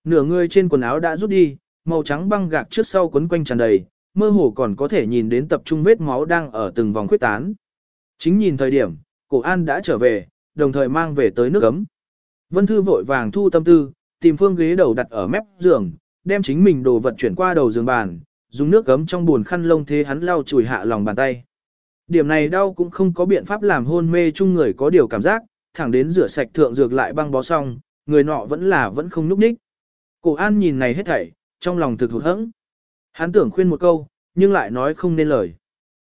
Nửa người trên quần áo đã rút đi, màu trắng băng gạc trước sau quấn quanh tràn đầy, mơ hồ còn có thể nhìn đến tập trung vết máu đang ở từng vòng khuyết tán. Chính nhìn thời điểm, cổ an đã trở về, đồng thời mang về tới nước ấm. Vân Thư vội vàng thu tâm tư, tìm phương ghế đầu đặt ở mép giường, đem chính mình đồ vật chuyển qua đầu giường bàn, dùng nước ấm trong buồn khăn lông thế hắn lau chùi hạ lòng bàn tay. Điểm này đau cũng không có biện pháp làm hôn mê chung người có điều cảm giác, thẳng đến rửa sạch thượng dược lại băng bó xong, người nọ vẫn là vẫn không núp ních. Cổ an nhìn này hết thảy, trong lòng thực hụt hẫng. Hắn tưởng khuyên một câu, nhưng lại nói không nên lời.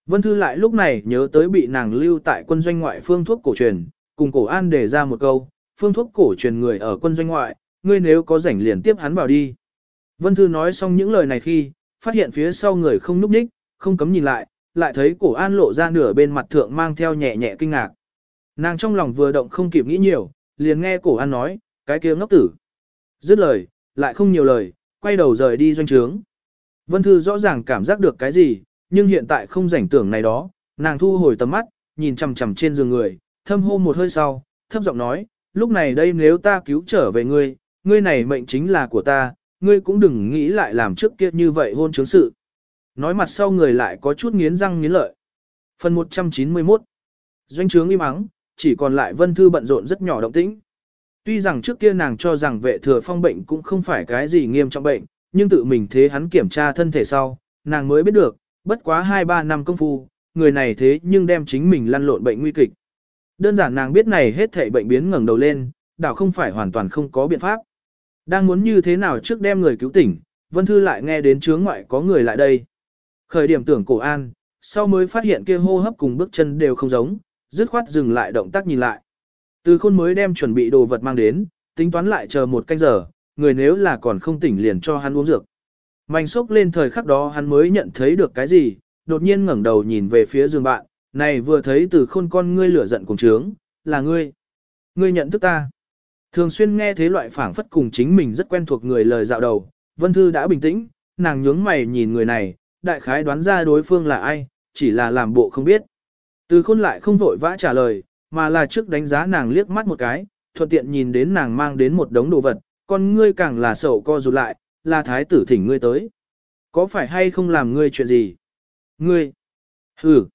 Vân Thư lại lúc này nhớ tới bị nàng lưu tại quân doanh ngoại phương thuốc cổ truyền, cùng cổ an đề ra một câu, phương thuốc cổ truyền người ở quân doanh ngoại, ngươi nếu có rảnh liền tiếp hắn vào đi. Vân Thư nói xong những lời này khi, phát hiện phía sau người không núp ních, không cấm nhìn lại, lại thấy cổ an lộ ra nửa bên mặt thượng mang theo nhẹ nhẹ kinh ngạc. Nàng trong lòng vừa động không kịp nghĩ nhiều, liền nghe cổ an nói, cái kia ngốc tử. Dứt lời, lại không nhiều lời, quay đầu rời đi doanh trướng. Vân Thư rõ ràng cảm giác được cái gì, nhưng hiện tại không rảnh tưởng này đó, nàng thu hồi tầm mắt, nhìn chằm chằm trên giường người, thâm hô một hơi sau, thấp giọng nói, lúc này đây nếu ta cứu trở về ngươi, ngươi này mệnh chính là của ta, ngươi cũng đừng nghĩ lại làm trước kia như vậy hôn chứng sự. Nói mặt sau người lại có chút nghiến răng nghiến lợi. Phần 191 Doanh trướng im ắng, chỉ còn lại vân thư bận rộn rất nhỏ động tĩnh. Tuy rằng trước kia nàng cho rằng vệ thừa phong bệnh cũng không phải cái gì nghiêm trọng bệnh, nhưng tự mình thế hắn kiểm tra thân thể sau, nàng mới biết được, bất quá 2-3 năm công phu, người này thế nhưng đem chính mình lăn lộn bệnh nguy kịch. Đơn giản nàng biết này hết thảy bệnh biến ngẩng đầu lên, đảo không phải hoàn toàn không có biện pháp. Đang muốn như thế nào trước đem người cứu tỉnh, Vân Thư lại nghe đến chướng ngoại có người lại đây. Khởi điểm tưởng cổ an, sau mới phát hiện kia hô hấp cùng bước chân đều không giống, dứt khoát dừng lại động tác nhìn lại. Từ khôn mới đem chuẩn bị đồ vật mang đến, tính toán lại chờ một canh giờ, người nếu là còn không tỉnh liền cho hắn uống dược. Mạnh sốc lên thời khắc đó hắn mới nhận thấy được cái gì, đột nhiên ngẩng đầu nhìn về phía giường bạn, này vừa thấy từ khôn con ngươi lửa giận cùng trướng, là ngươi. Ngươi nhận thức ta. Thường xuyên nghe thế loại phảng phất cùng chính mình rất quen thuộc người lời dạo đầu, Vân Thư đã bình tĩnh, nàng nhướng mày nhìn người này, đại khái đoán ra đối phương là ai, chỉ là làm bộ không biết. Từ khôn lại không vội vã trả lời, mà là trước đánh giá nàng liếc mắt một cái, thuận tiện nhìn đến nàng mang đến một đống đồ vật, con ngươi càng là sầu co rụt lại, là thái tử thỉnh ngươi tới. Có phải hay không làm ngươi chuyện gì? Ngươi! Hừ!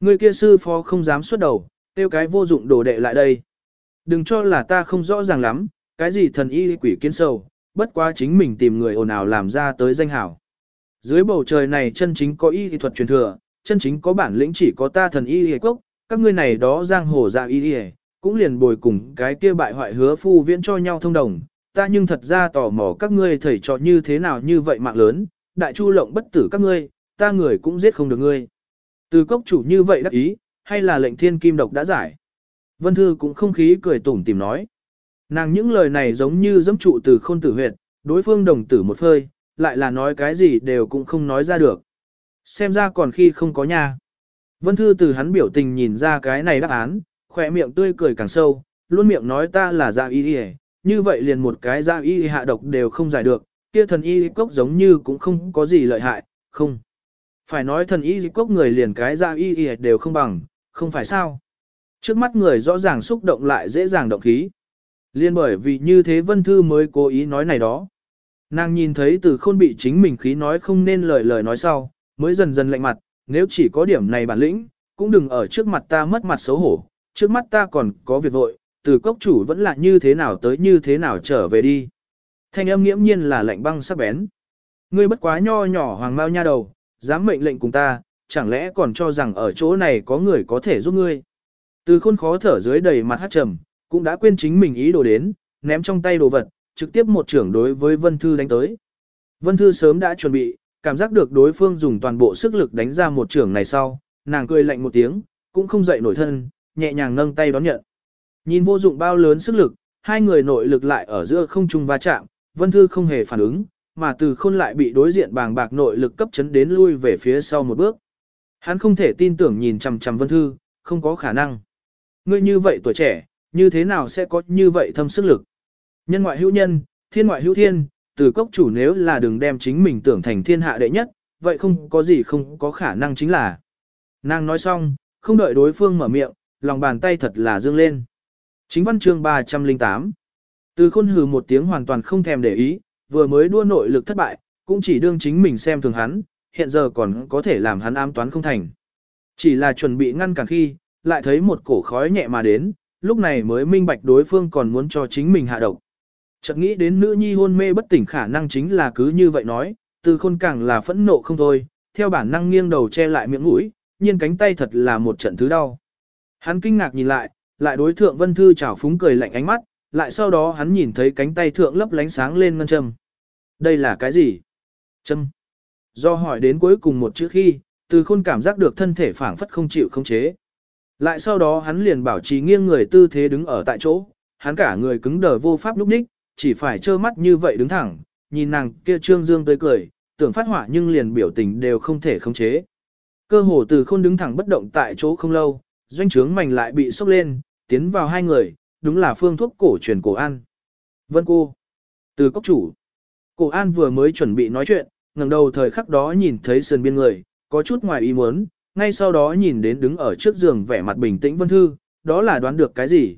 Ngươi kia sư phó không dám xuất đầu, tiêu cái vô dụng đồ đệ lại đây. Đừng cho là ta không rõ ràng lắm, cái gì thần y quỷ kiến sầu, bất quá chính mình tìm người ồn ào làm ra tới danh hảo. Dưới bầu trời này chân chính có y thuật truyền thừa, chân chính có bản lĩnh chỉ có ta thần y hề quốc, các ngươi này đó giang hồ dạ y hề, cũng liền bồi cùng cái kia bại hoại hứa phu viễn cho nhau thông đồng. Ta nhưng thật ra tò mò các ngươi thầy trò như thế nào như vậy mạng lớn, đại chu lộng bất tử các ngươi, ta người cũng giết không được ngươi. Từ cốc chủ như vậy đắc ý, hay là lệnh thiên kim độc đã giải. Vân Thư cũng không khí cười tủm tìm nói. Nàng những lời này giống như dẫm trụ từ khôn tử huyệt, đối phương đồng tử một phơi, lại là nói cái gì đều cũng không nói ra được. Xem ra còn khi không có nhà Vân Thư từ hắn biểu tình nhìn ra cái này đáp án, khỏe miệng tươi cười càng sâu, luôn miệng nói ta là dạ y y như vậy liền một cái dạ y hạ độc đều không giải được, kia thần y cốc giống như cũng không có gì lợi hại, không. Phải nói thần y cốc người liền cái dạ y y đều không bằng, không phải sao. Trước mắt người rõ ràng xúc động lại dễ dàng động khí. Liên bởi vì như thế Vân Thư mới cố ý nói này đó. Nàng nhìn thấy từ khôn bị chính mình khí nói không nên lời lời nói sau, mới dần dần lạnh mặt, nếu chỉ có điểm này bản lĩnh, cũng đừng ở trước mặt ta mất mặt xấu hổ, trước mắt ta còn có việc vội, từ cốc chủ vẫn là như thế nào tới như thế nào trở về đi. Thanh âm nghiễm nhiên là lạnh băng sắc bén. Ngươi bất quá nho nhỏ hoàng mao nha đầu, dám mệnh lệnh cùng ta, chẳng lẽ còn cho rằng ở chỗ này có người có thể giúp ngươi. Từ khôn khó thở dưới đầy mặt hát trầm, cũng đã quên chính mình ý đồ đến, ném trong tay đồ vật, trực tiếp một trưởng đối với Vân Thư đánh tới. Vân Thư sớm đã chuẩn bị, cảm giác được đối phương dùng toàn bộ sức lực đánh ra một trưởng này sau, nàng cười lạnh một tiếng, cũng không dậy nổi thân, nhẹ nhàng nâng tay đón nhận. Nhìn vô dụng bao lớn sức lực, hai người nội lực lại ở giữa không trung va chạm, Vân Thư không hề phản ứng, mà từ khôn lại bị đối diện bàng bạc nội lực cấp chấn đến lui về phía sau một bước. Hắn không thể tin tưởng nhìn chằm chằm Vân Thư, không có khả năng. Ngươi như vậy tuổi trẻ, như thế nào sẽ có như vậy thâm sức lực? Nhân ngoại hữu nhân, thiên ngoại hữu thiên, từ cốc chủ nếu là đừng đem chính mình tưởng thành thiên hạ đệ nhất, vậy không có gì không có khả năng chính là. Nàng nói xong, không đợi đối phương mở miệng, lòng bàn tay thật là dương lên. Chính văn chương 308 Từ khôn hừ một tiếng hoàn toàn không thèm để ý, vừa mới đua nội lực thất bại, cũng chỉ đương chính mình xem thường hắn, hiện giờ còn có thể làm hắn ám toán không thành. Chỉ là chuẩn bị ngăn cản khi, lại thấy một cổ khói nhẹ mà đến, lúc này mới minh bạch đối phương còn muốn cho chính mình hạ độc. Chợt nghĩ đến nữ nhi hôn mê bất tỉnh khả năng chính là cứ như vậy nói, từ khôn càng là phẫn nộ không thôi, theo bản năng nghiêng đầu che lại miệng mũi, nhiên cánh tay thật là một trận thứ đau. Hắn kinh ngạc nhìn lại, lại đối thượng Vân Thư chảo phúng cười lạnh ánh mắt, lại sau đó hắn nhìn thấy cánh tay thượng lấp lánh sáng lên ngân châm. Đây là cái gì? Châm. Do hỏi đến cuối cùng một chữ khi, từ khôn cảm giác được thân thể phảng phất không chịu không chế. Lại sau đó hắn liền bảo trì nghiêng người tư thế đứng ở tại chỗ, hắn cả người cứng đờ vô pháp lúc ních, chỉ phải trơ mắt như vậy đứng thẳng, nhìn nàng kia trương dương tươi cười, tưởng phát hỏa nhưng liền biểu tình đều không thể khống chế. Cơ hồ từ khôn đứng thẳng bất động tại chỗ không lâu, doanh trướng mảnh lại bị sốc lên, tiến vào hai người, đúng là phương thuốc cổ truyền cổ an. Vân cô, từ cốc chủ, cổ an vừa mới chuẩn bị nói chuyện, ngẩng đầu thời khắc đó nhìn thấy sườn biên người, có chút ngoài ý muốn, ngay sau đó nhìn đến đứng ở trước giường vẻ mặt bình tĩnh Vân Thư, đó là đoán được cái gì.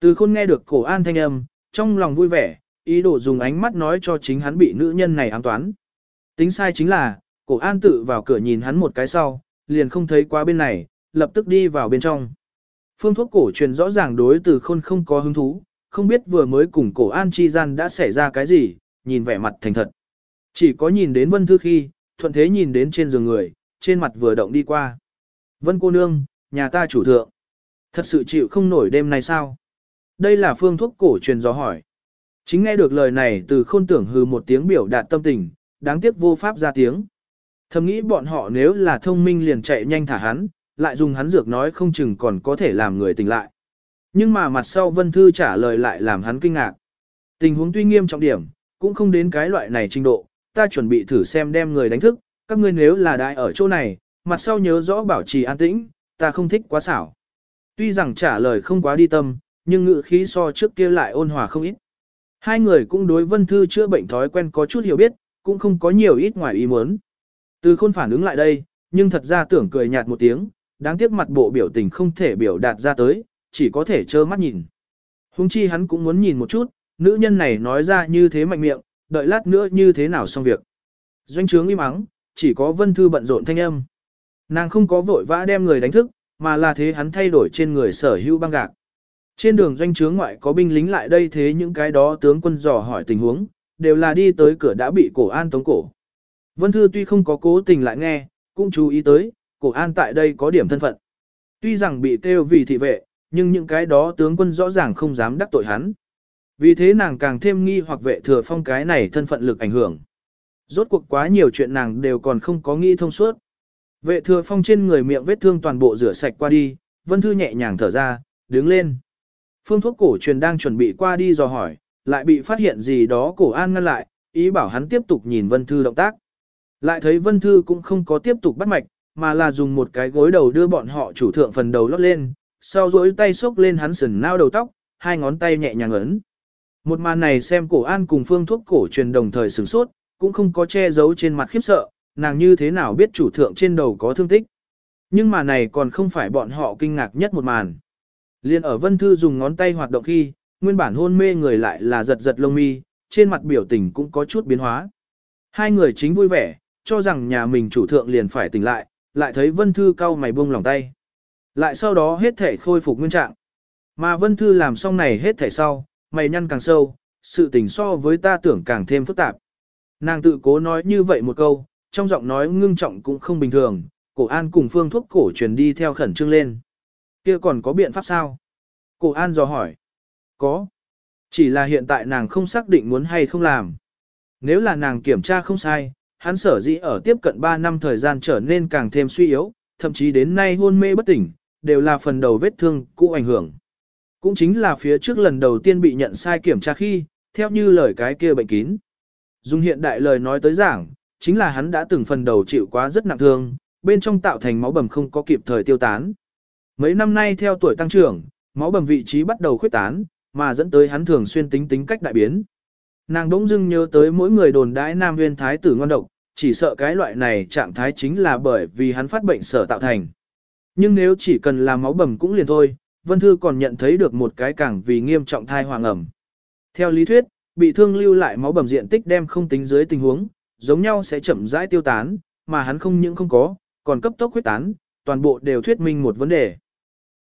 Từ khôn nghe được cổ an thanh âm, trong lòng vui vẻ, ý đồ dùng ánh mắt nói cho chính hắn bị nữ nhân này ám toán. Tính sai chính là, cổ an tự vào cửa nhìn hắn một cái sau, liền không thấy qua bên này, lập tức đi vào bên trong. Phương thuốc cổ truyền rõ ràng đối từ khôn không có hứng thú, không biết vừa mới cùng cổ an chi gian đã xảy ra cái gì, nhìn vẻ mặt thành thật. Chỉ có nhìn đến vân thư khi, thuận thế nhìn đến trên giường người, trên mặt vừa động đi qua. Vân cô nương, nhà ta chủ thượng. Thật sự chịu không nổi đêm nay sao? Đây là phương thuốc cổ truyền gió hỏi. Chính nghe được lời này từ khôn tưởng hư một tiếng biểu đạt tâm tình, đáng tiếc vô pháp ra tiếng. Thầm nghĩ bọn họ nếu là thông minh liền chạy nhanh thả hắn, lại dùng hắn dược nói không chừng còn có thể làm người tỉnh lại. Nhưng mà mặt sau Vân Thư trả lời lại làm hắn kinh ngạc. Tình huống tuy nghiêm trọng điểm, cũng không đến cái loại này trình độ, ta chuẩn bị thử xem đem người đánh thức, các ngươi nếu là đại ở chỗ này, mặt sau nhớ rõ bảo trì an tĩnh, ta không thích quá xảo. Tuy rằng trả lời không quá đi tâm, nhưng ngữ khí so trước kia lại ôn hòa không ít. Hai người cũng đối Vân Thư chữa bệnh thói quen có chút hiểu biết, cũng không có nhiều ít ngoài ý muốn. Từ khôn phản ứng lại đây, nhưng thật ra tưởng cười nhạt một tiếng, đáng tiếc mặt bộ biểu tình không thể biểu đạt ra tới, chỉ có thể trơ mắt nhìn. Hùng chi hắn cũng muốn nhìn một chút, nữ nhân này nói ra như thế mạnh miệng, đợi lát nữa như thế nào xong việc. Doanh trướng im ắng, chỉ có vân thư bận rộn thanh âm. Nàng không có vội vã đem người đánh thức, mà là thế hắn thay đổi trên người sở hữu băng gạc. Trên đường doanh trướng ngoại có binh lính lại đây thế những cái đó tướng quân dò hỏi tình huống, đều là đi tới cửa đã bị cổ an tống cổ. Vân Thư tuy không có cố tình lại nghe, cũng chú ý tới, cổ an tại đây có điểm thân phận. Tuy rằng bị kêu vì thị vệ, nhưng những cái đó tướng quân rõ ràng không dám đắc tội hắn. Vì thế nàng càng thêm nghi hoặc vệ thừa phong cái này thân phận lực ảnh hưởng. Rốt cuộc quá nhiều chuyện nàng đều còn không có nghi thông suốt. Vệ thừa phong trên người miệng vết thương toàn bộ rửa sạch qua đi, vân thư nhẹ nhàng thở ra, đứng lên. Phương thuốc cổ truyền đang chuẩn bị qua đi dò hỏi, lại bị phát hiện gì đó cổ an ngăn lại, ý bảo hắn tiếp tục nhìn vân thư động tác. Lại thấy vân thư cũng không có tiếp tục bắt mạch, mà là dùng một cái gối đầu đưa bọn họ chủ thượng phần đầu lót lên, sau rỗi tay xốc lên hắn sườn nao đầu tóc, hai ngón tay nhẹ nhàng ấn. Một màn này xem cổ an cùng phương thuốc cổ truyền đồng thời sửng sốt, cũng không có che giấu trên mặt khiếp sợ, nàng như thế nào biết chủ thượng trên đầu có thương tích. Nhưng mà này còn không phải bọn họ kinh ngạc nhất một màn. Liên ở Vân Thư dùng ngón tay hoạt động khi, nguyên bản hôn mê người lại là giật giật lông mi, trên mặt biểu tình cũng có chút biến hóa. Hai người chính vui vẻ, cho rằng nhà mình chủ thượng liền phải tỉnh lại, lại thấy Vân Thư cau mày buông lòng tay. Lại sau đó hết thể khôi phục nguyên trạng. Mà Vân Thư làm xong này hết thể sau, mày nhăn càng sâu, sự tình so với ta tưởng càng thêm phức tạp. Nàng tự cố nói như vậy một câu, trong giọng nói ngưng trọng cũng không bình thường, cổ an cùng phương thuốc cổ truyền đi theo khẩn trương lên. kia còn có biện pháp sao? Cổ an dò hỏi. Có. Chỉ là hiện tại nàng không xác định muốn hay không làm. Nếu là nàng kiểm tra không sai, hắn sở dĩ ở tiếp cận 3 năm thời gian trở nên càng thêm suy yếu, thậm chí đến nay hôn mê bất tỉnh, đều là phần đầu vết thương cũ ảnh hưởng. Cũng chính là phía trước lần đầu tiên bị nhận sai kiểm tra khi, theo như lời cái kia bệnh kín. Dùng hiện đại lời nói tới giảng, chính là hắn đã từng phần đầu chịu quá rất nặng thương, bên trong tạo thành máu bầm không có kịp thời tiêu tán. Mấy năm nay theo tuổi tăng trưởng, máu bầm vị trí bắt đầu khuyết tán, mà dẫn tới hắn thường xuyên tính tính cách đại biến. Nàng đỗng dưng nhớ tới mỗi người đồn đãi Nam Nguyên Thái tử ngon độc, chỉ sợ cái loại này trạng thái chính là bởi vì hắn phát bệnh sở tạo thành. Nhưng nếu chỉ cần là máu bầm cũng liền thôi, Vân Thư còn nhận thấy được một cái càng vì nghiêm trọng thai hoàng ẩm. Theo lý thuyết, bị thương lưu lại máu bầm diện tích đem không tính dưới tình huống, giống nhau sẽ chậm rãi tiêu tán, mà hắn không những không có, còn cấp tốc huyết tán, toàn bộ đều thuyết minh một vấn đề.